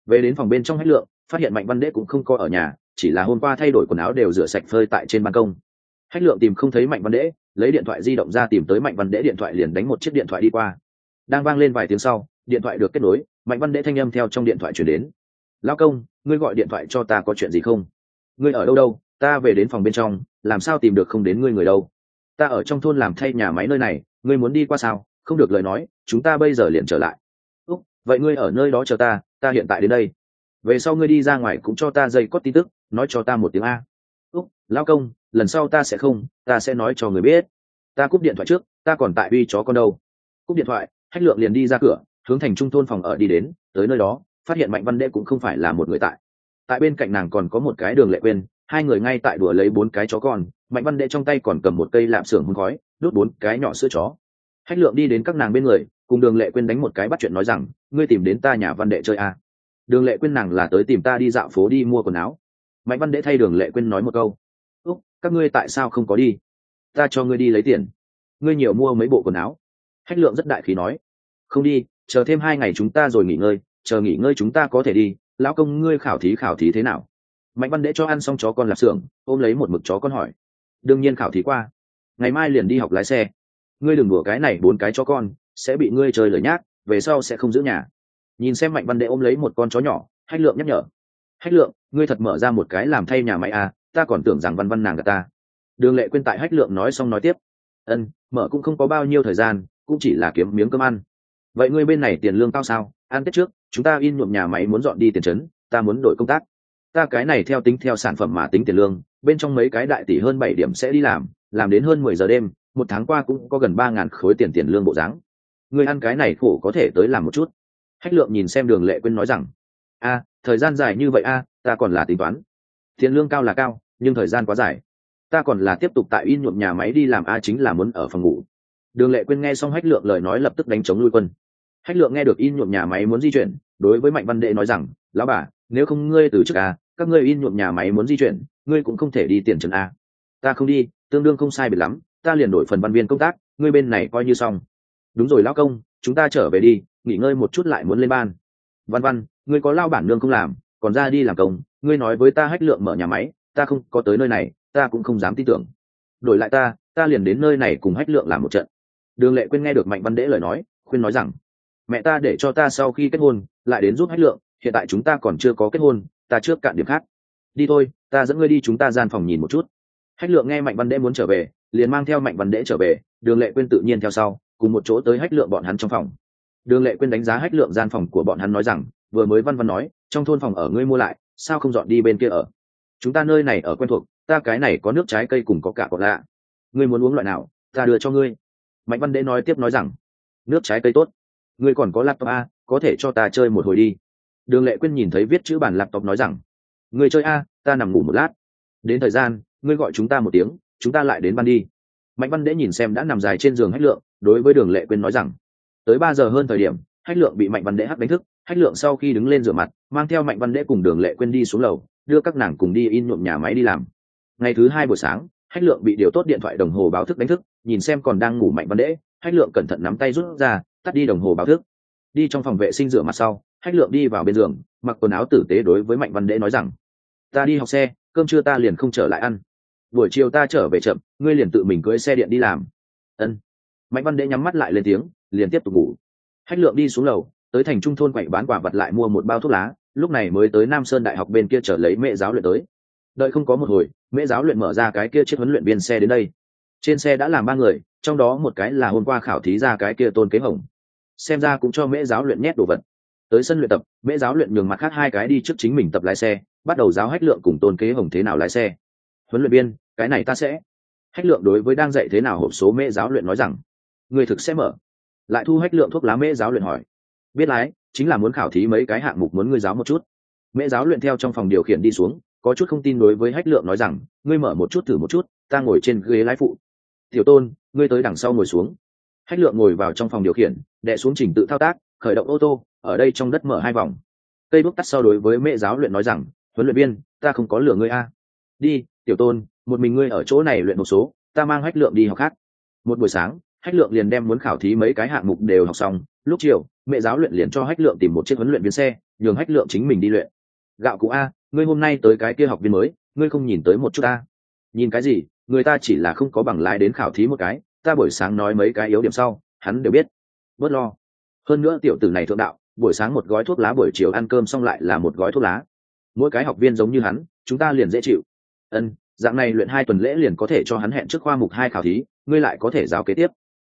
về đến phòng bên trong hách lượng, phát hiện mạnh văn đế cũng không có ở nhà, chỉ là hôm qua thay đổi quần áo đều rửa sạch phơi tại trên ban công. Hách lượng tìm không thấy mạnh văn đế, lấy điện thoại di động ra tìm tới mạnh văn đế điện thoại liền đánh một chiếc điện thoại đi qua. Đang vang lên vài tiếng sau, điện thoại được kết nối, mạnh văn đế thanh âm theo trong điện thoại chuyển đến. Lao công, ngươi gọi điện thoại cho ta có chuyện gì không? Ngươi ở đâu đâu? Ta về đến phòng bên trong, làm sao tìm được không đến ngươi người đâu? Ta ở trong thôn làm thay nhà máy nơi này, ngươi muốn đi qua sao? Không được lời nói, chúng ta bây giờ liền trở lại. Úc, vậy ngươi ở nơi đó chờ ta ta hiện tại đến đây. Về sau ngươi đi ra ngoài cũng cho ta dây cót tin tức, nói cho ta một tiếng a. Úc lao công, lần sau ta sẽ không, ta sẽ nói cho người biết. Ta cúp điện thoại trước, ta còn tại uy chó con đâu. Cúp điện thoại hách lượng liền đi ra cửa, hướng thành trung thôn phòng ở đi đến, tới nơi đó, phát hiện mạnh văn đệ cũng không phải là một người tại. Tại bên cạnh nàng còn có một cái đường lệ quên, hai người ngay tại đùa lấy bốn cái chó con, mạnh văn đệ trong tay còn cầm một cây lạm xưởng hôn khói, đốt bốn cái nhỏ sữa chó hách lượng đi đến các nàng bên người, cùng đường lệ quên đánh một cái bắt chuyện nói rằng, ngươi tìm đến ta nhà văn đệ chơi à. đường lệ quên nàng là tới tìm ta đi dạo phố đi mua quần áo. Mạnh văn đệ thay đường lệ quên nói một câu, úc, các ngươi tại sao không có đi? Ta cho ngươi đi lấy tiền. Ngươi nhiều mua mấy bộ quần áo. Hách lượng rất đại khí nói, không đi, chờ thêm hai ngày chúng ta rồi nghỉ ngơi, chờ nghỉ ngơi chúng ta có thể đi. Lão công ngươi khảo thí khảo thí thế nào? Mạnh văn đệ cho ăn xong chó con lạp xưởng, ôm lấy một mực chó con hỏi, đương nhiên khảo thí qua. Ngày mai liền đi học lái xe ngươi đừng đùa cái này bốn cái chó con, sẽ bị ngươi chơi lời nhác, về sau sẽ không giữ nhà. Nhìn xem mạnh văn đệ ôm lấy một con chó nhỏ, hách lượng nhắc nhở. Hách lượng, ngươi thật mở ra một cái làm thay nhà máy à ta còn tưởng rằng văn văn nàng gà ta. Đường lệ quên tại hách lượng nói xong nói tiếp. Ân, mở cũng không có bao nhiêu thời gian, cũng chỉ là kiếm miếng cơm ăn. Vậy ngươi bên này tiền lương cao sao? Ăn tết trước, chúng ta in nhuộm nhà máy muốn dọn đi tiền trấn, ta muốn đổi công tác. Ta cái này theo tính theo sản phẩm mà tính tiền lương, bên trong mấy cái đại tỷ hơn bảy điểm sẽ đi làm làm đến hơn mười giờ đêm một tháng qua cũng có gần ba ngàn khối tiền tiền lương bộ dáng. Người ăn cái này khổ có thể tới làm một chút. Hách lượng nhìn xem đường lệ quên nói rằng, a, thời gian dài như vậy a, ta còn là tính toán. Tiền lương cao là cao, nhưng thời gian quá dài. Ta còn là tiếp tục tại in nhuộm nhà máy đi làm a chính là muốn ở phòng ngủ. Đường lệ quên nghe xong hách lượng lời nói lập tức đánh chống nuôi quân. Hách lượng nghe được in nhuộm nhà máy muốn di chuyển, đối với mạnh văn đệ nói rằng, lão bà, nếu không ngươi từ trước a, các ngươi in nhuộm nhà máy muốn di chuyển, ngươi cũng không thể đi tiền trần a. Ta không đi, tương đương không sai biệt lắm ta liền đổi phần văn viên công tác, ngươi bên này coi như xong. Đúng rồi lão công, chúng ta trở về đi, nghỉ ngơi một chút lại muốn lên ban. Văn văn, ngươi có lao bản lương không làm, còn ra đi làm công, ngươi nói với ta hách lượng mở nhà máy, ta không có tới nơi này, ta cũng không dám tin tưởng. Đổi lại ta ta liền đến nơi này cùng hách lượng làm một trận. Đường lệ quên nghe được mạnh văn đễ lời nói, khuyên nói rằng, mẹ ta để cho ta sau khi kết hôn, lại đến giúp hách lượng, hiện tại chúng ta còn chưa có kết hôn, ta trước cạn điểm khác. Đi thôi, ta dẫn ngươi đi chúng ta gian phòng nhìn một chút hách lượng nghe mạnh văn đễ muốn trở về, liền mang theo mạnh văn đễ trở về, đường lệ Quyên tự nhiên theo sau, cùng một chỗ tới hách lượng bọn hắn trong phòng. Đường lệ Quyên đánh giá hách lượng gian phòng của bọn hắn nói rằng, vừa mới văn văn nói, trong thôn phòng ở ngươi mua lại, sao không dọn đi bên kia ở? Chúng ta nơi này ở quen thuộc, ta cái này có nước trái cây cùng có cả cọt lạ. Ngươi muốn uống loại nào, ta đưa cho ngươi. Mạnh văn đễ nói tiếp nói rằng, nước trái cây tốt. Ngươi còn có laptop a, có thể cho ta chơi một hồi đi. Đường lệ quyên nhìn thấy viết chữ bản laptop nói rằng, ngươi chơi a, ta nằm ngủ một lát. Đến thời gian ngươi gọi chúng ta một tiếng, chúng ta lại đến ban đi. Mạnh văn đễ nhìn xem đã nằm dài trên giường hách lượng, đối với đường lệ quyên nói rằng, tới ba giờ hơn thời điểm, hách lượng bị mạnh văn đễ hắc đánh thức. Hách lượng sau khi đứng lên rửa mặt, mang theo mạnh văn đễ cùng đường lệ quyên đi xuống lầu, đưa các nàng cùng đi in nhuộm nhà máy đi làm. Ngày thứ hai buổi sáng, hách lượng bị điều tốt điện thoại đồng hồ báo thức đánh thức, nhìn xem còn đang ngủ mạnh văn đễ, hách lượng cẩn thận nắm tay rút ra, tắt đi đồng hồ báo thức. Đi trong phòng vệ sinh rửa mặt sau, hách lượng đi vào bên giường, mặc quần áo tử tế đối với mạnh văn đễ nói rằng, ta đi học xe, cơm trưa ta liền không trở lại ăn buổi chiều ta trở về chậm, ngươi liền tự mình cưới xe điện đi làm. Ân. Mạnh văn đệ nhắm mắt lại lên tiếng, liền tiếp tục ngủ. Hách lượng đi xuống lầu, tới thành trung thôn quậy bán quả vật lại mua một bao thuốc lá, lúc này mới tới nam sơn đại học bên kia trở lấy mẹ giáo luyện tới. Đợi không có một hồi, mẹ giáo luyện mở ra cái kia chiếc huấn luyện viên xe đến đây. Trên xe đã làm ba người, trong đó một cái là hôm qua khảo thí ra cái kia tôn kế hồng. Xem ra cũng cho mễ giáo luyện nhét đồ vật. Tới sân luyện tập mễ giáo luyện nhường mặt khác hai cái đi trước chính mình tập lái xe, bắt đầu giáo hách lượng cùng tôn kế hồng thế nào lái xe huấn luyện viên, cái này ta sẽ. Hách lượng đối với đang dạy thế nào hộp số mễ giáo luyện nói rằng, người thực sẽ mở. Lại thu hách lượng thuốc lá mễ giáo luyện hỏi. Biết lái, chính là muốn khảo thí mấy cái hạng mục muốn ngươi giáo một chút. Mễ giáo luyện theo trong phòng điều khiển đi xuống, có chút không tin đối với hách lượng nói rằng, ngươi mở một chút thử một chút, ta ngồi trên ghế lái phụ. Tiểu tôn, ngươi tới đằng sau ngồi xuống. Hách lượng ngồi vào trong phòng điều khiển đệ xuống trình tự thao tác, khởi động ô tô, ở đây trong đất mở hai vòng. Cây bước tắt sau đối với mẹ giáo luyện nói rằng, huấn luyện viên, ta không có lửa ngươi a. Đi tiểu tôn, một mình ngươi ở chỗ này luyện một số, ta mang hách lượng đi học khác. Một buổi sáng, hách lượng liền đem muốn khảo thí mấy cái hạng mục đều học xong. Lúc chiều, mẹ giáo luyện liền cho hách lượng tìm một chiếc huấn luyện viên xe, nhường hách lượng chính mình đi luyện. Gạo cụ a, ngươi hôm nay tới cái kia học viên mới, ngươi không nhìn tới một chút ta? Nhìn cái gì? Người ta chỉ là không có bằng lái đến khảo thí một cái, ta buổi sáng nói mấy cái yếu điểm sau, hắn đều biết. Bớt lo. Hơn nữa tiểu tử này thượng đạo, buổi sáng một gói thuốc lá buổi chiều ăn cơm xong lại là một gói thuốc lá. Mỗi cái học viên giống như hắn, chúng ta liền dễ chịu ân, dạng này luyện hai tuần lễ liền có thể cho hắn hẹn trước khoa mục hai khảo thí, ngươi lại có thể giáo kế tiếp.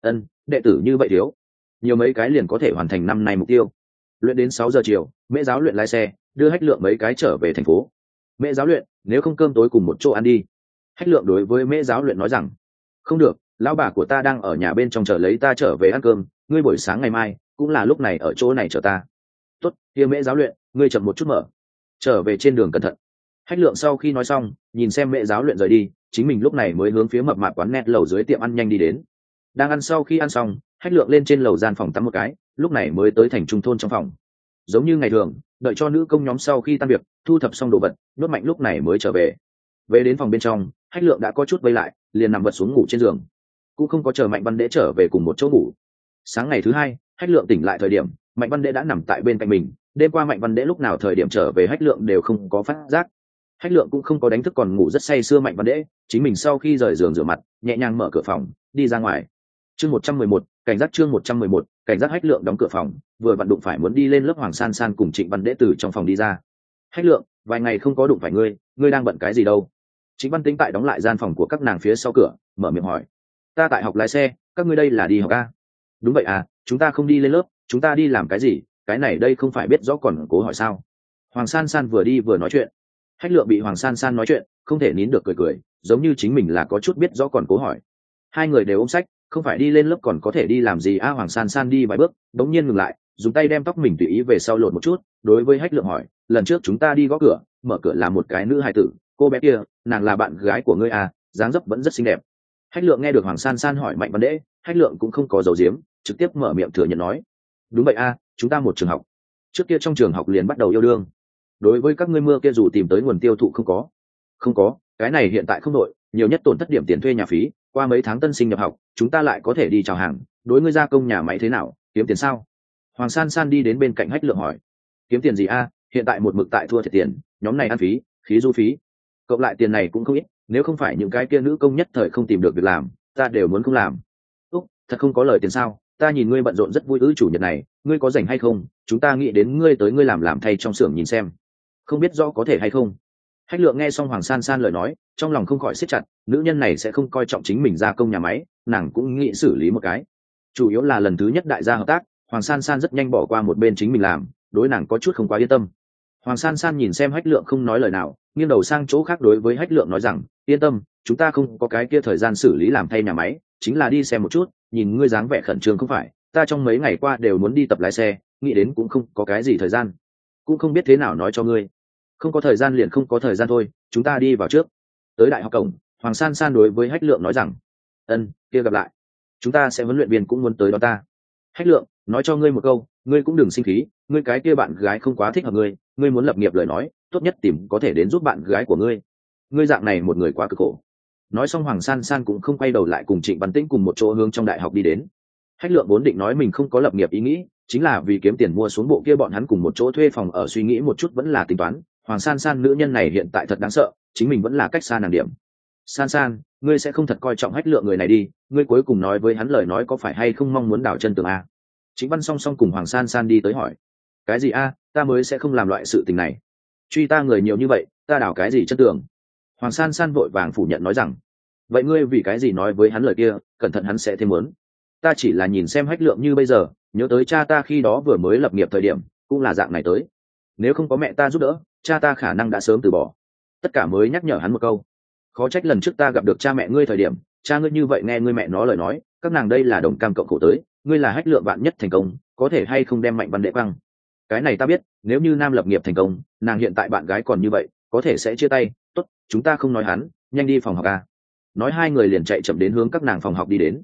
Ân, đệ tử như vậy thiếu. Nhiều mấy cái liền có thể hoàn thành năm nay mục tiêu. Luyện đến sáu giờ chiều mễ giáo luyện lái xe, đưa hách lượng mấy cái trở về thành phố. Mễ giáo luyện, nếu không cơm tối cùng một chỗ ăn đi. Hách lượng đối với mễ giáo luyện nói rằng, không được, lão bà của ta đang ở nhà bên trong chờ lấy ta trở về ăn cơm, ngươi buổi sáng ngày mai cũng là lúc này ở chỗ này chờ ta. Tốt, kia mễ giáo luyện, ngươi chậm một chút mở. Trở về trên đường cẩn thận hách lượng sau khi nói xong, nhìn xem mẹ giáo luyện rời đi, chính mình lúc này mới hướng phía mập mạp quán net lầu dưới tiệm ăn nhanh đi đến. Đang ăn sau khi ăn xong, hách lượng lên trên lầu gian phòng tắm một cái, lúc này mới tới thành trung thôn trong phòng. Giống như ngày thường, đợi cho nữ công nhóm sau khi tan việc, thu thập xong đồ vật, nhốt mạnh lúc này mới trở về. Về đến phòng bên trong, hách lượng đã có chút vây lại, liền nằm vật xuống ngủ trên giường. Cũng không có chờ mạnh văn đễ trở về cùng một chỗ ngủ. Sáng ngày thứ hai, hách lượng tỉnh lại thời điểm, mạnh văn đễ đã nằm tại bên cạnh mình. Đêm qua mạnh văn đễ lúc nào thời điểm trở về hách lượng đều không có phát giác hách lượng cũng không có đánh thức còn ngủ rất say sưa mạnh văn đễ, chính mình sau khi rời giường rửa mặt, nhẹ nhàng mở cửa phòng, đi ra ngoài. Chương một trăm mười một, cảnh giác chương một trăm mười một, cảnh giác hách lượng đóng cửa phòng, vừa vặn đụng phải muốn đi lên lớp hoàng san san cùng trịnh văn đễ từ trong phòng đi ra. Hách lượng, vài ngày không có đụng phải ngươi ngươi đang bận cái gì đâu? Chính văn tính tại đóng lại gian phòng của các nàng phía sau cửa, mở miệng hỏi. Ta tại học lái xe, các ngươi đây là đi học a? Đúng vậy à chúng ta không đi lên lớp, chúng ta đi làm cái gì? Cái này đây không phải biết rõ còn cố hỏi sao? Hoàng san san vừa đi vừa nói chuyện hách lượng bị hoàng san san nói chuyện, không thể nín được cười cười, giống như chính mình là có chút biết rõ còn cố hỏi. Hai người đều ôm sách, không phải đi lên lớp còn có thể đi làm gì? A, hoàng san san đi vài bước, đống nhiên ngừng lại, dùng tay đem tóc mình tùy ý về sau lột một chút, đối với hách lượng hỏi, lần trước chúng ta đi gõ cửa, mở cửa là một cái nữ hài tử, cô bé kia, nàng là bạn gái của ngươi à dáng dấp vẫn rất xinh đẹp. Hách lượng nghe được hoàng san san hỏi mạnh văn đễ hách lượng cũng không có dầu diếm trực tiếp mở miệng thừa nhận nói, đúng vậy a, chúng ta một trường học, trước kia trong trường học liền bắt đầu yêu đương đối với các ngươi mưa kia dù tìm tới nguồn tiêu thụ không có. Không có, cái này hiện tại không đội nhiều nhất tổn thất điểm tiền thuê nhà phí, qua mấy tháng tân sinh nhập học, chúng ta lại có thể đi chào hàng, đối ngươi gia công nhà máy thế nào, kiếm tiền sao? Hoàng san san đi đến bên cạnh hách lượng hỏi. Kiếm tiền gì a? Hiện tại một mực tại thua thiệt tiền, nhóm này ăn phí, khí du phí. Cộng lại tiền này cũng không ít, nếu không phải những cái kia nữ công nhất thời không tìm được việc làm, ta đều muốn không làm. Úc, thật không có lời tiền sao? Ta nhìn ngươi bận rộn rất vui ư chủ nhật này, ngươi có rảnh hay không? Chúng ta nghĩ đến ngươi tới ngươi làm làm thay trong xưởng nhìn xem không biết rõ có thể hay không. Hách lượng nghe xong hoàng san san lời nói, trong lòng không khỏi siết chặt, nữ nhân này sẽ không coi trọng chính mình ra công nhà máy, nàng cũng nghĩ xử lý một cái. Chủ yếu là lần thứ nhất đại gia hợp tác, hoàng san san rất nhanh bỏ qua một bên chính mình làm, đối nàng có chút không quá yên tâm. Hoàng san san nhìn xem hách lượng không nói lời nào, nghiêng đầu sang chỗ khác đối với hách lượng nói rằng, yên tâm, chúng ta không có cái kia thời gian xử lý làm thay nhà máy, chính là đi xem một chút, nhìn ngươi dáng vẻ khẩn trương không phải, ta trong mấy ngày qua đều muốn đi tập lái xe, nghĩ đến cũng không có cái gì thời gian. Cũng không biết thế nào nói cho ngươi không có thời gian liền không có thời gian thôi, chúng ta đi vào trước. Tới đại học cổng, hoàng san san đối với hách lượng nói rằng, ân, kia gặp lại. Chúng ta sẽ huấn luyện viên cũng muốn tới đó ta. Hách lượng, nói cho ngươi một câu, ngươi cũng đừng sinh khí, ngươi cái kia bạn gái không quá thích hợp ngươi ngươi muốn lập nghiệp lời nói, tốt nhất tìm có thể đến giúp bạn gái của ngươi. Ngươi dạng này một người quá cực khổ. Nói xong hoàng san san cũng không quay đầu lại cùng trịnh văn tĩnh cùng một chỗ hướng trong đại học đi đến. Hách lượng vốn định nói mình không có lập nghiệp ý nghĩ, chính là vì kiếm tiền mua xuống bộ kia bọn hắn cùng một chỗ thuê phòng ở suy nghĩ một chút vẫn là tính toán hoàng san san nữ nhân này hiện tại thật đáng sợ, chính mình vẫn là cách xa nàng điểm. San san, ngươi sẽ không thật coi trọng hách lượng người này đi, ngươi cuối cùng nói với hắn lời nói có phải hay không mong muốn đảo chân tường a. Chính văn song song cùng hoàng san san đi tới hỏi. Cái gì a, ta mới sẽ không làm loại sự tình này. Truy ta người nhiều như vậy, ta đảo cái gì chân tường? Hoàng san san vội vàng phủ nhận nói rằng. Vậy ngươi vì cái gì nói với hắn lời kia, cẩn thận hắn sẽ thêm muốn. Ta chỉ là nhìn xem hách lượng như bây giờ, nhớ tới cha ta khi đó vừa mới lập nghiệp thời điểm, cũng là dạng này tới nếu không có mẹ ta giúp đỡ, cha ta khả năng đã sớm từ bỏ. Tất cả mới nhắc nhở hắn một câu. Khó trách lần trước ta gặp được cha mẹ ngươi thời điểm, cha ngươi như vậy nghe ngươi mẹ nó lời nói, các nàng đây là đồng cam cộng khổ tới, ngươi là hách lượng bạn nhất thành công, có thể hay không đem mạnh văn đệ quăng? Cái này ta biết, nếu như nam lập nghiệp thành công, nàng hiện tại bạn gái còn như vậy, có thể sẽ chia tay, tốt, chúng ta không nói hắn, nhanh đi phòng học a nói hai người liền chạy chậm đến hướng các nàng phòng học đi đến.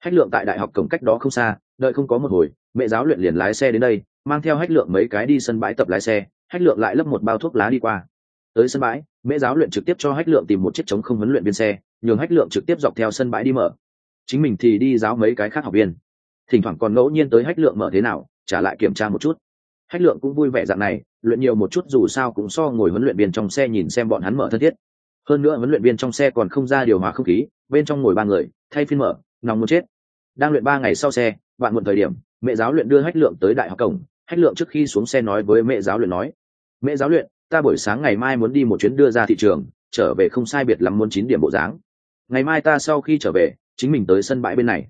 Hách lượng tại đại học cổng cách đó không xa, đợi không có một hồi, mẹ giáo luyện liền lái xe đến đây mang theo hách lượng mấy cái đi sân bãi tập lái xe, hách lượng lại lấp một bao thuốc lá đi qua. Tới sân bãi mẹ giáo luyện trực tiếp cho hách lượng tìm một chiếc trống không huấn luyện viên xe, nhường hách lượng trực tiếp dọc theo sân bãi đi mở. Chính mình thì đi giáo mấy cái khác học viên. Thỉnh thoảng còn ngẫu nhiên tới hách lượng mở thế nào, trả lại kiểm tra một chút. Hách lượng cũng vui vẻ dạng này, luyện nhiều một chút dù sao cũng so ngồi huấn luyện viên trong xe nhìn xem bọn hắn mở thân thiết. Hơn nữa huấn luyện viên trong xe còn không ra điều hòa không khí, bên trong ngồi ba người, thay phiên mở nóng muốn chết. Đang luyện ba ngày sau xe bạn muộn thời điểm mẹ giáo luyện đưa hách lượng tới đại học cổng hách lượng trước khi xuống xe nói với mẹ giáo luyện nói mẹ giáo luyện, ta buổi sáng ngày mai muốn đi một chuyến đưa ra thị trường, trở về không sai biệt lắm muốn chín điểm bộ dáng. Ngày mai ta sau khi trở về, chính mình tới sân bãi bên này.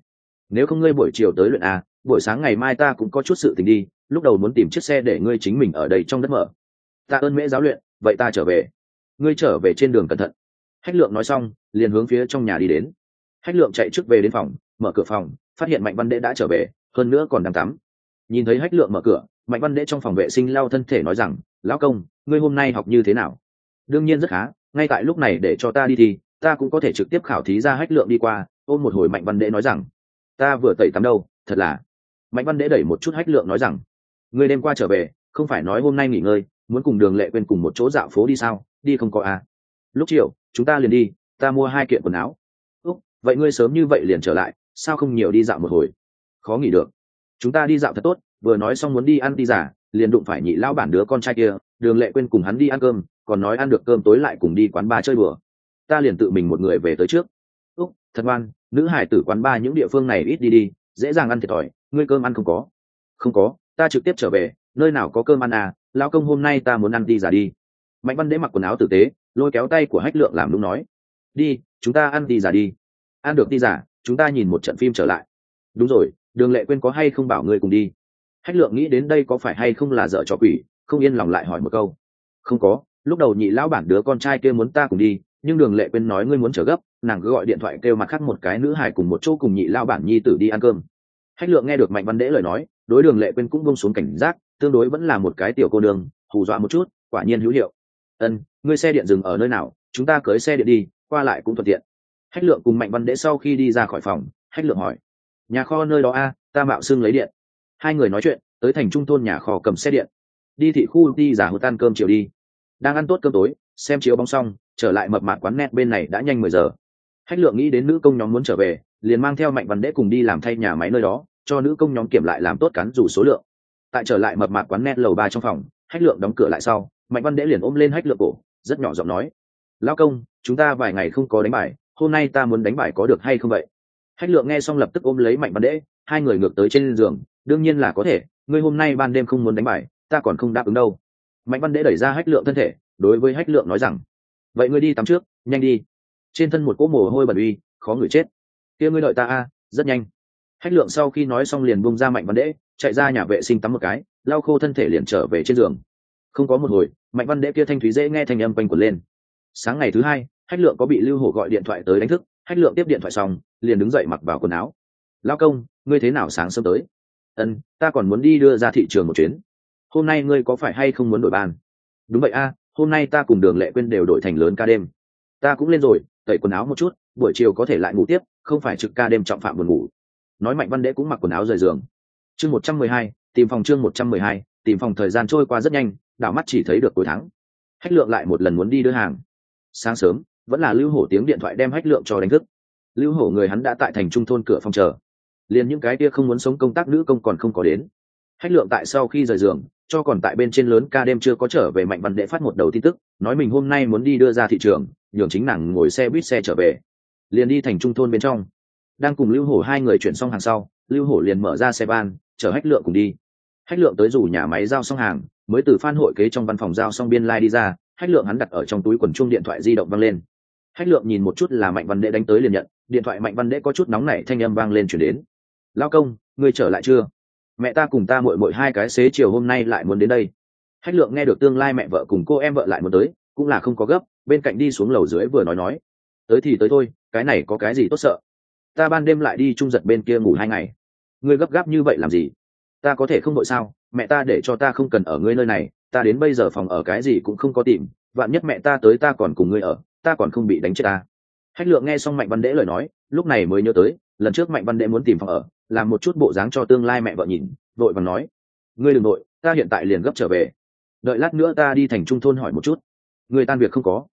Nếu không ngươi buổi chiều tới luyện a buổi sáng ngày mai ta cũng có chút sự tình đi, lúc đầu muốn tìm chiếc xe để ngươi chính mình ở đây trong đất mở. Ta ơn mễ giáo luyện, vậy ta trở về. Ngươi trở về trên đường cẩn thận. Hách lượng nói xong, liền hướng phía trong nhà đi đến. Hách lượng chạy trước về đến phòng, mở cửa phòng, phát hiện mạnh văn đệ đã trở về, hơn nữa còn đang tắm nhìn thấy hách lượng mở cửa, mạnh văn đễ trong phòng vệ sinh lao thân thể nói rằng, lão công, ngươi hôm nay học như thế nào? Đương nhiên rất khá, ngay tại lúc này để cho ta đi thì, ta cũng có thể trực tiếp khảo thí ra hách lượng đi qua, ôm một hồi mạnh văn đễ nói rằng. Ta vừa tẩy tắm đâu, thật là. Mạnh văn đễ đẩy một chút hách lượng nói rằng, ngươi đêm qua trở về, không phải nói hôm nay nghỉ ngơi, muốn cùng đường lệ quên cùng một chỗ dạo phố đi sao? Đi không có à? Lúc chiều, chúng ta liền đi, ta mua hai kiện quần áo. Úc, vậy ngươi sớm như vậy liền trở lại, sao không nhiều đi dạo một hồi? Khó nghỉ được chúng ta đi dạo thật tốt, vừa nói xong muốn đi ăn đi giả liền đụng phải nhị lão bản đứa con trai kia, đường lệ quên cùng hắn đi ăn cơm, còn nói ăn được cơm tối lại cùng đi quán ba chơi bừa ta liền tự mình một người về tới trước. Úc, thật ngoan, nữ hải tử quán ba những địa phương này ít đi đi, dễ dàng ăn thiệt thòi, ngươi cơm ăn không có? Không có, ta trực tiếp trở về, nơi nào có cơm ăn à lao công hôm nay ta muốn ăn đi giả đi. Mạnh văn đế mặc quần áo tử tế, lôi kéo tay của hách lượng làm đúng nói, đi, chúng ta ăn đi giả đi. Ăn được đi giả chúng ta nhìn một trận phim trở lại. Đúng rồi đường lệ quên có hay không bảo ngươi cùng đi? Hách lượng nghĩ đến đây có phải hay không là dở trò quỷ, không yên lòng lại hỏi một câu. Không có, lúc đầu nhị lão bản đứa con trai kia muốn ta cùng đi, nhưng đường lệ quên nói ngươi muốn trở gấp, nàng cứ gọi điện thoại kêu mặt khác một cái nữ hải cùng một chỗ cùng nhị lao bản nhi tử đi ăn cơm. Hách lượng nghe được mạnh văn đễ lời nói, đối đường lệ quên cũng bông xuống cảnh giác, tương đối vẫn là một cái tiểu cô đường hù dọa một chút, quả nhiên hữu hiệu. Ân, ngươi xe điện dừng ở nơi nào? Chúng ta cưới xe điện đi, qua lại cũng thuận tiện. Hách lượng cùng mạnh văn đễ sau khi đi ra khỏi phòng, hách lượng hỏi nhà kho nơi đó a, ta mạo xưng lấy điện. Hai người nói chuyện, tới thành trung thôn nhà kho cầm xe điện. Đi thị khu đi giả hụt tan cơm chiều đi. Đang ăn tốt cơm tối, xem chiếu bóng xong, trở lại mập mạc quán net bên này đã nhanh mười giờ. Hách lượng nghĩ đến nữ công nhóm muốn trở về, liền mang theo mạnh văn đễ cùng đi làm thay nhà máy nơi đó, cho nữ công nhóm kiểm lại làm tốt cắn dù số lượng. Tại trở lại mập mạc quán net lầu ba trong phòng hách lượng đóng cửa lại sau, mạnh văn đễ liền ôm lên hách lượng cổ, rất nhỏ giọng nói. Lao công, chúng ta vài ngày không có đánh bài, hôm nay ta muốn đánh bài có được hay không vậy? Hách lượng nghe xong lập tức ôm lấy mạnh văn đễ, hai người ngược tới trên giường, đương nhiên là có thể, ngươi hôm nay ban đêm không muốn đánh bài, ta còn không đáp ứng đâu. Mạnh văn đễ đẩy ra hách lượng thân thể, đối với hách lượng nói rằng, vậy ngươi đi tắm trước, nhanh đi. Trên thân một cỗ mồ hôi bẩn uy, khó ngửi chết. Kia ngươi đợi ta a, rất nhanh. Hách lượng sau khi nói xong liền bung ra mạnh văn đễ, chạy ra nhà vệ sinh tắm một cái, lau khô thân thể liền trở về trên giường. Không có một hồi, mạnh văn đễ kia thanh thúy dễ nghe thanh âm quanh quẩn lên. Sáng ngày thứ hai, hách lượng có bị lưu hổ gọi điện thoại tới đánh thức hách lượng tiếp điện thoại xong, liền đứng dậy mặc vào quần áo. Lao công, ngươi thế nào sáng sớm tới? Ân, ta còn muốn đi đưa ra thị trường một chuyến. Hôm nay ngươi có phải hay không muốn đổi ban? Đúng vậy a, hôm nay ta cùng đường lệ quên đều đổi thành lớn ca đêm. Ta cũng lên rồi, tẩy quần áo một chút, buổi chiều có thể lại ngủ tiếp, không phải trực ca đêm trọng phạm buồn ngủ. Nói mạnh văn đễ cũng mặc quần áo rời giường. Chương một trăm mười hai, tìm phòng chương một trăm mười hai, tìm phòng thời gian trôi qua rất nhanh, đảo mắt chỉ thấy được cuối tháng. Hách lượng lại một lần muốn đi đưa hàng. Sáng sớm vẫn là lưu hổ tiếng điện thoại đem hách lượng cho đánh thức. Lưu hổ người hắn đã tại thành trung thôn cửa phòng chờ. Liền những cái kia không muốn sống công tác nữ công còn không có đến. Hách lượng tại sau khi rời giường, cho còn tại bên trên lớn ca đêm chưa có trở về mạnh văn đệ phát một đầu tin tức, nói mình hôm nay muốn đi đưa ra thị trường, nhường chính nàng ngồi xe buýt xe trở về. Liền đi thành trung thôn bên trong. Đang cùng lưu hổ hai người chuyển xong hàng sau, lưu hổ liền mở ra xe van, chở hách lượng cùng đi. Hách lượng tới rủ nhà máy giao xong hàng, mới từ phan hội kế trong văn phòng giao xong biên lai、like、đi ra, hách lượng hắn đặt ở trong túi quần chung điện thoại di động văng lên hách lượng nhìn một chút là mạnh văn đệ đánh tới liền nhận, điện thoại mạnh văn đệ có chút nóng nảy, thanh âm vang lên chuyển đến. Lao công, ngươi trở lại chưa? Mẹ ta cùng ta mội mội hai cái xế chiều hôm nay lại muốn đến đây. Hách lượng nghe được tương lai mẹ vợ cùng cô em vợ lại muốn tới, cũng là không có gấp, bên cạnh đi xuống lầu dưới vừa nói nói. Tới thì tới thôi, cái này có cái gì tốt sợ? Ta ban đêm lại đi trung giật bên kia ngủ hai ngày. Ngươi gấp gáp như vậy làm gì? Ta có thể không đội sao? Mẹ ta để cho ta không cần ở ngươi nơi này, ta đến bây giờ phòng ở cái gì cũng không có tìm, vạn nhất mẹ ta tới ta còn cùng ngươi ở ta còn không bị đánh chết ta. Hách lượng nghe xong mạnh văn đễ lời nói, lúc này mới nhớ tới, lần trước mạnh văn đễ muốn tìm phòng ở, làm một chút bộ dáng cho tương lai mẹ vợ nhìn, vội và nói, ngươi đ ừ n g nội ta hiện tại liền gấp trở về. Đợi lát nữa ta đi thành trung thôn hỏi một chút. Người tan việc không có.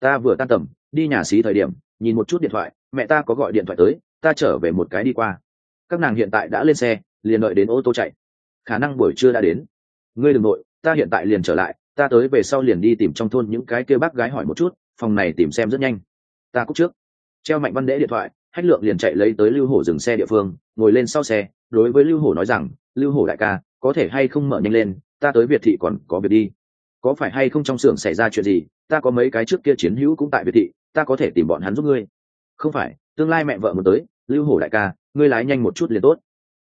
Ta vừa tan tầm, đi nhà xí thời điểm, nhìn một chút điện thoại, mẹ ta có gọi điện thoại tới, ta trở về một cái đi qua. Các nàng hiện tại đã lên xe, liền đợi đến ô tô chạy. Khả năng buổi trưa đã đến. Ngươi đ ừ n g nội ta hiện tại liền trở lại, ta tới về sau liền đi tìm trong thôn những cái kêu bác gái hỏi một chút phòng này tìm xem rất nhanh. Ta cúc trước. Treo mạnh văn đễ điện thoại, hách lượng liền chạy lấy tới lưu hổ dừng xe địa phương, ngồi lên sau xe, đối với lưu hổ nói rằng, lưu hổ đại ca, có thể hay không mở nhanh lên, ta tới việt thị còn có việc đi. Có phải hay không trong xưởng xảy ra chuyện gì, ta có mấy cái trước kia chiến hữu cũng tại việt thị, ta có thể tìm bọn hắn giúp ngươi. Không phải, tương lai mẹ vợ muốn tới, lưu hổ đại ca, ngươi lái nhanh một chút liền tốt.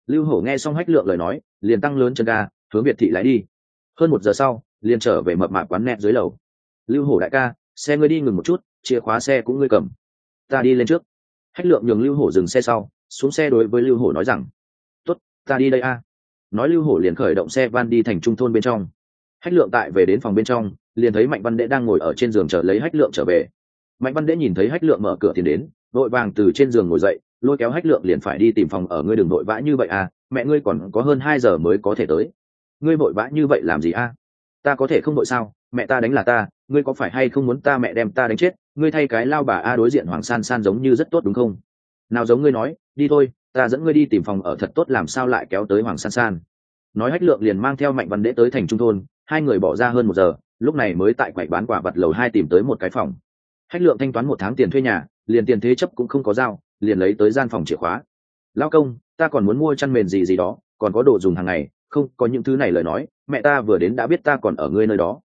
Lưu hổ nghe xong hách lượng lời nói, liền tăng lớn chân ga, hướng việt thị lái đi. Hơn một giờ sau, liền trở về mập mạp quán nẹt dưới lầu. Lưu hổ đại ca xe ngươi đi ngừng một chút, chìa khóa xe cũng ngươi cầm. Ta đi lên trước. Hách lượng nhường lưu hổ dừng xe sau, xuống xe đối với lưu hổ nói rằng, tốt, ta đi đây a. Nói lưu hổ liền khởi động xe van đi thành trung thôn bên trong. Hách lượng tại về đến phòng bên trong, liền thấy mạnh văn đệ đang ngồi ở trên giường chờ lấy hách lượng trở về. Mạnh văn đệ nhìn thấy hách lượng mở cửa tiền đến, vội vàng từ trên giường ngồi dậy, lôi kéo hách lượng liền phải đi tìm phòng ở ngươi đường nội vã như vậy à mẹ ngươi còn có hơn hai giờ mới có thể tới. Ngươi vội vã như vậy làm gì a? Ta có thể không vội sao? Mẹ ta đánh là ta ngươi có phải hay không muốn ta mẹ đem ta đánh chết? Ngươi thay cái lao bà a đối diện hoàng san san giống như rất tốt đúng không? Nào giống ngươi nói đi thôi ta dẫn ngươi đi tìm phòng ở thật tốt làm sao lại kéo tới hoàng san san? Nói hách lượng liền mang theo mạnh văn đễ tới thành trung thôn hai người bỏ ra hơn một giờ lúc này mới tại quầy bán quả vật lầu hai tìm tới một cái phòng. Hách lượng thanh toán một tháng tiền thuê nhà liền tiền thế chấp cũng không có dao, liền lấy tới gian phòng chìa khóa. Lao công ta còn muốn mua chăn mền gì gì đó còn có đồ dùng hàng ngày không có những thứ này lời nói mẹ ta vừa đến đã biết ta còn ở ngươi nơi đó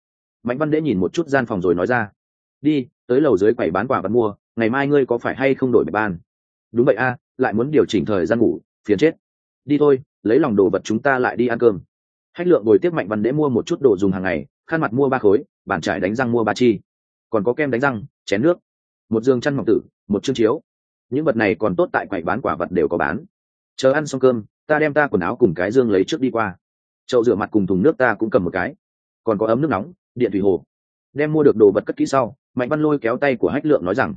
mạnh văn đễ nhìn một chút gian phòng rồi nói ra, đi, tới lầu dưới quầy bán quả vật mua, ngày mai ngươi có phải hay không đổi bài ban? Đúng vậy a, lại muốn điều chỉnh thời gian ngủ, phiền chết. Đi thôi, lấy lòng đồ vật chúng ta lại đi ăn cơm. Hách lượng ngồi tiếp mạnh văn đễ mua một chút đồ dùng hàng ngày khăn mặt mua ba khối, bàn trải đánh răng mua ba chi. Còn có kem đánh răng, chén nước, một giường chăn mọc tử, một chương chiếu. Những vật này còn tốt tại quầy bán quả vật đều có bán. Chờ ăn xong cơm, ta đem ta quần áo cùng cái dương lấy trước đi qua. Chậu rửa mặt cùng thùng nước ta cũng cầm một cái. Còn có ấm nước nóng điện thủy hồ. Đem mua được đồ vật cất kỹ sau, mạnh văn lôi kéo tay của hách lượng nói rằng,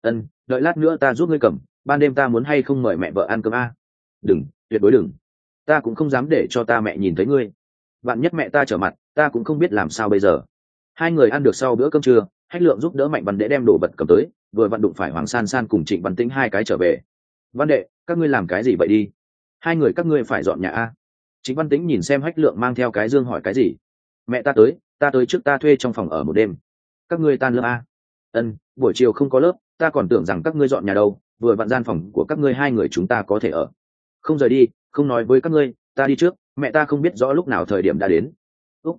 ân, đợi lát nữa ta giúp ngươi cầm, ban đêm ta muốn hay không mời mẹ vợ ăn cơm a? Đừng, tuyệt đối đừng. Ta cũng không dám để cho ta mẹ nhìn thấy ngươi. Bạn nhất mẹ ta trở mặt, ta cũng không biết làm sao bây giờ. Hai người ăn được sau bữa cơm trưa, hách lượng giúp đỡ mạnh văn đệ đem đồ vật cầm tới, vừa vặn đụng phải hoàng san san cùng trịnh văn tĩnh hai cái trở về. Văn đệ, các ngươi làm cái gì vậy đi? Hai người các ngươi phải dọn nhà a. Trịnh văn tĩnh nhìn xem hách lượng mang theo cái dương hỏi cái gì. Mẹ ta tới ta tới trước ta thuê trong phòng ở một đêm. Các ngươi tan lớp a. Ân, buổi chiều không có lớp, ta còn tưởng rằng các ngươi dọn nhà đâu, vừa vặn gian phòng của các ngươi hai người chúng ta có thể ở. Không rời đi, không nói với các ngươi, ta đi trước, mẹ ta không biết rõ lúc nào thời điểm đã đến. Úc.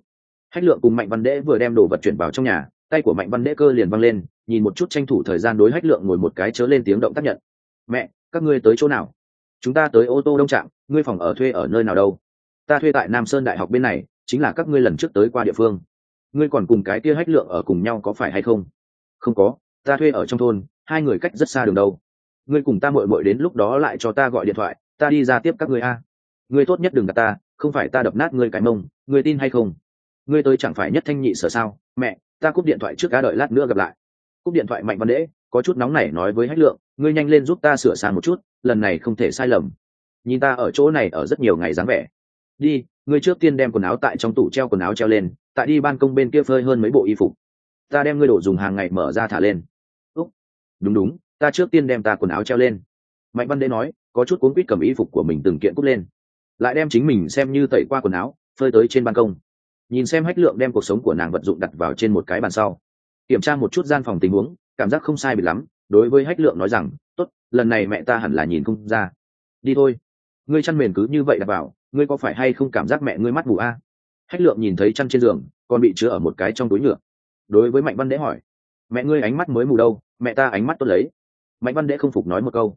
Hách lượng cùng mạnh văn đễ vừa đem đồ vật chuyển vào trong nhà, tay của mạnh văn đễ cơ liền văng lên, nhìn một chút tranh thủ thời gian đối hách lượng ngồi một cái chớ lên tiếng động tác nhận. Mẹ, các ngươi tới chỗ nào? Chúng ta tới ô tô đông trạm, ngươi phòng ở thuê ở nơi nào đâu? Ta thuê tại nam sơn đại học bên này chính là các ngươi lần trước tới qua địa phương. Ngươi còn cùng cái kia hách lượng ở cùng nhau có phải hay không? Không có, ta thuê ở trong thôn, hai người cách rất xa đường đâu. Ngươi cùng ta mội mội đến lúc đó lại cho ta gọi điện thoại, ta đi ra tiếp các ngươi a. Ngươi tốt nhất đừng gặp ta, không phải ta đập nát ngươi cái mông, ngươi tin hay không? Ngươi tới chẳng phải nhất thanh nhị sở sao? Mẹ, ta cúp điện thoại trước cá đợi lát nữa gặp lại. Cúp điện thoại mạnh văn đễ có chút nóng nảy nói với hách lượng, ngươi nhanh lên giúp ta sửa sang một chút, lần này không thể sai lầm. Nhìn ta ở chỗ này ở rất nhiều ngày dáng vẻ. Đi ngươi trước tiên đem quần áo tại trong tủ treo quần áo treo lên, tại đi ban công bên kia phơi hơn mấy bộ y phục. Ta đem ngươi đổ dùng hàng ngày mở ra thả lên. Úc, đúng đúng, ta trước tiên đem ta quần áo treo lên. Mạnh văn đế nói, có chút cuốn quýt cầm y phục của mình từng kiện cút lên. Lại đem chính mình xem như tẩy qua quần áo, phơi tới trên ban công. Nhìn xem hách lượng đem cuộc sống của nàng vật dụng đặt vào trên một cái bàn sau. Kiểm tra một chút gian phòng tình huống, cảm giác không sai bị lắm, đối với hách lượng nói rằng, tốt, lần này mẹ ta hẳn là nhìn không ra. Đi thôi. Ngươi chăn mền cứ như vậy đặt vào ngươi có phải hay không cảm giác mẹ ngươi mắt mù a? Hách lượng nhìn thấy chăn trên giường, còn bị chứa ở một cái trong túi nhựa. Đối với mạnh văn đế hỏi, mẹ ngươi ánh mắt mới mù đâu? Mẹ ta ánh mắt tốt lấy. Mạnh văn đế không phục nói một câu,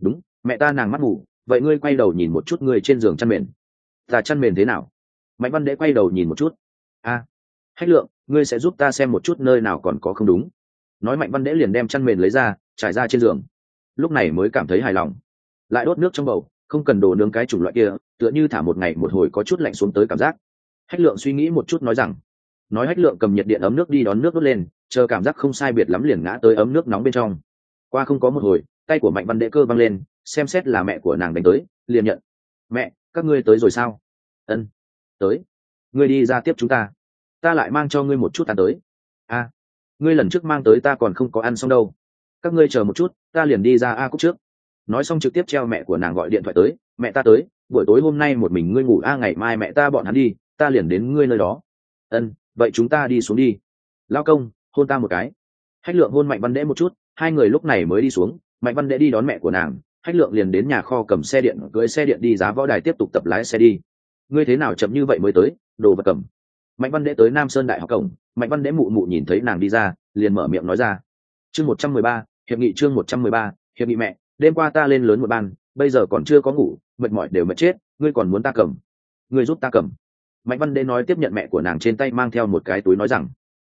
đúng, mẹ ta nàng mắt mù, vậy ngươi quay đầu nhìn một chút ngươi trên giường chăn mền. Ta chăn mền thế nào? Mạnh văn đế quay đầu nhìn một chút, a, hách lượng, ngươi sẽ giúp ta xem một chút nơi nào còn có không đúng. Nói mạnh văn đế liền đem chăn mền lấy ra, trải ra trên giường. Lúc này mới cảm thấy hài lòng. Lại đốt nước trong bầu không cần đồ nướng cái chủng loại kia, tựa như thả một ngày một hồi có chút lạnh xuống tới cảm giác. Hách lượng suy nghĩ một chút nói rằng, nói hách lượng cầm nhiệt điện ấm nước đi đón nước đốt lên, chờ cảm giác không sai biệt lắm liền ngã tới ấm nước nóng bên trong. Qua không có một hồi, tay của mạnh văn đệ cơ văng lên, xem xét là mẹ của nàng đánh tới, liền nhận, mẹ, các ngươi tới rồi sao? Ân, tới. Ngươi đi ra tiếp chúng ta. Ta lại mang cho ngươi một chút ta tới. A, ngươi lần trước mang tới ta còn không có ăn xong đâu. Các ngươi chờ một chút, ta liền đi ra a cúc trước nói xong trực tiếp treo mẹ của nàng gọi điện thoại tới, mẹ ta tới, buổi tối hôm nay một mình ngươi ngủ, a, ngày mai mẹ ta bọn hắn đi, ta liền đến ngươi nơi đó. Ân, vậy chúng ta đi xuống đi. Lao công, hôn ta một cái. Hách lượng hôn mạnh văn đễ một chút, hai người lúc này mới đi xuống, mạnh văn đễ đi đón mẹ của nàng, hách lượng liền đến nhà kho cầm xe điện cưới xe điện đi giá võ đài tiếp tục tập lái xe đi. Ngươi thế nào chậm như vậy mới tới, đồ vật cầm? Mạnh văn đễ tới nam sơn đại học cổng, mạnh văn đễ mụ mụ nhìn thấy nàng đi ra, liền mở miệng nói ra. Chương một trăm mười ba, hiệp nghị chương một trăm mười ba, hiệp nghị mẹ đêm qua ta lên lớn một ban, bây giờ còn chưa có ngủ, mệt mỏi đều mệt chết, ngươi còn muốn ta cầm? Ngươi giúp ta cầm. Mạnh văn đê nói tiếp nhận mẹ của nàng trên tay mang theo một cái túi nói rằng,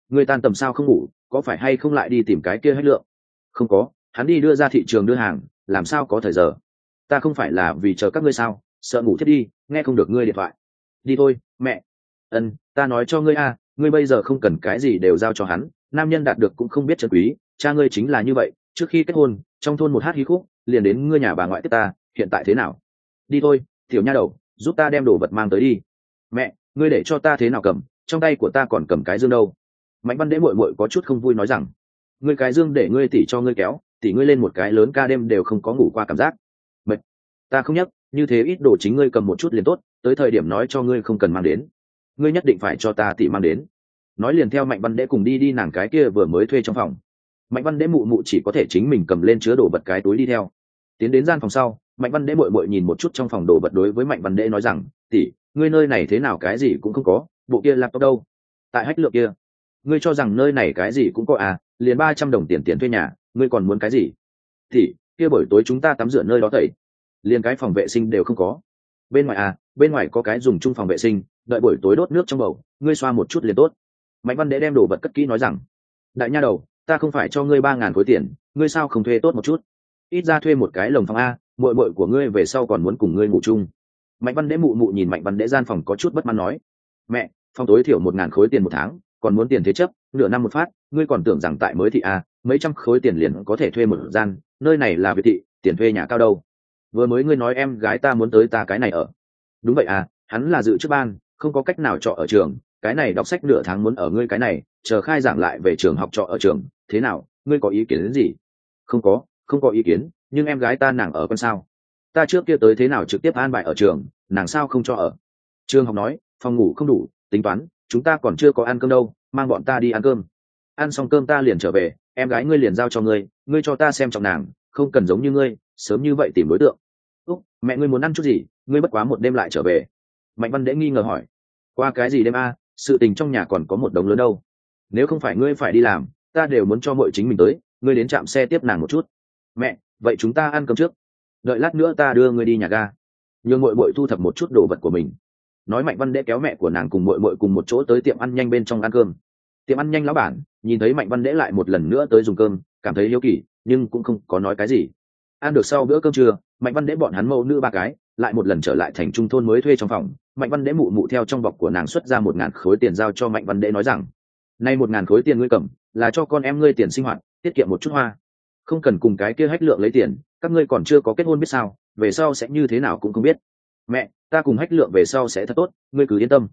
ngươi tan tầm sao không ngủ, có phải hay không lại đi tìm cái kia hết lượng? Không có, hắn đi đưa ra thị trường đưa hàng, làm sao có thời giờ? Ta không phải là vì chờ các ngươi sao? Sợ ngủ thiết đi, nghe không được ngươi điện thoại. Đi thôi, mẹ. Ân, ta nói cho ngươi a, ngươi bây giờ không cần cái gì đều giao cho hắn, nam nhân đạt được cũng không biết trân quý, cha ngươi chính là như vậy trước khi kết hôn, trong thôn một hát hí khúc, liền đến ngươi nhà bà ngoại tiếp ta, hiện tại thế nào? Đi thôi, tiểu nha đầu, giúp ta đem đồ vật mang tới đi. Mẹ, ngươi để cho ta thế nào cầm, trong tay của ta còn cầm cái dương đâu? Mạnh văn đễ mội mội có chút không vui nói rằng, ngươi cái dương để ngươi tỉ cho ngươi kéo, tỉ ngươi lên một cái lớn ca đêm đều không có ngủ qua cảm giác. Mệt. Ta không nhắc, như thế ít đồ chính ngươi cầm một chút liền tốt, tới thời điểm nói cho ngươi không cần mang đến. Ngươi nhất định phải cho ta tỉ mang đến. Nói liền theo mạnh văn đễ cùng đi đi nàng cái kia vừa mới thuê trong phòng mạnh văn đễ mụ mụ chỉ có thể chính mình cầm lên chứa đồ vật cái túi đi theo. Tiến đến gian phòng sau, mạnh văn đễ mội mội nhìn một chút trong phòng đồ vật đối với mạnh văn đễ nói rằng tỉ ngươi nơi này thế nào cái gì cũng không có, bộ kia laptop đâu? Tại hách lượng kia. Ngươi cho rằng nơi này cái gì cũng có à liền ba trăm đồng tiền tiền thuê nhà, ngươi còn muốn cái gì? Thì kia buổi tối chúng ta tắm rửa nơi đó tẩy. Liền cái phòng vệ sinh đều không có. Bên ngoài à bên ngoài có cái dùng chung phòng vệ sinh, đợi buổi tối đốt nước trong bầu, ngươi xoa một chút liền tốt. Mạnh văn đễ đem đồ vật cất kỹ nói rằng, đại nha đầu ta không phải cho ngươi ba ngàn khối tiền, ngươi sao không thuê tốt một chút? Ít ra thuê một cái lồng phòng a, muội muội của ngươi về sau còn muốn cùng ngươi ngủ chung. Mạnh văn đễ mụ mụ nhìn mạnh văn đễ gian phòng có chút bất mãn nói, mẹ, phòng tối thiểu một ngàn khối tiền một tháng, còn muốn tiền thế chấp, nửa năm một phát, ngươi còn tưởng rằng tại mới thị a, mấy trăm khối tiền liền có thể thuê một gian, nơi này là việt thị, tiền thuê nhà cao đâu. Vừa mới ngươi nói em gái ta muốn tới ta cái này ở. Đúng vậy à hắn là dự trước ban, không có cách nào trọ ở trường, cái này đọc sách nửa tháng muốn ở ngươi cái này, chờ khai giảng lại về trường học trọ ở trường thế nào, ngươi có ý kiến đến gì? Không có không có ý kiến, nhưng em gái ta nàng ở con sao? Ta trước kia tới thế nào trực tiếp an bài ở trường, nàng sao không cho ở? Trường học nói, phòng ngủ không đủ, tính toán, chúng ta còn chưa có ăn cơm đâu, mang bọn ta đi ăn cơm. Ăn xong cơm ta liền trở về, em gái ngươi liền giao cho ngươi ngươi cho ta xem trọng nàng, không cần giống như ngươi, sớm như vậy tìm đối tượng. Úc, mẹ ngươi muốn ăn chút gì, ngươi bất quá một đêm lại trở về. Mạnh văn đễ nghi ngờ hỏi. Qua cái gì đêm a, sự tình trong nhà còn có một đống lớn đâu. Nếu không phải ngươi phải đi làm ta đều muốn cho mọi chính mình tới, ngươi đến trạm xe tiếp nàng một chút. Mẹ, vậy chúng ta ăn cơm trước. Đợi lát nữa ta đưa ngươi đi nhà ga. Nhường mội mội thu thập một chút đồ vật của mình. Nói mạnh văn đễ kéo mẹ của nàng cùng mội mội cùng một chỗ tới tiệm ăn nhanh bên trong ăn cơm. Tiệm ăn nhanh lão bản, nhìn thấy mạnh văn đễ lại một lần nữa tới dùng cơm, cảm thấy hiếu kỳ, nhưng cũng không có nói cái gì. Ăn được sau bữa cơm trưa, mạnh văn đễ bọn hắn mẫu nữ ba cái, lại một lần trở lại thành trung thôn mới thuê trong phòng. Mạnh văn đễ mụ mụ theo trong bọc của nàng xuất ra một ngàn khối tiền giao cho mạnh văn đễ nói rằng nay một ngàn khối tiền ngươi cầm, là cho con em ngươi tiền sinh hoạt, tiết kiệm một chút hoa. Không cần cùng cái kia hách lượng lấy tiền, các ngươi còn chưa có kết hôn biết sao, về sau sẽ như thế nào cũng không biết. Mẹ, ta cùng hách lượng về sau sẽ thật tốt, ngươi cứ yên tâm.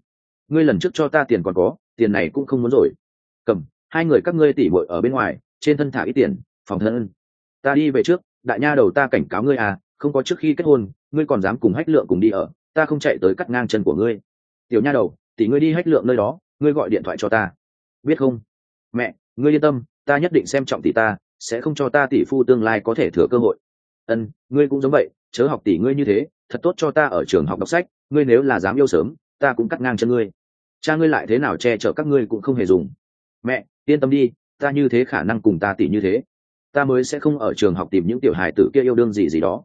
Ngươi lần trước cho ta tiền còn có, tiền này cũng không muốn rồi. Cầm, hai người các ngươi tỉ bội ở bên ngoài, trên thân thả ít tiền, phòng thân ta đi về trước, đại nha đầu ta cảnh cáo ngươi à không có trước khi kết hôn, ngươi còn dám cùng hách lượng cùng đi ở, ta không chạy tới cắt ngang chân của ngươi. Tiểu nha đầu tỷ ngươi đi hách lượng nơi đó, ngươi gọi điện thoại cho ta biết không? Mẹ, ngươi yên tâm, ta nhất định xem trọng tỷ ta, sẽ không cho ta tỷ phu tương lai có thể thừa cơ hội. Ân, ngươi cũng giống vậy, chớ học tỷ ngươi như thế, thật tốt cho ta ở trường học đọc sách, ngươi nếu là dám yêu sớm, ta cũng cắt ngang chân ngươi. Cha ngươi lại thế nào che chở các ngươi cũng không hề dùng. Mẹ, yên tâm đi, ta như thế khả năng cùng ta tỷ như thế. Ta mới sẽ không ở trường học tìm những tiểu hài tử kia yêu đương gì gì đó.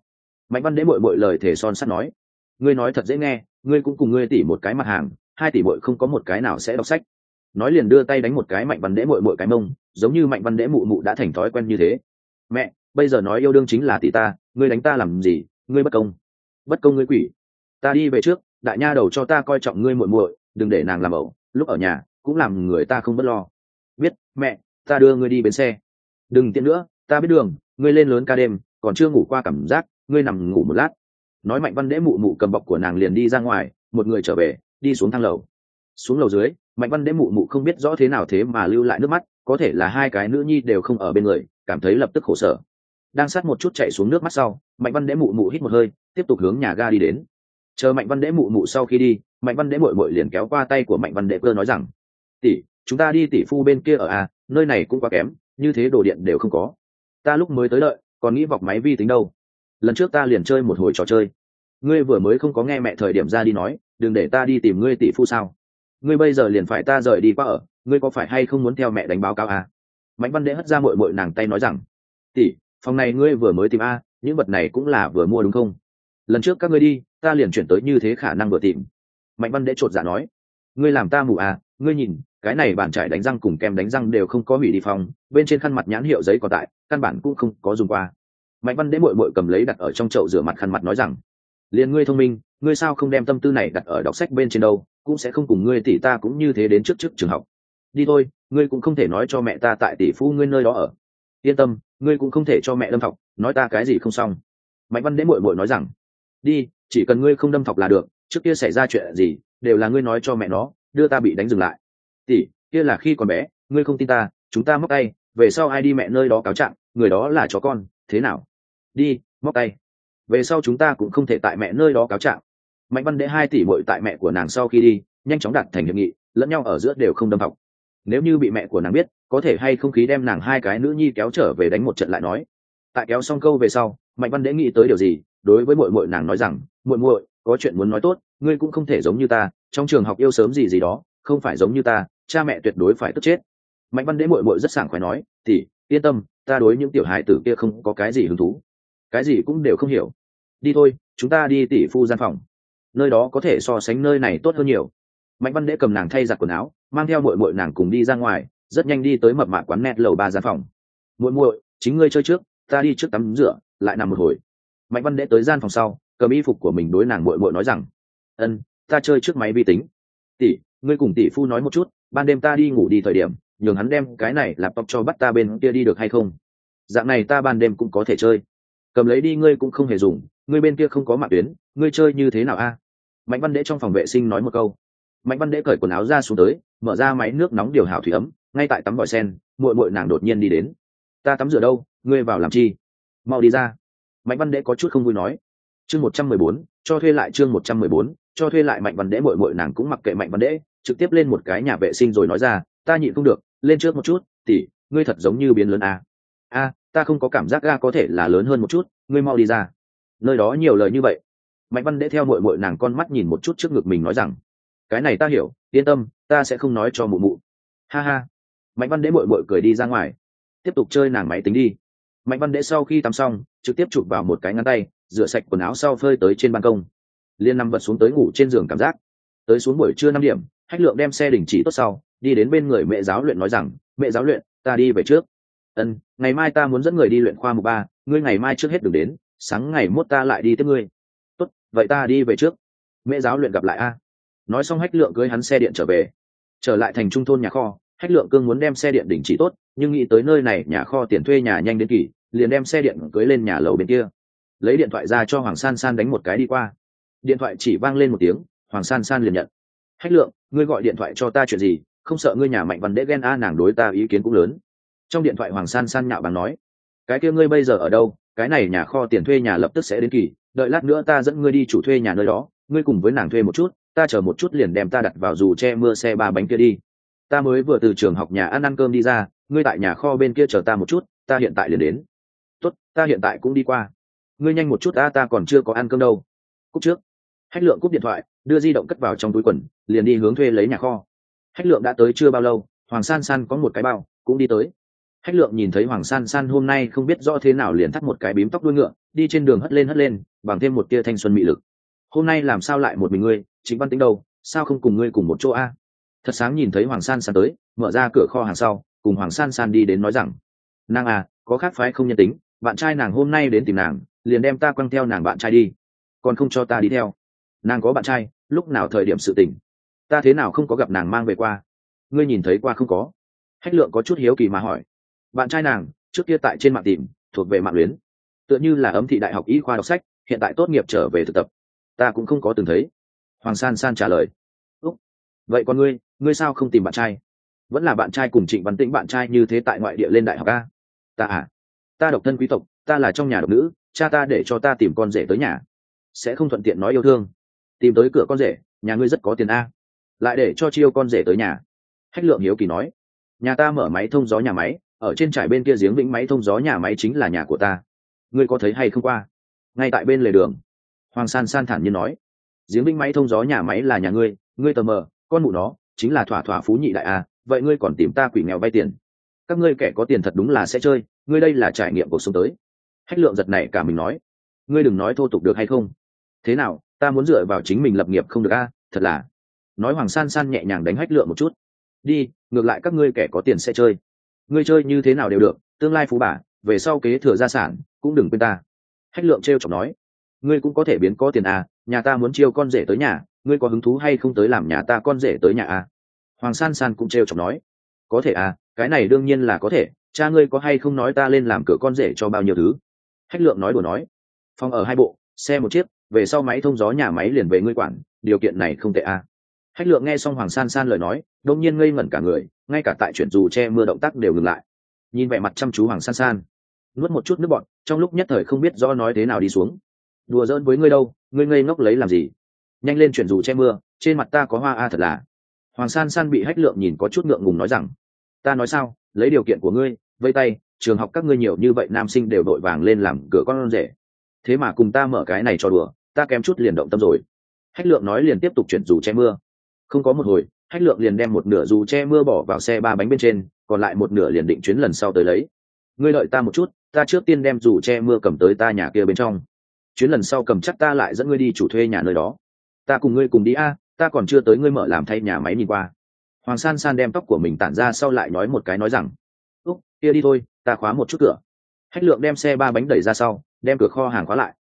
Mạnh văn đế bội bội lời thể son sắt nói. Ngươi nói thật dễ nghe, ngươi cũng cùng ngươi tỷ một cái mặt hàng, hai tỷ bội không có một cái nào sẽ đọc sách nói liền đưa tay đánh một cái mạnh văn đễ mội mội cái mông, giống như mạnh văn đễ mụ mụ đã thành thói quen như thế. Mẹ, bây giờ nói yêu đương chính là tỷ ta, ngươi đánh ta làm gì, ngươi bất công. Bất công ngươi quỷ, ta đi về trước, đại nha đầu cho ta coi trọng ngươi muội muội, đừng để nàng làm ẩu, lúc ở nhà cũng làm người ta không bất lo. Biết, mẹ, ta đưa ngươi đi bến xe. Đừng tiện nữa, ta biết đường, ngươi lên lớn ca đêm, còn chưa ngủ qua cảm giác, ngươi nằm ngủ một lát. Nói mạnh văn đễ mụ mụ cầm bọc của nàng liền đi ra ngoài, một người trở về, đi xuống thang lầu. Xuống lầu dưới mạnh văn đế mụ mụ không biết rõ thế nào thế mà lưu lại nước mắt, có thể là hai cái nữ nhi đều không ở bên người, cảm thấy lập tức khổ sở. Đang sát một chút chạy xuống nước mắt sau, mạnh văn đế mụ mụ hít một hơi, tiếp tục hướng nhà ga đi đến. Chờ mạnh văn đế mụ mụ sau khi đi, mạnh văn đế mội mội liền kéo qua tay của mạnh văn đế cơ nói rằng, tỷ, chúng ta đi tỷ phu bên kia ở à nơi này cũng quá kém, như thế đồ điện đều không có. Ta lúc mới tới đợi còn nghĩ vọc máy vi tính đâu. Lần trước ta liền chơi một hồi trò chơi. Ngươi vừa mới không có nghe mẹ thời điểm ra đi nói, đừng để ta đi tìm ngươi tỷ phu sao ngươi bây giờ liền phải ta rời đi qua ở, ngươi có phải hay không muốn theo mẹ đánh báo cáo à? mạnh văn đệ hất ra mội mội nàng tay nói rằng, tỷ, phòng này ngươi vừa mới tìm a, những vật này cũng là vừa mua đúng không? Lần trước các ngươi đi, ta liền chuyển tới như thế khả năng vừa tìm. Mạnh văn đệ chột dạ nói, ngươi làm ta mù à ngươi nhìn, cái này bản trải đánh răng cùng kem đánh răng đều không có hủy đi phòng, bên trên khăn mặt nhãn hiệu giấy còn tại, căn bản cũng không có dùng qua. Mạnh văn đế mội mội cầm lấy đặt ở trong chậu rửa mặt khăn mặt nói rằng, liền ngươi thông minh, ngươi sao không đem tâm tư này đặt ở đọc sách bên trên đâu? Cũng sẽ không cùng ngươi tỷ ta cũng như thế đến trước trước trường học. Đi thôi, ngươi cũng không thể nói cho mẹ ta tại tỷ phu ngươi nơi đó ở. Yên tâm, ngươi cũng không thể cho mẹ đâm thọc, nói ta cái gì không xong. Mạnh văn đế mội mội nói rằng, đi, chỉ cần ngươi không đâm thọc là được, trước kia xảy ra chuyện gì, đều là ngươi nói cho mẹ nó, đưa ta bị đánh dừng lại. Tỷ, kia là khi còn bé, ngươi không tin ta, chúng ta móc tay, về sau ai đi mẹ nơi đó cáo trạng, người đó là chó con, thế nào? Đi, móc tay. Về sau chúng ta cũng không thể tại mẹ nơi đó cáo trạng mạnh văn đệ hai tỷ bội tại mẹ của nàng sau khi đi, nhanh chóng đặt thành hiệp nghị, lẫn nhau ở giữa đều không đâm học. Nếu như bị mẹ của nàng biết, có thể hay không khí đem nàng hai cái nữ nhi kéo trở về đánh một trận lại nói. Tại kéo xong câu về sau, mạnh văn đệ nghĩ tới điều gì, đối với mội mội nàng nói rằng, muội muội, có chuyện muốn nói tốt, ngươi cũng không thể giống như ta, trong trường học yêu sớm gì gì đó, không phải giống như ta, cha mẹ tuyệt đối phải tức chết. Mạnh văn đệ mội mội rất sảng khoái nói tỉ yên tâm, ta đối những tiểu hài tử kia không có cái gì hứng thú. Cái gì cũng đều không hiểu. Đi thôi, chúng ta đi tỷ phu gian phòng nơi đó có thể so sánh nơi này tốt hơn nhiều. Mạnh văn đễ cầm nàng thay giặt quần áo, mang theo mội mội nàng cùng đi ra ngoài, rất nhanh đi tới mập mạ quán net lầu ba gian phòng. Muội muội, chính ngươi chơi trước, ta đi trước tắm rửa, lại nằm một hồi. Mạnh văn đễ tới gian phòng sau, cầm y phục của mình đối nàng muội muội nói rằng, ân, ta chơi trước máy vi tính. Tỷ, ngươi cùng tỷ phu nói một chút, ban đêm ta đi ngủ đi thời điểm, nhường hắn đem cái này laptop cho bắt ta bên kia đi được hay không? Dạng này ta ban đêm cũng có thể chơi. Cầm lấy đi ngươi cũng không hề dùng, ngươi bên kia không có mạng tuyến ngươi chơi như thế nào a? Mạnh văn đễ trong phòng vệ sinh nói một câu. Mạnh văn đễ cởi quần áo ra xuống tới, mở ra máy nước nóng điều hảo thủy ấm, ngay tại tắm vòi sen, muội muội nàng đột nhiên đi đến. Ta tắm rửa đâu, ngươi vào làm chi? Mau đi ra. Mạnh văn đễ có chút không vui nói. Chương một trăm mười bốn, cho thuê lại chương một trăm mười bốn, cho thuê lại mạnh văn đễ muội muội nàng cũng mặc kệ mạnh văn đễ, trực tiếp lên một cái nhà vệ sinh rồi nói ra, ta nhịn không được, lên trước một chút tỉ ngươi thật giống như biến lớn a. A, ta không có cảm giác ga có thể là lớn hơn một chút, ngươi mau đi ra. Nơi đó nhiều lời như vậy mạnh văn đễ theo mội mội nàng con mắt nhìn một chút trước ngực mình nói rằng, cái này ta hiểu, yên tâm, ta sẽ không nói cho mụ mụ. Ha ha. Mạnh văn đễ mội mội cười đi ra ngoài. Tiếp tục chơi nàng máy tính đi. Mạnh văn đễ sau khi tắm xong, trực tiếp chụp vào một cái ngăn tay, rửa sạch quần áo sau phơi tới trên ban công. Liên nằm vật xuống tới ngủ trên giường cảm giác. Tới xuống buổi trưa năm điểm, hách lượng đem xe đình chỉ tốt sau, đi đến bên người mẹ giáo luyện nói rằng, mẹ giáo luyện, ta đi về trước. Ân, ngày mai ta muốn dẫn người đi luyện khoa mục ba, ngươi ngày mai trước hết đừng đến, sáng ngày mốt ta lại đi tiếp ngươi vậy ta đi về trước. Mẹ giáo luyện gặp lại a. Nói xong hách lượng cưới hắn xe điện trở về. Trở lại thành trung thôn nhà kho, hách lượng cương muốn đem xe điện đình chỉ tốt, nhưng nghĩ tới nơi này nhà kho tiền thuê nhà nhanh đến kỳ, liền đem xe điện cưới lên nhà lầu bên kia. Lấy điện thoại ra cho hoàng san san đánh một cái đi qua. Điện thoại chỉ vang lên một tiếng, hoàng san san liền nhận. Hách lượng, ngươi gọi điện thoại cho ta chuyện gì, không sợ ngươi nhà mạnh văn đễ ghen a nàng đối ta ý kiến cũng lớn. Trong điện thoại hoàng san san nhạo bằng nói, cái kia ngươi bây giờ ở đâu? Cái này nhà kho tiền thuê nhà lập tức sẽ đến kỳ, đợi lát nữa ta dẫn ngươi đi chủ thuê nhà nơi đó, ngươi cùng với nàng thuê một chút, ta chờ một chút liền đem ta đặt vào dù che mưa xe ba bánh kia đi. Ta mới vừa từ trường học nhà ăn ăn cơm đi ra, ngươi tại nhà kho bên kia chờ ta một chút, ta hiện tại liền đến. Tốt, ta hiện tại cũng đi qua. Ngươi nhanh một chút, ta ta còn chưa có ăn cơm đâu. Cúc trước. Hách lượng cúp điện thoại, đưa di động cất vào trong túi quần, liền đi hướng thuê lấy nhà kho. Hách lượng đã tới chưa bao lâu, hoàng san san có một cái bao, cũng đi tới hách lượng nhìn thấy hoàng san san hôm nay không biết rõ thế nào liền thắt một cái bím tóc đuôi ngựa, đi trên đường hất lên hất lên, bằng thêm một tia thanh xuân mị lực. Hôm nay làm sao lại một mình ngươi chính văn tính đâu, sao không cùng ngươi cùng một chỗ a? Thật sáng nhìn thấy hoàng san san tới, mở ra cửa kho hàng sau, cùng hoàng san san đi đến nói rằng, nàng à có khác phái không nhân tính, bạn trai nàng hôm nay đến tìm nàng, liền đem ta quăng theo nàng bạn trai đi, còn không cho ta đi theo. Nàng có bạn trai, lúc nào thời điểm sự tình? Ta thế nào không có gặp nàng mang về qua? Ngươi nhìn thấy qua không có? Hách lượng có chút hiếu kỳ mà hỏi bạn trai nàng, trước kia tại trên mạng tìm, thuộc về mạng luyến. Tựa như là ấm thị đại học y khoa đọc sách, hiện tại tốt nghiệp trở về thực tập. Ta cũng không có từng thấy. Hoàng san san trả lời. Úc. Vậy còn ngươi ngươi sao không tìm bạn trai? Vẫn là bạn trai cùng trịnh văn tĩnh bạn trai như thế tại ngoại địa lên đại học a? Ta à. Ta độc thân quý tộc, ta là trong nhà độc nữ, cha ta để cho ta tìm con rể tới nhà. Sẽ không thuận tiện nói yêu thương. Tìm tới cửa con rể, nhà ngươi rất có tiền a. Lại để cho chiêu con rể tới nhà. Hách lượng hiếu kỳ nói. Nhà ta mở máy thông gió nhà máy ở trên trải bên kia giếng vĩnh máy thông gió nhà máy chính là nhà của ta. Ngươi có thấy hay không qua? Ngay tại bên lề đường. Hoàng san san thản nhiên nói. Giếng vĩnh máy thông gió nhà máy là nhà ngươi ngươi tờ mờ, con mụ nó, chính là thỏa thỏa phú nhị đại a vậy ngươi còn tìm ta quỷ nghèo vay tiền. Các ngươi kẻ có tiền thật đúng là sẽ chơi, ngươi đây là trải nghiệm cuộc sống tới. Hách lượng giật này cả mình nói. Ngươi đừng nói thô tục được hay không? Thế nào, ta muốn dựa vào chính mình lập nghiệp không được a thật là. Nói hoàng san san nhẹ nhàng đánh hách lượng một chút. Đi, ngược lại các ngươi kẻ có tiền sẽ chơi ngươi chơi như thế nào đều được, tương lai phú bà, về sau kế thừa gia sản, cũng đừng quên ta. Hách lượng t r e o chọc nói. Ngươi cũng có thể biến có tiền à nhà ta muốn chiêu con rể tới nhà, ngươi có hứng thú hay không tới làm nhà ta con rể tới nhà à? Hoàng san san cũng t r e o chọc nói. Có thể à cái này đương nhiên là có thể, cha ngươi có hay không nói ta lên làm cửa con rể cho bao nhiêu thứ? Hách lượng nói đùa nói. Phòng ở hai bộ, xe một chiếc, về sau máy thông gió nhà máy liền về ngươi quản, điều kiện này không tệ à hách lượng nghe xong hoàng san san lời nói đông nhiên ngây ngẩn cả người, ngay cả tại chuyển dù che mưa động tác đều ngừng lại. Nhìn vẻ mặt chăm chú hoàng san san, nuốt một chút nước bọn trong lúc nhất thời không biết do nói thế nào đi xuống. Đùa giỡn với ngươi đâu, ngươi ngây ngốc lấy làm gì? Nhanh lên chuyển dù che mưa, trên mặt ta có hoa a thật là. Hoàng san san bị hách lượng nhìn có chút ngượng ngùng nói rằng, ta nói sao, lấy điều kiện của ngươi, vây tay, trường học các ngươi nhiều như vậy nam sinh đều đội vàng lên làm cửa con rể. Thế mà cùng ta mở cái này cho đùa, ta kém chút liền động tâm rồi. Hách lượng nói liền tiếp tục chuyển dù che mưa không có một hồi, hách lượng liền đem một nửa dù che mưa bỏ vào xe ba bánh bên trên, còn lại một nửa liền định chuyến lần sau tới lấy. Ngươi đợi ta một chút, ta trước tiên đem dù che mưa cầm tới ta nhà kia bên trong. Chuyến lần sau cầm chắc ta lại dẫn ngươi đi chủ thuê nhà nơi đó. Ta cùng ngươi cùng đi a, ta còn chưa tới ngươi mở làm thay nhà máy nhìn qua. Hoàng san san đem tóc của mình tản ra sau lại nói một cái nói rằng, úc, kia đi thôi, ta khóa một chút cửa. Hách lượng đem xe ba bánh đẩy ra sau, đem cửa kho hàng khóa lại.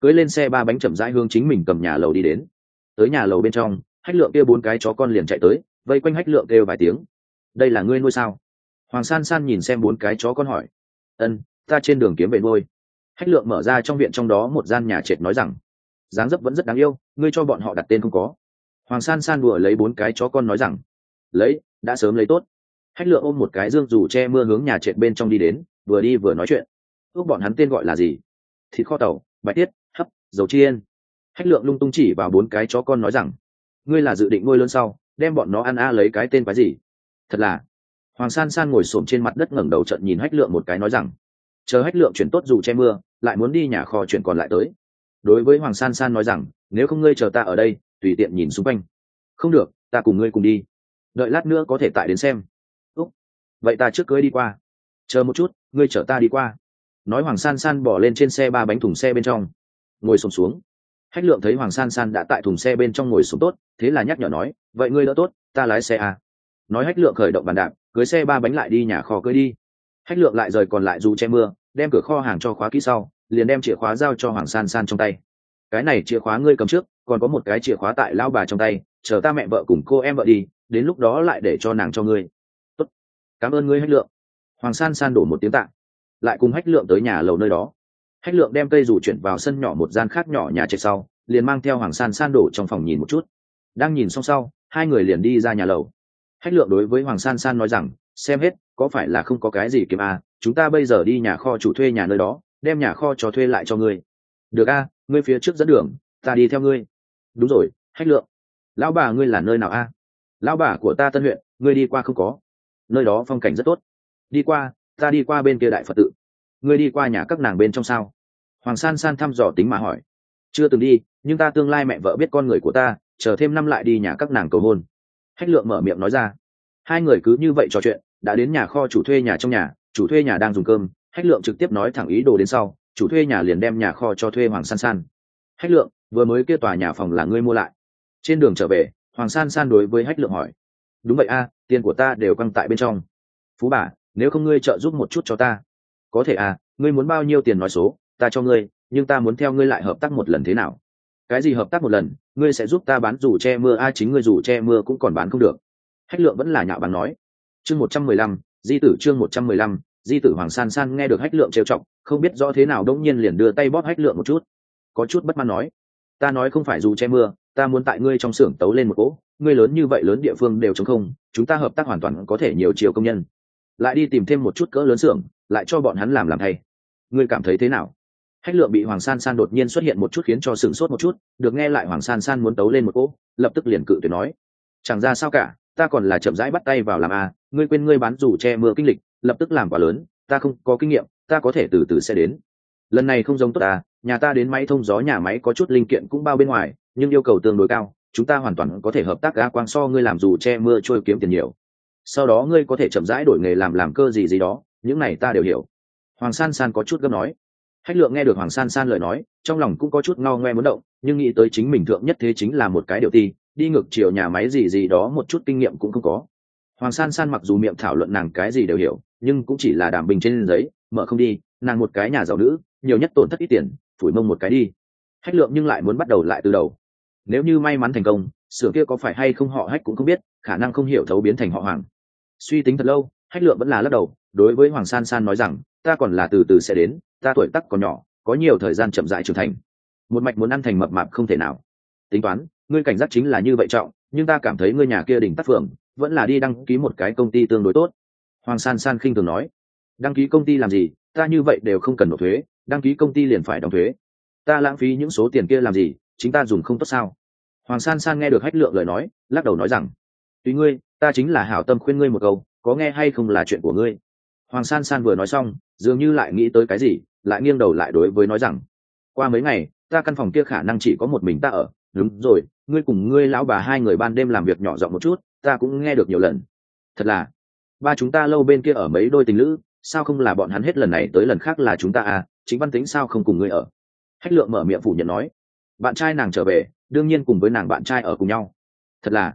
Cưới lên xe ba bánh chậm rãi hương chính mình cầm nhà lầu đi đến. Tới nhà lầu bên trong hách lượng kia bốn cái chó con liền chạy tới, vây quanh hách lượng kêu vài tiếng. Đây là ngươi nuôi sao? Hoàng san san nhìn xem bốn cái chó con hỏi. Ân, ta trên đường kiếm về nuôi. Hách lượng mở ra trong viện trong đó một gian nhà trệt nói rằng, dáng dấp vẫn rất đáng yêu, ngươi cho bọn họ đặt tên không có. Hoàng san san đùa lấy bốn cái chó con nói rằng, lấy, đã sớm lấy tốt. Hách lượng ôm một cái dương dù che mưa hướng nhà trệt bên trong đi đến, vừa đi vừa nói chuyện. Ước bọn hắn tên gọi là gì? Thịt kho tàu, bạch tiết, hấp, dầu chiên. Hách lượng lung tung chỉ vào bốn cái chó con nói rằng ngươi là dự định nuôi lớn sau, đem bọn nó ăn a lấy cái tên cái gì? Thật là. Hoàng san san ngồi s trên mặt đất ngẩng đầu trận nhìn hách lượng một cái nói rằng, chờ hách lượng chuyển tốt dù che mưa, lại muốn đi nhà kho chuyển còn lại tới. Đối với hoàng san san nói rằng, nếu không ngươi chờ ta ở đây, tùy tiện nhìn xung quanh. Không được, ta cùng ngươi cùng đi. Đợi lát nữa có thể tại đến xem. Úc, vậy ta trước cưới đi qua. Chờ một chút, ngươi chở ta đi qua. Nói hoàng san san bỏ lên trên xe ba bánh thùng xe bên trong, ngồi sùng xuống hách lượng thấy hoàng san san đã tại thùng xe bên trong ngồi xuống tốt, thế là nhắc nhở nói, vậy ngươi đỡ tốt, ta lái xe à. nói hách lượng khởi động bàn đạp, cưới xe ba bánh lại đi nhà kho cưới đi hách lượng lại rời còn lại dù che mưa, đem cửa kho hàng cho khóa kỹ sau, liền đem chìa khóa giao cho hoàng san san trong tay cái này chìa khóa ngươi cầm trước, còn có một cái chìa khóa tại lao bà trong tay, chờ ta mẹ vợ cùng cô em vợ đi, đến lúc đó lại để cho nàng cho ngươi Tốt. cảm ơn ngươi hách lượng hoàng san san đổ một tiếng tạng lại cùng hách lượng tới nhà lầu nơi đó hách lượng đem cây dù chuyển vào sân nhỏ một gian khác nhỏ nhà trệt sau liền mang theo hoàng san san đổ trong phòng nhìn một chút. Đang nhìn xong sau hai người liền đi ra nhà lầu. Hách lượng đối với hoàng san san nói rằng xem hết có phải là không có cái gì kiếm à, chúng ta bây giờ đi nhà kho chủ thuê nhà nơi đó đem nhà kho cho thuê lại cho ngươi. Được a ngươi phía trước dẫn đường ta đi theo ngươi. Đúng rồi hách lượng. Lão bà ngươi là nơi nào a lão bà của ta tân huyện ngươi đi qua không có. Nơi đó phong cảnh rất tốt. Đi qua ta đi qua bên kia đại phật tự. Ngươi đi qua nhà các nàng bên trong sao? Hoàng san san thăm dò tính mà hỏi. Chưa từng đi, nhưng ta tương lai mẹ vợ biết con người của ta, chờ thêm năm lại đi nhà các nàng cầu hôn. Hách lượng mở miệng nói ra. Hai người cứ như vậy trò chuyện, đã đến nhà kho chủ thuê nhà trong nhà, chủ thuê nhà đang dùng cơm. Hách lượng trực tiếp nói thẳng ý đồ đến sau, chủ thuê nhà liền đem nhà kho cho thuê hoàng san san. Hách lượng, vừa mới kêu tòa nhà phòng là ngươi mua lại. Trên đường trở về, hoàng san san đối với hách lượng hỏi. Đúng vậy a, tiền của ta đều căng tại bên trong. Phú bà, nếu không ngươi trợ giúp một chút cho ta. Có thể à ngươi muốn bao nhiêu tiền nói số? Ta cho ngươi, nhưng ta muốn theo ngươi lại hợp tác một lần thế nào? Cái gì hợp tác một lần, ngươi sẽ giúp ta bán dù che mưa, a à, chính ngươi dù che mưa cũng còn bán không được. Hách lượng vẫn là nhạo bằng nói. Chương một trăm mười lăm, di tử chương một trăm mười lăm, di tử hoàng san san nghe được hách lượng trêu trọng không biết rõ thế nào đông nhiên liền đưa tay bóp hách lượng một chút. Có chút bất mãn nói. Ta nói không phải dù che mưa, ta muốn tại ngươi trong xưởng tấu lên một cỗ, ngươi lớn như vậy lớn địa phương đều chống không, chúng ta hợp tác hoàn toàn có thể nhiều chiều công nhân. Lại đi tìm thêm một chút cỡ lớn xưởng, lại cho bọn hắn làm làm thay ngươi cảm thấy thế nào? Hách lượng bị hoàng san san đột nhiên xuất hiện một chút khiến cho sửng sốt một chút, được nghe lại hoàng san san muốn tấu lên một cỗ, lập tức liền cự tuyệt nói. Chẳng ra sao cả, ta còn là chậm rãi bắt tay vào làm a ngươi quên ngươi bán dù che mưa kinh lịch, lập tức làm quả lớn, ta không có kinh nghiệm, ta có thể từ từ sẽ đến. Lần này không giống tốt ta nhà ta đến máy thông gió, nhà máy có chút linh kiện cũng bao bên ngoài, nhưng yêu cầu tương đối cao, chúng ta hoàn toàn có thể hợp tác a quang so ngươi làm dù che mưa trôi kiếm tiền nhiều. Sau đó ngươi có thể chậm rãi đổi nghề làm làm cơ gì gì đó, những này ta đều hiểu. Hoàng san san có chút gấp nói hách lượng nghe được hoàng san san lời nói, trong lòng cũng có chút ngao ngoe muốn động, nhưng nghĩ tới chính mình thượng nhất thế chính là một cái điều ti, đi ngược chiều nhà máy gì gì đó một chút kinh nghiệm cũng không có. Hoàng san san mặc dù miệng thảo luận nàng cái gì đều hiểu, nhưng cũng chỉ là đảm bình trên giấy, mở không đi, nàng một cái nhà giàu nữ, nhiều nhất tổn thất ít tiền, phủi mông một cái đi. Hách lượng nhưng lại muốn bắt đầu lại từ đầu. Nếu như may mắn thành công, sửa kia có phải hay không họ hách cũng không biết, khả năng không hiểu thấu biến thành họ hoàng. Suy tính thật lâu, hách lượng vẫn là lắc đầu, đối với hoàng san san nói rằng, ta còn là từ từ sẽ đến ta tuổi tắc còn nhỏ, có nhiều thời gian chậm dại trưởng thành. Một mạch muốn ăn thành mập mạp không thể nào. Tính toán, ngươi cảnh giác chính là như vậy trọng, nhưng ta cảm thấy ngươi nhà kia đỉnh tắc phượng vẫn là đi đăng ký một cái công ty tương đối tốt. Hoàng san san khinh thường nói. Đăng ký công ty làm gì? Ta như vậy đều không cần nộp thuế, đăng ký công ty liền phải đóng thuế. Ta lãng phí những số tiền kia làm gì? Chính ta dùng không tốt sao? Hoàng san san nghe được hách lượng lời nói, lắc đầu nói rằng, tùy ngươi, ta chính là hảo tâm khuyên ngươi một câu, có nghe hay không là chuyện của ngươi hoàng san san vừa nói xong, dường như lại nghĩ tới cái gì, lại nghiêng đầu lại đối với nói rằng, qua mấy ngày, ta căn phòng kia khả năng chỉ có một mình ta ở. Đúng rồi, ngươi cùng ngươi lão bà hai người ban đêm làm việc nhỏ giọng một chút, ta cũng nghe được nhiều lần. Thật là, ba chúng ta lâu bên kia ở mấy đôi tình lữ, sao không là bọn hắn hết lần này tới lần khác là chúng ta à? Chính văn tính sao không cùng ngươi ở? Hách lượng mở miệng phủ nhận nói. Bạn trai nàng trở về, đương nhiên cùng với nàng bạn trai ở cùng nhau. Thật là,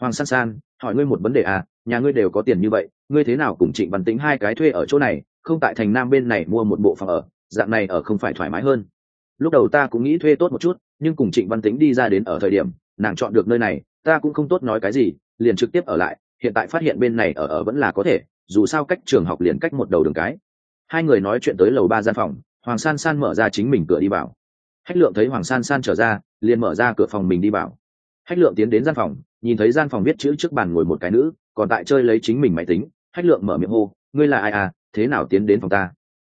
hoàng san san hỏi ngươi một vấn đề à nhà ngươi đều có tiền như vậy, ngươi thế nào cùng trịnh văn tính hai cái thuê ở chỗ này, không tại thành nam bên này mua một bộ phòng ở, dạng này ở không phải thoải mái hơn. Lúc đầu ta cũng nghĩ thuê tốt một chút, nhưng cùng trịnh văn tính đi ra đến ở thời điểm, nàng chọn được nơi này, ta cũng không tốt nói cái gì, liền trực tiếp ở lại, hiện tại phát hiện bên này ở ở vẫn là có thể, dù sao cách trường học liền cách một đầu đường cái. Hai người nói chuyện tới lầu ba gian phòng, hoàng san san mở ra chính mình cửa đi vào. Hách lượng thấy hoàng san san trở ra, liền mở ra cửa phòng mình đi vào. Hách lượng tiến đến gian phòng nhìn thấy gian phòng viết chữ trước bàn ngồi một cái nữ, còn tại chơi lấy chính mình máy tính, hách lượng mở miệng hô, ngươi là ai à? Thế nào tiến đến phòng ta?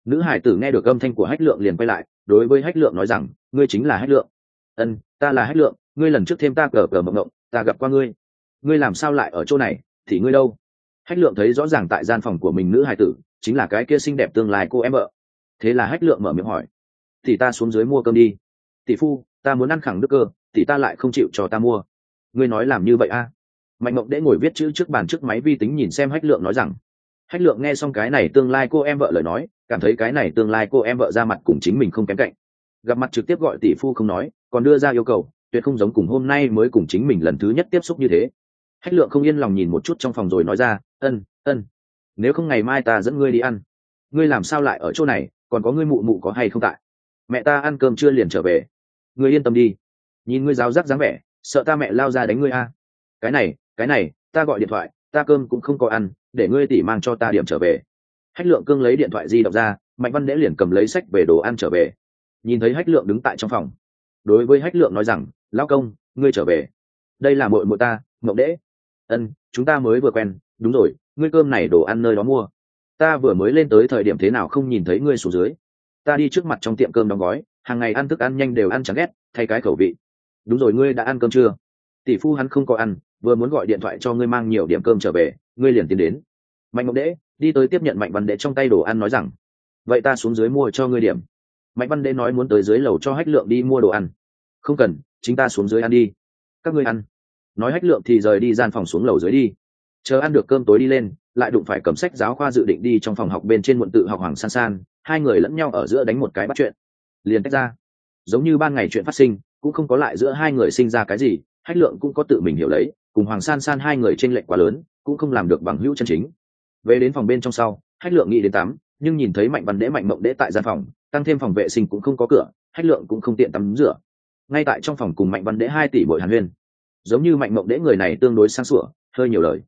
Nữ hải tử nghe được âm thanh của hách lượng liền quay lại, đối với hách lượng nói rằng, ngươi chính là hách lượng. Ân, ta là hách lượng, ngươi lần trước thêm ta cờ cờ mộng mộng, ta gặp qua ngươi. Ngươi làm sao lại ở chỗ này? Thì ngươi đâu? Hách lượng thấy rõ ràng tại gian phòng của mình nữ hải tử, chính là cái kia xinh đẹp tương lai cô em vợ. Thế là hách lượng mở miệng hỏi, thì ta xuống dưới mua cơm đi. Tỷ phu, ta muốn ăn khẳng đức cơ, thì ta lại không chịu cho ta mua ngươi nói làm như vậy a? À? mạnh mộng đễ ngồi viết chữ trước bàn trước máy vi tính nhìn xem hách lượng nói rằng, hách lượng nghe xong cái này tương lai cô em vợ lời nói, cảm thấy cái này tương lai cô em vợ ra mặt cùng chính mình không kém cạnh. Gặp mặt trực tiếp gọi tỷ phu không nói, còn đưa ra yêu cầu, tuyệt không giống cùng hôm nay mới cùng chính mình lần thứ nhất tiếp xúc như thế. Hách lượng không yên lòng nhìn một chút trong phòng rồi nói ra, ân ân, nếu không ngày mai ta dẫn ngươi đi ăn. Ngươi làm sao lại ở chỗ này, còn có ngươi mụ mụ có hay không tại? Mẹ ta ăn cơm chưa liền trở về. Ngươi yên tâm đi. Nhìn ngươi giáo giác dáng vẻ sợ ta mẹ lao ra đánh ngươi a. Cái này cái này, ta gọi điện thoại, ta cơm cũng không có ăn, để ngươi tỉ mang cho ta điểm trở về. Hách lượng cương lấy điện thoại di động ra, mạnh văn đễ liền cầm lấy sách về đồ ăn trở về. Nhìn thấy hách lượng đứng tại trong phòng, đối với hách lượng nói rằng lao công, ngươi trở về. Đây là mội mội ta, mộng đễ. Ân, chúng ta mới vừa quen, đúng rồi, ngươi cơm này đồ ăn nơi đó mua. Ta vừa mới lên tới thời điểm thế nào không nhìn thấy ngươi xuống dưới. Ta đi trước mặt trong tiệm cơm đóng gói, hàng ngày ăn thức ăn nhanh đều ăn chẳng ghét, thay cái khẩu vị đúng rồi, ngươi đã ăn cơm chưa? Tỷ phu hắn không có ăn, vừa muốn gọi điện thoại cho ngươi mang nhiều điểm cơm trở về, ngươi liền tiến đến. Mạnh ngọc đễ đi tới tiếp nhận mạnh văn đễ trong tay đồ ăn nói rằng, vậy ta xuống dưới mua cho ngươi điểm. Mạnh văn đễ nói muốn tới dưới lầu cho hách lượng đi mua đồ ăn. Không cần, chính ta xuống dưới ăn đi. Các ngươi ăn. Nói hách lượng thì rời đi gian phòng xuống lầu dưới đi. Chờ ăn được cơm tối đi lên, lại đụng phải cầm sách giáo khoa dự định đi trong phòng học bên trên muộn tự học hoàng san san, hai người lẫn nhau ở giữa đánh một cái bắt chuyện. Liền tách ra. Giống như ban ngày chuyện phát sinh cũng không có lại giữa hai người sinh ra cái gì, hách lượng cũng có tự mình hiểu lấy, cùng hoàng san san hai người tranh lệch quá lớn, cũng không làm được bằng hữu chân chính. Về đến phòng bên trong sau, hách lượng nghĩ đến tắm, nhưng nhìn thấy mạnh văn đễ mạnh mộng đễ tại gian phòng, tăng thêm phòng vệ sinh cũng không có cửa, hách lượng cũng không tiện tắm rửa. Ngay tại trong phòng cùng mạnh văn đễ hai tỷ bội hàn huyên. Giống như mạnh mộng đễ người này tương đối sáng sủa, hơi nhiều lời.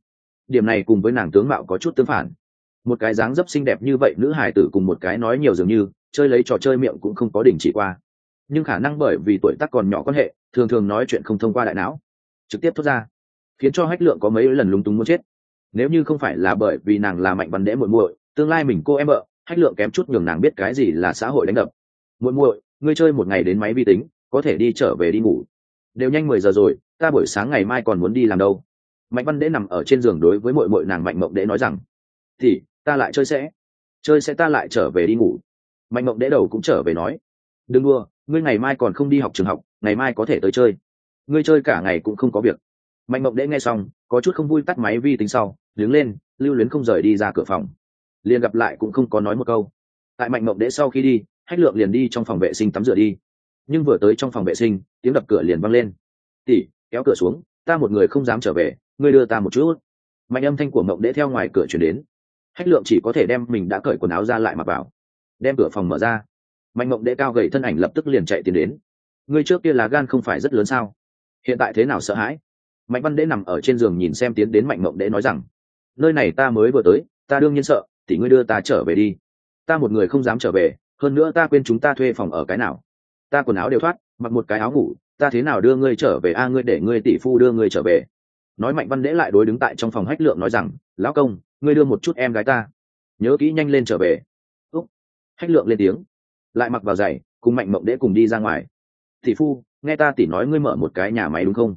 Điểm này cùng với nàng tướng mạo có chút tương phản. Một cái dáng dấp xinh đẹp như vậy nữ hải tử cùng một cái nói nhiều dường như, chơi lấy trò chơi miệng cũng không có đình chỉ qua nhưng khả năng bởi vì tuổi tác còn nhỏ quan hệ, thường thường nói chuyện không thông qua đại não. Trực tiếp thốt ra, khiến cho hách lượng có mấy lần lúng túng muốn chết. Nếu như không phải là bởi vì nàng là mạnh văn đễ muội muội, tương lai mình cô em vợ, hách lượng kém chút nhường nàng biết cái gì là xã hội đánh đập. Muội muội, ngươi chơi một ngày đến máy vi tính, có thể đi trở về đi ngủ. Đều nhanh mười giờ rồi, ta buổi sáng ngày mai còn muốn đi làm đâu. Mạnh văn đễ nằm ở trên giường đối với mội mội nàng mạnh mộng đễ nói rằng, thì, ta lại chơi sẽ. Chơi sẽ ta lại trở về đi ngủ. Mạnh mộng đễ đầu cũng trở về nói, đừng đua ngươi ngày mai còn không đi học trường học, ngày mai có thể tới chơi. Ngươi chơi cả ngày cũng không có việc. Mạnh mộng đễ nghe xong, có chút không vui tắt máy vi tính sau, đứng lên, lưu luyến không rời đi ra cửa phòng. Liền gặp lại cũng không có nói một câu. Tại mạnh mộng đễ sau khi đi, hách lượng liền đi trong phòng vệ sinh tắm rửa đi. Nhưng vừa tới trong phòng vệ sinh, tiếng đập cửa liền văng lên. Tỉ kéo cửa xuống, ta một người không dám trở về, ngươi đưa ta một chút. Mạnh âm thanh của mộng đễ theo ngoài cửa chuyển đến. Hách lượng chỉ có thể đem mình đã cởi quần áo ra lại mặc vào. Đem cửa phòng mở ra mạnh mộng Đệ cao gầy thân ảnh lập tức liền chạy tiến đến. Ngươi trước kia là gan không phải rất lớn sao? Hiện tại thế nào sợ hãi? Mạnh văn Đệ nằm ở trên giường nhìn xem tiến đến mạnh mộng Đệ nói rằng, nơi này ta mới vừa tới, ta đương nhiên sợ thì ngươi đưa ta trở về đi. Ta một người không dám trở về, hơn nữa ta quên chúng ta thuê phòng ở cái nào. Ta quần áo đều thoát, mặc một cái áo ngủ, ta thế nào đưa ngươi trở về? A, ngươi để ngươi tỷ phu đưa ngươi trở về. Nói mạnh văn đễ lại đối đứng tại trong phòng hách lượng nói rằng, lão công, ngươi đưa một chút em gái ta. Nhớ kỹ nhanh lên trở về. Úc. Hách lượng lên tiếng lại mặc vào giày, cùng mạnh mộng đễ cùng đi ra ngoài. Tỷ phu, nghe ta tỷ nói ngươi mở một cái nhà máy đúng không?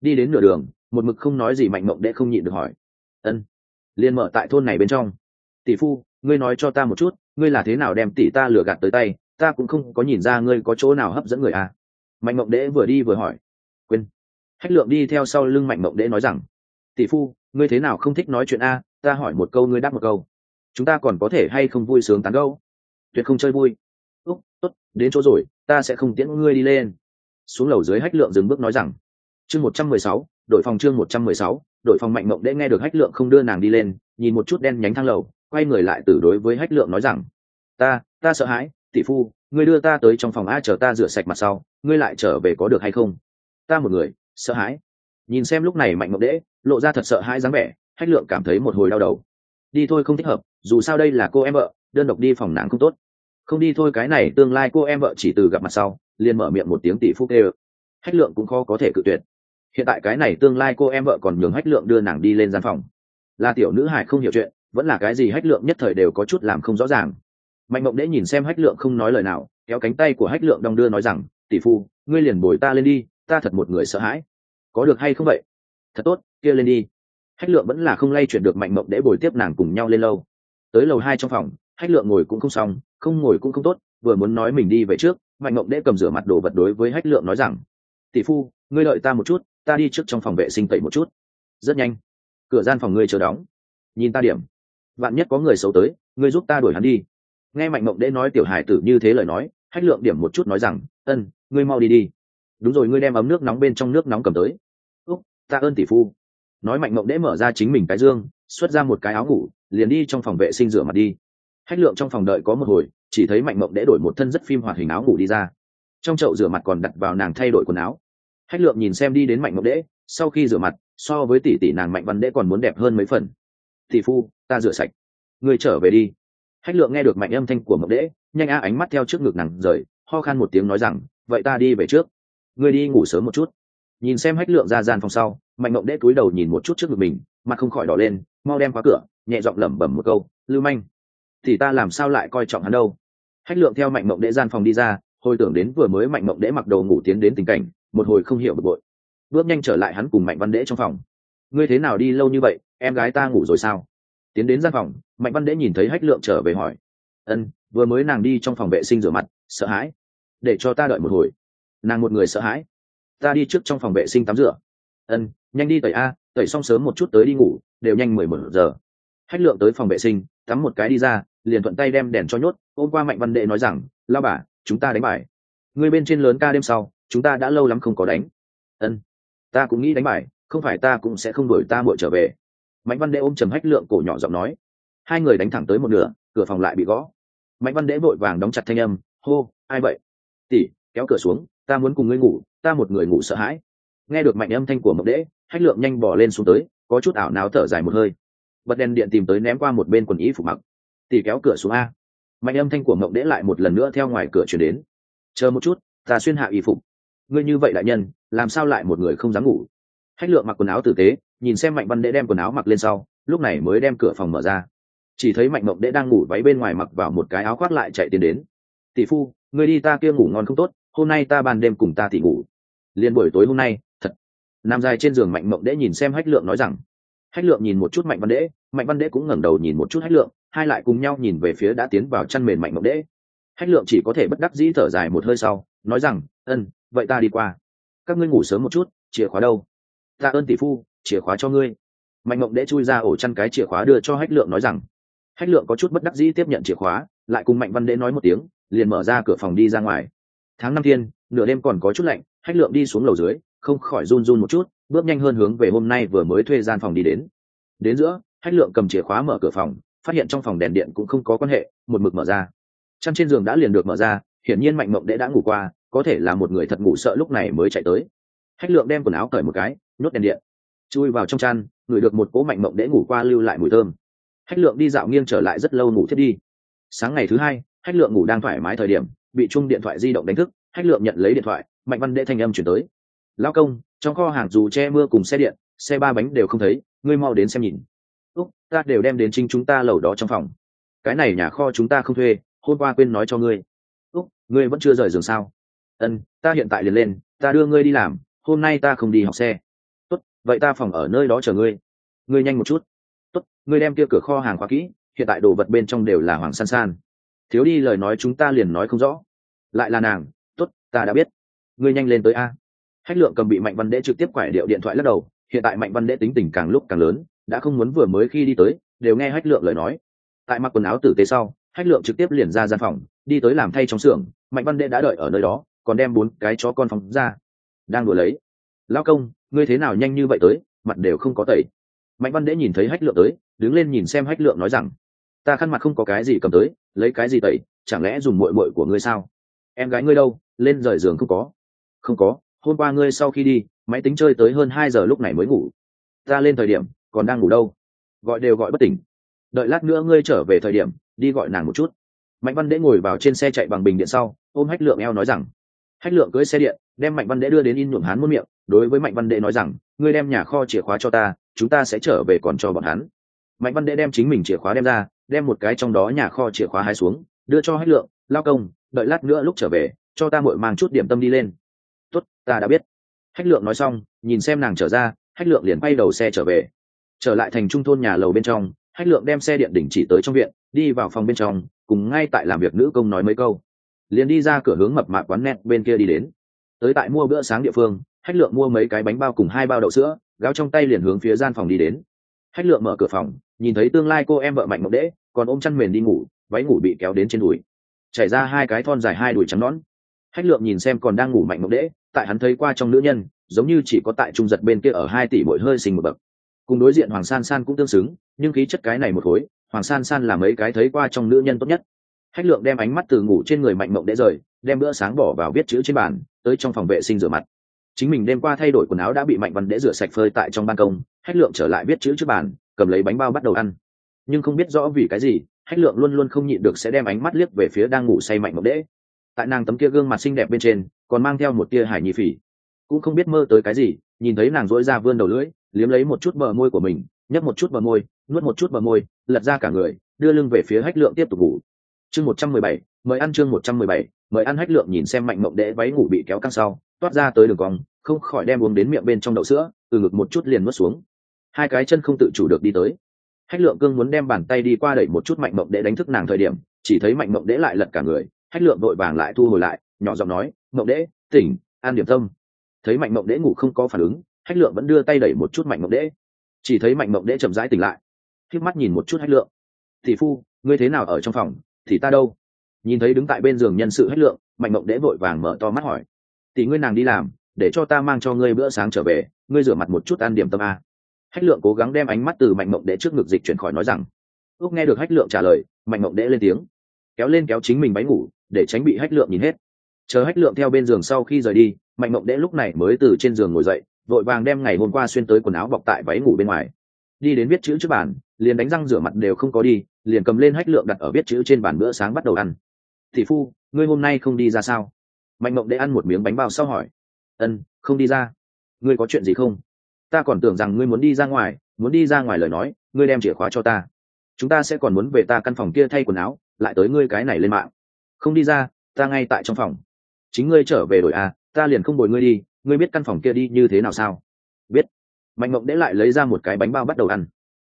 Đi đến nửa đường, một mực không nói gì mạnh mộng đễ không nhịn được hỏi. Ân. Liền mở tại thôn này bên trong. Tỷ phu, ngươi nói cho ta một chút, ngươi là thế nào đem tỷ ta lừa gạt tới tay, ta cũng không có nhìn ra ngươi có chỗ nào hấp dẫn người à? Mạnh mộng đễ vừa đi vừa hỏi. Quên. Hách lượng đi theo sau lưng mạnh mộng đễ nói rằng, tỷ phu, ngươi thế nào không thích nói chuyện a? Ta hỏi một câu, ngươi đáp một câu. Chúng ta còn có thể hay không vui sướng tán gâu tuyệt không chơi vui đến chỗ rồi, ta sẽ không tiễn ngươi đi lên. Xuống lầu dưới hách lượng dừng bước nói rằng, chương một trăm mười sáu, đội phòng chương một trăm mười sáu, đội phòng mạnh mộng đễ nghe được hách lượng không đưa nàng đi lên, nhìn một chút đen nhánh thang lầu, quay người lại từ đối với hách lượng nói rằng, ta ta sợ hãi, tỷ phu, ngươi đưa ta tới trong phòng a chờ ta rửa sạch mặt sau, ngươi lại trở về có được hay không? Ta một người, sợ hãi. Nhìn xem lúc này mạnh mộng đễ lộ ra thật sợ hãi dáng vẻ, hách lượng cảm thấy một hồi đau đầu. Đi thôi không thích hợp, dù sao đây là cô em vợ, đơn độc đi phòng nàng không tốt không đi thôi, cái này tương lai cô em vợ chỉ từ gặp mặt sau, liền mở miệng một tiếng tỷ phúc đê hách lượng cũng khó có thể cự tuyệt. Hiện tại cái này tương lai cô em vợ còn nhường hách lượng đưa nàng đi lên gian phòng. Là tiểu nữ hải không hiểu chuyện, vẫn là cái gì hách lượng nhất thời đều có chút làm không rõ ràng. Mạnh mộng đễ nhìn xem hách lượng không nói lời nào, kéo cánh tay của hách lượng đong đưa nói rằng, tỷ phu, ngươi liền bồi ta lên đi, ta thật một người sợ hãi. Có được hay không vậy? Thật tốt, kia lên đi. Hách lượng vẫn là không lay chuyển được mạnh mộng để bồi tiếp nàng cùng nhau lên lâu tới lầu hai trong phòng hách lượng ngồi cũng không xong, không ngồi cũng không tốt, vừa muốn nói mình đi về trước, mạnh mộng đễ cầm rửa mặt đồ vật đối với hách lượng nói rằng, tỷ phu, ngươi đợi ta một chút, ta đi trước trong phòng vệ sinh tẩy một chút. Rất nhanh. Cửa gian phòng ngươi chờ đóng. Nhìn ta điểm. Vạn nhất có người xấu tới, ngươi giúp ta đuổi hắn đi. Nghe mạnh mộng đễ nói tiểu hải tử như thế lời nói, hách lượng điểm một chút nói rằng, ân, ngươi mau đi đi. Đúng rồi, ngươi đem ấm nước nóng bên trong nước nóng cầm tới. Úc, ta ơn tỷ phu. Nói mạnh mộng đễ mở ra chính mình cái dương, xuất ra một cái áo ngủ, liền đi trong phòng vệ sinh rửa mặt đi hách lượng trong phòng đợi có một hồi, chỉ thấy mạnh mộng đẽ đổi một thân rất phim hoạt hình áo ngủ đi ra. Trong chậu rửa mặt còn đặt vào nàng thay đổi quần áo. Hách lượng nhìn xem đi đến mạnh mộng đễ sau khi rửa mặt, so với tỷ tỷ nàng mạnh văn đễ còn muốn đẹp hơn mấy phần. Tỷ phu, ta rửa sạch. Người trở về đi. Hách lượng nghe được mạnh âm thanh của mộng đễ nhanh a ánh mắt theo trước ngực nàng rời, ho khan một tiếng nói rằng, vậy ta đi về trước. Ngươi đi ngủ sớm một chút. Nhìn xem hách lượng ra gian phòng sau, mạnh mộng đễ cúi đầu nhìn một chút trước ngực mình, mặt không khỏi đỏ lên, mau đem khóa cửa, nhẹ giọng lẩm bẩm một câu, lưu manh thì ta làm sao lại coi trọng hắn đâu? Hách lượng theo mạnh mộng đễ gian phòng đi ra, hồi tưởng đến vừa mới mạnh mộng đễ mặc đồ ngủ tiến đến tình cảnh, một hồi không hiểu bực bội. Bước nhanh trở lại hắn cùng mạnh văn đễ trong phòng. Ngươi thế nào đi lâu như vậy, em gái ta ngủ rồi sao? Tiến đến gian phòng, mạnh văn đễ nhìn thấy hách lượng trở về hỏi. Ân, vừa mới nàng đi trong phòng vệ sinh rửa mặt, sợ hãi. Để cho ta đợi một hồi. Nàng một người sợ hãi? Ta đi trước trong phòng vệ sinh tắm rửa. Ân, nhanh đi tẩy a, tẩy xong sớm một chút tới đi ngủ, đều nhanh mười một giờ. Hách lượng tới phòng vệ sinh, tắm một cái đi ra liền thuận tay đem đèn cho nhốt, ôm qua mạnh văn đệ nói rằng lao bà, chúng ta đánh bài. Người bên trên lớn ca đêm sau, chúng ta đã lâu lắm không có đánh. Ân, ta cũng nghĩ đánh bài, không phải ta cũng sẽ không đuổi ta muội trở về. Mạnh văn đệ ôm trầm hách lượng cổ nhỏ giọng nói. Hai người đánh thẳng tới một nửa, cửa phòng lại bị gõ. Mạnh văn đệ vội vàng đóng chặt thanh âm, hô, ai vậy? Tỉ kéo cửa xuống, ta muốn cùng ngươi ngủ, ta một người ngủ sợ hãi. Nghe được mạnh âm thanh của mộng đễ hách lượng nhanh bỏ lên xuống tới, có chút ảo náo thở dài một hơi. Bật đèn điện tìm tới ném qua một bên quần ý phục mặc tỉ kéo cửa xuống a. Mạnh âm thanh của mộng đễ lại một lần nữa theo ngoài cửa chuyển đến. Chờ một chút, ta xuyên hạ y phục. Ngươi như vậy đại nhân, làm sao lại một người không dám ngủ? Hách lượng mặc quần áo tử tế, nhìn xem mạnh văn đễ đem quần áo mặc lên sau, lúc này mới đem cửa phòng mở ra. Chỉ thấy mạnh mộng đễ đang ngủ váy bên ngoài mặc vào một cái áo khoác lại chạy tiến đến. Tỷ phu người đi ta kia ngủ ngon không tốt, hôm nay ta ban đêm cùng ta thì ngủ. Liền buổi tối hôm nay, thật. Nằm dài trên giường mạnh mộng đễ nhìn xem hách lượng nói rằng hách lượng nhìn một chút mạnh văn đễ, mạnh văn đễ cũng ngẩng đầu nhìn một chút hách lượng, hai lại cùng nhau nhìn về phía đã tiến vào chăn mền mạnh mộng đễ. Hách lượng chỉ có thể bất đắc dĩ thở dài một hơi sau, nói rằng, ân, vậy ta đi qua. Các ngươi ngủ sớm một chút, chìa khóa đâu? Ta ơn tỷ phu, chìa khóa cho ngươi. Mạnh mộng đễ chui ra ổ chăn cái chìa khóa đưa cho hách lượng nói rằng. Hách lượng có chút bất đắc dĩ tiếp nhận chìa khóa, lại cùng mạnh văn đễ nói một tiếng, liền mở ra cửa phòng đi ra ngoài. Tháng năm thiên, nửa đêm còn có chút lạnh, hách lượng đi xuống lầu dưới, không khỏi run run một chút bước nhanh hơn hướng về hôm nay vừa mới thuê gian phòng đi đến. Đến giữa, hách lượng cầm chìa khóa mở cửa phòng, phát hiện trong phòng đèn điện cũng không có quan hệ, một mực mở ra. Chăn trên giường đã liền được mở ra, hiển nhiên mạnh mộng đệ đã ngủ qua, có thể là một người thật ngủ sợ lúc này mới chạy tới. Hách lượng đem quần áo cởi một cái, nhốt đèn điện. Chui vào trong chăn, ngửi được một cỗ mạnh mộng đệ ngủ qua lưu lại mùi thơm. Hách lượng đi dạo nghiêng trở lại rất lâu ngủ thiết đi. Sáng ngày thứ hai, hách lượng ngủ đang thoải mái thời điểm, bị chung điện thoại di động đánh thức. Hách lượng nhận lấy điện thoại, mạnh văn đệ thanh âm chuyển tới. Lao công trong kho hàng dù che mưa cùng xe điện, xe ba bánh đều không thấy, ngươi mau đến xem nhìn. Úc, ta đều đem đến chính chúng ta lầu đó trong phòng. Cái này nhà kho chúng ta không thuê, hôm qua quên nói cho ngươi. Úc, ngươi vẫn chưa rời giường sao? Ân, ta hiện tại liền lên, ta đưa ngươi đi làm, hôm nay ta không đi học xe. Tốt, vậy ta phòng ở nơi đó chờ ngươi. Ngươi nhanh một chút. Tốt, ngươi đem kia cửa kho hàng khóa kỹ, hiện tại đồ vật bên trong đều là hoàng san san. Thiếu đi lời nói chúng ta liền nói không rõ. Lại là nàng. Tốt, ta đã biết. Ngươi nhanh lên tới a hách lượng cầm bị mạnh văn đệ trực tiếp quải điệu điện thoại lắc đầu, hiện tại mạnh văn đệ tính tình càng lúc càng lớn, đã không muốn vừa mới khi đi tới, đều nghe hách lượng lời nói. Tại mặc quần áo tử tế sau, hách lượng trực tiếp liền ra gian phòng, đi tới làm thay trong xưởng, mạnh văn đệ đã đợi ở nơi đó, còn đem bốn cái chó con phóng ra. Đang đuổi lấy. Lao công, ngươi thế nào nhanh như vậy tới, mặt đều không có tẩy. Mạnh văn đệ nhìn thấy hách lượng tới, đứng lên nhìn xem hách lượng nói rằng, ta khăn mặt không có cái gì cầm tới, lấy cái gì tẩy, chẳng lẽ dùng mội mội của ngươi sao? Em gái ngươi đâu, lên rời giường không có? Không có hôm qua ngươi sau khi đi, máy tính chơi tới hơn hai giờ lúc này mới ngủ. Ta lên thời điểm, còn đang ngủ đâu? Gọi đều gọi bất tỉnh. Đợi lát nữa ngươi trở về thời điểm, đi gọi nàng một chút. Mạnh văn đễ ngồi vào trên xe chạy bằng bình điện sau, ôm hách lượng eo nói rằng, hách lượng cưới xe điện, đem mạnh văn đễ đưa đến in nhuộm hán muôn miệng, đối với mạnh văn đễ nói rằng, ngươi đem nhà kho chìa khóa cho ta, chúng ta sẽ trở về còn cho bọn hắn. Mạnh văn đễ đem chính mình chìa khóa đem ra, đem một cái trong đó nhà kho chìa khóa hai xuống, đưa cho hách lượng, lao công, đợi lát nữa lúc trở về, cho ta mội mang chút điểm tâm đi lên ta đã biết. Hách lượng nói xong, nhìn xem nàng trở ra, hách lượng liền bay đầu xe trở về. Trở lại thành trung thôn nhà lầu bên trong, hách lượng đem xe điện đỉnh chỉ tới trong viện, đi vào phòng bên trong, cùng ngay tại làm việc nữ công nói mấy câu. Liền đi ra cửa hướng mập mạp quán net bên kia đi đến. Tới tại mua bữa sáng địa phương, hách lượng mua mấy cái bánh bao cùng hai bao đậu sữa, gáo trong tay liền hướng phía gian phòng đi đến. Hách lượng mở cửa phòng, nhìn thấy tương lai cô em vợ mạnh mộng đễ, còn ôm chăn mền đi ngủ, váy ngủ bị kéo đến trên đùi. Chảy ra hai cái thon dài hai đùi trắng nón hách lượng nhìn xem còn đang ngủ mạnh mộng đễ tại hắn thấy qua trong nữ nhân, giống như chỉ có tại trung giật bên kia ở hai tỷ bội hơi sinh một bậc. Cùng đối diện hoàng san san cũng tương xứng, nhưng khí chất cái này một khối, hoàng san san là mấy cái thấy qua trong nữ nhân tốt nhất. Hách lượng đem ánh mắt từ ngủ trên người mạnh mộng đễ rời, đem bữa sáng bỏ vào viết chữ trên bàn, tới trong phòng vệ sinh rửa mặt. Chính mình đêm qua thay đổi quần áo đã bị mạnh văn đễ rửa sạch phơi tại trong ban công, hách lượng trở lại viết chữ trước bàn, cầm lấy bánh bao bắt đầu ăn. Nhưng không biết rõ vì cái gì, hách lượng luôn luôn không nhịn được sẽ đem ánh mắt liếc về phía đang ngủ say mạnh mộng đễ tại nàng tấm kia gương mặt xinh đẹp bên trên, còn mang theo một tia hải nhi phỉ. Cũng không biết mơ tới cái gì, nhìn thấy nàng dỗi ra vươn đầu lưỡi, liếm lấy một chút bờ môi của mình nhấp một chút bờ môi, nuốt một chút bờ môi, lật ra cả người, đưa lưng về phía hách lượng tiếp tục ngủ. Chương một trăm mười bảy, mời ăn chương một trăm mười bảy, mời ăn hách lượng nhìn xem mạnh mộng đễ váy ngủ bị kéo căng sau, toát ra tới đường cong, không khỏi đem uống đến miệng bên trong đậu sữa, từ ngực một chút liền mất xuống. Hai cái chân không tự chủ được đi tới. Hách lượng cương muốn đem bàn tay đi qua đẩy một chút mạnh mộng đễ đánh thức nàng thời điểm, chỉ thấy mạnh mộng đễ lại lật cả người hách lượng vội vàng lại thu hồi lại, nhỏ giọng nói, mộng đễ, tỉnh, an điểm tâm. Thấy mạnh mộng đễ ngủ không có phản ứng, hách lượng vẫn đưa tay đẩy một chút mạnh mộng đễ. Chỉ thấy mạnh mộng đễ chậm rãi tỉnh lại k mắt nhìn một chút hách lượng. Thì phu, ngươi thế nào ở trong phòng? Thì ta đâu? Nhìn thấy đứng tại bên giường nhân sự hách lượng, mạnh mộng đễ vội vàng mở to mắt hỏi, tỷ ngươi nàng đi làm, để cho ta mang cho ngươi bữa sáng trở về, ngươi rửa mặt một chút ăn điểm tâm a. Hách lượng cố gắng đem ánh mắt từ mạnh mộng đễ trước ngực dịch chuyển khỏi nói rằng. Ước nghe được hách lượng trả lời, mạnh mộng đễ lên tiếng, kéo lên kéo chính mình bánh ngủ để tránh bị hách lượng nhìn hết. Chờ hách lượng theo bên giường sau khi rời đi, mạnh mộng đễ lúc này mới từ trên giường ngồi dậy, vội vàng đem ngày hôm qua xuyên tới quần áo bọc tại váy ngủ bên ngoài. Đi đến viết chữ trước bàn, liền đánh răng rửa mặt đều không có đi, liền cầm lên hách lượng đặt ở viết chữ trên bàn bữa sáng bắt đầu ăn. Thị phu, ngươi hôm nay không đi ra sao? Mạnh mộng đễ ăn một miếng bánh bao sau hỏi. Ân, không đi ra. Ngươi có chuyện gì không? Ta còn tưởng rằng ngươi muốn đi ra ngoài, muốn đi ra ngoài lời nói, ngươi đem chìa khóa cho ta. Chúng ta sẽ còn muốn về ta căn phòng kia thay quần áo, lại tới ngươi cái này lên mạng không đi ra, ta ngay tại trong phòng. Chính ngươi trở về đổi à ta liền không bồi ngươi đi, ngươi biết căn phòng kia đi như thế nào sao? Biết. Mạnh mộng đễ lại lấy ra một cái bánh bao bắt đầu ăn.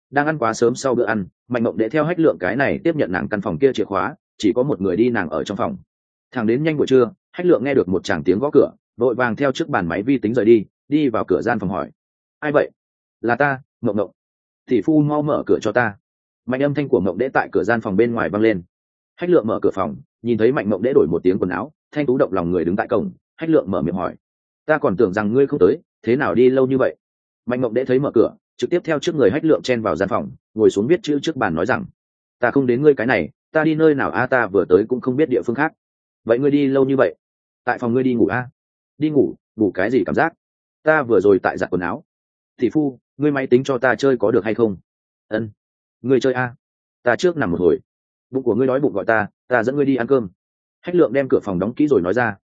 Đang ăn quá sớm sau bữa ăn, mạnh mộng đễ theo hách lượng cái này tiếp nhận nàng căn phòng kia chìa khóa, chỉ có một người đi nàng ở trong phòng. Thằng đến nhanh buổi trưa, hách lượng nghe được một chàng tiếng gõ cửa, vội vàng theo trước bàn máy vi tính rời đi đi vào cửa gian phòng hỏi. Ai vậy? Là ta, mộng mộng. Thì phu mau mở cửa cho ta. Mạnh âm thanh của mộng đễ tại cửa gian phòng bên ngoài văng lên. Hách lượng mở cửa phòng nhìn thấy mạnh mộng đễ đổi một tiếng quần áo, thanh tú động lòng người đứng tại cổng, hách lượng mở miệng hỏi. Ta còn tưởng rằng ngươi không tới, thế nào đi lâu như vậy? Mạnh mộng đễ thấy mở cửa, trực tiếp theo trước người hách lượng chen vào gian phòng, ngồi xuống viết chữ trước bàn nói rằng, ta không đến ngươi cái này, ta đi nơi nào a, ta vừa tới cũng không biết địa phương khác. Vậy ngươi đi lâu như vậy? Tại phòng ngươi đi ngủ a? Đi ngủ ngủ cái gì cảm giác? Ta vừa rồi tại giặt quần áo. Thị phu, ngươi máy tính cho ta chơi có được hay không? Ân. Ngươi chơi a. Ta trước nằm một hồi bụng của ngươi nói bụng gọi ta ta dẫn ngươi đi ăn cơm. Hách lượng đem cửa phòng đóng kỹ rồi nói ra.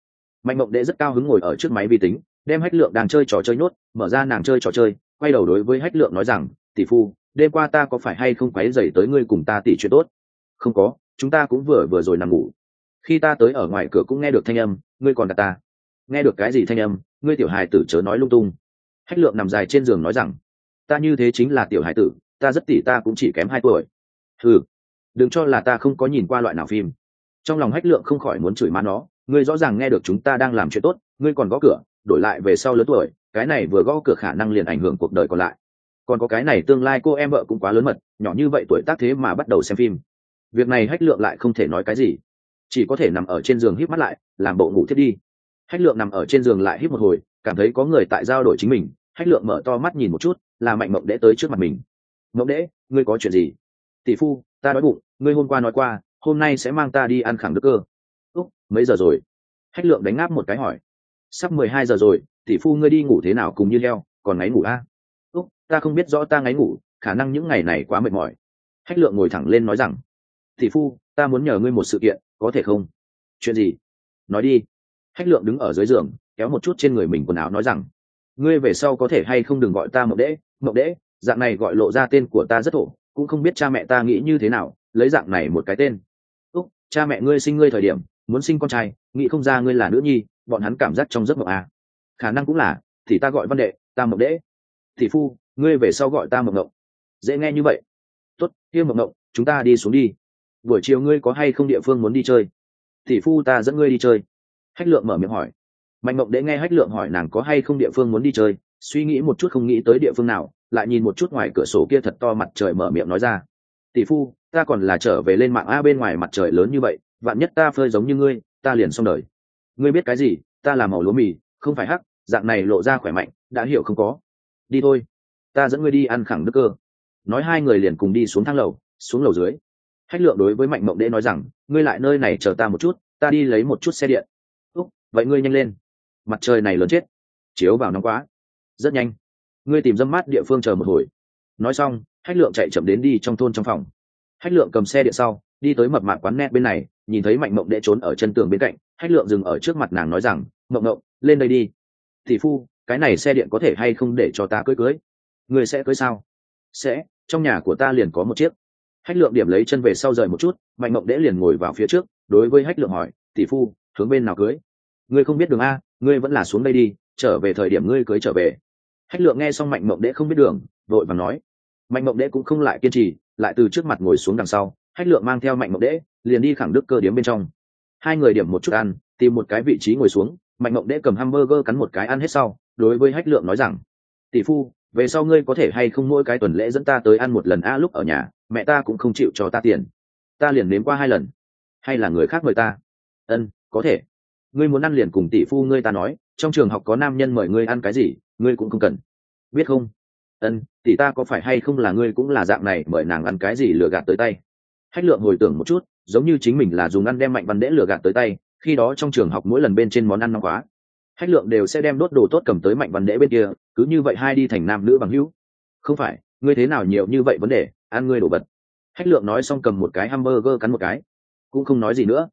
Mạnh mộng đệ rất cao hứng ngồi ở trước máy vi tính, đem hách lượng đang chơi trò chơi nhốt, mở ra nàng chơi trò chơi, quay đầu đối với hách lượng nói rằng, tỷ phu, đêm qua ta có phải hay không quấy dày tới ngươi cùng ta tỷ chuyện tốt? Không có, chúng ta cũng vừa vừa rồi nằm ngủ. Khi ta tới ở ngoài cửa cũng nghe được thanh âm, ngươi còn đặt ta. Nghe được cái gì thanh âm? Ngươi tiểu hài tử chớ nói lung tung. Hách lượng nằm dài trên giường nói rằng, ta như thế chính là tiểu hài tử, ta rất tỷ ta cũng chỉ kém hai tuổi. Ừ đừng cho là ta không có nhìn qua loại nào phim. Trong lòng hách lượng không khỏi muốn chửi má nó, ngươi rõ ràng nghe được chúng ta đang làm chuyện tốt, ngươi còn gõ cửa, đổi lại về sau lớn tuổi, cái này vừa gõ cửa khả năng liền ảnh hưởng cuộc đời còn lại. Còn có cái này tương lai cô em vợ cũng quá lớn mật, nhỏ như vậy tuổi tác thế mà bắt đầu xem phim. Việc này hách lượng lại không thể nói cái gì. Chỉ có thể nằm ở trên giường híp mắt lại, làm bộ ngủ thiết đi. Hách lượng nằm ở trên giường lại híp một hồi, cảm thấy có người tại giao đổi chính mình. Hách lượng mở to mắt nhìn một chút, là mạnh mộng đễ tới trước mặt mình. Mộng đễ, ngươi có chuyện gì? Tỷ phu, ta đói bụng ngươi hôm qua nói qua, hôm nay sẽ mang ta đi ăn khẳng đức cơ. Úc, mấy giờ rồi? Hách lượng đánh ngáp một cái hỏi. Sắp mười hai giờ rồi, tỷ phu ngươi đi ngủ thế nào cùng như leo còn ngáy ngủ a? À? úc, ta không biết rõ ta ngáy ngủ, khả năng những ngày này quá mệt mỏi. Hách lượng ngồi thẳng lên nói rằng, tỷ phu, ta muốn nhờ ngươi một sự kiện, có thể không? Chuyện gì? Nói đi. Hách lượng đứng ở dưới giường, kéo một chút trên người mình quần áo nói rằng, ngươi về sau có thể hay không đừng gọi ta mộng đễ mộng đễ, dạng này gọi lộ ra tên của ta rất thổ, cũng không biết cha mẹ ta nghĩ như thế nào lấy dạng này một cái tên. Úc, cha mẹ ngươi sinh ngươi thời điểm, muốn sinh con trai, nghĩ không ra ngươi là nữ nhi, bọn hắn cảm giác trong giấc mộng à. khả năng cũng là, thì ta gọi văn đệ, ta mộng đễ thì phu, ngươi về sau gọi ta mộng ngộng dễ nghe như vậy. Tốt, kia mộng ngộng chúng ta đi xuống đi. Buổi chiều ngươi có hay không địa phương muốn đi chơi? Thì phu ta dẫn ngươi đi chơi. Hách lượng mở miệng hỏi. Mạnh mộng đễ nghe hách lượng hỏi nàng có hay không địa phương muốn đi chơi, suy nghĩ một chút không nghĩ tới địa phương nào, lại nhìn một chút ngoài cửa sổ kia thật to mặt trời mở miệng nói ra. Tỷ phu ta còn là trở về lên mạng a bên ngoài mặt trời lớn như vậy, vạn nhất ta phơi giống như ngươi, ta liền xong đời. Ngươi biết cái gì? Ta là màu lúa mì, không phải hắc, dạng này lộ ra khỏe mạnh, đã hiểu không có. Đi thôi. Ta dẫn ngươi đi ăn khẳng đức cơ. Nói hai người liền cùng đi xuống thang lầu, xuống lầu dưới. Hách lượng đối với mạnh mộng đễ nói rằng, ngươi lại nơi này chờ ta một chút, ta đi lấy một chút xe điện. Úc, vậy ngươi nhanh lên. Mặt trời này lớn chết. Chiếu vào nóng quá. Rất nhanh. Ngươi tìm dâm mát địa phương chờ một hồi. Nói xong, hách lượng chạy chậm đến đi trong thôn trong phòng hách lượng cầm xe điện sau, đi tới mập mạp quán net bên này, nhìn thấy mạnh mộng đệ trốn ở chân tường bên cạnh, hách lượng dừng ở trước mặt nàng nói rằng, mộng mộng, lên đây đi. Thì phu, cái này xe điện có thể hay không để cho ta cưới cưới? Người sẽ cưới sao? Sẽ, trong nhà của ta liền có một chiếc. Hách lượng điểm lấy chân về sau rời một chút, mạnh mộng đễ liền ngồi vào phía trước, đối với hách lượng hỏi, tỷ phu, hướng bên nào cưới? Ngươi không biết đường a, ngươi vẫn là xuống đây đi, trở về thời điểm ngươi cưới trở về. Hách lượng nghe xong mạnh mộng đễ không biết đường, vội và nói. Mạnh mộng đễ cũng không lại kiên trì lại từ trước mặt ngồi xuống đằng sau, hách lượng mang theo mạnh mộng đễ liền đi khẳng đức cơ điếm bên trong. Hai người điểm một chút ăn, tìm một cái vị trí ngồi xuống, mạnh mộng đễ cầm hamburger cắn một cái ăn hết sau, đối với hách lượng nói rằng, tỷ phu, về sau ngươi có thể hay không mỗi cái tuần lễ dẫn ta tới ăn một lần a lúc ở nhà, mẹ ta cũng không chịu cho ta tiền. Ta liền nếm qua hai lần. Hay là người khác mời ta? Ân, có thể. Ngươi muốn ăn liền cùng tỷ phu ngươi ta nói, trong trường học có nam nhân mời ngươi ăn cái gì, ngươi cũng không cần. Biết không? Ân tỷ ta có phải hay không là ngươi cũng là dạng này, mời nàng ăn cái gì lừa gạt tới tay. Hách lượng hồi tưởng một chút, giống như chính mình là dùng ăn đem mạnh văn đễ lừa gạt tới tay, khi đó trong trường học mỗi lần bên trên món ăn nóng quá. Hách lượng đều sẽ đem đốt đồ tốt cầm tới mạnh văn đễ bên kia, cứ như vậy hai đi thành nam nữ bằng hữu. Không phải, ngươi thế nào nhiều như vậy vấn đề, ăn ngươi đổ bật. Hách lượng nói xong cầm một cái hamburger cắn một cái. Cũng không nói gì nữa.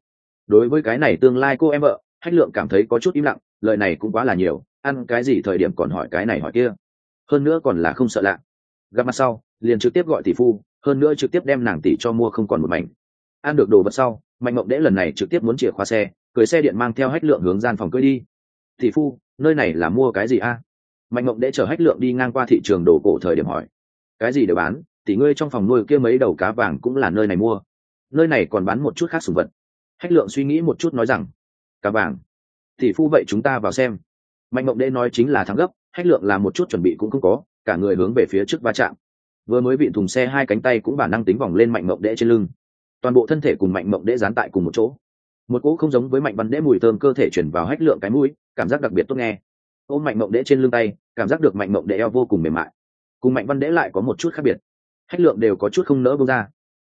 Đối với cái này tương lai cô em vợ, hách lượng cảm thấy có chút im lặng, lời này cũng quá là nhiều, ăn cái gì thời điểm còn hỏi cái này hỏi kia hơn nữa còn là không sợ lạ. Gặp mặt sau, liền trực tiếp gọi tỷ phu, hơn nữa trực tiếp đem nàng tỷ cho mua không còn một mảnh. Ăn được đồ vật sau, mạnh mộng đễ lần này trực tiếp muốn chìa khóa xe, cưới xe điện mang theo hách lượng hướng gian phòng cưới đi. Tỷ phu, nơi này là mua cái gì a? Mạnh mộng đễ chở hách lượng đi ngang qua thị trường đồ cổ thời điểm hỏi. Cái gì để bán? Tỷ ngươi trong phòng nuôi kia mấy đầu cá vàng cũng là nơi này mua. Nơi này còn bán một chút khác sùng vật. Hách lượng suy nghĩ một chút nói rằng, cá vàng. Tỷ phu vậy chúng ta vào xem. Mạnh mộng đễ nói chính là thắng gấp hách lượng là một chút chuẩn bị cũng không có, cả người hướng về phía trước va chạm. Vừa mới bị thùng xe hai cánh tay cũng bản năng tính vòng lên mạnh mộng đẽ trên lưng. Toàn bộ thân thể cùng mạnh mộng đẽ dán tại cùng một chỗ. Một cỗ không giống với mạnh văn đễ mùi thơm cơ thể chuyển vào hách lượng cái mũi, cảm giác đặc biệt tốt nghe. Ôm mạnh mộng đễ trên lưng tay, cảm giác được mạnh mộng đễ eo vô cùng mềm mại. Cùng mạnh văn đễ lại có một chút khác biệt. Hách lượng đều có chút không nỡ bông ra.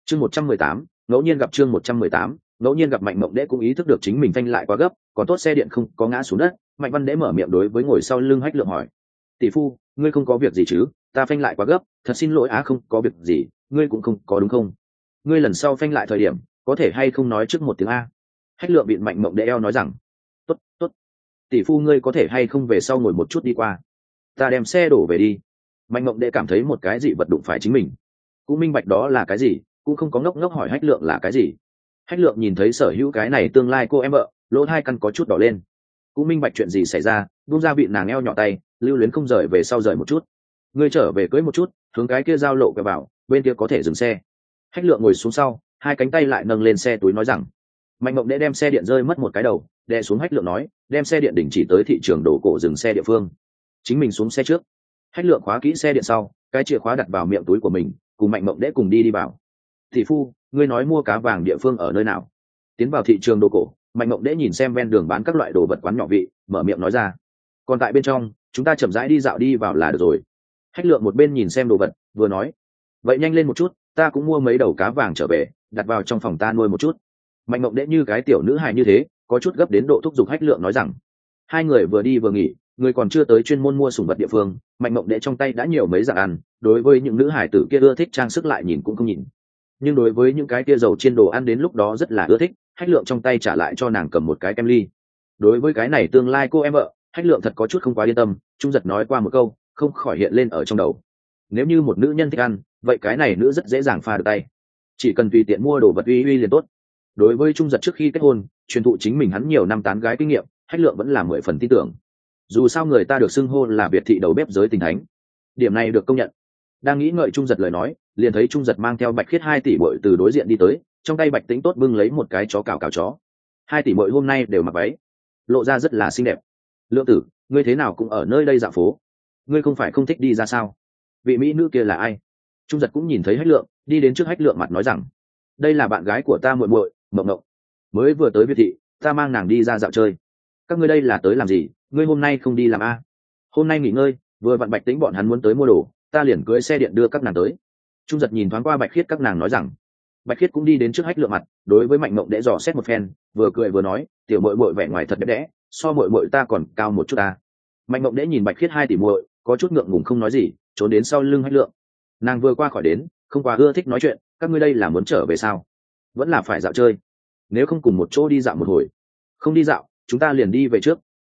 Chương một trăm mười tám, ngẫu nhiên gặp chương một trăm mười tám, ngẫu nhiên gặp mạnh mộng đễ cũng ý thức được chính mình phanh lại quá gấp, còn tốt xe điện không có ngã xuống đất mạnh văn đễ mở miệng đối với ngồi sau lưng hách lượng hỏi, tỷ phu, ngươi không có việc gì chứ? Ta phanh lại quá gấp, thật xin lỗi á, không có việc gì, ngươi cũng không có đúng không? Ngươi lần sau phanh lại thời điểm, có thể hay không nói trước một tiếng a? Hách lượng bị mạnh mộng đễ eo nói rằng, tốt tốt. Tỷ phu ngươi có thể hay không về sau ngồi một chút đi qua? Ta đem xe đổ về đi. Mạnh mộng đệ cảm thấy một cái gì vật đụng phải chính mình. Cũng minh bạch đó là cái gì, cũng không có ngốc ngốc hỏi hách lượng là cái gì. Hách lượng nhìn thấy sở hữu cái này tương lai cô em vợ, lỗ hai căn có chút đỏ lên cũng minh bạch chuyện gì xảy ra, buông ra vị nàng eo nhỏ tay, lưu luyến không rời về sau rời một chút. Ngươi trở về cưới một chút, hướng cái kia giao lộ kẹo vào bên kia có thể dừng xe. Hách lượng ngồi xuống sau, hai cánh tay lại nâng lên xe túi nói rằng, mạnh mộng đệ đem xe điện rơi mất một cái đầu, đè xuống hách lượng nói, đem xe điện đình chỉ tới thị trường đổ cổ dừng xe địa phương. Chính mình xuống xe trước. Hách lượng khóa kỹ xe điện sau, cái chìa khóa đặt vào miệng túi của mình, cùng mạnh mộng đệ cùng đi đi vào. Thị phu, ngươi nói mua cá vàng địa phương ở nơi nào? Tiến vào thị trường đồ cổ mạnh mộng đệ nhìn xem ven đường bán các loại đồ vật quán nhỏ vị, mở miệng nói ra. Còn tại bên trong, chúng ta chậm rãi đi dạo đi vào là được rồi. Hách lượng một bên nhìn xem đồ vật, vừa nói. Vậy nhanh lên một chút, ta cũng mua mấy đầu cá vàng trở về, đặt vào trong phòng ta nuôi một chút. Mạnh mộng đệ như cái tiểu nữ hài như thế, có chút gấp đến độ thúc giục hách lượng nói rằng. Hai người vừa đi vừa nghỉ, người còn chưa tới chuyên môn mua sùng vật địa phương, mạnh mộng đệ trong tay đã nhiều mấy dạng ăn, đối với những nữ hải tử kia ưa thích trang sức lại nhìn cũng không nhìn. Nhưng đối với những cái kia dầu trên đồ ăn đến lúc đó rất là ưa thích hách lượng trong tay trả lại cho nàng cầm một cái kem ly. Đối với cái này tương lai cô em vợ, hách lượng thật có chút không quá yên tâm, trung giật nói qua một câu, không khỏi hiện lên ở trong đầu. Nếu như một nữ nhân thích ăn, vậy cái này nữ rất dễ dàng pha được tay. Chỉ cần tùy tiện mua đồ vật uy uy liền tốt. Đối với trung giật trước khi kết hôn, truyền thụ chính mình hắn nhiều năm tán gái kinh nghiệm, hách lượng vẫn là mười phần tin tưởng. Dù sao người ta được xưng hô là biệt thị đầu bếp giới tình thánh. Điểm này được công nhận. Đang nghĩ ngợi trung giật lời nói, liền thấy trung giật mang theo bạch khiết hai tỷ bội từ đối diện đi tới trong tay bạch tính tốt bưng lấy một cái chó cào cào chó. Hai tỷ mội hôm nay đều mặc váy, lộ ra rất là xinh đẹp. Lượng tử, ngươi thế nào cũng ở nơi đây dạo phố? Ngươi không phải không thích đi ra sao? Vị mỹ nữ kia là ai? Trung giật cũng nhìn thấy hách lượng, đi đến trước hách lượng mặt nói rằng, đây là bạn gái của ta muội muội, mộng mộng. Mới vừa tới việt thị, ta mang nàng đi ra dạo chơi. Các ngươi đây là tới làm gì? Ngươi hôm nay không đi làm a. Hôm nay nghỉ ngơi, vừa vặn bạch tính bọn hắn muốn tới mua đồ, ta liền cưới xe điện đưa các nàng tới. Trung giật nhìn thoáng qua bạch khiết các nàng nói rằng bạch khiết cũng đi đến trước hách lượng mặt, đối với mạnh mộng Đẽ dò xét một phen, vừa cười vừa nói, tiểu mội mội vẻ ngoài thật đẹp đẽ, so mội mội ta còn cao một chút ta. Mạnh mộng Đẽ nhìn bạch khiết hai tỷ muội, có chút ngượng ngùng không nói gì, trốn đến sau lưng hách lượng. Nàng vừa qua khỏi đến, không quá ưa thích nói chuyện, các ngươi đây là muốn trở về sao? Vẫn là phải dạo chơi. Nếu không cùng một chỗ đi dạo một hồi. Không đi dạo, chúng ta liền đi về trước.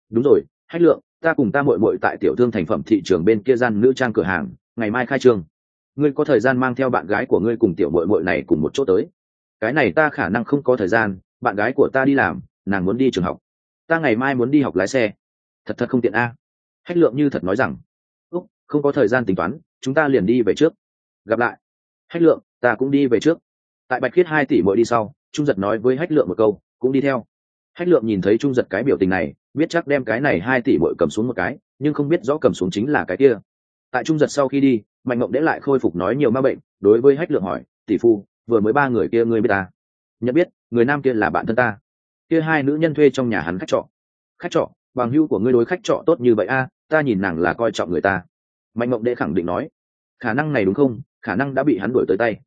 Đúng rồi, hách lượng, ta cùng ta Mội Mội tại tiểu thương thành phẩm thị trường bên kia gian nữ trang cửa hàng, ngày mai khai trương ngươi có thời gian mang theo bạn gái của ngươi cùng tiểu muội muội này cùng một chỗ tới. Cái này ta khả năng không có thời gian, bạn gái của ta đi làm, nàng muốn đi trường học. Ta ngày mai muốn đi học lái xe. Thật thật không tiện a. Hách lượng như thật nói rằng, úc, không có thời gian tính toán, chúng ta liền đi về trước. Gặp lại. Hách lượng, ta cũng đi về trước. Tại bạch khiết hai tỷ mỗi đi sau, trung giật nói với hách lượng một câu, cũng đi theo. Hách lượng nhìn thấy trung giật cái biểu tình này, biết chắc đem cái này hai tỷ mỗi cầm xuống một cái, nhưng không biết rõ cầm xuống chính là cái kia. Tại trung giật sau khi đi mạnh mộng đễ lại khôi phục nói nhiều ma bệnh, đối với hách lượng hỏi, tỷ phu, vừa mới ba người kia ngươi biết ta? Nhận biết, người nam kia là bạn thân ta. Kia hai nữ nhân thuê trong nhà hắn khách trọ. Khách trọ, bằng hưu của ngươi đối khách trọ tốt như vậy a, ta nhìn nàng là coi trọng người ta. Mạnh mộng đệ khẳng định nói, khả năng này đúng không? Khả năng đã bị hắn đuổi tới tay.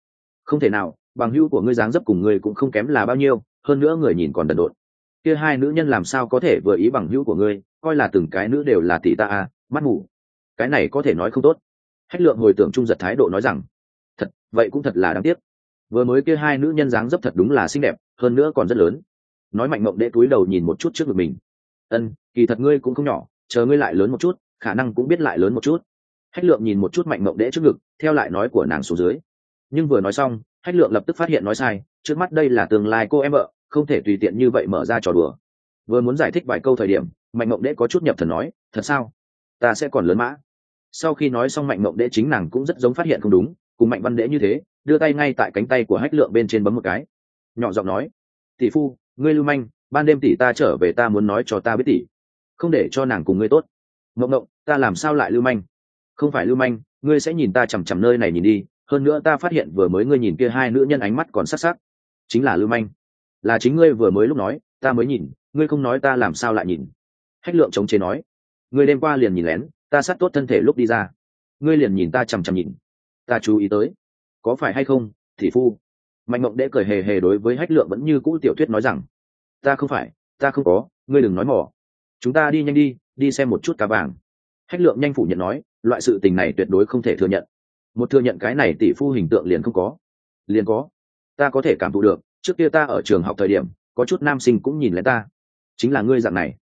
Không thể nào, bằng hưu của ngươi dáng dấp cùng ngươi cũng không kém là bao nhiêu, hơn nữa người nhìn còn đần độn. Kia hai nữ nhân làm sao có thể vừa ý bằng hữu của ngươi, coi là từng cái nữ đều là tỷ ta a, mắt ngủ cái này có thể nói không tốt hách lượng hồi tưởng trung giật thái độ nói rằng, thật, vậy cũng thật là đáng tiếc. Vừa mới kia hai nữ nhân dáng dấp thật đúng là xinh đẹp, hơn nữa còn rất lớn. Nói mạnh mộng đệ túi đầu nhìn một chút trước ngực mình. Ân, kỳ thật ngươi cũng không nhỏ, chờ ngươi lại lớn một chút, khả năng cũng biết lại lớn một chút. Hách lượng nhìn một chút mạnh mộng đệ trước ngực, theo lại nói của nàng xuống dưới. Nhưng vừa nói xong, hách lượng lập tức phát hiện nói sai, trước mắt đây là tương lai cô em vợ, không thể tùy tiện như vậy mở ra trò đùa. Vừa muốn giải thích vài câu thời điểm, mạnh mộng đệ có chút nhập thần nói, thật sao? Ta sẽ còn lớn mã sau khi nói xong mạnh mộng đệ chính nàng cũng rất giống phát hiện không đúng, cùng mạnh văn đệ như thế, đưa tay ngay tại cánh tay của hách lượng bên trên bấm một cái. Nhỏ giọng nói, tỷ phu, ngươi lưu manh, ban đêm tỷ ta trở về ta muốn nói cho ta biết tỷ, không để cho nàng cùng ngươi tốt. Mộng mộng, ta làm sao lại lưu manh? Không phải lưu manh, ngươi sẽ nhìn ta chằm chằm nơi này nhìn đi, hơn nữa ta phát hiện vừa mới ngươi nhìn kia hai nữ nhân ánh mắt còn sắc sắc. Chính là lưu manh. Là chính ngươi vừa mới lúc nói, ta mới nhìn, ngươi không nói ta làm sao lại nhìn. Hách lượng chống chế nói. Ngươi đêm qua liền nhìn lén ta sát tốt thân thể lúc đi ra. Ngươi liền nhìn ta chằm chằm nhìn. Ta chú ý tới. Có phải hay không, thì phu. Mạnh mộng đễ cười hề hề đối với hách lượng vẫn như cũ tiểu thuyết nói rằng, ta không phải, ta không có, ngươi đừng nói mỏ. Chúng ta đi nhanh đi đi xem một chút cá vàng. Hách lượng nhanh phủ nhận nói, loại sự tình này tuyệt đối không thể thừa nhận. Một thừa nhận cái này tỷ phu hình tượng liền không có. Liền có. Ta có thể cảm thụ được, trước kia ta ở trường học thời điểm, có chút nam sinh cũng nhìn lấy ta. Chính là ngươi dạng này.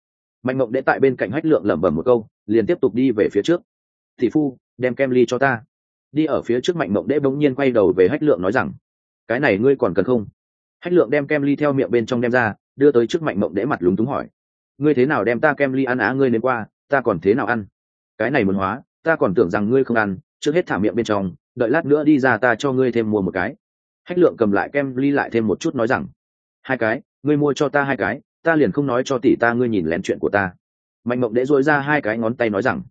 Mạnh mộng đệ tại bên cạnh hách lượng lẩm bẩm một câu liền tiếp tục đi về phía trước. Thị phu, đem kem ly cho ta. Đi ở phía trước mạnh mộng đễ bỗng nhiên quay đầu về hách lượng nói rằng, cái này ngươi còn cần không? Hách lượng đem kem ly theo miệng bên trong đem ra, đưa tới trước mạnh mộng đễ mặt lúng túng hỏi, ngươi thế nào đem ta kem ly ăn á ngươi đến qua, ta còn thế nào ăn? Cái này muốn hóa, ta còn tưởng rằng ngươi không ăn, trước hết thả miệng bên trong, đợi lát nữa đi ra ta cho ngươi thêm mua một cái. Hách lượng cầm lại kem ly lại thêm một chút nói rằng, hai cái, ngươi mua cho ta hai cái, ta liền không nói cho tỷ ta ngươi nhìn lén chuyện của ta mạnh mộng đễ dối ra hai cái ngón tay nói rằng,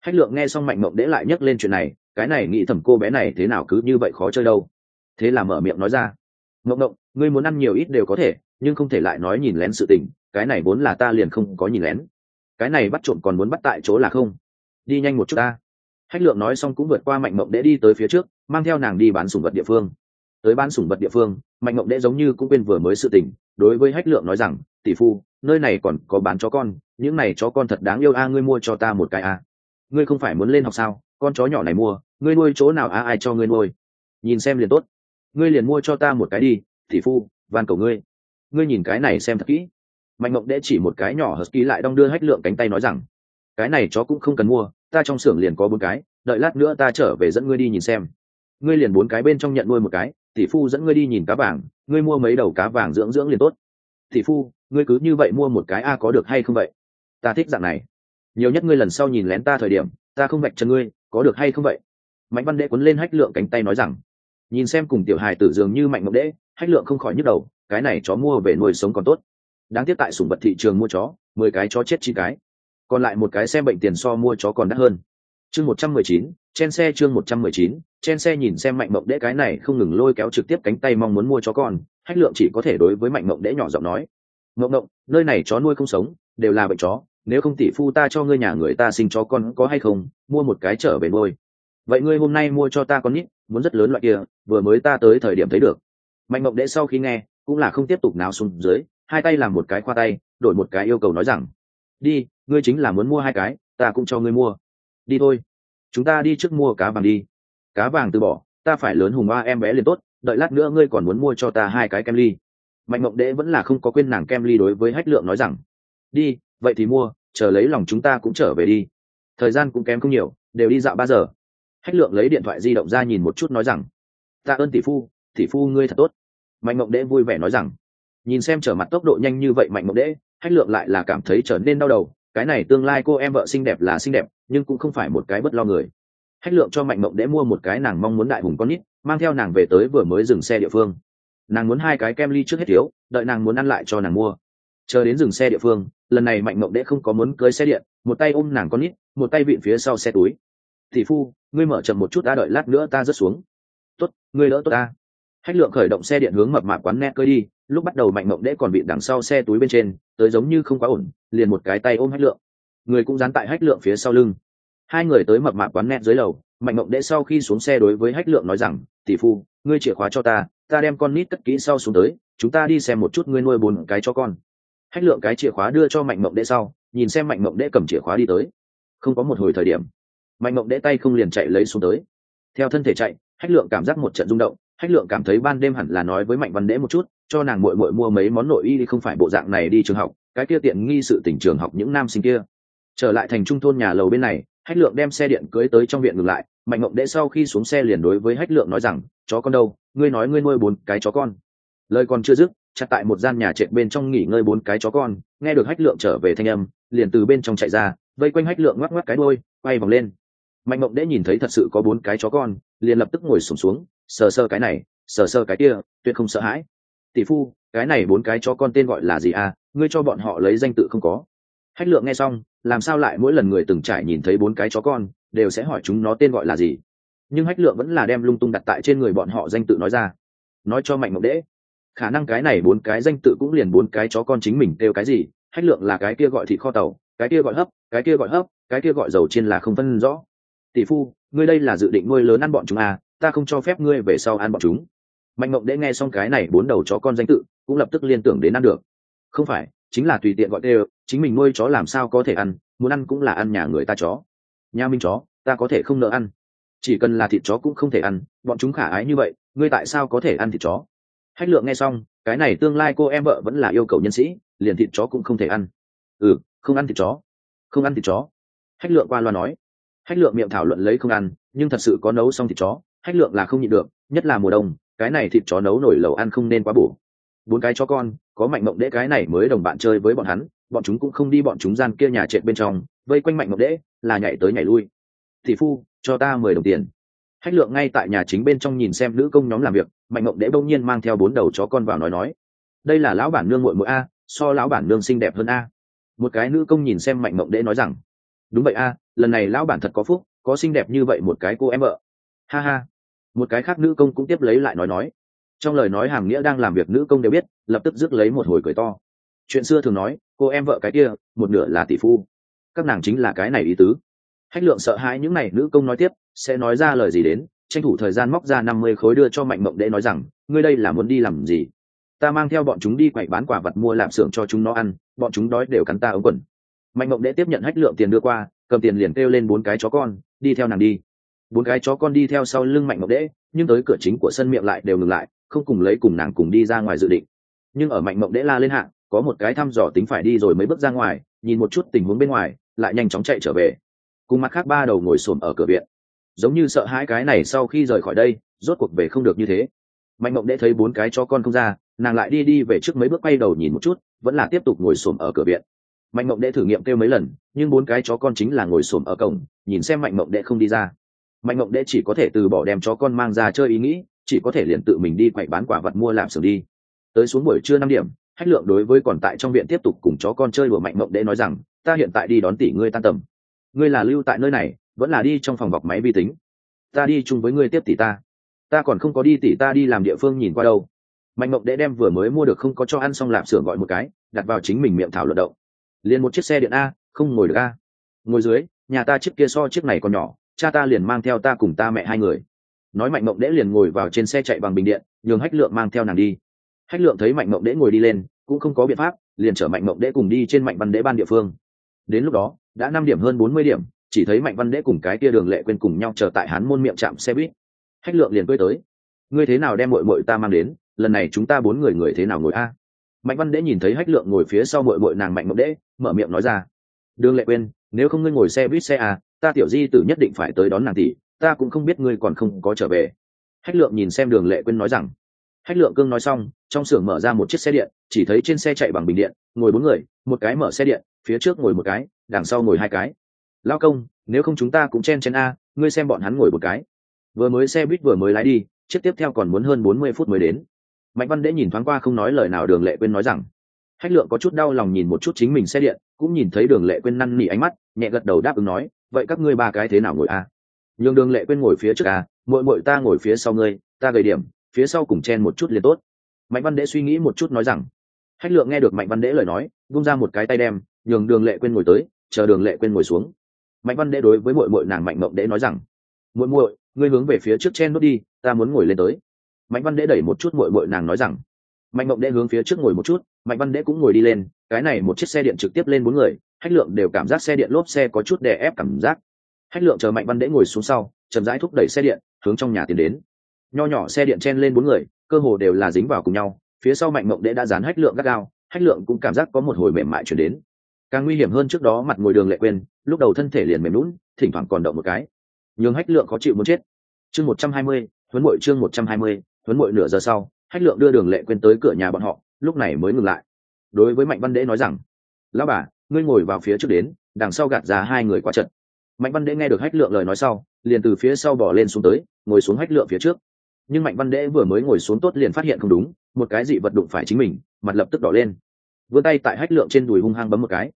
hách lượng, nghe xong mạnh mộng đễ lại nhắc lên chuyện này, cái này nghĩ thầm cô bé này thế nào cứ như vậy khó chơi đâu. Thế là mở miệng nói ra mộng mộng ngươi muốn ăn nhiều ít đều có thể, nhưng không thể lại nói nhìn lén sự tình, cái này vốn là ta liền không có nhìn lén. Cái này bắt trộm còn muốn bắt tại chỗ là không. Đi nhanh một chút ta. Hách lượng nói xong cũng vượt qua mạnh mộng đễ đi tới phía trước, mang theo nàng đi bán sủng vật địa phương. Tới bán sủng vật địa phương, mạnh mộng đễ giống như cũng quên vừa mới sự tình, đối với hách lượng nói rằng, tỷ phu, nơi này còn có bán chó con những này chó con thật đáng yêu a, ngươi mua cho ta một cái a. Ngươi không phải muốn lên học sao? Con chó nhỏ này mua, ngươi nuôi chỗ nào a, ai cho ngươi nuôi? Nhìn xem liền tốt. Ngươi liền mua cho ta một cái đi thị phu, van cầu ngươi. Ngươi nhìn cái này xem thật kỹ. Mạnh mộng đễ chỉ một cái nhỏ hờ ký lại đong đưa hách lượng cánh tay nói rằng, cái này chó cũng không cần mua, ta trong xưởng liền có bốn cái, đợi lát nữa ta trở về dẫn ngươi đi nhìn xem. Ngươi liền bốn cái bên trong nhận nuôi một cái, tỷ phu dẫn ngươi đi nhìn cá vàng, ngươi mua mấy đầu cá vàng dưỡng dưỡng liền tốt. Tỷ phu, ngươi cứ như vậy mua một cái a, có được hay không vậy? Ta thích dạng này. Nhiều nhất ngươi lần sau nhìn lén ta thời điểm, ta không vạch chân ngươi, có được hay không vậy? Mạnh văn đệ quấn lên hách lượng cánh tay nói rằng, nhìn xem cùng tiểu hài tử dường như mạnh mộng đễ hách lượng không khỏi nhức đầu, cái này chó mua về nuôi sống còn tốt. Đáng tiếc tại sủng vật thị trường mua chó, mười cái chó chết chín cái. Còn lại một cái xem bệnh tiền so mua chó còn đắt hơn. Chương một trăm mười chín chen xe chương một trăm mười chín chen xe nhìn xem mạnh mộng đễ cái này không ngừng lôi kéo trực tiếp cánh tay mong muốn mua chó con, hách lượng chỉ có thể đối với mạnh mộng đễ nhỏ giọng nói, mộng mộng, nơi này chó nuôi không sống, đều là bệnh chó nếu không tỷ phu ta cho ngươi nhà người ta sinh chó con có hay không, mua một cái trở về nuôi. Vậy ngươi hôm nay mua cho ta con nít muốn rất lớn loại kia, vừa mới ta tới thời điểm thấy được. Mạnh mộng đệ sau khi nghe, cũng là không tiếp tục nào xuống dưới, hai tay làm một cái khoa tay, đổi một cái yêu cầu nói rằng, đi, ngươi chính là muốn mua hai cái, ta cũng cho ngươi mua. Đi thôi. Chúng ta đi trước mua cá vàng đi. Cá vàng từ bỏ, ta phải lớn hùng ba em bé liền tốt, đợi lát nữa ngươi còn muốn mua cho ta hai cái kem ly. Mạnh mộng đệ vẫn là không có quên nàng kem ly đối với hách lượng nói rằng, đi vậy thì mua, chờ lấy lòng chúng ta cũng trở về đi. Thời gian cũng kém không nhiều, đều đi dạo ba giờ. Hách lượng lấy điện thoại di động ra nhìn một chút nói rằng tạ ơn tỷ phu tỷ phu ngươi thật tốt. Mạnh mộng đễ vui vẻ nói rằng, nhìn xem trở mặt tốc độ nhanh như vậy mạnh mộng đễ, hách lượng lại là cảm thấy trở nên đau đầu. Cái này tương lai cô em vợ xinh đẹp là xinh đẹp, nhưng cũng không phải một cái bất lo người. Hách lượng cho mạnh mộng đễ mua một cái nàng mong muốn đại hùng con nít, mang theo nàng về tới vừa mới dừng xe địa phương. Nàng muốn hai cái kem ly trước hết thiếu, đợi nàng muốn ăn lại cho nàng mua. Chờ đến dừng xe địa phương lần này mạnh mộng đễ không có muốn cưới xe điện, một tay ôm nàng con nít, một tay vịn phía sau xe túi. Thị phu, ngươi mở chậm một chút đã đợi lát nữa ta rớt xuống. Tốt, ngươi đỡ tốt ta. Hách lượng khởi động xe điện hướng mập mạp quán nét cơi đi, lúc bắt đầu mạnh mộng đễ còn bị đằng sau xe túi bên trên, tới giống như không quá ổn, liền một cái tay ôm hách lượng. Người cũng dán tại hách lượng phía sau lưng. Hai người tới mập mạp quán nét dưới lầu, mạnh mộng đễ sau khi xuống xe đối với hách lượng nói rằng, tỷ phu, ngươi chìa khóa cho ta ta đem con nít cất kỹ sau xuống tới, chúng ta đi xem một chút ngươi nuôi bốn cái cho con hách lượng cái chìa khóa đưa cho mạnh mộng đệ sau, nhìn xem mạnh mộng đệ cầm chìa khóa đi tới. Không có một hồi thời điểm, mạnh mộng đệ tay không liền chạy lấy xuống tới. Theo thân thể chạy, hách lượng cảm giác một trận rung động, hách lượng cảm thấy ban đêm hẳn là nói với mạnh văn đệ một chút, cho nàng muội muội mua mấy món nội y đi không phải bộ dạng này đi trường học, cái kia tiện nghi sự tỉnh trường học những nam sinh kia. Trở lại thành trung thôn nhà lầu bên này, hách lượng đem xe điện cưới tới trong viện ngừng lại, mạnh mộng đệ sau khi xuống xe liền đối với hách lượng nói rằng, chó con đâu, ngươi nói ngươi nuôi bốn cái chó con. Lời còn chưa dứt chặt tại một gian nhà trệt bên trong nghỉ ngơi bốn cái chó con nghe được hách lượng trở về thanh âm liền từ bên trong chạy ra vây quanh hách lượng ngoắc ngoắc cái đôi quay vòng lên. Mạnh mộng đễ nhìn thấy thật sự có bốn cái chó con liền lập tức ngồi sùng xuống, xuống sờ sơ cái này sờ sơ cái kia tuyệt không sợ hãi. Tỷ phu cái này bốn cái chó con tên gọi là gì à? Ngươi cho bọn họ lấy danh tự không có. Hách lượng nghe xong làm sao lại mỗi lần người từng trải nhìn thấy bốn cái chó con đều sẽ hỏi chúng nó tên gọi là gì? Nhưng hách lượng vẫn là đem lung tung đặt tại trên người bọn họ danh tự nói ra. Nói cho mạnh mộng đễ khả năng cái này bốn cái danh tự cũng liền bốn cái chó con chính mình kêu cái gì, hách lượng là cái kia gọi thịt kho tàu, cái kia gọi hấp, cái kia gọi hấp, cái kia gọi dầu trên là không phân rõ. Tỷ phu, ngươi đây là dự định nuôi lớn ăn bọn chúng à ta không cho phép ngươi về sau ăn bọn chúng. Mạnh mộng đễ nghe xong cái này bốn đầu chó con danh tự, cũng lập tức liên tưởng đến ăn được. Không phải, chính là tùy tiện gọi đều, chính mình nuôi chó làm sao có thể ăn, muốn ăn cũng là ăn nhà người ta chó. Nhà minh chó, ta có thể không nợ ăn. Chỉ cần là thịt chó cũng không thể ăn, bọn chúng khả ái như vậy, ngươi tại sao có thể ăn thịt chó? Hách lượng nghe xong, cái này tương lai cô em vợ vẫn là yêu cầu nhân sĩ, liền thịt chó cũng không thể ăn. Ừ không ăn thịt chó. Không ăn thịt chó. Hách lượng qua loa nói. Hách lượng miệng thảo luận lấy không ăn, nhưng thật sự có nấu xong thịt chó, hách lượng là không nhịn được, nhất là mùa đông, cái này thịt chó nấu nổi lẩu ăn không nên quá bổ. Bốn cái chó con, có mạnh mộng đễ cái này mới đồng bạn chơi với bọn hắn, bọn chúng cũng không đi bọn chúng gian kia nhà trệt bên trong, vây quanh mạnh mộng đễ, là nhảy tới nhảy lui. Thị phu, cho ta mười đồng tiền. Hách lượng ngay tại nhà chính bên trong nhìn xem nữ công nhóm làm việc mạnh mộng đễ bỗng nhiên mang theo bốn đầu chó con vào nói nói, đây là lão bản nương muội muội a, so lão bản nương xinh đẹp hơn a. Một cái nữ công nhìn xem mạnh mộng đễ nói rằng, đúng vậy a, lần này lão bản thật có phúc, có xinh đẹp như vậy một cái cô em vợ. Ha ha. Một cái khác nữ công cũng tiếp lấy lại nói nói, trong lời nói hàng nghĩa đang làm việc nữ công đều biết, lập tức rước lấy một hồi cười to. Chuyện xưa thường nói, cô em vợ cái kia, một nửa là tỷ phu. Các nàng chính là cái này ý tứ. Hách lượng sợ hãi những n à y nữ công nói tiếp, sẽ nói ra lời gì đến? Tranh thủ thời gian móc ra năm mươi khối đưa cho mạnh mộng đệ nói rằng, ngươi đây là muốn đi làm gì? Ta mang theo bọn chúng đi quậy bán quả vật mua làm xưởng cho chúng nó ăn, bọn chúng đói đều cắn ta ống quần. Mạnh mộng đệ tiếp nhận hách lượng tiền đưa qua, cầm tiền liền kêu lên bốn cái chó con, đi theo nàng đi. Bốn cái chó con đi theo sau lưng mạnh mộng đệ nhưng tới cửa chính của sân miệng lại đều ngừng lại, không cùng lấy cùng nàng cùng đi ra ngoài dự định. Nhưng ở mạnh mộng đệ la lên hạng có một cái thăm dò tính phải đi rồi mới bước ra ngoài, nhìn một chút tình huống bên ngoài, lại nhanh chóng chạy trở về. Cùng mặt khác ba đầu ngồi xổm ở cửa viện giống như sợ hãi cái này sau khi rời khỏi đây, rốt cuộc về không được như thế. Mạnh mộng đệ thấy bốn cái cho con không ra, nàng lại đi đi về trước mấy bước quay đầu nhìn một chút, vẫn là tiếp tục ngồi xổm ở cửa viện. Mạnh mộng đệ thử nghiệm kêu mấy lần, nhưng bốn cái chó con chính là ngồi xổm ở cổng, nhìn xem mạnh mộng đệ không đi ra. Mạnh mộng đệ chỉ có thể từ bỏ đem chó con mang ra chơi ý nghĩ, chỉ có thể liền tự mình đi quậy bán quả vật mua làm sừng đi. Tới xuống buổi trưa năm điểm, hách lượng đối với còn tại trong viện tiếp tục cùng chó con chơi đùa mạnh mộng đệ nói rằng, ta hiện tại đi đón tỷ ngươi tan tầm. Ngươi là lưu tại nơi này vẫn là đi trong phòng bọc máy vi tính. Ta đi chung với ngươi tiếp tỷ ta. Ta còn không có đi tỷ ta đi làm địa phương nhìn qua đâu. Mạnh mộng đệ đem vừa mới mua được không có cho ăn xong lạp xưởng gọi một cái, đặt vào chính mình miệng thảo luận động. Liền một chiếc xe điện a, không ngồi được a. Ngồi dưới, nhà ta chiếc kia so chiếc này còn nhỏ, cha ta liền mang theo ta cùng ta mẹ hai người. Nói mạnh mộng đễ liền ngồi vào trên xe chạy bằng bình điện, nhường hách lượng mang theo nàng đi. Hách lượng thấy mạnh mộng đễ ngồi đi lên, cũng không có biện pháp, liền chở mạnh mộng đễ cùng đi trên mạnh văn đễ ban địa phương. Đến lúc đó, đã năm điểm hơn bốn mươi điểm chỉ thấy mạnh văn đễ cùng cái kia đường lệ quên cùng nhau chờ tại hán môn miệng trạm xe buýt. Hách lượng liền cưới tới. Ngươi thế nào đem mội mội ta mang đến? Lần này chúng ta bốn người người thế nào ngồi a? Mạnh văn đễ nhìn thấy hách lượng ngồi phía sau mội mội nàng mạnh mộng đễ, mở miệng nói ra. Đường lệ quên nếu không ngươi ngồi xe buýt xe à ta tiểu di tử nhất định phải tới đón nàng tỷ, ta cũng không biết ngươi còn không có trở về. Hách lượng nhìn xem đường lệ quên nói rằng. Hách lượng cương nói xong, trong xưởng mở ra một chiếc xe điện, chỉ thấy trên xe chạy bằng bình điện, ngồi bốn người, một cái mở xe điện, phía trước ngồi một cái, đằng sau ngồi hai cái lao công, nếu không chúng ta cũng chen chen a, ngươi xem bọn hắn ngồi một cái. Vừa mới xe buýt vừa mới lái đi, chiếc tiếp theo còn muốn hơn bốn mươi phút mới đến. Mạnh văn đễ nhìn thoáng qua không nói lời nào đường lệ quên nói rằng, hách lượng có chút đau lòng nhìn một chút chính mình xe điện, cũng nhìn thấy đường lệ quên năn nỉ ánh mắt, nhẹ gật đầu đáp ứng nói, vậy các ngươi ba cái thế nào ngồi a? Nhường đường lệ quên ngồi phía trước a mội mội ta ngồi phía sau ngươi, ta gầy điểm, phía sau cùng chen một chút liền tốt. Mạnh văn đễ suy nghĩ một chút nói rằng, hách lượng nghe được mạnh văn đễ lời nói bung ra một cái tay đem, nhường đường lệ quên ngồi tới, chờ đường lệ quên ngồi xuống mạnh văn Đế đối với mội mội nàng mạnh mộng đế nói rằng, muội muội, ngươi hướng về phía trước chen nút đi, ta muốn ngồi lên tới. Mạnh văn Đế đẩy một chút mội mội nàng nói rằng, mạnh mộng Đế hướng phía trước ngồi một chút. Mạnh văn Đế cũng ngồi đi lên, cái này một chiếc xe điện trực tiếp lên bốn người hách lượng đều cảm giác xe điện lốp xe có chút đè ép cảm giác. Hách lượng chờ mạnh văn Đế ngồi xuống sau, chậm rãi thúc đẩy xe điện, hướng trong nhà tiến đến. Nho nhỏ xe điện chen lên bốn người, cơ hồ đều là dính vào cùng nhau, phía sau mạnh mộng Đế đã dán hách lượng gắt gao hách lượng cũng cảm giác có một hồi mềm mại chuyển đến càng nguy hiểm hơn trước đó mặt ngồi đường lệ quên, lúc đầu thân thể liền mềm lún thỉnh thoảng còn động một cái. Nhường hách lượng khó chịu muốn chết. Chương một trăm hai mươi, huấn bội chương một trăm hai mươi, huấn bội nửa giờ sau, hách lượng đưa đường lệ quên tới cửa nhà bọn họ, lúc này mới ngừng lại. Đối với mạnh văn đễ nói rằng, lão bà, ngươi ngồi vào phía trước đến, đằng sau gạt ra hai người qua trận mạnh văn đễ nghe được hách lượng lời nói sau, liền từ phía sau bỏ lên xuống tới, ngồi xuống hách lượng phía trước. Nhưng mạnh văn đễ vừa mới ngồi xuống tốt liền phát hiện không đúng, một cái dị vật đụng phải chính mình, mặt lập tức đỏ lên. Vươn tay tại hách lượng trên đùi hung hăng bấm một cái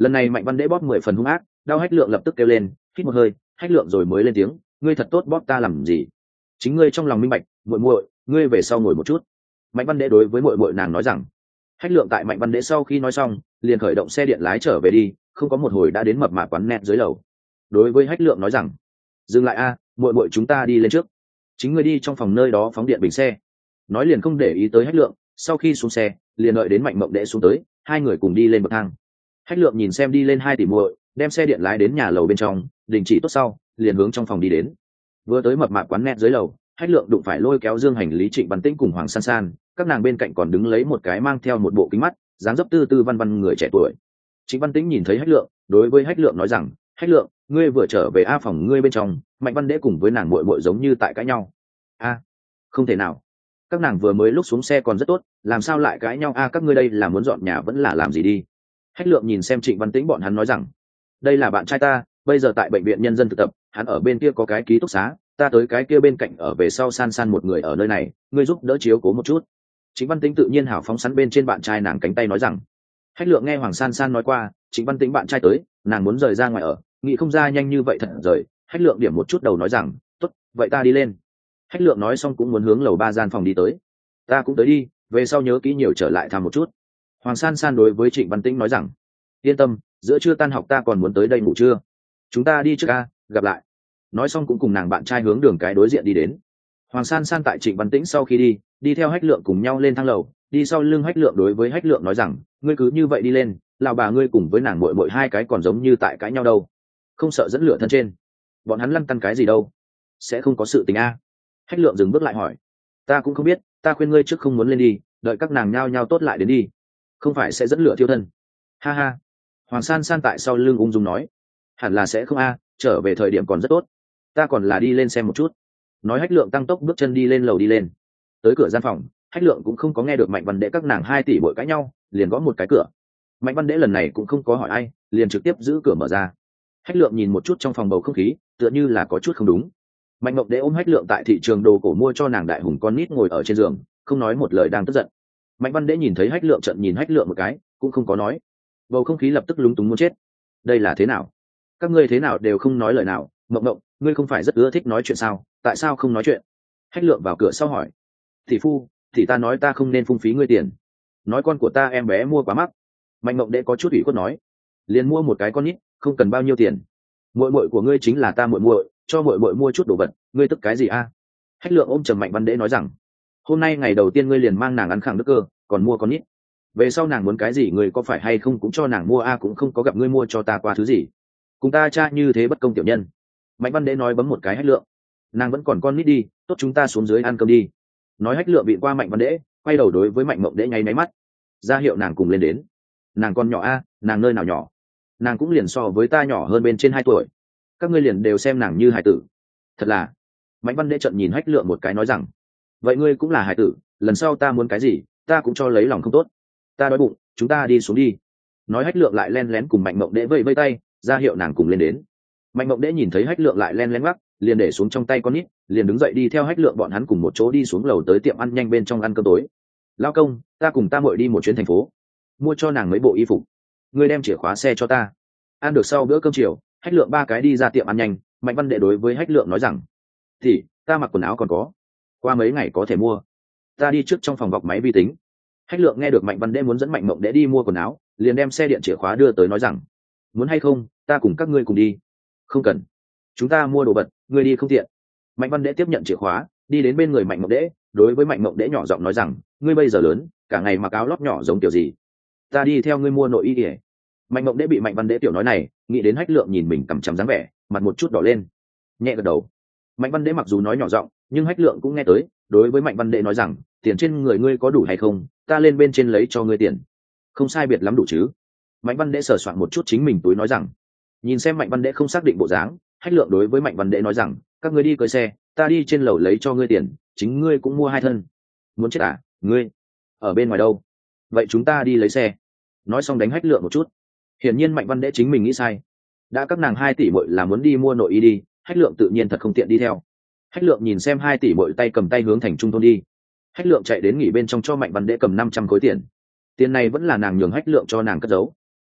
lần này mạnh văn đễ bóp mười phần hung ác, đau hách lượng lập tức kêu lên, hít một hơi, hách lượng rồi mới lên tiếng, ngươi thật tốt bóp ta làm gì? Chính ngươi trong lòng minh bạch, muội muội, ngươi về sau ngồi một chút. Mạnh văn đễ đối với muội muội nàng nói rằng. Hách lượng tại mạnh văn đễ sau khi nói xong, liền khởi động xe điện lái trở về đi, không có một hồi đã đến mập mạ quán nẹt dưới lầu. Đối với hách lượng nói rằng, dừng lại a, muội muội chúng ta đi lên trước. Chính ngươi đi trong phòng nơi đó phóng điện bình xe. Nói liền không để ý tới hách lượng, sau khi xuống xe, liền đợi đến mạnh mộng đệ xuống tới, hai người cùng đi lên bậc thang hách lượng nhìn xem đi lên hai tỷ muội, đem xe điện lái đến nhà lầu bên trong, đình chỉ tốt sau, liền hướng trong phòng đi đến. Vừa tới mập mạp quán net dưới lầu, hách lượng đụng phải lôi kéo dương hành, lý trịnh, văn tĩnh cùng hoàng san san, các nàng bên cạnh còn đứng lấy một cái mang theo một bộ kính mắt, dáng dấp tư tư văn văn người trẻ tuổi. Trịnh văn tĩnh nhìn thấy hách lượng, đối với hách lượng nói rằng, hách lượng, ngươi vừa trở về a phòng ngươi bên trong, mạnh văn đễ cùng với nàng muội muội giống như tại cãi nhau. A, không thể nào. Các nàng vừa mới lúc xuống xe còn rất tốt, làm sao lại cãi nhau? A, các ngươi đây là muốn dọn nhà vẫn là làm gì đi? Hách lượng nhìn xem trịnh văn tĩnh bọn hắn nói rằng, đây là bạn trai ta, bây giờ tại bệnh viện nhân dân thực tập, hắn ở bên kia có cái ký túc xá, ta tới cái kia bên cạnh ở về sau san san một người ở nơi này, ngươi giúp đỡ chiếu cố một chút. Chính văn tĩnh tự nhiên hảo phóng sắn bên trên bạn trai nàng cánh tay nói rằng hách lượng nghe hoàng san san nói qua chính văn tĩnh bạn trai tới, nàng muốn rời ra ngoài ở, nghĩ không ra nhanh như vậy thật rời. Hách lượng điểm một chút đầu nói rằng, tốt, vậy ta đi lên. Hách lượng nói xong cũng muốn hướng lầu ba gian phòng đi tới. Ta cũng tới đi, về sau nhớ kỹ nhiều trở lại thăm một chút hoàng san san đối với trịnh văn tĩnh nói rằng, yên tâm, giữa trưa tan học ta còn muốn tới đây ngủ trưa. Chúng ta đi trước ca gặp lại. Nói xong cũng cùng nàng bạn trai hướng đường cái đối diện đi đến. Hoàng san san tại trịnh văn tĩnh sau khi đi đi theo hách lượng cùng nhau lên thang lầu. Đi sau lưng hách lượng đối với hách lượng nói rằng, ngươi cứ như vậy đi lên lào bà ngươi cùng với nàng mội mội hai cái còn giống như tại cãi nhau đâu. Không sợ dẫn lửa thân trên. Bọn hắn lăn tăn cái gì đâu? Sẽ không có sự tình a. Hách lượng dừng bước lại hỏi, ta cũng không biết, ta khuyên ngươi trước không muốn lên đi, đợi các nàng nhao nhao tốt lại đến đi không phải sẽ dẫn lửa thiêu thân. Ha ha. Hoàng san san tại sau lưng ung dung nói. Hẳn là sẽ không a, trở về thời điểm còn rất tốt. Ta còn là đi lên xem một chút. Nói hách lượng tăng tốc bước chân đi lên lầu đi lên. Tới cửa gian phòng, hách lượng cũng không có nghe được mạnh văn đệ các nàng hai tỷ bội cãi nhau, liền gõ một cái cửa. Mạnh văn đệ lần này cũng không có hỏi ai, liền trực tiếp giữ cửa mở ra. Hách lượng nhìn một chút trong phòng bầu không khí, tựa như là có chút không đúng. Mạnh mộng đệ ôm hách lượng tại thị trường đồ cổ mua cho nàng đại hùng con nít ngồi ở trên giường, không nói một lời đang tức giận mạnh văn đễ nhìn thấy hách lượng trận nhìn hách lượng một cái, cũng không có nói. Bầu không khí lập tức lúng túng muốn chết. Đây là thế nào? Các ngươi thế nào đều không nói lời nào. Mộng mộng, ngươi không phải rất ưa thích nói chuyện sao? Tại sao không nói chuyện? Hách lượng vào cửa sau hỏi. Thì phu, thì ta nói ta không nên phung phí ngươi tiền. Nói con của ta em bé mua quá mắc. Mạnh mộng đệ có chút ủy khuất nói. Liền mua một cái con nít, không cần bao nhiêu tiền. Muội muội của ngươi chính là ta muội muội, cho muội muội mua chút đồ vật. Ngươi tức cái gì a? Hách lượng ôm trầm mạnh văn đễ nói rằng hôm nay ngày đầu tiên ngươi liền mang nàng ăn khẳng đức cơ còn mua con nít về sau nàng muốn cái gì ngươi có phải hay không cũng cho nàng mua a cũng không có gặp ngươi mua cho ta qua thứ gì. Cùng ta cha như thế bất công tiểu nhân. Mạnh văn Đế nói bấm một cái hách lượng. Nàng vẫn còn con nít đi tốt chúng ta xuống dưới ăn cơm đi. Nói hách lượng bị qua mạnh văn Đế, quay đầu đối với mạnh mộng Đế nháy máy mắt. Ra hiệu nàng cùng lên đến. Nàng còn nhỏ a nàng nơi nào nhỏ? Nàng cũng liền so với ta nhỏ hơn bên trên hai tuổi. Các ngươi liền đều xem nàng như hải tử. Thật là. Mạnh văn Đế trận nhìn hách lượng một cái nói rằng vậy ngươi cũng là hải tử, lần sau ta muốn cái gì, ta cũng cho lấy lòng không tốt. Ta đói bụng, chúng ta đi xuống đi. Nói hách lượng lại len lén cùng mạnh mộng đễ vây vây tay, ra hiệu nàng cùng lên đến. Mạnh mộng đễ nhìn thấy hách lượng lại len lén gắt liền để xuống trong tay con nít, liền đứng dậy đi theo hách lượng bọn hắn cùng một chỗ đi xuống lầu tới tiệm ăn nhanh bên trong ăn cơm tối. Lao công, ta cùng ta mội đi một chuyến thành phố. Mua cho nàng mấy bộ y phục. Ngươi đem chìa khóa xe cho ta. Ăn được sau bữa cơm chiều, hách lượng ba cái đi ra tiệm ăn nhanh, mạnh văn đệ đối với hách lượng nói rằng, thì, ta mặc quần áo còn có qua mấy ngày có thể mua. Ta đi trước trong phòng bọc máy vi tính. Hách lượng nghe được mạnh văn đệ muốn dẫn mạnh mộng đệ đi mua quần áo, liền đem xe điện chìa khóa đưa tới nói rằng, muốn hay không, ta cùng các ngươi cùng đi. Không cần. Chúng ta mua đồ vật, ngươi đi không tiện. Mạnh văn đệ tiếp nhận chìa khóa, đi đến bên người mạnh mộng đệ đối với mạnh mộng đệ nhỏ giọng nói rằng, ngươi bây giờ lớn, cả ngày mặc áo lót nhỏ giống kiểu gì? Ta đi theo ngươi mua nội y ỉa mạnh mộng đễ bị mạnh văn đễ tiểu nói này, nghĩ đến hách lượng nhìn mình cầm chằm dáng vẻ, mặt một chút đỏ lên. Nhẹ gật đầu. Mạnh văn đễ mặc dù nói nhỏ giọng nhưng hách lượng cũng nghe tới, đối với mạnh văn đệ nói rằng, tiền trên người ngươi có đủ hay không, ta lên bên trên lấy cho ngươi tiền. Không sai biệt lắm đủ chứ. Mạnh văn đệ sờ soạn một chút chính mình túi nói rằng, nhìn xem mạnh văn đệ không xác định bộ dáng, hách lượng đối với mạnh văn đệ nói rằng, các ngươi đi cưới xe, ta đi trên lầu lấy cho ngươi tiền, chính ngươi cũng mua hai thân. Muốn chết à ngươi? Ở bên ngoài đâu? Vậy chúng ta đi lấy xe. Nói xong đánh hách lượng một chút. Hiển nhiên mạnh văn đệ chính mình nghĩ sai. Đã các nàng hai tỷ bội là muốn đi mua nội y đi, hách lượng tự nhiên thật không tiện đi theo hách lượng nhìn xem hai tỷ bội tay cầm tay hướng thành trung thôn đi. Hách lượng chạy đến nghỉ bên trong cho mạnh văn đễ cầm năm trăm khối tiền. Tiền này vẫn là nàng nhường hách lượng cho nàng cất giấu.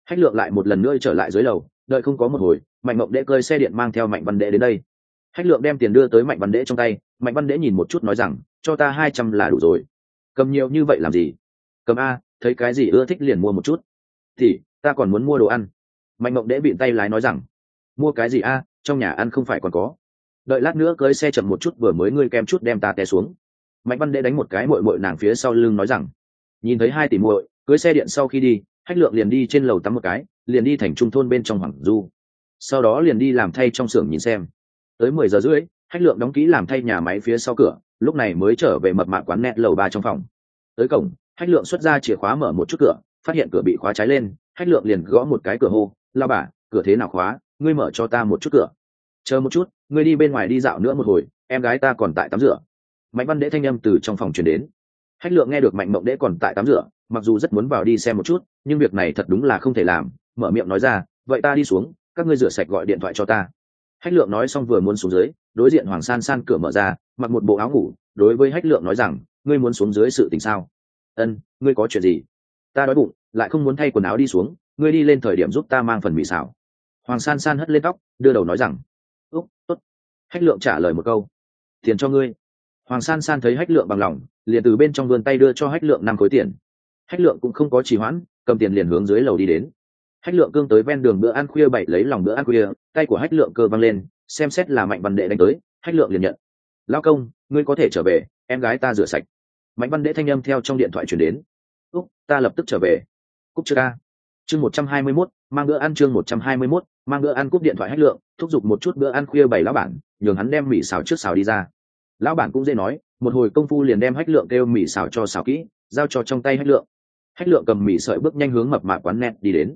Hách lượng lại một lần nữa trở lại dưới lầu, đợi không có một hồi, mạnh mộng đễ cơi xe điện mang theo mạnh văn đễ đến đây. Hách lượng đem tiền đưa tới mạnh văn đễ trong tay, mạnh văn đễ nhìn một chút nói rằng, cho ta hai trăm là đủ rồi. Cầm nhiều như vậy làm gì? Cầm a, thấy cái gì ưa thích liền mua một chút. Thì, ta còn muốn mua đồ ăn. Mạnh mộng đễ bịn tay lái nói rằng, mua cái gì a, trong nhà ăn không phải còn có đợi lát nữa cưới xe chậm một chút vừa mới ngươi kem chút đem ta té xuống. Mạnh văn đệ đánh một cái mội mội nàng phía sau lưng nói rằng, nhìn thấy hai tỷ muội, cưới xe điện sau khi đi, hách lượng liền đi trên lầu tắm một cái, liền đi thành trung thôn bên trong hoàng du. Sau đó liền đi làm thay trong xưởng nhìn xem. Tới mười giờ rưỡi, hách lượng đóng kỹ làm thay nhà máy phía sau cửa, lúc này mới trở về mập mạ quán nét lầu ba trong phòng. Tới cổng, hách lượng xuất ra chìa khóa mở một chút cửa, phát hiện cửa bị khóa trái lên, hách lượng liền gõ một cái cửa hô, lao bà, cửa thế nào khóa? Ngươi mở cho ta một chút cửa chờ một chút, ngươi đi bên ngoài đi dạo nữa một hồi, em gái ta còn tại tắm rửa. Mạnh văn đễ thanh â m từ trong phòng truyền đến. Hách lượng nghe được mạnh mộng đễ còn tại tắm rửa, mặc dù rất muốn vào đi xem một chút, nhưng việc này thật đúng là không thể làm, mở miệng nói ra, vậy ta đi xuống, các ngươi rửa sạch gọi điện thoại cho ta. Hách lượng nói xong vừa muốn xuống dưới, đối diện hoàng san san cửa mở ra, mặc một bộ áo ngủ, đối với hách lượng nói rằng, ngươi muốn xuống dưới sự tình sao? Ân, ngươi có chuyện gì? Ta đói bụng, lại không muốn thay quần áo đi xuống, ngươi đi lên thời điểm giúp ta mang phần mì xào. Hoàng san san hất lên tóc, đưa đầu nói rằng úc, tốt. Hách lượng trả lời một câu, tiền cho ngươi. Hoàng san san thấy hách lượng bằng lòng, liền từ bên trong vườn tay đưa cho hách lượng năm khối tiền. Hách lượng cũng không có trì hoãn, cầm tiền liền hướng dưới lầu đi đến. Hách lượng cương tới ven đường bữa ăn khuya bảy, lấy lòng bữa ăn khuya, tay của hách lượng cơ văng lên, xem xét là mạnh văn đệ đánh tới, hách lượng liền nhận. Lao công, ngươi có thể trở về, em gái ta rửa sạch. Mạnh văn đệ thanh âm theo trong điện thoại chuyển đến. Úc, ta lập tức trở về. Cúc chưa ca. Chương một trăm hai mươi mốt, mang bữa ăn chương một trăm hai mươi mốt mang bữa ăn cúp điện thoại hách lượng, thúc giục một chút bữa ăn khuya bảy lão bản, nhường hắn đem mì xào trước xào đi ra. Lão bản cũng dễ nói, một hồi công phu liền đem hách lượng kêu mì xào cho xào kỹ, giao cho trong tay hách lượng. Hách lượng cầm mì sợi bước nhanh hướng mập mạ quán net đi đến.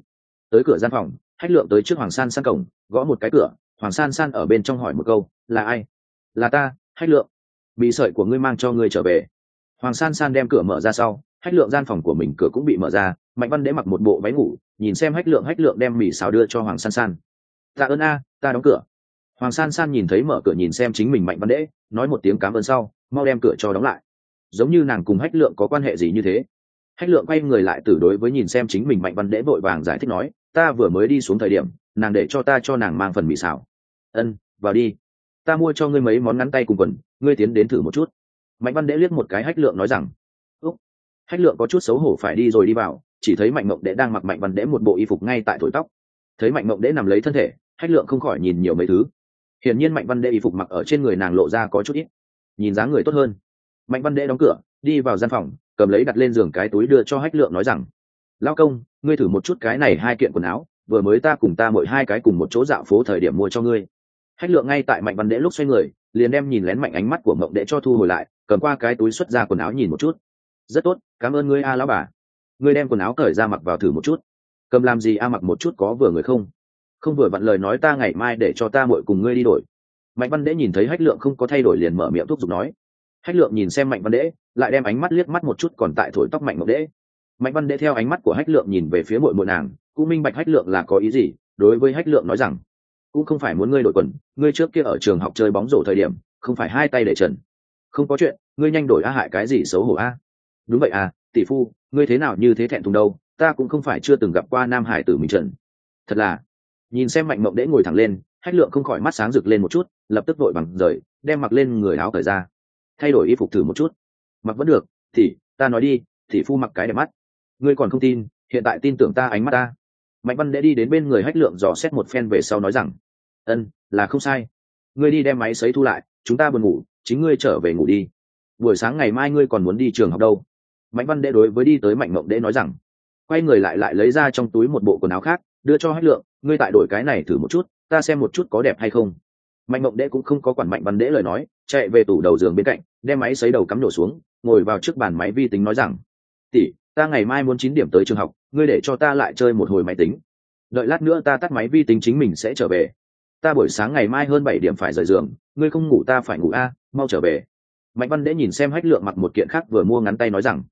Tới cửa gian phòng, hách lượng tới trước hoàng san san cổng, gõ một cái cửa, hoàng san san ở bên trong hỏi một câu, là ai? Là ta, hách lượng. Mì sợi của ngươi mang cho ngươi trở về. Hoàng san san đem cửa mở ra sau, hách lượng gian phòng của mình cửa cũng bị mở ra, mạnh văn đế mặc một bộ váy ngủ nhìn xem hách lượng hách lượng đem mì xào đưa cho hoàng san san. Tạ ơn a ta đóng cửa. Hoàng san san nhìn thấy mở cửa nhìn xem chính mình mạnh văn đệ, nói một tiếng cảm ơn sau mau đem cửa cho đóng lại. Giống như nàng cùng hách lượng có quan hệ gì như thế. Hách lượng quay người lại tử đối với nhìn xem chính mình mạnh văn đệ vội vàng giải thích nói ta vừa mới đi xuống thời điểm nàng để cho ta cho nàng mang phần mì xào. Ân vào đi. Ta mua cho ngươi mấy món ngắn tay cùng quần ngươi tiến đến thử một chút. Mạnh văn đệ liếc một cái hách lượng nói rằng úc. Hách lượng có chút xấu hổ phải đi rồi đi vào chỉ thấy mạnh mộng đệ đang mặc mạnh văn đễ một bộ y phục ngay tại thổi tóc. Thấy mạnh mộng đệ nằm lấy thân thể, hách lượng không khỏi nhìn nhiều mấy thứ. Hiển nhiên mạnh văn đệ y phục mặc ở trên người nàng lộ ra có chút ít. Nhìn dáng người tốt hơn. Mạnh văn đệ đóng cửa, đi vào gian phòng, cầm lấy đặt lên giường cái túi đưa cho hách lượng nói rằng lao công, ngươi thử một chút cái này hai kiện quần áo, vừa mới ta cùng ta mỗi hai cái cùng một chỗ dạo phố thời điểm mua cho ngươi. Hách lượng ngay tại mạnh văn đệ lúc xoay người, liền đem nhìn lén mạnh ánh mắt của mộng đệ cho thu hồi lại, cầm qua cái túi xuất ra quần áo nhìn một chút. Rất tốt, cảm ơn ngươi a, lão bà ngươi đem quần áo cởi ra mặc vào thử một chút. Cầm làm gì a, mặc một chút có vừa người không? Không vừa vặn lời nói ta ngày mai để cho ta muội cùng ngươi đi đổi. Mạnh văn đễ nhìn thấy hách lượng không có thay đổi liền mở miệng thúc giục nói. Hách lượng nhìn xem mạnh văn đễ, lại đem ánh mắt liếc mắt một chút còn tại thổi tóc mạnh mộng đễ. Mạnh văn đễ theo ánh mắt của hách lượng nhìn về phía mội mội nàng, cũng minh bạch hách lượng là có ý gì, đối với hách lượng nói rằng, cũng không phải muốn ngươi đổi quần, ngươi trước kia ở trường học chơi bóng rổ thời điểm, không phải hai tay để trần. Không có chuyện, ngươi nhanh đổi a, hại cái gì xấu hổ a? Đúng vậy à tỷ phu ngươi thế nào như thế thẹn thùng đâu, ta cũng không phải chưa từng gặp qua nam hải tử mình trần. Thật là, nhìn xem mạnh mộng đễ ngồi thẳng lên, hách lượng không khỏi mắt sáng rực lên một chút, lập tức vội bằng rời, đem mặc lên người áo cởi ra. Thay đổi y phục thử một chút. Mặc vẫn được, thì, ta nói đi, thì phu mặc cái đẹp mắt. Ngươi còn không tin, hiện tại tin tưởng ta ánh mắt ta. Mạnh văn đễ đi đến bên người hách lượng dò xét một phen về sau nói rằng, ân, là không sai. Ngươi đi đem máy xấy thu lại, chúng ta buồn ngủ, chính ngươi trở về ngủ đi. Buổi sáng ngày mai ngươi còn muốn đi trường học đâu? Mạnh văn đệ đối với đi tới mạnh mộng đệ nói rằng, quay người lại lại lấy ra trong túi một bộ quần áo khác, đưa cho hách lượng, ngươi tại đổi cái này thử một chút, ta xem một chút có đẹp hay không. Mạnh mộng đệ cũng không có quản mạnh văn đệ lời nói, chạy về tủ đầu giường bên cạnh, đem máy xấy đầu cắm nổ xuống, ngồi vào trước bàn máy vi tính nói rằng, tỷ, ta ngày mai muốn chín điểm tới trường học, ngươi để cho ta lại chơi một hồi máy tính. Đợi lát nữa ta tắt máy vi tính chính mình sẽ trở về. Ta buổi sáng ngày mai hơn bảy điểm phải rời giường, ngươi không ngủ ta phải ngủ a, mau trở về. Mạnh văn đễ nhìn xem hách lượng mặc một kiện khác vừa mua ngắn tay nói rằng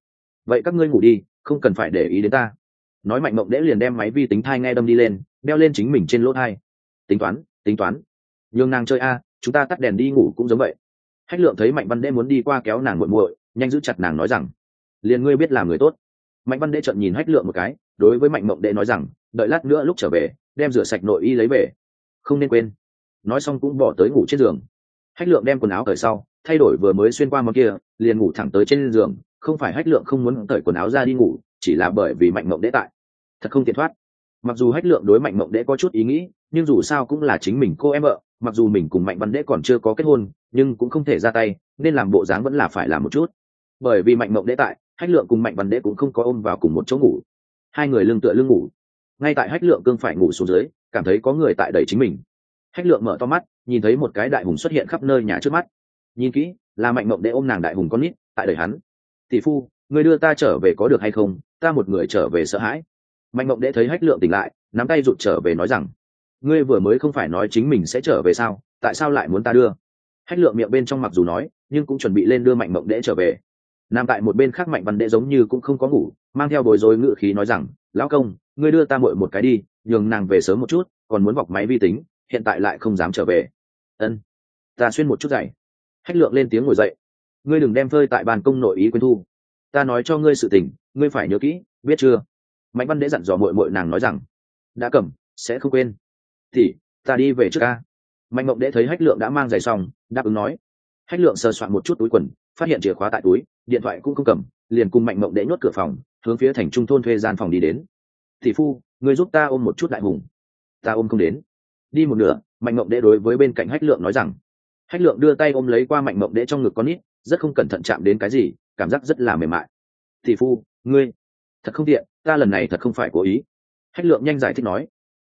vậy các ngươi ngủ đi, không cần phải để ý đến ta. Nói mạnh mộng đễ liền đem máy vi tính thai nghe đâm đi lên, đeo lên chính mình trên lỗ thai. Tính toán tính toán. Nhường nàng chơi a, chúng ta tắt đèn đi ngủ cũng giống vậy. Hách lượng thấy mạnh văn đễ muốn đi qua kéo nàng muội muội, nhanh giữ chặt nàng nói rằng, liền ngươi biết làm người tốt. Mạnh văn đễ trợn nhìn hách lượng một cái, đối với mạnh mộng đệ nói rằng, đợi lát nữa lúc trở về, đem rửa sạch nội y lấy về. Không nên quên. Nói xong cũng bỏ tới ngủ trên giường. Hách lượng đem quần áo cởi sau, thay đổi vừa mới xuyên qua món kia, liền ngủ thẳng tới trên giường không phải hách lượng không muốn cởi quần áo ra đi ngủ, chỉ là bởi vì mạnh mộng đế tại. Thật không tiện thoát. Mặc dù hách lượng đối mạnh mộng đế có chút ý nghĩ, nhưng dù sao cũng là chính mình cô em vợ, mặc dù mình cùng mạnh văn đế còn chưa có kết hôn, nhưng cũng không thể ra tay, nên làm bộ dáng vẫn là phải làm một chút. Bởi vì mạnh mộng đế tại, hách lượng cùng mạnh văn đế cũng không có ôm vào cùng một chỗ ngủ. Hai người lưng tựa lưng ngủ. Ngay tại hách lượng cương phải ngủ xuống dưới, cảm thấy có người tại đẩy chính mình. Hách lượng mở to mắt, nhìn thấy một cái đại hùng xuất hiện khắp nơi nhà trước mắt. Nhìn kỹ, là mạnh mộng đế ôm nàng đại hùng con nít, tại đẩy hắn tỷ phu, người đưa ta trở về có được hay không? Ta một người trở về sợ hãi. Mạnh mộng đệ thấy hách lượng tỉnh lại, nắm tay rụt trở về nói rằng, ngươi vừa mới không phải nói chính mình sẽ trở về sao? Tại sao lại muốn ta đưa? Hách lượng miệng bên trong mặc dù nói, nhưng cũng chuẩn bị lên đưa mạnh mộng đệ trở về. Nằm tại một bên khác mạnh văn đệ giống như cũng không có ngủ, mang theo bồi dối ngự khí nói rằng, lão công, ngươi đưa ta mội một cái đi, nhường nàng về sớm một chút, còn muốn bọc máy vi tính, hiện tại lại không dám trở về. Ân, ta xuyên một chút dậy hách lượng lên tiếng ngồi dậy ngươi đừng đem phơi tại bàn công nội ý quên thu. Ta nói cho ngươi sự tình, ngươi phải nhớ kỹ, biết chưa? Mạnh văn đế dặn dò mội mội nàng nói rằng, đã cầm, sẽ không quên. Thì ta đi về trước ca. Mạnh mộng đế thấy hách lượng đã mang giày xong, đáp ứng nói. Hách lượng sờ soạn một chút túi quần, phát hiện chìa khóa tại túi, điện thoại cũng không cầm, liền cùng mạnh mộng đế nhốt cửa phòng, hướng phía thành trung thôn thuê gian phòng đi đến. Thì phu người giúp ta ôm một chút đại hùng. Ta ôm không đến. Đi một nửa, mạnh mộng đế đối với bên cạnh hách lượng nói rằng. Hách lượng đưa tay ôm lấy qua mạnh mộng đế trong ngực con nít rất không cẩn thận chạm đến cái gì, cảm giác rất là mềm mại. Tỷ phu, ngươi, thật không tiện, ta lần này thật không phải cố ý. Hách lượng nhanh giải thích nói,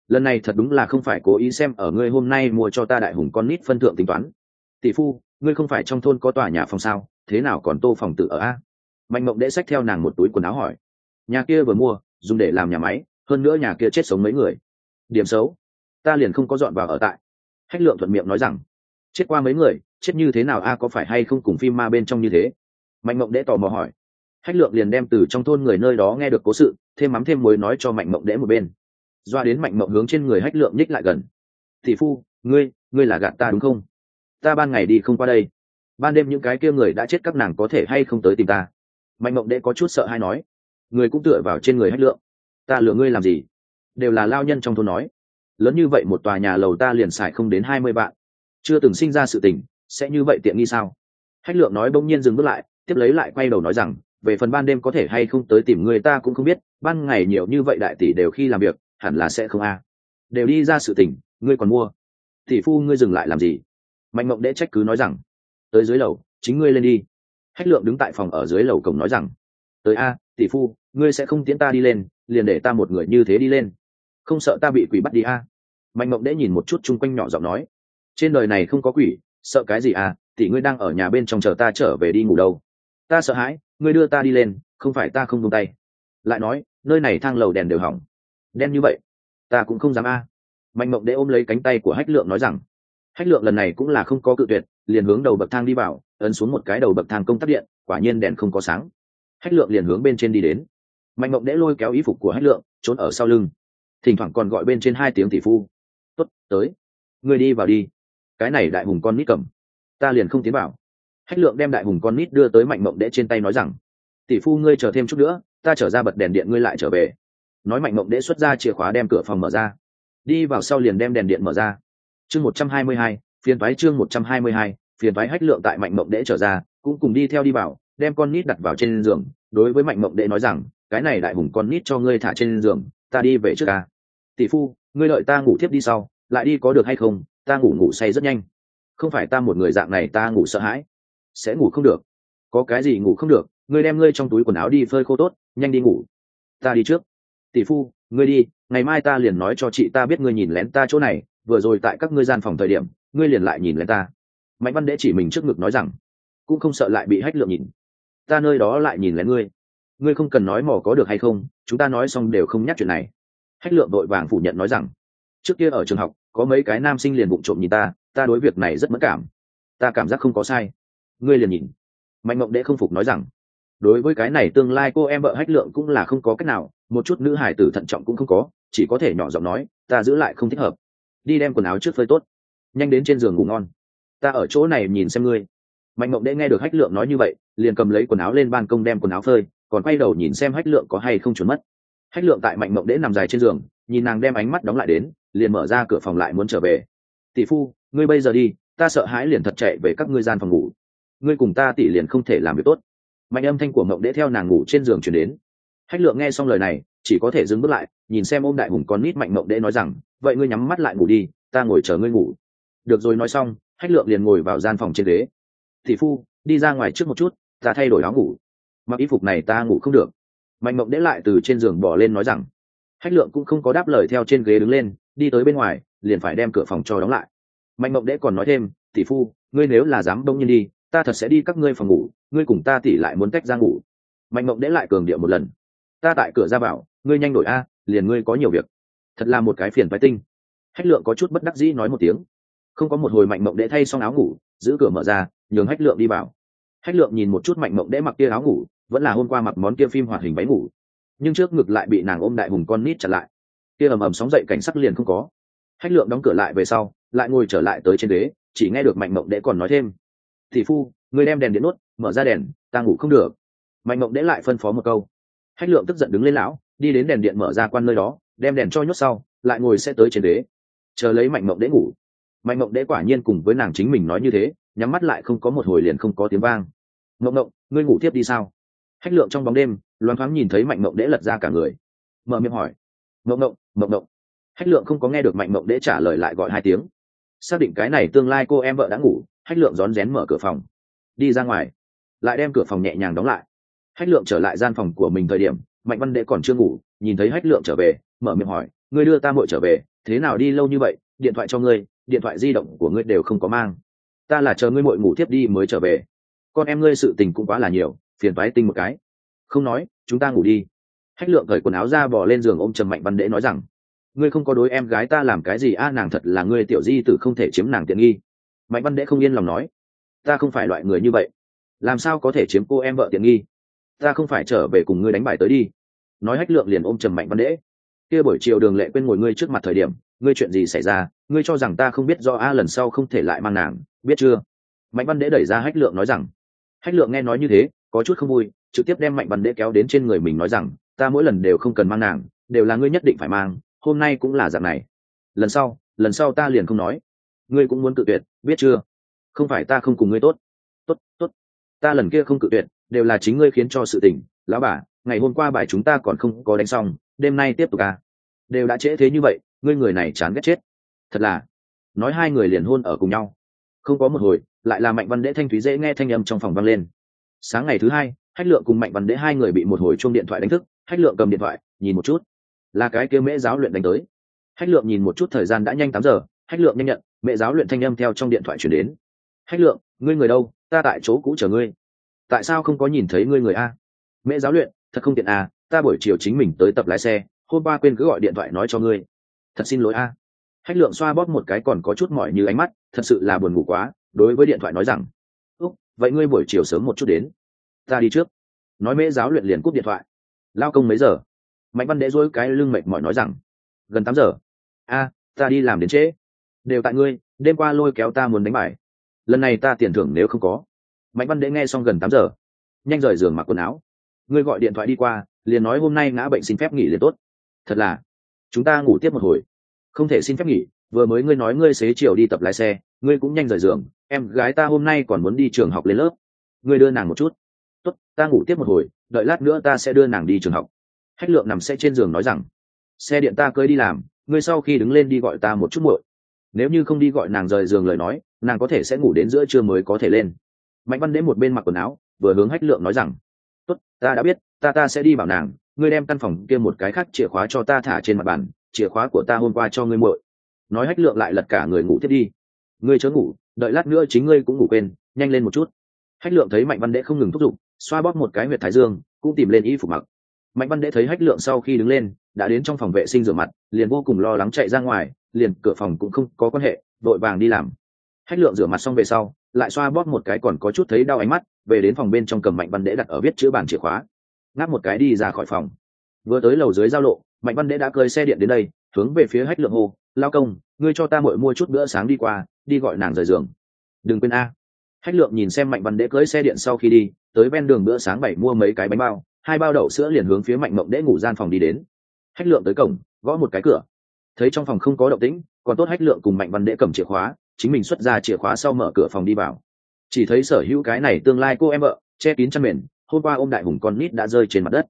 lần này thật đúng là không phải cố ý xem ở ngươi hôm nay mua cho ta đại hùng con nít phân thượng tính toán. Tỷ phu, ngươi không phải trong thôn có tòa nhà phòng sao, thế nào còn tô phòng tự ở a? Mạnh mộng đễ xách theo nàng một túi quần áo hỏi, nhà kia vừa mua, dùng để làm nhà máy, hơn nữa nhà kia chết sống mấy người. Điểm xấu, ta liền không có dọn vào ở tại. Hách lượng thuận miệng nói rằng, chết qua mấy người chết như thế nào, a, có phải hay không cùng phim ma bên trong như thế? Mạnh mộng đễ tò mò hỏi. Hách lượng liền đem từ trong thôn người nơi đó nghe được cố sự, thêm mắm thêm muối nói cho mạnh mộng đễ một bên. Doa đến mạnh mộng hướng trên người hách lượng nhích lại gần. Thị phu, ngươi ngươi là gạt ta đúng không? Ta ban ngày đi không qua đây. Ban đêm những cái kia người đã chết các nàng có thể hay không tới tìm ta? Mạnh mộng đệ có chút sợ hay nói. Người cũng tựa vào trên người hách lượng. Ta lựa ngươi làm gì? Đều là lao nhân trong thôn nói. Lớn như vậy một tòa nhà lầu ta liền xài không đến hai mươi vạn. Chưa từng sinh ra sự tình sẽ như vậy tiện nghi sao? Hách lượng nói bỗng nhiên dừng bước lại, tiếp lấy lại quay đầu nói rằng, về phần ban đêm có thể hay không tới tìm người ta cũng không biết, ban ngày nhiều như vậy đại tỷ đều khi làm việc, hẳn là sẽ không a. Đều đi ra sự tình ngươi còn mua. Tỷ phu ngươi dừng lại làm gì? Mạnh mộng đễ trách cứ nói rằng, tới dưới lầu, chính ngươi lên đi. Hách lượng đứng tại phòng ở dưới lầu cổng nói rằng, tới a, tỷ phu, ngươi sẽ không tiễn ta đi lên, liền để ta một người như thế đi lên. Không sợ ta bị quỷ bắt đi a? Mạnh mộng đễ nhìn một chút chung quanh nhỏ giọng nói, trên đời này không có quỷ sợ cái gì à tỷ ngươi đang ở nhà bên trong chờ ta trở về đi ngủ đâu. Ta sợ hãi, ngươi đưa ta đi lên, không phải ta không tung tay. Lại nói, nơi này thang lầu đèn đều hỏng. Đen như vậy, ta cũng không dám a. Mạnh mộng đễ ôm lấy cánh tay của hách lượng nói rằng, hách lượng lần này cũng là không có cự tuyệt, liền hướng đầu bậc thang đi vào, ấn xuống một cái đầu bậc thang công tắc điện, quả nhiên đèn không có sáng. Hách lượng liền hướng bên trên đi đến. Mạnh mộng đễ lôi kéo ý phục của hách lượng, trốn ở sau lưng. Thỉnh thoảng còn gọi bên trên hai tiếng tỷ phu. Tuất tới. Người đi vào đi cái này đại hùng con nít cầm. Ta liền không tiến vào. Hách lượng đem đại hùng con nít đưa tới mạnh mộng đễ trên tay nói rằng, tỷ phu ngươi chờ thêm chút nữa, ta trở ra bật đèn điện ngươi lại trở về. Nói mạnh mộng đễ xuất ra chìa khóa đem cửa phòng mở ra. Đi vào sau liền đem đèn điện mở ra. Chương một trăm hai mươi hai, phiền thoái chương một trăm hai mươi hai, phiền thoái hách lượng tại mạnh mộng đễ trở ra, cũng cùng đi theo đi vào, đem con nít đặt vào trên giường, đối với mạnh mộng đễ nói rằng, cái này đại hùng con nít cho ngươi thả trên giường, ta đi về trước ca tỷ phu, ngươi đợi ta ngủ thiếp đi sau, lại đi có được hay không ta ngủ ngủ say rất nhanh. Không phải ta một người dạng này, ta ngủ sợ hãi. Sẽ ngủ không được. Có cái gì ngủ không được, ngươi đem ngươi trong túi quần áo đi phơi khô tốt, nhanh đi ngủ. Ta đi trước. Tỷ phu, ngươi đi, ngày mai ta liền nói cho chị ta biết ngươi nhìn lén ta chỗ này, vừa rồi tại các ngươi gian phòng thời điểm, ngươi liền lại nhìn lén ta. Mạnh văn đễ chỉ mình trước ngực nói rằng, cũng không sợ lại bị hách lượng nhìn. Ta nơi đó lại nhìn lén ngươi. Ngươi không cần nói mò có được hay không, chúng ta nói xong đều không nhắc chuyện này. Hách lượng đội vàng phủ nhận nói rằng, trước kia ở trường học có mấy cái nam sinh liền bụng trộm nhìn ta ta đối việc này rất mất cảm. Ta cảm giác không có sai. Ngươi liền nhìn. Mạnh mộng đệ không phục nói rằng, đối với cái này tương lai cô em vợ hách lượng cũng là không có cách nào, một chút nữ hải tử thận trọng cũng không có, chỉ có thể nhỏ giọng nói, ta giữ lại không thích hợp. Đi đem quần áo trước phơi tốt. Nhanh đến trên giường ngủ ngon. Ta ở chỗ này nhìn xem ngươi. Mạnh mộng đệ nghe được hách lượng nói như vậy, liền cầm lấy quần áo lên ban công đem quần áo phơi, còn quay đầu nhìn xem hách lượng có hay không trốn mất. Hách lượng tại mạnh mộng đệ nằm dài trên giường, nhìn nàng đem ánh mắt đóng lại đến liền mở ra cửa phòng lại muốn trở về. Tỷ phu, ngươi bây giờ đi, ta sợ hãi liền thật chạy về các ngươi gian phòng ngủ. Ngươi cùng ta tỷ liền không thể làm việc tốt. Mạnh âm thanh của mộng đễ theo nàng ngủ trên giường chuyển đến. Hách lượng nghe xong lời này, chỉ có thể dừng bước lại, nhìn xem ôm đại hùng con nít mạnh mộng đễ nói rằng, vậy ngươi nhắm mắt lại ngủ đi, ta ngồi chờ ngươi ngủ. Được rồi nói xong, hách lượng liền ngồi vào gian phòng trên ghế. Tỷ phu, đi ra ngoài trước một chút, ta thay đổi áo ngủ. Mặc y phục này ta ngủ không được. Mạnh mộng đễ lại từ trên giường bỏ lên nói rằng. Hách lượng cũng không có đáp lời theo trên ghế đứng lên đi tới bên ngoài, liền phải đem cửa phòng cho đóng lại. Mạnh mộng đễ còn nói thêm, tỷ phu, ngươi nếu là dám đông nhiên đi, ta thật sẽ đi các ngươi phòng ngủ, ngươi cùng ta tỷ lại muốn cách ra ngủ. Mạnh mộng đễ lại cường điệu một lần. Ta tại cửa ra vào, ngươi nhanh đổi a, liền ngươi có nhiều việc. Thật là một cái phiền phái tinh. Hách lượng có chút bất đắc dĩ nói một tiếng. Không có một hồi mạnh mộng đễ thay xong áo ngủ, giữ cửa mở ra, nhường hách lượng đi vào. Hách lượng nhìn một chút mạnh mộng đễ mặc kia áo ngủ, vẫn là hôm qua mặc món kia phim hoạt hình váy ngủ. Nhưng trước ngực lại bị nàng ôm đại hùng con nít chặt lại kia ầm ầm sóng dậy cảnh sắc liền không có. Hách lượng đóng cửa lại về sau, lại ngồi trở lại tới trên đế, chỉ nghe được mạnh mộng đễ còn nói thêm. Thì phu, người đem đèn điện nuốt mở ra đèn, ta ngủ không được. Mạnh mộng đễ lại phân phó một câu. Hách lượng tức giận đứng lên lão, đi đến đèn điện mở ra quan nơi đó, đem đèn cho nhốt sau, lại ngồi sẽ tới trên đế. Chờ lấy mạnh mộng đễ ngủ. Mạnh mộng đễ quả nhiên cùng với nàng chính mình nói như thế, nhắm mắt lại không có một hồi liền không có tiếng vang. Mộng mộng, ngươi ngủ tiếp đi sao? Hách lượng trong bóng đêm, loáng thoáng nhìn thấy mạnh mộng đễ lật ra cả người. Mở miệng hỏi. Mộng mộng mộng mộng hách lượng không có nghe được mạnh mộng đễ trả lời lại gọi hai tiếng. Xác định cái này tương lai cô em vợ đã ngủ, hách lượng rón rén mở cửa phòng. Đi ra ngoài. Lại đem cửa phòng nhẹ nhàng đóng lại. Hách lượng trở lại gian phòng của mình thời điểm, mạnh văn đệ còn chưa ngủ, nhìn thấy hách lượng trở về, mở miệng hỏi, ngươi đưa ta muội trở về, thế nào đi lâu như vậy, điện thoại cho ngươi, điện thoại di động của ngươi đều không có mang. Ta là chờ ngươi muội ngủ tiếp đi mới trở về. Con em ngươi sự tình cũng quá là nhiều, phiền toái tinh một cái. Không nói, chúng ta ngủ đi hách lượng cởi quần áo ra bỏ lên giường ôm trầm mạnh văn đễ nói rằng, ngươi không có đối em gái ta làm cái gì a, nàng thật là ngươi tiểu di tử không thể chiếm nàng tiện nghi. Mạnh văn đễ không yên lòng nói, ta không phải loại người như vậy. Làm sao có thể chiếm cô em vợ tiện nghi? Ta không phải trở về cùng ngươi đánh bài tới đi. Nói hách lượng liền ôm trầm mạnh văn đễ, kia buổi chiều đường lệ quên ngồi ngươi trước mặt thời điểm, ngươi chuyện gì xảy ra? Ngươi cho rằng ta không biết do a, lần sau không thể lại mang nàng, biết chưa? Mạnh văn đễ đẩy ra hách lượng nói rằng, hách lượng nghe nói như thế, có chút không vui, trực tiếp đem mạnh văn đễ kéo đến trên người mình nói rằng ta mỗi lần đều không cần mang nàng, đều là ngươi nhất định phải mang, hôm nay cũng là dạng này. Lần sau lần sau ta liền không nói. Ngươi cũng muốn cự tuyệt, biết chưa? Không phải ta không cùng ngươi tốt. Tốt tốt. Ta lần kia không cự tuyệt, đều là chính ngươi khiến cho sự tình. Lão bà, ngày hôm qua bài chúng ta còn không có đánh xong, đêm nay tiếp tục à? Đều đã trễ thế như vậy, ngươi người này chán ghét chết. Thật là. Nói hai người liền hôn ở cùng nhau. Không có một hồi, lại là mạnh văn đễ thanh thúy dễ nghe thanh âm trong phòng vang lên. Sáng ngày thứ hai, hách lượng cùng mạnh văn đễ hai người bị một hồi chuông điện thoại đánh thức hách lượng cầm điện thoại, nhìn một chút. Là cái kia mễ giáo luyện đánh tới. Hách lượng nhìn một chút thời gian đã nhanh tám giờ, hách lượng nhanh nhận mẹ giáo luyện thanh âm theo trong điện thoại chuyển đến. Hách lượng, ngươi người đâu? Ta tại chỗ cũ chờ ngươi. Tại sao không có nhìn thấy ngươi người a? Mẹ giáo luyện, thật không tiện à ta buổi chiều chính mình tới tập lái xe, hôm qua quên cứ gọi điện thoại nói cho ngươi. Thật xin lỗi a. Hách lượng xoa bóp một cái còn có chút mỏi như ánh mắt, thật sự là buồn ngủ quá, đối với điện thoại nói rằng, úc, vậy ngươi buổi chiều sớm một chút đến. Ta đi trước. Nói mễ giáo luyện liền cúp điện thoại lao công mấy giờ? Mạnh văn đế dối cái lưng mệt mỏi nói rằng, gần tám giờ. A, ta đi làm đến trễ. Đều tại ngươi, đêm qua lôi kéo ta muốn đánh bài. Lần này ta tiền thưởng nếu không có. Mạnh văn đế nghe xong gần tám giờ, nhanh rời giường mặc quần áo. Ngươi gọi điện thoại đi qua, liền nói hôm nay ngã bệnh xin phép nghỉ liền tốt. Thật là, chúng ta ngủ tiếp một hồi. Không thể xin phép nghỉ, vừa mới ngươi nói ngươi xế chiều đi tập lái xe, ngươi cũng nhanh rời giường. Em gái ta hôm nay còn muốn đi trường học lên lớp. Ngươi đưa nàng một chút. Tốt, ta ngủ tiếp một hồi đợi lát nữa ta sẽ đưa nàng đi trường học. Hách lượng nằm xe trên giường nói rằng, xe điện ta cưới đi làm, ngươi sau khi đứng lên đi gọi ta một chút muội. Nếu như không đi gọi nàng rời giường lời nói, nàng có thể sẽ ngủ đến giữa trưa mới có thể lên. Mạnh văn đến một bên mặc quần áo, vừa hướng hách lượng nói rằng, tốt, ta đã biết, ta ta sẽ đi bảo nàng, ngươi đem căn phòng kia một cái khác chìa khóa cho ta thả trên mặt bàn, chìa khóa của ta hôm qua cho ngươi muội. Nói hách lượng lại lật cả người ngủ tiếp đi. Ngươi chớ ngủ, đợi lát nữa chính ngươi cũng ngủ quên, nhanh lên một chút. Hách lượng thấy mạnh văn đệ không ngừng thúc giục xoa bóp một cái huyệt thái dương, cũng tìm lên y phục mặc. Mạnh văn đệ thấy hách lượng sau khi đứng lên, đã đến trong phòng vệ sinh rửa mặt, liền vô cùng lo lắng chạy ra ngoài, liền cửa phòng cũng không có quan hệ, vội vàng đi làm. Hách lượng rửa mặt xong về sau, lại xoa bóp một cái còn có chút thấy đau ánh mắt, về đến phòng bên trong cầm mạnh văn đệ đặt ở viết chữ bàn chìa khóa. Ngáp một cái đi ra khỏi phòng. Vừa tới lầu dưới giao lộ, mạnh văn đệ đã cơi xe điện đến đây, hướng về phía hách lượng hô, lao công, ngươi cho ta mội mua chút bữa sáng đi qua, đi gọi nàng rời giường. Đừng quên a. Hách lượng nhìn xem mạnh văn đệ cưỡi xe điện sau khi đi tới ven đường bữa sáng bảy mua mấy cái bánh bao, hai bao đậu sữa liền hướng phía mạnh mộng đễ ngủ gian phòng đi đến. Hách lượng tới cổng, gõ một cái cửa. Thấy trong phòng không có động tĩnh, còn tốt hách lượng cùng mạnh văn đễ cầm chìa khóa, chính mình xuất ra chìa khóa sau mở cửa phòng đi vào. Chỉ thấy sở hữu cái này tương lai cô em vợ, che kín chăn mền, hôm qua ô m đại hùng con nít đã rơi trên mặt đất.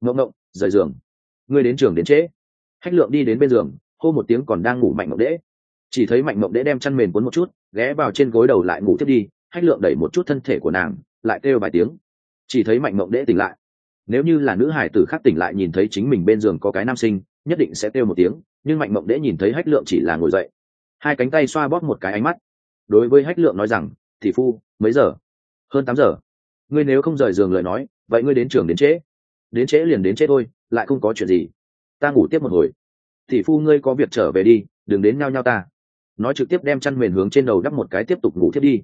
Ngộng ngộng, rời giường. Ngươi đến trường đến trễ. Hách lượng đi đến bên giường, hô một tiếng còn đang ngủ mạnh mộng đễ. Chỉ thấy mạnh mộng đễ đem chăn mền cuốn một chút, ghé vào trên gối đầu lại ngủ tiếp đi. Hách lượng đẩy một chút thân thể của nàng lại kêu vài tiếng. Chỉ thấy mạnh mộng đễ tỉnh lại. Nếu như là nữ hải tử khác tỉnh lại nhìn thấy chính mình bên giường có cái nam sinh, nhất định sẽ kêu một tiếng, nhưng mạnh mộng đễ nhìn thấy hách lượng chỉ là ngồi dậy. Hai cánh tay xoa bóp một cái ánh mắt. Đối với hách lượng nói rằng thị phu, mấy giờ? Hơn tám giờ. Ngươi nếu không rời giường lời nói, vậy ngươi đến trường đến trễ. Đến trễ liền đến trễ thôi, lại không có chuyện gì. Ta ngủ tiếp một hồi. Thị phu, ngươi có việc trở về đi, đừng đến nhao nhao ta. Nói trực tiếp đem chăn mền hướng trên đầu đắp một cái tiếp tục ngủ tiếp đi.